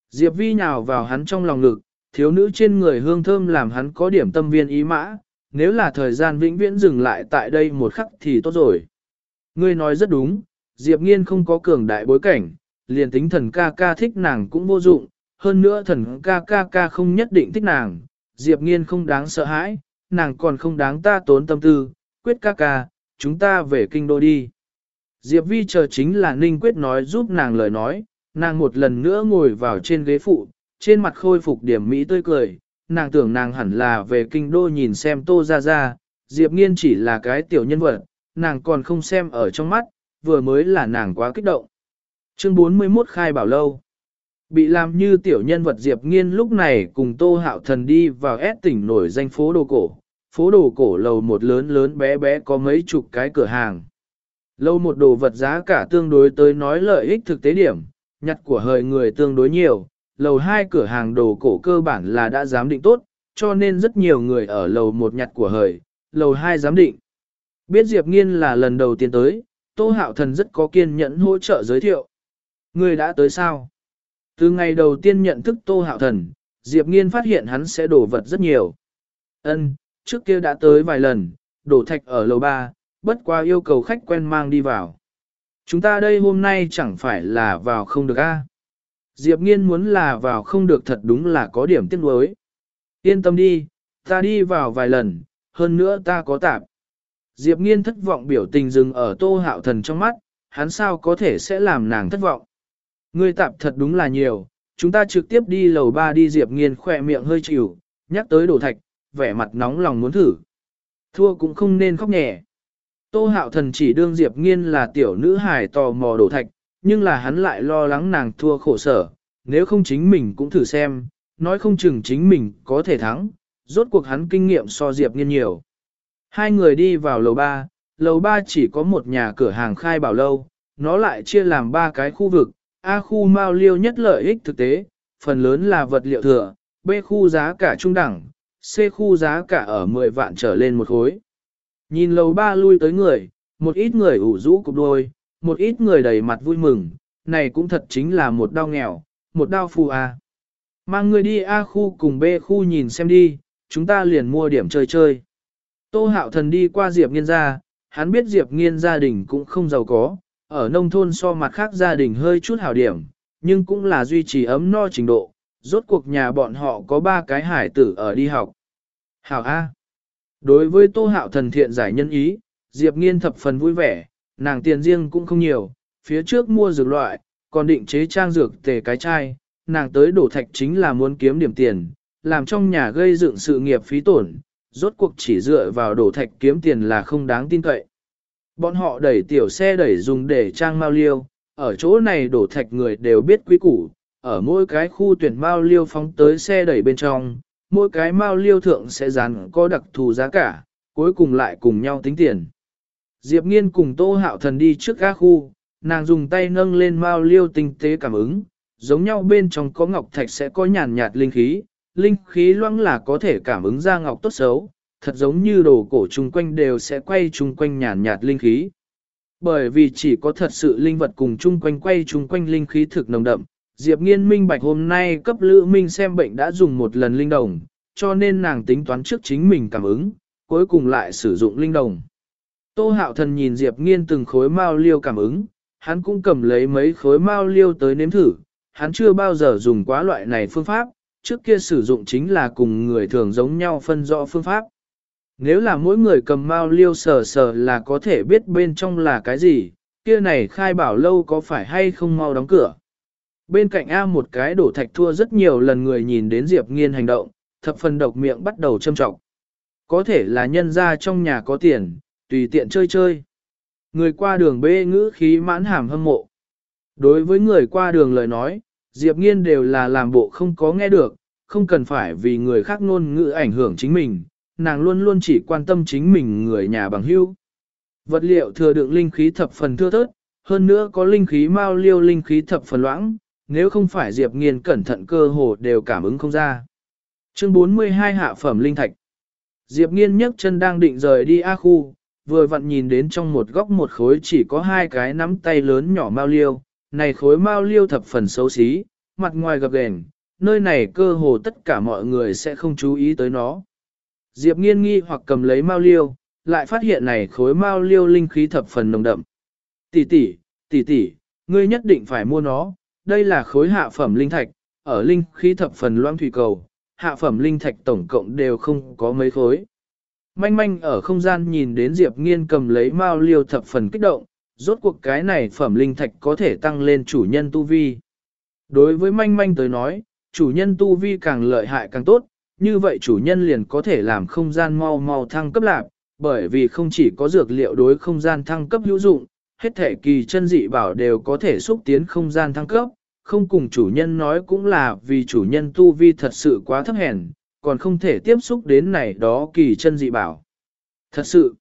Diệp Vi nhào vào hắn trong lòng ngực, thiếu nữ trên người hương thơm làm hắn có điểm tâm viên ý mã, nếu là thời gian vĩnh viễn dừng lại tại đây một khắc thì tốt rồi. Ngươi nói rất đúng, Diệp Nghiên không có cường đại bối cảnh, liền tính thần ca ca thích nàng cũng vô dụng, hơn nữa thần ca ca ca không nhất định thích nàng, Diệp Nghiên không đáng sợ hãi, nàng còn không đáng ta tốn tâm tư, quyết ca ca, chúng ta về kinh đô đi. Diệp Vi chờ chính là Ninh Quyết nói giúp nàng lời nói, nàng một lần nữa ngồi vào trên ghế phụ, trên mặt khôi phục điểm mỹ tươi cười, nàng tưởng nàng hẳn là về kinh đô nhìn xem tô ra ra, Diệp Nghiên chỉ là cái tiểu nhân vật, nàng còn không xem ở trong mắt, vừa mới là nàng quá kích động. Chương 41 khai bảo lâu. Bị làm như tiểu nhân vật Diệp Nghiên lúc này cùng Tô Hạo Thần đi vào ép tỉnh nổi danh phố đồ cổ. Phố đồ cổ lầu một lớn lớn bé bé có mấy chục cái cửa hàng. Lâu một đồ vật giá cả tương đối tới nói lợi ích thực tế điểm, nhặt của hời người tương đối nhiều. Lầu hai cửa hàng đồ cổ cơ bản là đã giám định tốt, cho nên rất nhiều người ở lầu một nhặt của hời, lầu hai giám định. Biết Diệp Nghiên là lần đầu tiên tới, Tô Hạo Thần rất có kiên nhẫn hỗ trợ giới thiệu. Người đã tới sao? Từ ngày đầu tiên nhận thức Tô Hạo Thần, Diệp Nghiên phát hiện hắn sẽ đổ vật rất nhiều. Ân, trước kia đã tới vài lần, đổ thạch ở lầu ba, bất qua yêu cầu khách quen mang đi vào. Chúng ta đây hôm nay chẳng phải là vào không được a? Diệp Nghiên muốn là vào không được thật đúng là có điểm tiếc nuối. Yên tâm đi, ta đi vào vài lần, hơn nữa ta có tạp. Diệp Nghiên thất vọng biểu tình dừng ở Tô Hạo Thần trong mắt, hắn sao có thể sẽ làm nàng thất vọng. Ngươi tạp thật đúng là nhiều, chúng ta trực tiếp đi lầu ba đi Diệp Nghiên khỏe miệng hơi chịu, nhắc tới đổ thạch, vẻ mặt nóng lòng muốn thử. Thua cũng không nên khóc nhẹ. Tô hạo thần chỉ đương Diệp Nghiên là tiểu nữ hài tò mò đổ thạch, nhưng là hắn lại lo lắng nàng thua khổ sở, nếu không chính mình cũng thử xem, nói không chừng chính mình có thể thắng, rốt cuộc hắn kinh nghiệm so Diệp Nghiên nhiều. Hai người đi vào lầu ba, lầu ba chỉ có một nhà cửa hàng khai bảo lâu, nó lại chia làm ba cái khu vực, A khu mao liêu nhất lợi ích thực tế, phần lớn là vật liệu thừa, B khu giá cả trung đẳng, C khu giá cả ở 10 vạn trở lên một khối. Nhìn lầu ba lui tới người, một ít người ủ rũ cục đôi, một ít người đầy mặt vui mừng, này cũng thật chính là một đau nghèo, một đau phù A. À. Mang người đi A khu cùng B khu nhìn xem đi, chúng ta liền mua điểm chơi chơi. Tô hạo thần đi qua Diệp Nghiên gia, hắn biết Diệp Nghiên gia đình cũng không giàu có, ở nông thôn so mặt khác gia đình hơi chút hảo điểm, nhưng cũng là duy trì ấm no trình độ, rốt cuộc nhà bọn họ có ba cái hải tử ở đi học. Hảo A. Đối với tô hạo thần thiện giải nhân ý, Diệp nghiên thập phần vui vẻ, nàng tiền riêng cũng không nhiều, phía trước mua dược loại, còn định chế trang dược tề cái chai, nàng tới đổ thạch chính là muốn kiếm điểm tiền, làm trong nhà gây dựng sự nghiệp phí tổn, rốt cuộc chỉ dựa vào đổ thạch kiếm tiền là không đáng tin cậy. Bọn họ đẩy tiểu xe đẩy dùng để trang mao liêu, ở chỗ này đổ thạch người đều biết quý củ, ở mỗi cái khu tuyển mao liêu phóng tới xe đẩy bên trong, mỗi cái mao liêu thượng sẽ dán có đặc thù giá cả, cuối cùng lại cùng nhau tính tiền. Diệp Nghiên cùng Tô Hạo Thần đi trước các khu, nàng dùng tay nâng lên mao liêu tinh tế cảm ứng, giống nhau bên trong có ngọc thạch sẽ có nhàn nhạt linh khí, linh khí loãng là có thể cảm ứng ra ngọc tốt xấu, thật giống như đồ cổ chung quanh đều sẽ quay chung quanh nhàn nhạt linh khí. Bởi vì chỉ có thật sự linh vật cùng chung quanh quay chung quanh linh khí thực nồng đậm, Diệp Nghiên minh bạch hôm nay cấp Lữ Minh xem bệnh đã dùng một lần linh đồng, cho nên nàng tính toán trước chính mình cảm ứng, cuối cùng lại sử dụng linh đồng. Tô Hạo Thần nhìn Diệp Nghiên từng khối mao liêu cảm ứng, hắn cũng cầm lấy mấy khối mao liêu tới nếm thử, hắn chưa bao giờ dùng quá loại này phương pháp, trước kia sử dụng chính là cùng người thường giống nhau phân rõ phương pháp. Nếu là mỗi người cầm mao liêu sờ sờ là có thể biết bên trong là cái gì, kia này khai bảo lâu có phải hay không mau đóng cửa. Bên cạnh A một cái đổ thạch thua rất nhiều lần người nhìn đến Diệp Nghiên hành động, thập phần độc miệng bắt đầu châm trọng. Có thể là nhân ra trong nhà có tiền, tùy tiện chơi chơi. Người qua đường bê ngữ khí mãn hàm hâm mộ. Đối với người qua đường lời nói, Diệp Nghiên đều là làm bộ không có nghe được, không cần phải vì người khác ngôn ngữ ảnh hưởng chính mình, nàng luôn luôn chỉ quan tâm chính mình người nhà bằng hữu. Vật liệu thừa đựng linh khí thập phần thưa thớt, hơn nữa có linh khí mao liêu linh khí thập phần loãng, nếu không phải Diệp Nghiên cẩn thận cơ hồ đều cảm ứng không ra. Chương 42 hạ phẩm linh thạch. Diệp Nghiên nhấc chân đang định rời đi A khu, vừa vặn nhìn đến trong một góc một khối chỉ có hai cái nắm tay lớn nhỏ mao liêu, này khối mao liêu thập phần xấu xí, mặt ngoài gập ghềnh, nơi này cơ hồ tất cả mọi người sẽ không chú ý tới nó. Diệp nghiên nghi hoặc cầm lấy mao liêu, lại phát hiện này khối mao liêu linh khí thập phần nồng đậm. Tỷ tỷ, tỷ tỷ, ngươi nhất định phải mua nó, đây là khối hạ phẩm linh thạch, ở linh khí thập phần loang thủy cầu, hạ phẩm linh thạch tổng cộng đều không có mấy khối. Manh manh ở không gian nhìn đến Diệp Nghiên cầm lấy mao liêu thập phần kích động, rốt cuộc cái này phẩm linh thạch có thể tăng lên chủ nhân tu vi. Đối với manh manh tới nói, chủ nhân tu vi càng lợi hại càng tốt, như vậy chủ nhân liền có thể làm không gian mau mau thăng cấp lạc, bởi vì không chỉ có dược liệu đối không gian thăng cấp hữu dụng, hết thể kỳ chân dị bảo đều có thể xúc tiến không gian thăng cấp, không cùng chủ nhân nói cũng là vì chủ nhân tu vi thật sự quá thấp hèn, còn không thể tiếp xúc đến này đó kỳ chân dị bảo. Thật sự,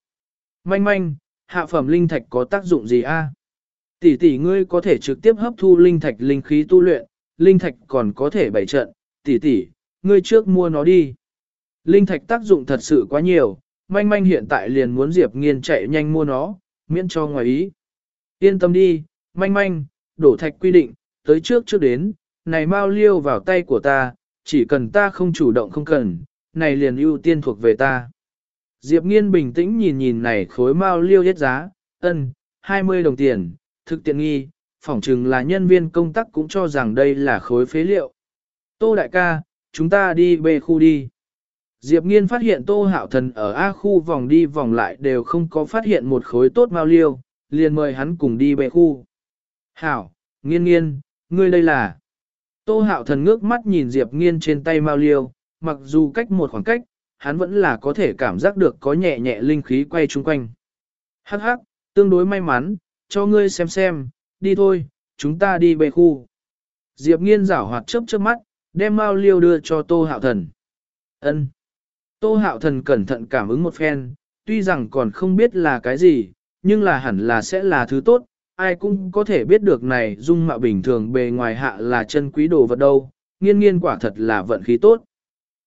manh manh, hạ phẩm linh thạch có tác dụng gì a? Tỷ tỷ ngươi có thể trực tiếp hấp thu linh thạch linh khí tu luyện, linh thạch còn có thể bày trận, tỷ tỷ, ngươi trước mua nó đi. Linh thạch tác dụng thật sự quá nhiều, manh manh hiện tại liền muốn Diệp Nghiên chạy nhanh mua nó, miễn cho ngoài ý. Yên tâm đi, manh manh, đổ thạch quy định, tới trước trước đến, này mau liêu vào tay của ta, chỉ cần ta không chủ động không cần, này liền ưu tiên thuộc về ta. Diệp Nghiên bình tĩnh nhìn nhìn này khối mao liêu hết giá, ân, 20 đồng tiền, thực tiện nghi, phỏng chừng là nhân viên công tác cũng cho rằng đây là khối phế liệu. Tô đại ca, chúng ta đi bê khu đi. Diệp Nghiên phát hiện Tô Hạo Thần ở A khu vòng đi vòng lại đều không có phát hiện một khối tốt mao liêu, liền mời hắn cùng đi bê khu. Hảo, Nghiên Nghiên, ngươi đây là... Tô Hạo Thần ngước mắt nhìn Diệp Nghiên trên tay mau liêu, mặc dù cách một khoảng cách, hắn vẫn là có thể cảm giác được có nhẹ nhẹ linh khí quay chung quanh. Hắc hắc, tương đối may mắn, cho ngươi xem xem, đi thôi, chúng ta đi về khu. Diệp nghiên rảo hoạt chớp chớp mắt, đem mao liêu đưa cho tô hạo thần. ân Tô hạo thần cẩn thận cảm ứng một phen, tuy rằng còn không biết là cái gì, nhưng là hẳn là sẽ là thứ tốt, ai cũng có thể biết được này dung mạo bình thường bề ngoài hạ là chân quý đồ vật đâu, nghiên nghiên quả thật là vận khí tốt.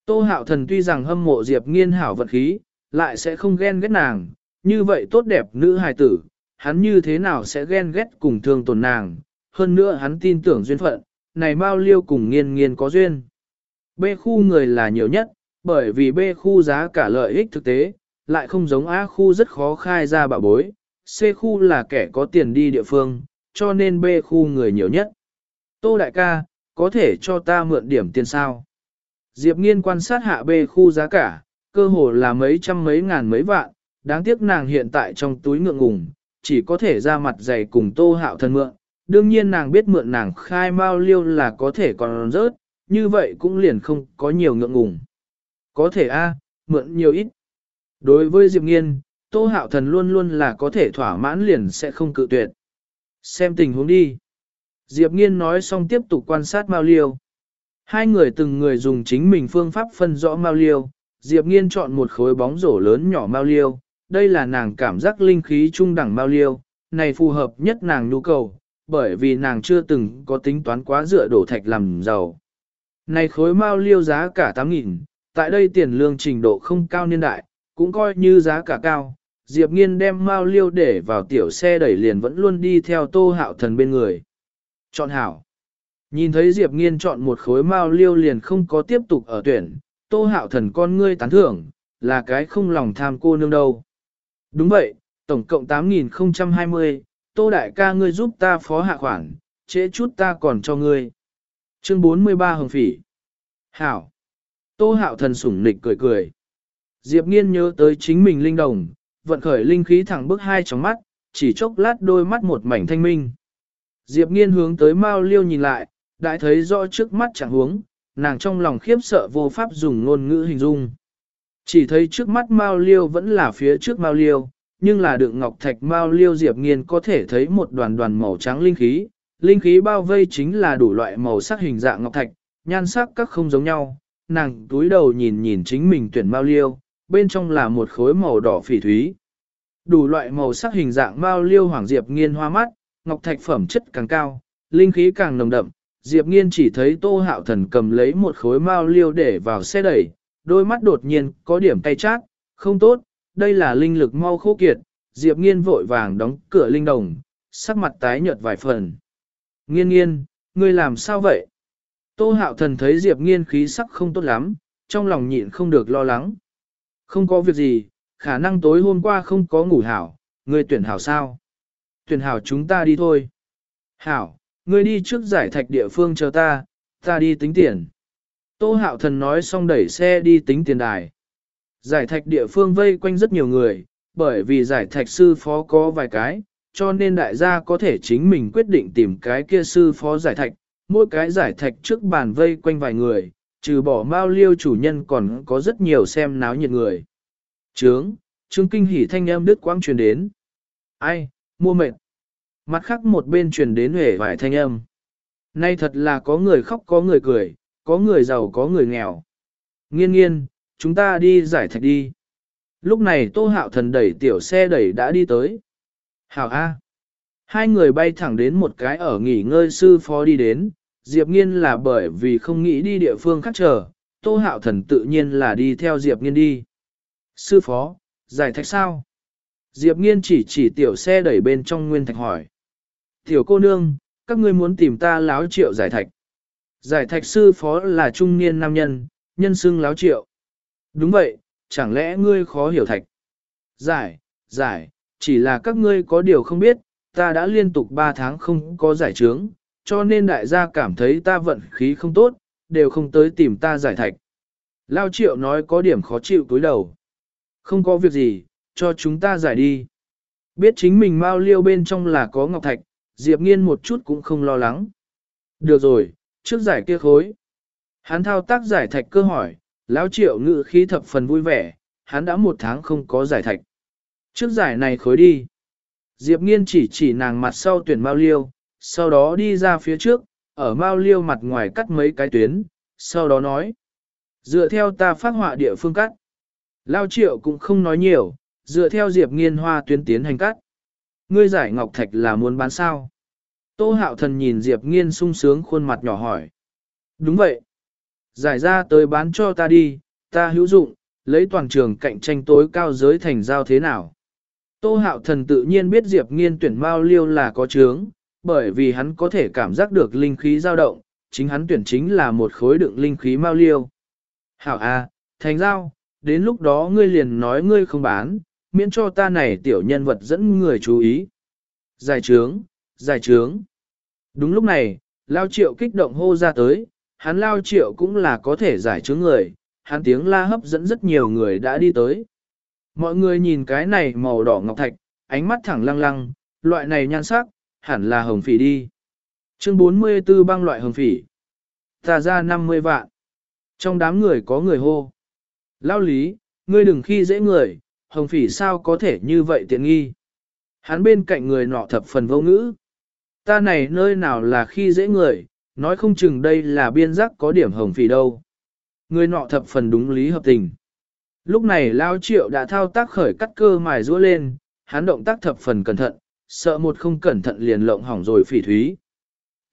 Tô hạo thần tuy rằng hâm mộ Diệp nghiên hảo vận khí, lại sẽ không ghen ghét nàng, như vậy tốt đẹp nữ hài tử, hắn như thế nào sẽ ghen ghét cùng thương tổn nàng, hơn nữa hắn tin tưởng duyên phận, này bao Liêu cùng nghiên nghiên có duyên. B khu người là nhiều nhất, bởi vì B khu giá cả lợi ích thực tế, lại không giống A khu rất khó khai ra bảo bối, C khu là kẻ có tiền đi địa phương, cho nên B khu người nhiều nhất. Tô đại ca, có thể cho ta mượn điểm tiền sao? Diệp nghiên quan sát hạ B khu giá cả, cơ hồ là mấy trăm mấy ngàn mấy vạn, đáng tiếc nàng hiện tại trong túi ngượng ngùng, chỉ có thể ra mặt dày cùng tô hạo thân mượn. Đương nhiên nàng biết mượn nàng khai mau liêu là có thể còn rớt, như vậy cũng liền không có nhiều ngượng ngùng. Có thể a mượn nhiều ít. Đối với Diệp Nghiên, Tô Hạo Thần luôn luôn là có thể thỏa mãn liền sẽ không cự tuyệt. Xem tình huống đi. Diệp Nghiên nói xong tiếp tục quan sát Mao Liêu. Hai người từng người dùng chính mình phương pháp phân rõ Mao Liêu. Diệp Nghiên chọn một khối bóng rổ lớn nhỏ Mao Liêu, đây là nàng cảm giác linh khí trung đẳng mao liêu, này phù hợp nhất nàng nhu cầu, bởi vì nàng chưa từng có tính toán quá dựa đổ thạch làm giàu. Này khối mao liêu giá cả 8.000, tại đây tiền lương trình độ không cao niên đại, cũng coi như giá cả cao. Diệp Nghiên đem mao liêu để vào tiểu xe đẩy liền vẫn luôn đi theo tô hạo thần bên người. Chọn hảo. Nhìn thấy Diệp Nghiên chọn một khối mao liêu liền không có tiếp tục ở tuyển, tô hạo thần con ngươi tán thưởng, là cái không lòng tham cô nương đâu. Đúng vậy, tổng cộng 8020, Tô Đại ca ngươi giúp ta phó hạ khoản, trễ chút ta còn cho ngươi. Chương 43 Hồng Phỉ Hảo Tô Hạo thần sủng nịch cười cười. Diệp Nghiên nhớ tới chính mình linh đồng, vận khởi linh khí thẳng bước hai trong mắt, chỉ chốc lát đôi mắt một mảnh thanh minh. Diệp Nghiên hướng tới Mao Liêu nhìn lại, đã thấy rõ trước mắt chẳng huống, nàng trong lòng khiếp sợ vô pháp dùng ngôn ngữ hình dung. Chỉ thấy trước mắt Mao Liêu vẫn là phía trước Mao Liêu, nhưng là đựng ngọc thạch Mao Liêu Diệp Nghiên có thể thấy một đoàn đoàn màu trắng linh khí. Linh khí bao vây chính là đủ loại màu sắc hình dạng ngọc thạch, nhan sắc các không giống nhau. Nàng túi đầu nhìn nhìn chính mình tuyển Mao Liêu, bên trong là một khối màu đỏ phỉ thúy. Đủ loại màu sắc hình dạng bao Liêu Hoàng Diệp Nghiên hoa mắt, ngọc thạch phẩm chất càng cao, linh khí càng nồng đậm, Diệp Nghiên chỉ thấy Tô Hạo Thần cầm lấy một khối mao liêu để vào xe đẩy, đôi mắt đột nhiên có điểm tay chát, không tốt, đây là linh lực mau khô kiệt, Diệp Nghiên vội vàng đóng cửa linh đồng, sắc mặt tái nhợt vài phần. Nghiên nghiên, ngươi làm sao vậy? Tô Hạo Thần thấy Diệp Nghiên khí sắc không tốt lắm, trong lòng nhịn không được lo lắng. Không có việc gì, khả năng tối hôm qua không có ngủ hảo, ngươi tuyển hảo sao? Tuyển hảo chúng ta đi thôi. Hảo, ngươi đi trước giải thạch địa phương chờ ta, ta đi tính tiền. Tô hạo thần nói xong đẩy xe đi tính tiền đài. Giải thạch địa phương vây quanh rất nhiều người, bởi vì giải thạch sư phó có vài cái, cho nên đại gia có thể chính mình quyết định tìm cái kia sư phó giải thạch. Mỗi cái giải thạch trước bàn vây quanh vài người, trừ bỏ mao liêu chủ nhân còn có rất nhiều xem náo nhiệt người. Trướng, trướng kinh hỉ thanh âm đứt quãng truyền đến. Ai, mua mệt. Mặt khác một bên truyền đến hề vài thanh âm. Nay thật là có người khóc có người cười, có người giàu có người nghèo. Nghiên nghiên, chúng ta đi giải thạch đi. Lúc này tô hạo thần đẩy tiểu xe đẩy đã đi tới. Hảo A. Hai người bay thẳng đến một cái ở nghỉ ngơi sư phó đi đến, Diệp Nghiên là bởi vì không nghĩ đi địa phương khác chờ, Tô Hạo Thần tự nhiên là đi theo Diệp Nghiên đi. Sư phó, giải thạch sao? Diệp Nghiên chỉ chỉ tiểu xe đẩy bên trong nguyên thạch hỏi. Tiểu cô nương, các ngươi muốn tìm ta láo triệu giải thạch. Giải thạch sư phó là trung niên nam nhân, nhân xưng láo triệu. Đúng vậy, chẳng lẽ ngươi khó hiểu thạch? Giải, giải, chỉ là các ngươi có điều không biết, ta đã liên tục 3 tháng không có giải trướng, cho nên đại gia cảm thấy ta vận khí không tốt, đều không tới tìm ta giải thạch. Lao triệu nói có điểm khó chịu túi đầu. Không có việc gì, cho chúng ta giải đi. Biết chính mình mau liêu bên trong là có ngọc thạch, Diệp Nghiên một chút cũng không lo lắng. Được rồi, trước giải kia khối. Hắn thao tác giải thạch cơ hỏi, lão triệu ngự khí thập phần vui vẻ, hắn đã một tháng không có giải thạch. Trước giải này khối đi. Diệp Nghiên chỉ chỉ nàng mặt sau tuyển mau liêu, sau đó đi ra phía trước, ở mau liêu mặt ngoài cắt mấy cái tuyến, sau đó nói. Dựa theo ta phát họa địa phương cắt. Lao triệu cũng không nói nhiều, dựa theo Diệp Nghiên hoa tuyến tiến hành cắt. Ngươi giải ngọc thạch là muốn bán sao? Tô hạo thần nhìn Diệp Nghiên sung sướng khuôn mặt nhỏ hỏi. Đúng vậy. Giải ra tới bán cho ta đi, ta hữu dụng, lấy toàn trường cạnh tranh tối cao giới thành giao thế nào. Tô hạo thần tự nhiên biết Diệp Nghiên tuyển Mao Liêu là có chướng, bởi vì hắn có thể cảm giác được linh khí dao động, chính hắn tuyển chính là một khối đựng linh khí mau Liêu. Hảo A, thành giao, đến lúc đó ngươi liền nói ngươi không bán, miễn cho ta này tiểu nhân vật dẫn người chú ý. Giải trướng, giải trướng. Đúng lúc này, Lao Triệu kích động hô ra tới, hắn Lao Triệu cũng là có thể giải trướng người, hắn tiếng la hấp dẫn rất nhiều người đã đi tới. Mọi người nhìn cái này màu đỏ ngọc thạch, ánh mắt thẳng lăng lăng, loại này nhan sắc, hẳn là hồng phỉ đi. Chương 44 băng loại hồng phỉ. Ta ra 50 vạn. Trong đám người có người hô. Lao lý, ngươi đừng khi dễ người, hồng phỉ sao có thể như vậy tiện nghi. Hắn bên cạnh người nọ thập phần vô ngữ. Ta này nơi nào là khi dễ người, nói không chừng đây là biên giác có điểm hồng phỉ đâu. Người nọ thập phần đúng lý hợp tình. Lúc này Lao Triệu đã thao tác khởi cắt cơ mài rũa lên, hắn động tác thập phần cẩn thận, sợ một không cẩn thận liền lộng hỏng rồi phỉ thúy.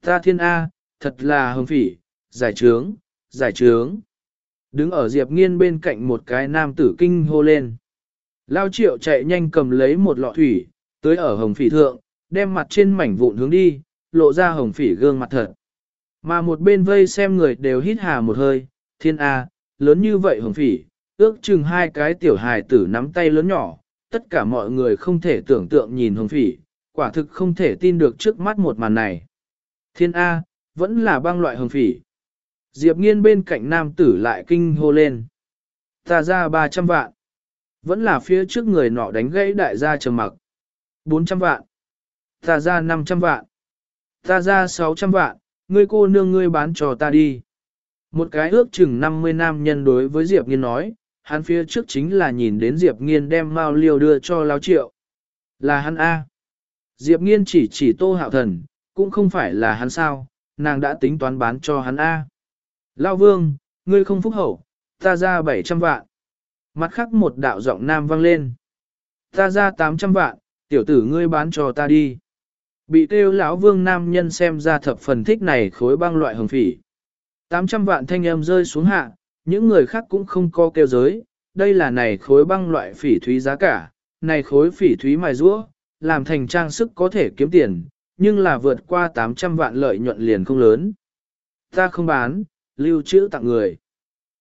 Ta thiên A, thật là hồng phỉ, giải trướng, giải trướng. Đứng ở Diệp Nghiên bên cạnh một cái nam tử kinh hô lên. Lao triệu chạy nhanh cầm lấy một lọ thủy, tới ở hồng phỉ thượng, đem mặt trên mảnh vụn hướng đi, lộ ra hồng phỉ gương mặt thật. Mà một bên vây xem người đều hít hà một hơi, thiên A, lớn như vậy hồng phỉ, ước chừng hai cái tiểu hài tử nắm tay lớn nhỏ, tất cả mọi người không thể tưởng tượng nhìn hồng phỉ, quả thực không thể tin được trước mắt một màn này. Thiên A, vẫn là băng loại hồng phỉ. Diệp nghiên bên cạnh nam tử lại kinh hô lên. Ta ra 300 vạn. Vẫn là phía trước người nọ đánh gãy đại gia trầm mặc. 400 vạn. Ta ra 500 vạn. Ta ra 600 vạn, ngươi cô nương ngươi bán cho ta đi. Một cái ước chừng 50 nam nhân đối với Diệp Nghiên nói, hắn phía trước chính là nhìn đến Diệp Nghiên đem mao liêu đưa cho Lao Triệu. Là hắn A. Diệp Nghiên chỉ chỉ tô hạo thần, cũng không phải là hắn sao, nàng đã tính toán bán cho hắn A. Lao Vương, ngươi không phúc hậu, ta ra 700 vạn. Mặt khác một đạo giọng nam vang lên. Ta ra 800 vạn, tiểu tử ngươi bán cho ta đi. Bị kêu lão vương nam nhân xem ra thập phần thích này khối băng loại hồng phỉ. 800 vạn thanh âm rơi xuống hạ, những người khác cũng không có kêu giới, đây là này khối băng loại phỉ thúy giá cả, này khối phỉ thúy mài rũa, làm thành trang sức có thể kiếm tiền, nhưng là vượt qua 800 vạn lợi nhuận liền không lớn. Ta không bán, lưu trữ tặng người.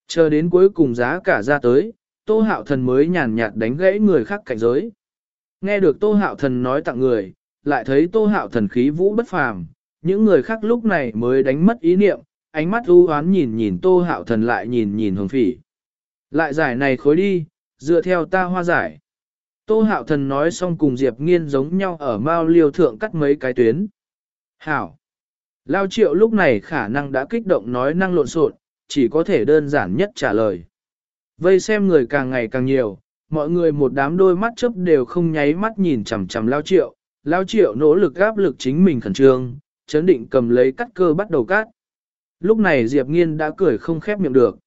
Chờ đến cuối cùng giá cả ra tới, Tô Hạo Thần mới nhàn nhạt đánh gãy người khác cạnh giới. Nghe được Tô Hạo Thần nói tặng người, lại thấy Tô Hạo Thần khí vũ bất phàm, những người khác lúc này mới đánh mất ý niệm, ánh mắt u hoán nhìn nhìn Tô Hạo Thần lại nhìn nhìn Hồng Phỉ. Lại giải này khối đi, dựa theo ta hoa giải. Tô Hạo Thần nói xong cùng Diệp Nghiên giống nhau ở Mao Liêu thượng cắt mấy cái tuyến. Hảo. Lao triệu lúc này khả năng đã kích động nói năng lộn xộn, chỉ có thể đơn giản nhất trả lời. Vây xem người càng ngày càng nhiều, mọi người một đám đôi mắt chớp đều không nháy mắt nhìn chằm chằm Lao triệu. Lao triệu nỗ lực áp lực chính mình khẩn trương, chấn định cầm lấy cắt cơ bắt đầu cắt. Lúc này Diệp Nghiên đã cười không khép miệng được.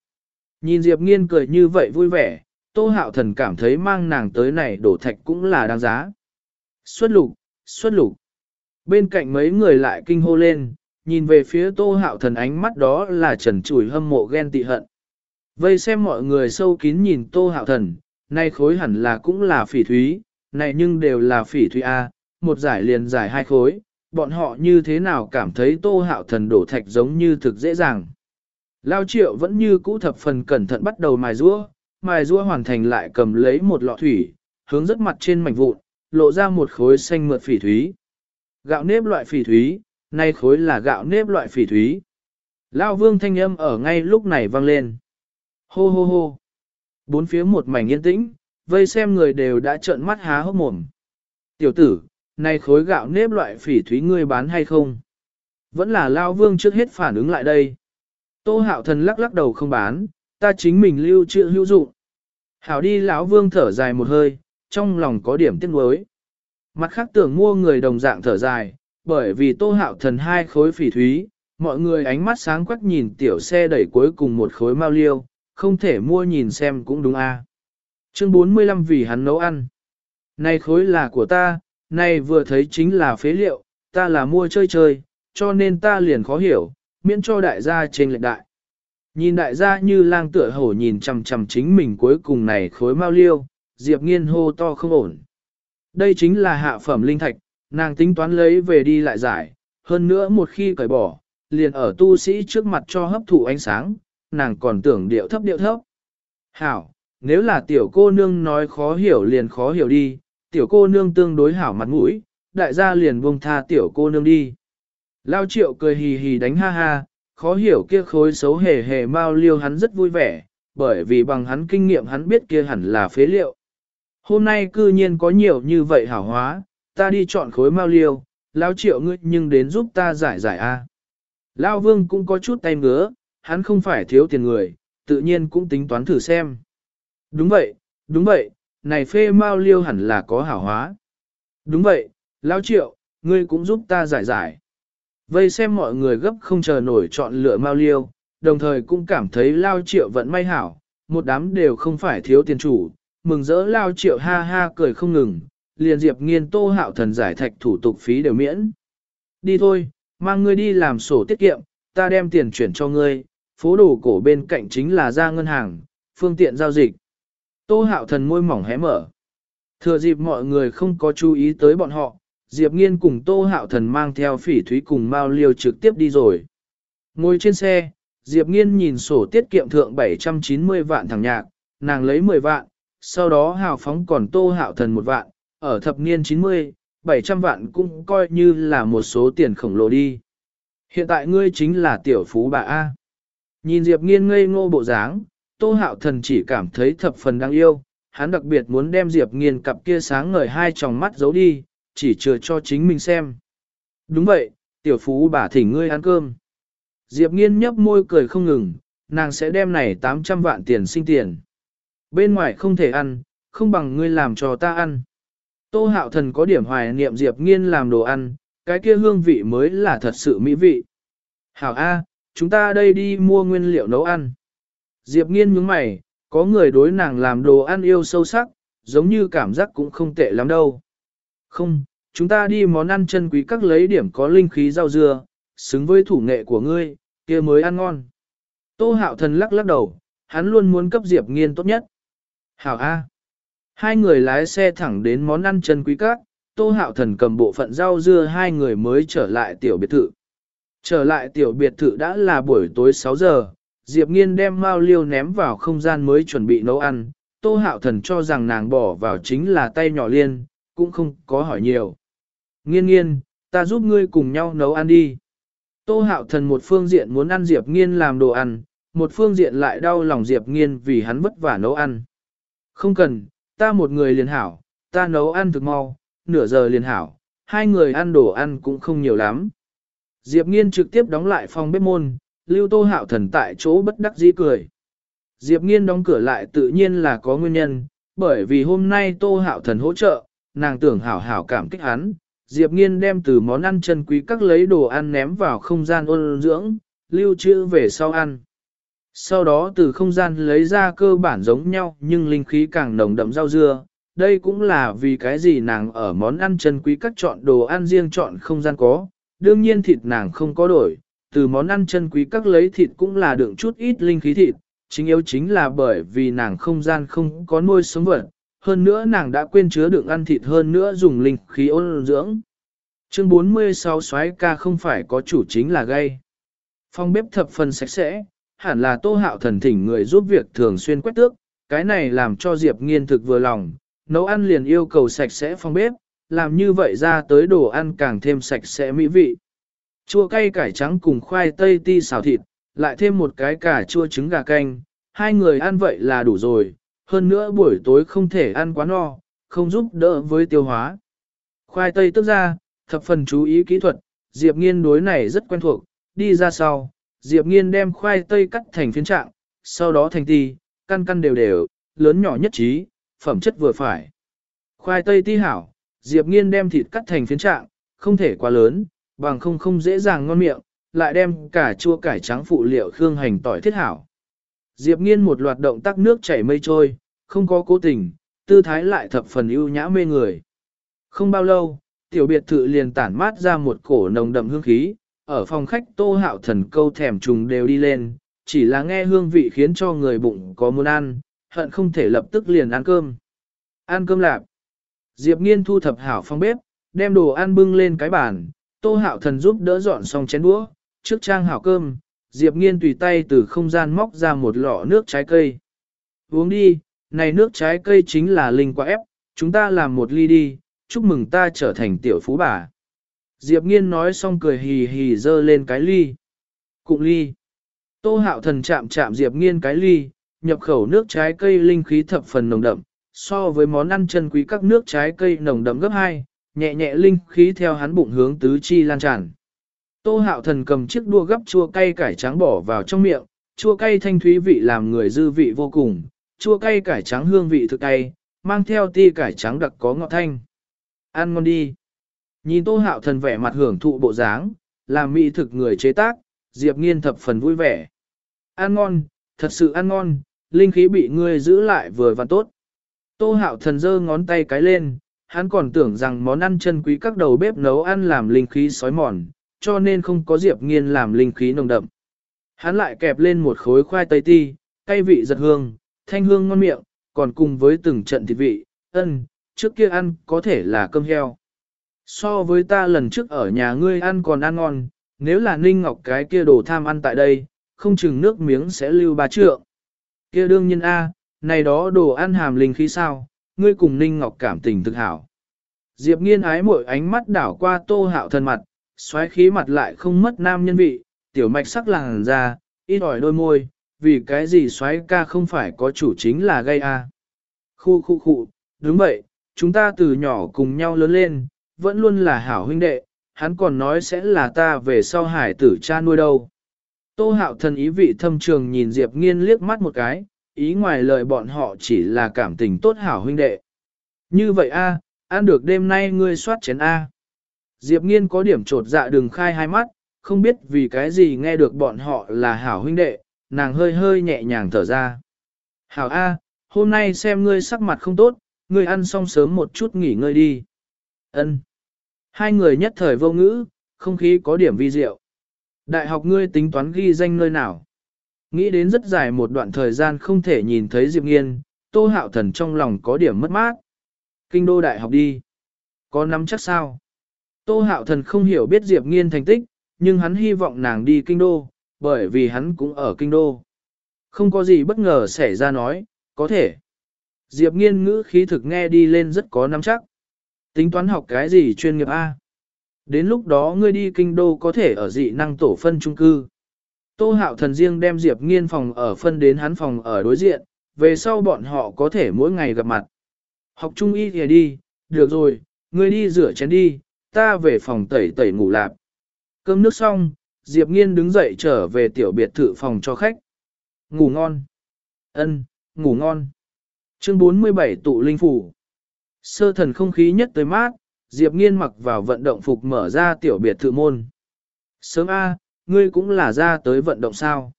Nhìn Diệp Nghiên cười như vậy vui vẻ, Tô Hạo Thần cảm thấy mang nàng tới này đổ thạch cũng là đáng giá. Xuất lục, xuất lục. Bên cạnh mấy người lại kinh hô lên, nhìn về phía Tô Hạo Thần ánh mắt đó là trần chủi hâm mộ ghen tị hận. Vây xem mọi người sâu kín nhìn Tô Hạo Thần, nay khối hẳn là cũng là phỉ thúy, này nhưng đều là phỉ thúy A, một giải liền giải hai khối, bọn họ như thế nào cảm thấy Tô Hạo Thần đổ thạch giống như thực dễ dàng. Lao triệu vẫn như cũ thập phần cẩn thận bắt đầu mài rũa, mài rũa hoàn thành lại cầm lấy một lọ thủy, hướng rất mặt trên mảnh vụn, lộ ra một khối xanh mượt phỉ thúy. Gạo nếp loại phỉ thúy, nay khối là gạo nếp loại phỉ thúy. Lao vương thanh âm ở ngay lúc này vang lên. Hô hô hô. Bốn phía một mảnh yên tĩnh, vây xem người đều đã trợn mắt há hốc mồm. Tiểu tử, nay khối gạo nếp loại phỉ thúy ngươi bán hay không? Vẫn là Lao vương trước hết phản ứng lại đây. Tô hạo thần lắc lắc đầu không bán, ta chính mình lưu trữ hữu dụng. Hảo đi lão vương thở dài một hơi, trong lòng có điểm tiếc nuối. Mặt khác tưởng mua người đồng dạng thở dài, bởi vì tô hạo thần hai khối phỉ thúy, mọi người ánh mắt sáng quắc nhìn tiểu xe đẩy cuối cùng một khối mao liêu, không thể mua nhìn xem cũng đúng a. À. Chương 45 vì hắn nấu ăn. Này khối là của ta, này vừa thấy chính là phế liệu, ta là mua chơi chơi, cho nên ta liền khó hiểu, miễn cho đại gia trên lệnh đại. Nhìn đại gia như lang tựa hổ nhìn chằm chằm chính mình cuối cùng này khối mau liêu, Diệp nghiên hô to không ổn. Đây chính là hạ phẩm linh thạch, nàng tính toán lấy về đi lại giải, hơn nữa một khi cởi bỏ, liền ở tu sĩ trước mặt cho hấp thụ ánh sáng, nàng còn tưởng điệu thấp điệu thấp. Hảo, nếu là tiểu cô nương nói khó hiểu liền khó hiểu đi, tiểu cô nương tương đối hảo mặt mũi, đại gia liền buông tha tiểu cô nương đi. Lao triệu cười hì hì đánh ha ha, khó hiểu kia khối xấu hề hề mau liêu hắn rất vui vẻ, bởi vì bằng hắn kinh nghiệm hắn biết kia hẳn là phế liệu. Hôm nay cư nhiên có nhiều như vậy hảo hóa, ta đi chọn khối mau liêu, lao triệu ngươi nhưng đến giúp ta giải giải a. Lao vương cũng có chút tay ngứa, hắn không phải thiếu tiền người, tự nhiên cũng tính toán thử xem. Đúng vậy, đúng vậy, này phê mau liêu hẳn là có hảo hóa. Đúng vậy, lao triệu, ngươi cũng giúp ta giải giải. Vây xem mọi người gấp không chờ nổi chọn lựa mau liêu, đồng thời cũng cảm thấy lao triệu vận may hảo, một đám đều không phải thiếu tiền chủ, mừng rỡ lao triệu ha ha cười không ngừng, liền diệp nghiên tô hạo thần giải thạch thủ tục phí đều miễn. Đi thôi, mang ngươi đi làm sổ tiết kiệm, ta đem tiền chuyển cho ngươi, phố đồ cổ bên cạnh chính là ra ngân hàng, phương tiện giao dịch. Tô hạo thần môi mỏng hé mở. Thừa dịp mọi người không có chú ý tới bọn họ, Diệp Nghiên cùng Tô Hạo Thần mang theo phỉ thúy cùng Mao Liêu trực tiếp đi rồi. Ngồi trên xe, Diệp Nghiên nhìn sổ tiết kiệm thượng 790 vạn thằng nhạc, nàng lấy 10 vạn, sau đó hào phóng còn Tô Hạo Thần một vạn, ở thập niên 90, 700 vạn cũng coi như là một số tiền khổng lồ đi. Hiện tại ngươi chính là tiểu phú bà A. Nhìn Diệp Nghiên ngây ngô bộ dáng, Tô Hạo Thần chỉ cảm thấy thập phần đáng yêu, hắn đặc biệt muốn đem Diệp Nghiên cặp kia sáng ngời hai tròng mắt giấu đi, chỉ chừa cho chính mình xem. Đúng vậy, tiểu phú bà thỉnh ngươi ăn cơm. Diệp nghiên nhấp môi cười không ngừng, nàng sẽ đem này 800 vạn tiền sinh tiền. Bên ngoài không thể ăn, không bằng ngươi làm cho ta ăn. Tô hạo thần có điểm hoài niệm Diệp nghiên làm đồ ăn, cái kia hương vị mới là thật sự mỹ vị. Hảo A, chúng ta đây đi mua nguyên liệu nấu ăn. Diệp nghiên nhướng mày, có người đối nàng làm đồ ăn yêu sâu sắc, giống như cảm giác cũng không tệ lắm đâu. Không, chúng ta đi món ăn chân quý các lấy điểm có linh khí rau dưa, xứng với thủ nghệ của ngươi, kia mới ăn ngon. Tô hạo thần lắc lắc đầu, hắn luôn muốn cấp Diệp nghiên tốt nhất. Hảo A. Hai người lái xe thẳng đến món ăn chân quý các, Tô Hạo Thần cầm bộ phận rau dưa hai người mới trở lại tiểu biệt thự. Trở lại tiểu biệt thự đã là buổi tối 6 giờ, Diệp Nghiên đem mao liêu ném vào không gian mới chuẩn bị nấu ăn. Tô Hạo Thần cho rằng nàng bỏ vào chính là tay nhỏ liên, cũng không có hỏi nhiều. Nghiên nghiên, ta giúp ngươi cùng nhau nấu ăn đi. Tô Hạo Thần một phương diện muốn ăn Diệp Nghiên làm đồ ăn, một phương diện lại đau lòng Diệp Nghiên vì hắn vất vả nấu ăn. Không cần, ta một người liền hảo, ta nấu ăn thực mau, nửa giờ liền hảo, hai người ăn đồ ăn cũng không nhiều lắm. Diệp Nghiên trực tiếp đóng lại phòng bếp môn, lưu tô hạo thần tại chỗ bất đắc dĩ cười. Diệp Nghiên đóng cửa lại tự nhiên là có nguyên nhân, bởi vì hôm nay tô hạo thần hỗ trợ, nàng tưởng hảo hảo cảm kích hắn. Diệp Nghiên đem từ món ăn chân quý các lấy đồ ăn ném vào không gian ôn dưỡng, lưu trữ về sau ăn. Sau đó từ không gian lấy ra cơ bản giống nhau nhưng linh khí càng nồng đậm rau dưa, đây cũng là vì cái gì nàng ở món ăn chân quý các chọn đồ ăn riêng chọn không gian có, đương nhiên thịt nàng không có đổi, từ món ăn chân quý các lấy thịt cũng là đựng chút ít linh khí thịt, chính yếu chính là bởi vì nàng không gian không có nuôi sống vật, hơn nữa nàng đã quên chứa đựng ăn thịt hơn nữa dùng linh khí ôn dưỡng. Chương 46 xoái ca không phải có chủ chính là gây. Phòng bếp thập phần sạch sẽ, hẳn là tô hạo thần thỉnh người giúp việc thường xuyên quét tước, cái này làm cho Diệp nghiên thực vừa lòng, nấu ăn liền yêu cầu sạch sẽ phòng bếp, làm như vậy ra tới đồ ăn càng thêm sạch sẽ mỹ vị. Chua cay cải trắng cùng khoai tây ti xào thịt, lại thêm một cái cà chua trứng gà canh, hai người ăn vậy là đủ rồi, hơn nữa buổi tối không thể ăn quá no, không giúp đỡ với tiêu hóa. Khoai tây tức ra, thập phần chú ý kỹ thuật, Diệp Nghiên đối này rất quen thuộc, đi ra sau, Diệp Nghiên đem khoai tây cắt thành phiến trạng, sau đó thành ti, căn căn đều đều, lớn nhỏ nhất trí, phẩm chất vừa phải. Khoai tây ti hảo, Diệp Nghiên đem thịt cắt thành phiến trạng, không thể quá lớn, bằng không không dễ dàng ngon miệng, lại đem cả chua cải trắng phụ liệu khương hành tỏi thiết hảo. Diệp Nghiên một loạt động tác nước chảy mây trôi, không có cố tình, tư thái lại thập phần ưu nhã mê người. Không bao lâu, tiểu biệt thự liền tản mát ra một cổ nồng đậm hương khí, ở phòng khách tô hạo thần câu thèm trùng đều đi lên, chỉ là nghe hương vị khiến cho người bụng có muốn ăn, hận không thể lập tức liền ăn cơm. Ăn cơm lạp. Diệp nghiên thu thập hảo phòng bếp, đem đồ ăn bưng lên cái bàn, tô hạo thần giúp đỡ dọn xong chén đũa, trước trang hảo cơm, Diệp nghiên tùy tay từ không gian móc ra một lọ nước trái cây. Uống đi, này nước trái cây chính là linh quả ép, chúng ta làm một ly đi, chúc mừng ta trở thành tiểu phú bà. Diệp nghiên nói xong cười hì hì dơ lên cái ly. Cụng ly. Tô hạo thần chạm chạm Diệp nghiên cái ly, nhập khẩu nước trái cây linh khí thập phần nồng đậm, so với món ăn chân quý các nước trái cây nồng đậm gấp 2, nhẹ nhẹ linh khí theo hắn bụng hướng tứ chi lan tràn. Tô hạo thần cầm chiếc đua gấp chua cay cải trắng bỏ vào trong miệng, chua cay thanh thúy vị làm người dư vị vô cùng, chua cay cải trắng hương vị thực cay, mang theo ti cải trắng đặc có ngọt thanh. Ăn ngon đi. Nhìn tô hạo thần vẻ mặt hưởng thụ bộ dáng, làm mỹ thực người chế tác, Diệp nghiên thập phần vui vẻ. Ăn ngon, thật sự ăn ngon, linh khí bị ngươi giữ lại vừa và tốt. Tô hạo thần giơ ngón tay cái lên, hắn còn tưởng rằng món ăn chân quý các đầu bếp nấu ăn làm linh khí sói mòn, cho nên không có Diệp Nghiên làm linh khí nồng đậm. Hắn lại kẹp lên một khối khoai tây ti, cay vị giật hương, thanh hương ngon miệng, còn cùng với từng trận thịt vị, ân, trước kia ăn có thể là cơm heo. So với ta lần trước ở nhà ngươi ăn còn ăn ngon, nếu là Ninh Ngọc cái kia đồ tham ăn tại đây, không chừng nước miếng sẽ lưu ba trượng. kia đương nhiên A, này đó đồ ăn hàm linh khí sao, ngươi cùng Ninh Ngọc cảm tình thực hảo. Diệp nghiên ái mỗi ánh mắt đảo qua tô hạo thân mặt, xoáy khí mặt lại không mất nam nhân vị, tiểu mạch sắc làng ra, ít ỏi đôi môi, vì cái gì xoáy ca không phải có chủ chính là gây a. À? Khu khu khu, đúng vậy, chúng ta từ nhỏ cùng nhau lớn lên, vẫn luôn là hảo huynh đệ, hắn còn nói sẽ là ta về sau hải tử cha nuôi đâu. Tô hạo thần ý vị thâm trường nhìn Diệp nghiên liếc mắt một cái, ý ngoài lời bọn họ chỉ là cảm tình tốt hảo huynh đệ. Như vậy a, ăn được đêm nay ngươi soát chén a. Diệp nghiên có điểm trột dạ đừng khai hai mắt, không biết vì cái gì nghe được bọn họ là hảo huynh đệ, nàng hơi hơi nhẹ nhàng thở ra. Hảo a, hôm nay xem ngươi sắc mặt không tốt, ngươi ăn xong sớm một chút nghỉ ngơi đi. Ân. Hai người nhất thời vô ngữ, không khí có điểm vi diệu. Đại học ngươi tính toán ghi danh nơi nào? Nghĩ đến rất dài một đoạn thời gian không thể nhìn thấy Diệp Nghiên, Tô Hạo Thần trong lòng có điểm mất mát. Kinh đô đại học đi. Có nắm chắc sao? Tô Hạo Thần không hiểu biết Diệp Nghiên thành tích, nhưng hắn hy vọng nàng đi kinh đô, bởi vì hắn cũng ở kinh đô. Không có gì bất ngờ xảy ra nói, có thể. Diệp Nghiên ngữ khí thực nghe đi lên rất có nắm chắc. Tính toán học cái gì chuyên nghiệp A? Đến lúc đó ngươi đi kinh đô có thể ở dị năng tổ phân trung cư. Tô hạo thần riêng đem Diệp nghiên phòng ở phân đến hắn phòng ở đối diện, về sau bọn họ có thể mỗi ngày gặp mặt. Học trung y thì đi, được rồi, ngươi đi rửa chén đi, ta về phòng tẩy tẩy ngủ lạp. Cơm nước xong, Diệp nghiên đứng dậy trở về tiểu biệt thự phòng cho khách. Ngủ ngon. Ân, ngủ ngon. Chương 47 tụ linh phủ. Sơ thần không khí nhất tới mát, Diệp Nghiên mặc vào vận động phục mở ra tiểu biệt thự môn. Sớm A, ngươi cũng là ra tới vận động sao.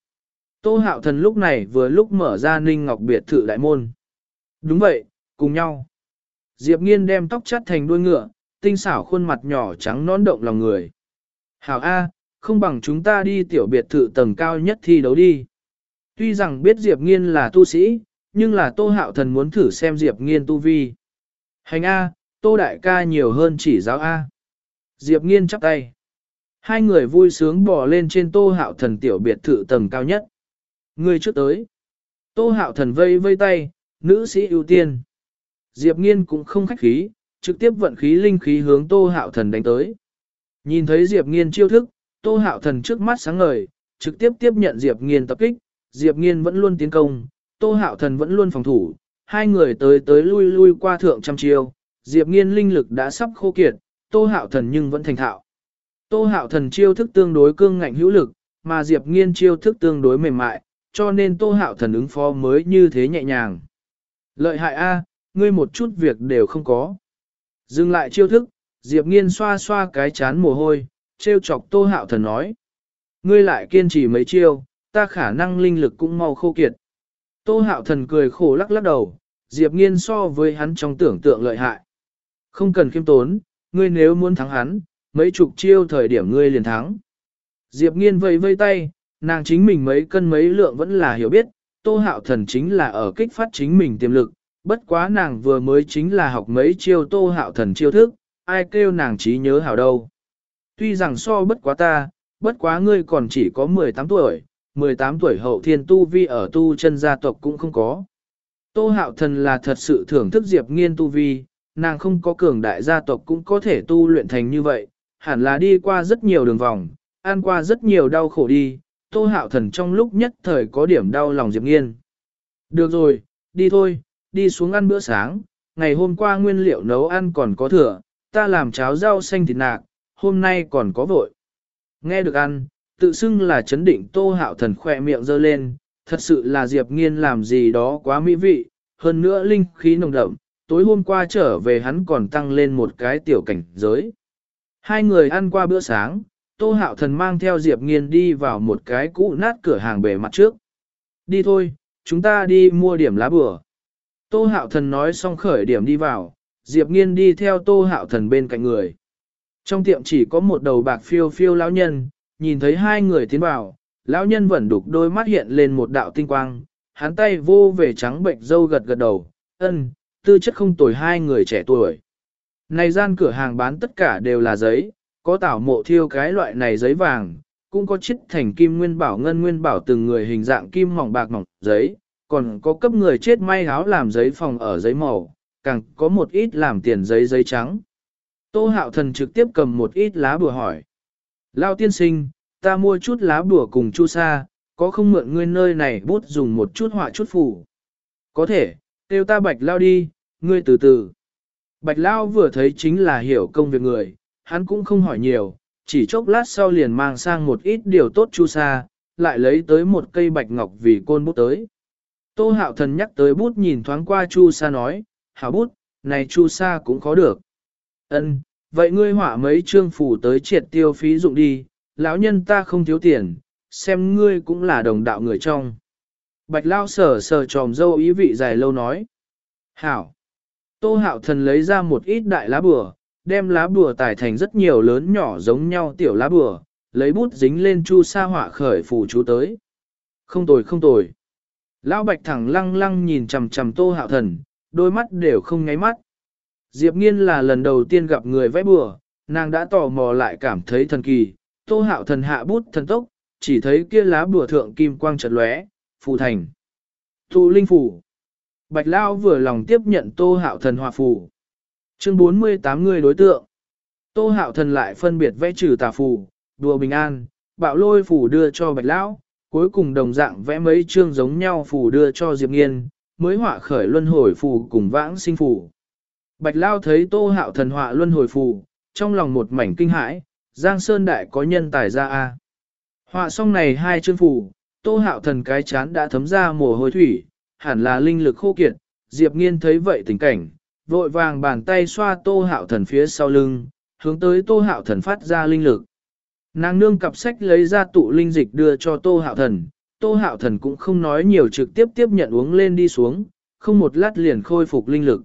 Tô hạo thần lúc này vừa lúc mở ra ninh ngọc biệt thự đại môn. Đúng vậy, cùng nhau. Diệp Nghiên đem tóc chắt thành đuôi ngựa, tinh xảo khuôn mặt nhỏ trắng nón động lòng người. Hảo A, không bằng chúng ta đi tiểu biệt thự tầng cao nhất thi đấu đi. Tuy rằng biết Diệp Nghiên là tu sĩ, nhưng là Tô Hạo Thần muốn thử xem Diệp Nghiên tu vi. Hành A, Tô Đại ca nhiều hơn chỉ giáo A. Diệp Nghiên chắp tay. Hai người vui sướng bỏ lên trên Tô Hạo Thần tiểu biệt thự tầng cao nhất. Người trước tới. Tô Hạo Thần vây vây tay, nữ sĩ ưu tiên. Diệp Nghiên cũng không khách khí, trực tiếp vận khí linh khí hướng Tô Hạo Thần đánh tới. Nhìn thấy Diệp Nghiên chiêu thức, Tô Hạo Thần trước mắt sáng ngời, trực tiếp tiếp nhận Diệp Nghiên tập kích, Diệp Nghiên vẫn luôn tiến công, Tô Hạo Thần vẫn luôn phòng thủ, hai người tới tới lui lui qua thượng trăm chiêu, Diệp Nghiên linh lực đã sắp khô kiệt, Tô Hạo Thần nhưng vẫn thành thạo. Tô Hạo Thần chiêu thức tương đối cương ngạnh hữu lực, mà Diệp Nghiên chiêu thức tương đối mềm mại, cho nên Tô Hạo Thần ứng phó mới như thế nhẹ nhàng. Lợi hại a, ngươi một chút việc đều không có. Dừng lại chiêu thức, Diệp Nghiên xoa xoa cái chán mồ hôi, trêu chọc Tô Hạo Thần nói. Ngươi lại kiên trì mấy chiêu, ta khả năng linh lực cũng mau khô kiệt. Tô hạo thần cười khổ lắc lắc đầu, Diệp nghiên so với hắn trong tưởng tượng lợi hại. Không cần khiêm tốn, ngươi nếu muốn thắng hắn, mấy chục chiêu thời điểm ngươi liền thắng. Diệp nghiên vây vây tay, nàng chính mình mấy cân mấy lượng vẫn là hiểu biết, tô hạo thần chính là ở kích phát chính mình tiềm lực, bất quá nàng vừa mới chính là học mấy chiêu tô hạo thần chiêu thức, ai kêu nàng trí nhớ hảo đâu. Tuy rằng so bất quá ta, bất quá ngươi còn chỉ có 18 tuổi, 18 tuổi hậu thiên tu vi ở tu chân gia tộc cũng không có. Tô hạo thần là thật sự thưởng thức Diệp nghiên tu vi, nàng không có cường đại gia tộc cũng có thể tu luyện thành như vậy, hẳn là đi qua rất nhiều đường vòng, ăn qua rất nhiều đau khổ đi, tô hạo thần trong lúc nhất thời có điểm đau lòng Diệp nghiên. Được rồi, đi thôi, đi xuống ăn bữa sáng, ngày hôm qua nguyên liệu nấu ăn còn có thừa, ta làm cháo rau xanh thịt nạc, hôm nay còn có vội. Nghe được ăn, tự xưng là chấn định tô hạo thần khỏe miệng dơ lên, thật sự là Diệp Nghiên làm gì đó quá mỹ vị, hơn nữa linh khí nồng đậm, tối hôm qua trở về hắn còn tăng lên một cái tiểu cảnh giới. Hai người ăn qua bữa sáng, tô hạo thần mang theo Diệp Nghiên đi vào một cái cũ nát cửa hàng bề mặt trước. Đi thôi, chúng ta đi mua điểm lá bừa. Tô hạo thần nói xong khởi điểm đi vào, Diệp Nghiên đi theo tô hạo thần bên cạnh người. Trong tiệm chỉ có một đầu bạc phiêu phiêu lão nhân, nhìn thấy hai người tiến vào, lão nhân vẫn đục đôi mắt hiện lên một đạo tinh quang, hắn tay vô về trắng bệnh dâu gật gật đầu, ân, tư chất không tuổi hai người trẻ tuổi. Này gian cửa hàng bán tất cả đều là giấy, có tảo mộ thiêu cái loại này giấy vàng, cũng có chiết thành kim nguyên bảo ngân nguyên bảo từng người hình dạng kim mỏng bạc mỏng giấy, còn có cấp người chết may áo làm giấy phòng ở giấy màu, càng có một ít làm tiền giấy giấy trắng. Tô hạo thần trực tiếp cầm một ít lá bùa hỏi, Lao tiên sinh, ta mua chút lá bùa cùng chu sa, có không mượn ngươi nơi này bút dùng một chút họa chút phủ. Có thể, kêu ta bạch lao đi, ngươi từ từ. Bạch lao vừa thấy chính là hiểu công việc người, hắn cũng không hỏi nhiều, chỉ chốc lát sau liền mang sang một ít điều tốt chu sa, lại lấy tới một cây bạch ngọc vì côn bút tới. Tô hạo thần nhắc tới bút nhìn thoáng qua chu sa nói, hảo bút, này chu sa cũng có được. Ân, vậy ngươi họa mấy chương phủ tới triệt tiêu phí dụng đi, lão nhân ta không thiếu tiền, xem ngươi cũng là đồng đạo người trong. Bạch lao sở sở tròm dâu ý vị dài lâu nói. Hảo. Tô hạo thần lấy ra một ít đại lá bừa, đem lá bùa tải thành rất nhiều lớn nhỏ giống nhau tiểu lá bùa, lấy bút dính lên chu sa họa khởi phủ chú tới. Không tồi không tồi. Lão bạch thẳng lăng lăng nhìn chằm chằm tô hạo thần, đôi mắt đều không nháy mắt. Diệp nghiên là lần đầu tiên gặp người vẽ bùa, nàng đã tò mò lại cảm thấy thần kỳ, tô hạo thần hạ bút thần tốc, chỉ thấy kia lá bùa thượng kim quang chợt lóe, phù thành. Thu linh phủ. Bạch Lao vừa lòng tiếp nhận tô hạo thần hòa phù. Chương 48 người đối tượng. Tô hạo thần lại phân biệt vẽ trừ tà phù, đùa bình an, bạo lôi phù đưa cho Bạch Lão, cuối cùng đồng dạng vẽ mấy chương giống nhau phù đưa cho Diệp Nghiên, mới họa khởi luân hồi phù cùng vãng sinh phù. Bạch Lao thấy Tô Hạo thần họa luân hồi phù, trong lòng một mảnh kinh hãi, Giang Sơn Đại có nhân tài ra a. Họa xong này hai chương phù, Tô Hạo thần cái chán đã thấm ra mồ hôi thủy, hẳn là linh lực khô kiệt, Diệp Nghiên thấy vậy tình cảnh, vội vàng bàn tay xoa Tô Hạo thần phía sau lưng, hướng tới Tô Hạo thần phát ra linh lực. Nàng nương cặp sách lấy ra tụ linh dịch đưa cho Tô Hạo Thần, Tô Hạo Thần cũng không nói nhiều trực tiếp tiếp nhận uống lên đi xuống, không một lát liền khôi phục linh lực.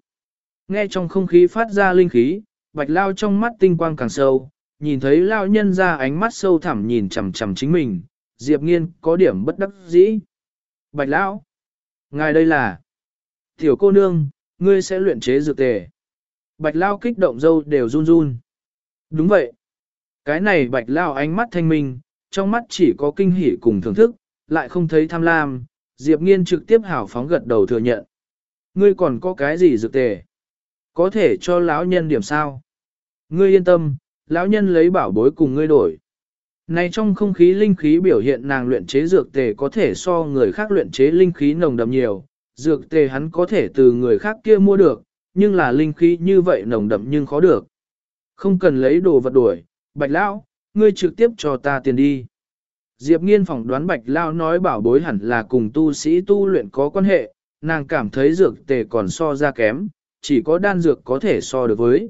Nghe trong không khí phát ra linh khí, bạch lao trong mắt tinh quang càng sâu, nhìn thấy lao nhân ra ánh mắt sâu thẳm nhìn chằm chằm chính mình, Diệp Nghiên có điểm bất đắc dĩ. Bạch lão, ngài đây là tiểu cô nương, ngươi sẽ luyện chế dược tề. Bạch lao kích động dâu đều run run. Đúng vậy. Cái này bạch lao ánh mắt thanh minh, trong mắt chỉ có kinh hỉ cùng thưởng thức, lại không thấy tham lam, Diệp Nghiên trực tiếp hảo phóng gật đầu thừa nhận. Ngươi còn có cái gì dược tề? Có thể cho lão nhân điểm sao? Ngươi yên tâm, lão nhân lấy bảo bối cùng ngươi đổi. Này trong không khí linh khí biểu hiện nàng luyện chế dược tề có thể so người khác luyện chế linh khí nồng đậm nhiều, dược tề hắn có thể từ người khác kia mua được, nhưng là linh khí như vậy nồng đậm nhưng khó được. Không cần lấy đồ vật đuổi. Bạch Lão, ngươi trực tiếp cho ta tiền đi. Diệp nghiên phỏng đoán Bạch Lão nói bảo bối hẳn là cùng tu sĩ tu luyện có quan hệ, nàng cảm thấy dược tề còn so ra kém, chỉ có đan dược có thể so được với.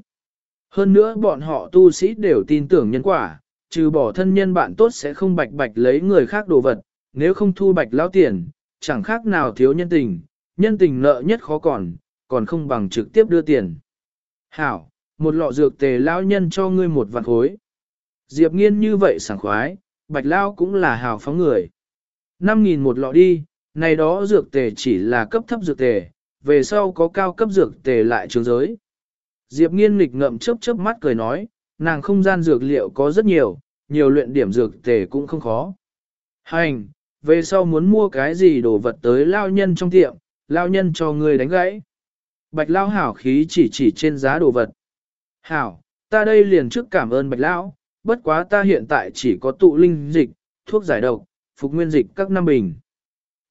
Hơn nữa bọn họ tu sĩ đều tin tưởng nhân quả, trừ bỏ thân nhân bạn tốt sẽ không bạch bạch lấy người khác đồ vật, nếu không thu bạch lão tiền, chẳng khác nào thiếu nhân tình, nhân tình nợ nhất khó còn, còn không bằng trực tiếp đưa tiền. Hảo, một lọ dược tề lão nhân cho ngươi một vạn khối. Diệp nghiên như vậy sảng khoái, bạch lao cũng là hào phóng người. 5.000 một lọ đi, này đó dược tề chỉ là cấp thấp dược tề, về sau có cao cấp dược tề lại trường giới. Diệp nghiên nghịch ngậm chớp chớp mắt cười nói, nàng không gian dược liệu có rất nhiều, nhiều luyện điểm dược tề cũng không khó. Hành, về sau muốn mua cái gì đồ vật tới lao nhân trong tiệm, lao nhân cho người đánh gãy. Bạch lao hảo khí chỉ chỉ trên giá đồ vật. Hảo, ta đây liền trước cảm ơn bạch lão, bất quá ta hiện tại chỉ có tụ linh dịch, thuốc giải độc, phục nguyên dịch các năm bình.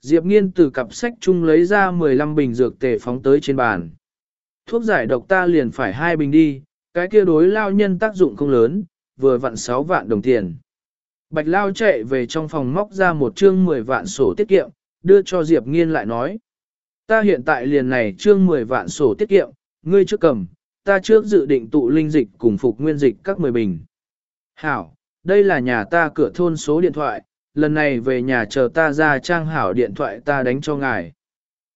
Diệp nghiên từ cặp sách chung lấy ra 15 bình dược tề phóng tới trên bàn. Thuốc giải độc ta liền phải hai bình đi, cái kia đối lao nhân tác dụng không lớn, vừa vặn 6 vạn đồng tiền. Bạch lao chạy về trong phòng móc ra một chương 10 vạn sổ tiết kiệm, đưa cho Diệp nghiên lại nói. Ta hiện tại liền này chương 10 vạn sổ tiết kiệm, ngươi trước cầm, ta trước dự định tụ linh dịch cùng phục nguyên dịch các 10 bình. Hảo, đây là nhà ta cửa thôn số điện thoại, lần này về nhà chờ ta ra trang hảo điện thoại ta đánh cho ngài.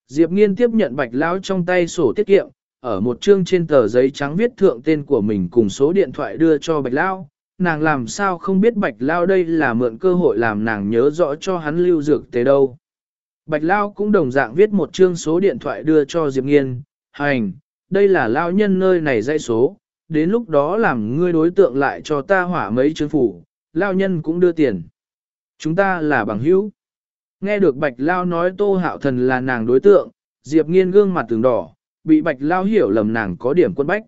Diệp Nghiên tiếp nhận bạch lão trong tay sổ tiết kiệm, ở một chương trên tờ giấy trắng viết thượng tên của mình cùng số điện thoại đưa cho bạch lão. Nàng làm sao không biết bạch lão đây là mượn cơ hội làm nàng nhớ rõ cho hắn lưu dược tế đâu. Bạch lão cũng đồng dạng viết một chương số điện thoại đưa cho Diệp Nghiên, hành, đây là lao nhân nơi này dãy số, đến lúc đó làm ngươi đối tượng lại cho ta hỏa mấy chứng phủ, lao nhân cũng đưa tiền. Chúng ta là bằng hữu. Nghe được bạch lao nói tô hạo thần là nàng đối tượng, Diệp nghiên gương mặt từng đỏ, bị bạch lao hiểu lầm nàng có điểm quân bách.